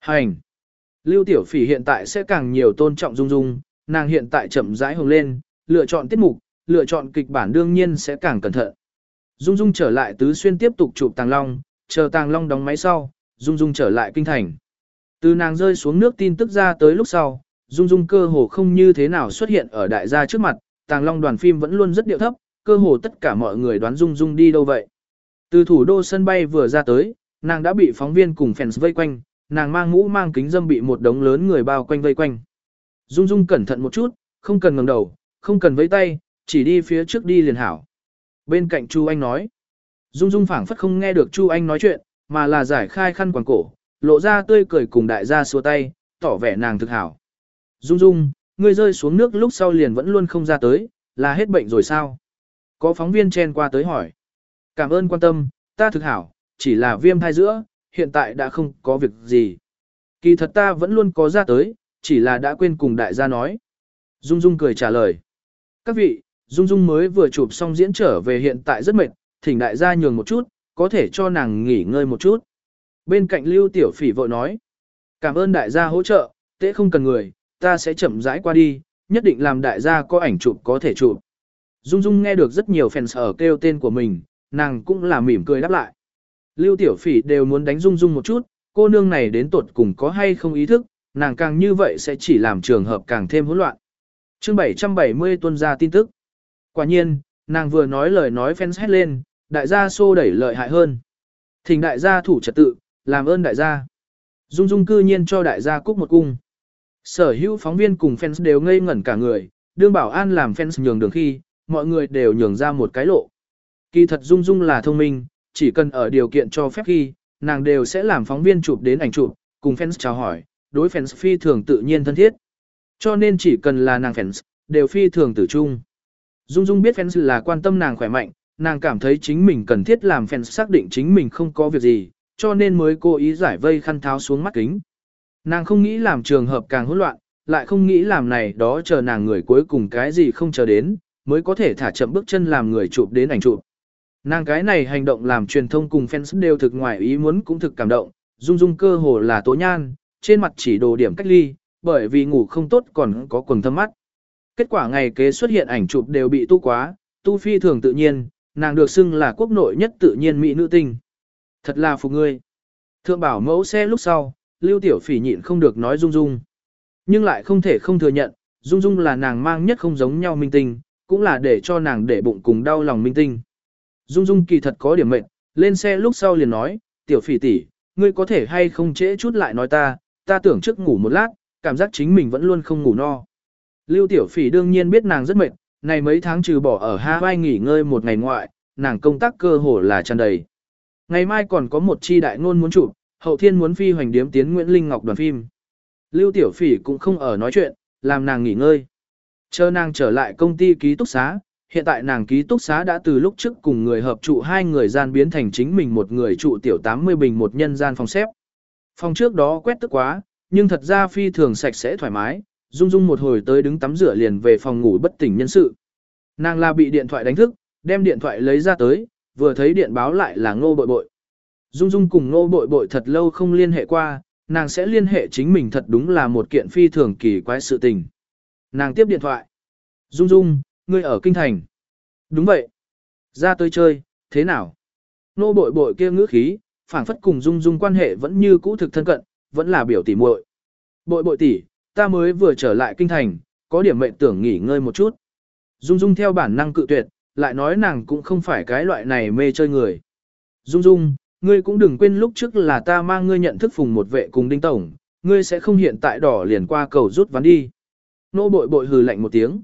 Hành! Lưu Tiểu Phỉ hiện tại sẽ càng nhiều tôn trọng Dung Dung, nàng hiện tại chậm rãi hồng lên, lựa chọn tiết mục, lựa chọn kịch bản đương nhiên sẽ càng cẩn thận. Dung Dung trở lại Tứ Xuyên tiếp tục chụp Tàng Long, chờ Tàng Long đóng máy sau, Dung Dung trở lại kinh thành. Từ nàng rơi xuống nước tin tức ra tới lúc sau, Dung Dung cơ hồ không như thế nào xuất hiện ở đại gia trước mặt, Tàng Long đoàn phim vẫn luôn rất điệu thấp, cơ hồ tất cả mọi người đoán Dung Dung đi đâu vậy. Từ thủ đô sân bay vừa ra tới, nàng đã bị phóng viên cùng fans vây quanh, nàng mang mũ mang kính dâm bị một đống lớn người bao quanh vây quanh. Dung Dung cẩn thận một chút, không cần ngẩng đầu, không cần vẫy tay, chỉ đi phía trước đi liền hảo. Bên cạnh Chu Anh nói, Dung Dung phảng phất không nghe được Chu Anh nói chuyện, mà là giải khai khăn quàng cổ, lộ ra tươi cười cùng đại gia xua tay, tỏ vẻ nàng thực hảo. Dung Dung, ngươi rơi xuống nước lúc sau liền vẫn luôn không ra tới, là hết bệnh rồi sao? Có phóng viên chen qua tới hỏi. Cảm ơn quan tâm, ta thực hảo, chỉ là viêm thai giữa, hiện tại đã không có việc gì. Kỳ thật ta vẫn luôn có ra tới, chỉ là đã quên cùng đại gia nói. Dung Dung cười trả lời. Các vị, Dung Dung mới vừa chụp xong diễn trở về hiện tại rất mệt, thỉnh đại gia nhường một chút, có thể cho nàng nghỉ ngơi một chút. Bên cạnh Lưu Tiểu Phỉ vội nói. Cảm ơn đại gia hỗ trợ, tế không cần người, ta sẽ chậm rãi qua đi, nhất định làm đại gia có ảnh chụp có thể chụp. Dung Dung nghe được rất nhiều fans ở kêu tên của mình, nàng cũng là mỉm cười đáp lại. Lưu Tiểu Phỉ đều muốn đánh Dung Dung một chút, cô nương này đến tột cùng có hay không ý thức, nàng càng như vậy sẽ chỉ làm trường hợp càng thêm hỗn loạn. Chương 770 tuân ra tin tức. Quả nhiên, nàng vừa nói lời nói fans hét lên, đại gia xô đẩy lợi hại hơn. Thỉnh đại gia thủ trật tự, làm ơn đại gia. Dung Dung cư nhiên cho đại gia cúc một cung. Sở hữu phóng viên cùng fans đều ngây ngẩn cả người, đương bảo an làm fans nhường đường khi, mọi người đều nhường ra một cái lộ. Kỳ thật Dung Dung là thông minh, chỉ cần ở điều kiện cho phép khi, nàng đều sẽ làm phóng viên chụp đến ảnh chụp, cùng fans chào hỏi, đối fans phi thường tự nhiên thân thiết. Cho nên chỉ cần là nàng fans, đều phi thường tử trung. Dung Dung biết fans là quan tâm nàng khỏe mạnh, nàng cảm thấy chính mình cần thiết làm fans xác định chính mình không có việc gì, cho nên mới cố ý giải vây khăn tháo xuống mắt kính. Nàng không nghĩ làm trường hợp càng hỗn loạn, lại không nghĩ làm này đó chờ nàng người cuối cùng cái gì không chờ đến, mới có thể thả chậm bước chân làm người chụp đến ảnh chụp. Nàng cái này hành động làm truyền thông cùng fans đều thực ngoài ý muốn cũng thực cảm động, dung dung cơ hồ là tố nhan, trên mặt chỉ đồ điểm cách ly, bởi vì ngủ không tốt còn có quần thâm mắt. Kết quả ngày kế xuất hiện ảnh chụp đều bị tu quá, tu phi thường tự nhiên, nàng được xưng là quốc nội nhất tự nhiên mỹ nữ tinh. Thật là phục ngươi. Thượng bảo mẫu xe lúc sau, Lưu Tiểu Phỉ nhịn không được nói Dung Dung. Nhưng lại không thể không thừa nhận, Dung Dung là nàng mang nhất không giống nhau minh tinh, cũng là để cho nàng để bụng cùng đau lòng minh tinh. Dung Dung kỳ thật có điểm mệnh, lên xe lúc sau liền nói, Tiểu Phỉ tỷ, ngươi có thể hay không trễ chút lại nói ta, ta tưởng trước ngủ một lát, cảm giác chính mình vẫn luôn không ngủ no. Lưu Tiểu Phỉ đương nhiên biết nàng rất mệt, này mấy tháng trừ bỏ ở Hawaii nghỉ ngơi một ngày ngoại, nàng công tác cơ hồ là tràn đầy. Ngày mai còn có một chi đại ngôn muốn chụp, hậu thiên muốn phi hoành điếm tiến Nguyễn Linh Ngọc đoàn phim. Lưu Tiểu Phỉ cũng không ở nói chuyện, làm nàng nghỉ ngơi. Chờ nàng trở lại công ty ký túc xá, hiện tại nàng ký túc xá đã từ lúc trước cùng người hợp trụ hai người gian biến thành chính mình một người trụ tiểu 80 bình một nhân gian phòng xếp. Phòng trước đó quét tức quá, nhưng thật ra phi thường sạch sẽ thoải mái, Dung Dung một hồi tới đứng tắm rửa liền về phòng ngủ bất tỉnh nhân sự. Nàng là bị điện thoại đánh thức, đem điện thoại lấy ra tới, vừa thấy điện báo lại là ngô bội bội. Dung Dung cùng ngô bội bội thật lâu không liên hệ qua, nàng sẽ liên hệ chính mình thật đúng là một kiện phi thường kỳ quái sự tình. Nàng tiếp điện thoại. Dung Dung, ngươi ở Kinh Thành. Đúng vậy. Ra tới chơi, thế nào? Nô bội bội kia ngữ khí, phảng phất cùng Dung Dung quan hệ vẫn như cũ thực thân cận, vẫn là biểu tỷ muội. Bội bội tỷ, ta mới vừa trở lại Kinh Thành, có điểm mệnh tưởng nghỉ ngơi một chút. Dung Dung theo bản năng cự tuyệt, lại nói nàng cũng không phải cái loại này mê chơi người. Dung Dung, ngươi cũng đừng quên lúc trước là ta mang ngươi nhận thức phùng một vệ cùng đinh tổng, ngươi sẽ không hiện tại đỏ liền qua cầu rút ván đi. Nô bội bội hừ lạnh một tiếng.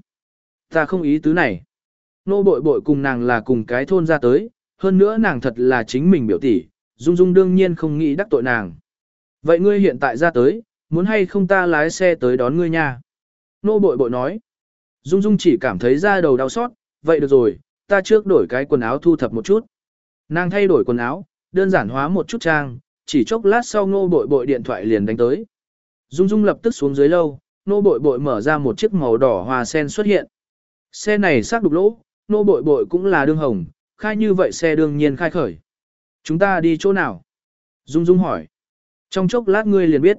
Ta không ý tứ này. Nô bội bội cùng nàng là cùng cái thôn ra tới, hơn nữa nàng thật là chính mình biểu tỷ, Dung Dung đương nhiên không nghĩ đắc tội nàng. Vậy ngươi hiện tại ra tới, muốn hay không ta lái xe tới đón ngươi nha? Nô bội bội nói. Dung Dung chỉ cảm thấy da đầu đau xót, vậy được rồi, ta trước đổi cái quần áo thu thập một chút. Nàng thay đổi quần áo, đơn giản hóa một chút trang, chỉ chốc lát sau nô bội bội điện thoại liền đánh tới. Dung Dung lập tức xuống dưới lâu, nô bội bội mở ra một chiếc màu đỏ hoa sen xuất hiện. Xe này xác đục lỗ, nô bội bội cũng là đương hồng, khai như vậy xe đương nhiên khai khởi. Chúng ta đi chỗ nào? Dung Dung hỏi. Trong chốc lát ngươi liền biết.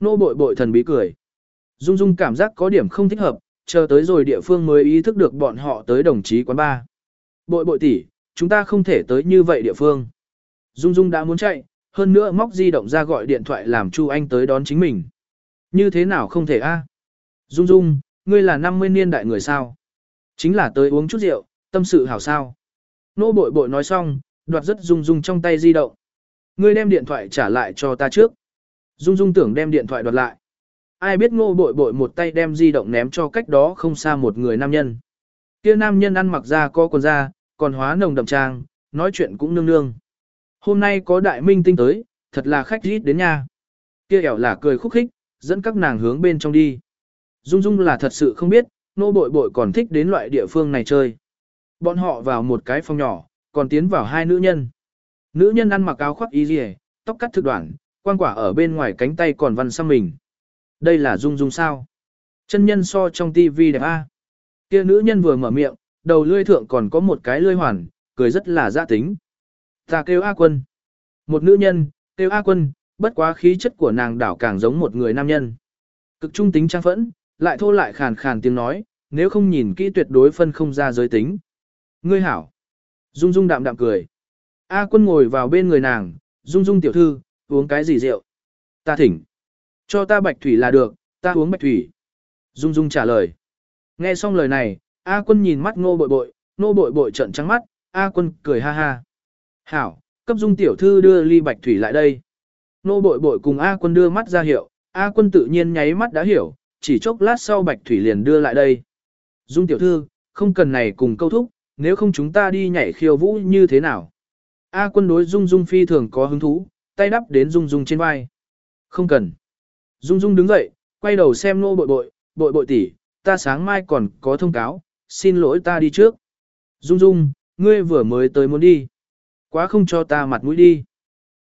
Nô bội bội thần bí cười. Dung Dung cảm giác có điểm không thích hợp, chờ tới rồi địa phương mới ý thức được bọn họ tới đồng chí quán ba. Bội bội tỷ, chúng ta không thể tới như vậy địa phương. Dung Dung đã muốn chạy, hơn nữa móc di động ra gọi điện thoại làm Chu Anh tới đón chính mình. Như thế nào không thể a? Dung Dung, ngươi là 50 niên đại người sao? Chính là tới uống chút rượu, tâm sự hảo sao. Nô bội bội nói xong, đoạt rất Dung Dung trong tay di động. Ngươi đem điện thoại trả lại cho ta trước. Dung Dung tưởng đem điện thoại đoạt lại. Ai biết ngô bội bội một tay đem di động ném cho cách đó không xa một người nam nhân. Kia nam nhân ăn mặc ra có quần da, còn hóa nồng đậm trang, nói chuyện cũng nương nương. Hôm nay có đại minh tinh tới, thật là khách rít đến nhà. Kia ẻo là cười khúc khích, dẫn các nàng hướng bên trong đi. Dung Dung là thật sự không biết, nô bội bội còn thích đến loại địa phương này chơi. Bọn họ vào một cái phòng nhỏ, còn tiến vào hai nữ nhân. Nữ nhân ăn mặc áo khoác y rìa, tóc cắt thực đoạn, quan quả ở bên ngoài cánh tay còn văn xăm mình. Đây là Dung Dung sao? Chân nhân so trong tivi đẹp a. Kia nữ nhân vừa mở miệng, đầu lươi thượng còn có một cái lươi hoàn, cười rất là dạ tính. Ta kêu A quân. Một nữ nhân, kêu A quân, bất quá khí chất của nàng đảo càng giống một người nam nhân. Cực trung tính trang phẫn, lại thô lại khàn khàn tiếng nói, nếu không nhìn kỹ tuyệt đối phân không ra giới tính. Ngươi hảo. Dung Dung đạm đạm cười. A quân ngồi vào bên người nàng, Dung Dung tiểu thư, uống cái gì rượu? Ta thỉnh. Cho ta bạch thủy là được, ta uống bạch thủy. Dung Dung trả lời. Nghe xong lời này, A quân nhìn mắt ngô bội bội, ngô bội bội trận trắng mắt, A quân cười ha ha. Hảo, cấp Dung tiểu thư đưa ly bạch thủy lại đây. Nô bội bội cùng A quân đưa mắt ra hiệu, A quân tự nhiên nháy mắt đã hiểu, chỉ chốc lát sau bạch thủy liền đưa lại đây. Dung tiểu thư, không cần này cùng câu thúc, nếu không chúng ta đi nhảy khiêu vũ như thế nào? A quân đối Dung Dung phi thường có hứng thú, tay đắp đến Dung Dung trên vai. Không cần. Dung Dung đứng dậy, quay đầu xem nô bội bội, bội bội tỷ, ta sáng mai còn có thông cáo, xin lỗi ta đi trước. Dung Dung, ngươi vừa mới tới muốn đi. Quá không cho ta mặt mũi đi.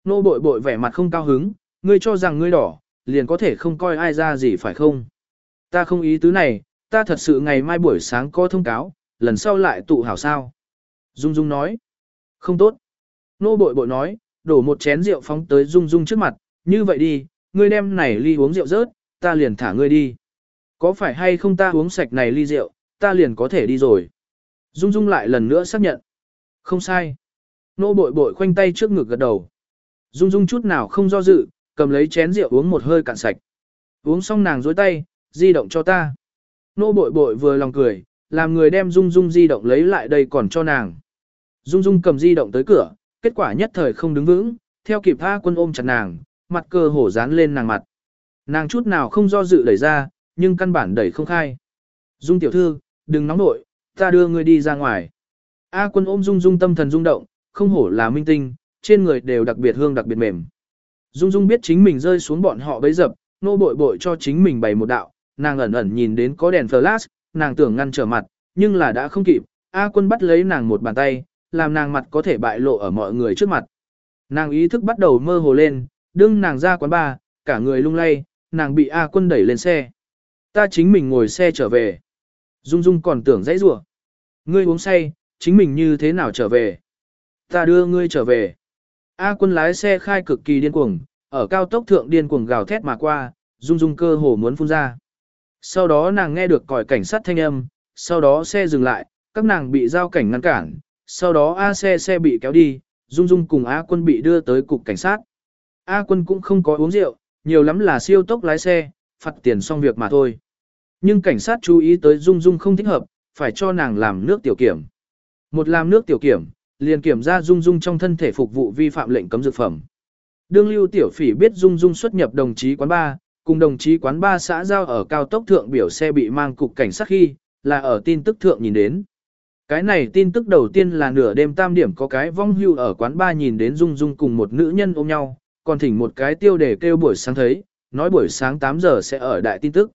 Nô bội bội vẻ mặt không cao hứng, ngươi cho rằng ngươi đỏ, liền có thể không coi ai ra gì phải không? Ta không ý tứ này, ta thật sự ngày mai buổi sáng có thông cáo, lần sau lại tụ hảo sao. Dung Dung nói. Không tốt. Nô bội bội nói, đổ một chén rượu phóng tới Dung Dung trước mặt, như vậy đi, ngươi đem này ly uống rượu rớt, ta liền thả ngươi đi. Có phải hay không ta uống sạch này ly rượu, ta liền có thể đi rồi. Dung Dung lại lần nữa xác nhận. Không sai. Nô bội bội khoanh tay trước ngực gật đầu. Dung Dung chút nào không do dự, cầm lấy chén rượu uống một hơi cạn sạch. Uống xong nàng dối tay, di động cho ta. Nô bội bội vừa lòng cười, làm người đem Dung Dung di động lấy lại đây còn cho nàng. Dung Dung cầm di động tới cửa, kết quả nhất thời không đứng vững, theo kịp A quân ôm chặt nàng, mặt cơ hổ dán lên nàng mặt. Nàng chút nào không do dự đẩy ra, nhưng căn bản đẩy không khai. Dung tiểu thư, đừng nóng nội, ta đưa ngươi đi ra ngoài. A quân ôm Dung Dung tâm thần rung động, không hổ là minh tinh, trên người đều đặc biệt hương đặc biệt mềm. Dung Dung biết chính mình rơi xuống bọn họ bấy dập, nô bội bội cho chính mình bày một đạo, nàng ẩn ẩn nhìn đến có đèn flash, nàng tưởng ngăn trở mặt, nhưng là đã không kịp, A quân bắt lấy nàng một bàn tay, làm nàng mặt có thể bại lộ ở mọi người trước mặt. Nàng ý thức bắt đầu mơ hồ lên, đương nàng ra quán bar, cả người lung lay, nàng bị A quân đẩy lên xe. Ta chính mình ngồi xe trở về. Dung Dung còn tưởng dãy rủa. Ngươi uống say, chính mình như thế nào trở về. Ta đưa ngươi trở về. A quân lái xe khai cực kỳ điên cuồng, ở cao tốc thượng điên cuồng gào thét mà qua, dung dung cơ hồ muốn phun ra. Sau đó nàng nghe được còi cảnh sát thanh âm, sau đó xe dừng lại, các nàng bị giao cảnh ngăn cản, sau đó A xe xe bị kéo đi, dung dung cùng A quân bị đưa tới cục cảnh sát. A quân cũng không có uống rượu, nhiều lắm là siêu tốc lái xe, phạt tiền xong việc mà thôi. Nhưng cảnh sát chú ý tới dung dung không thích hợp, phải cho nàng làm nước tiểu kiểm. Một làm nước tiểu kiểm, liền kiểm ra dung dung trong thân thể phục vụ vi phạm lệnh cấm dược phẩm. Đương lưu tiểu phỉ biết dung dung xuất nhập đồng chí quán ba, cùng đồng chí quán ba xã giao ở cao tốc thượng biểu xe bị mang cục cảnh sát khi, là ở tin tức thượng nhìn đến. Cái này tin tức đầu tiên là nửa đêm tam điểm có cái vong hưu ở quán ba nhìn đến dung dung cùng một nữ nhân ôm nhau, còn thỉnh một cái tiêu đề kêu buổi sáng thấy, nói buổi sáng 8 giờ sẽ ở đại tin tức.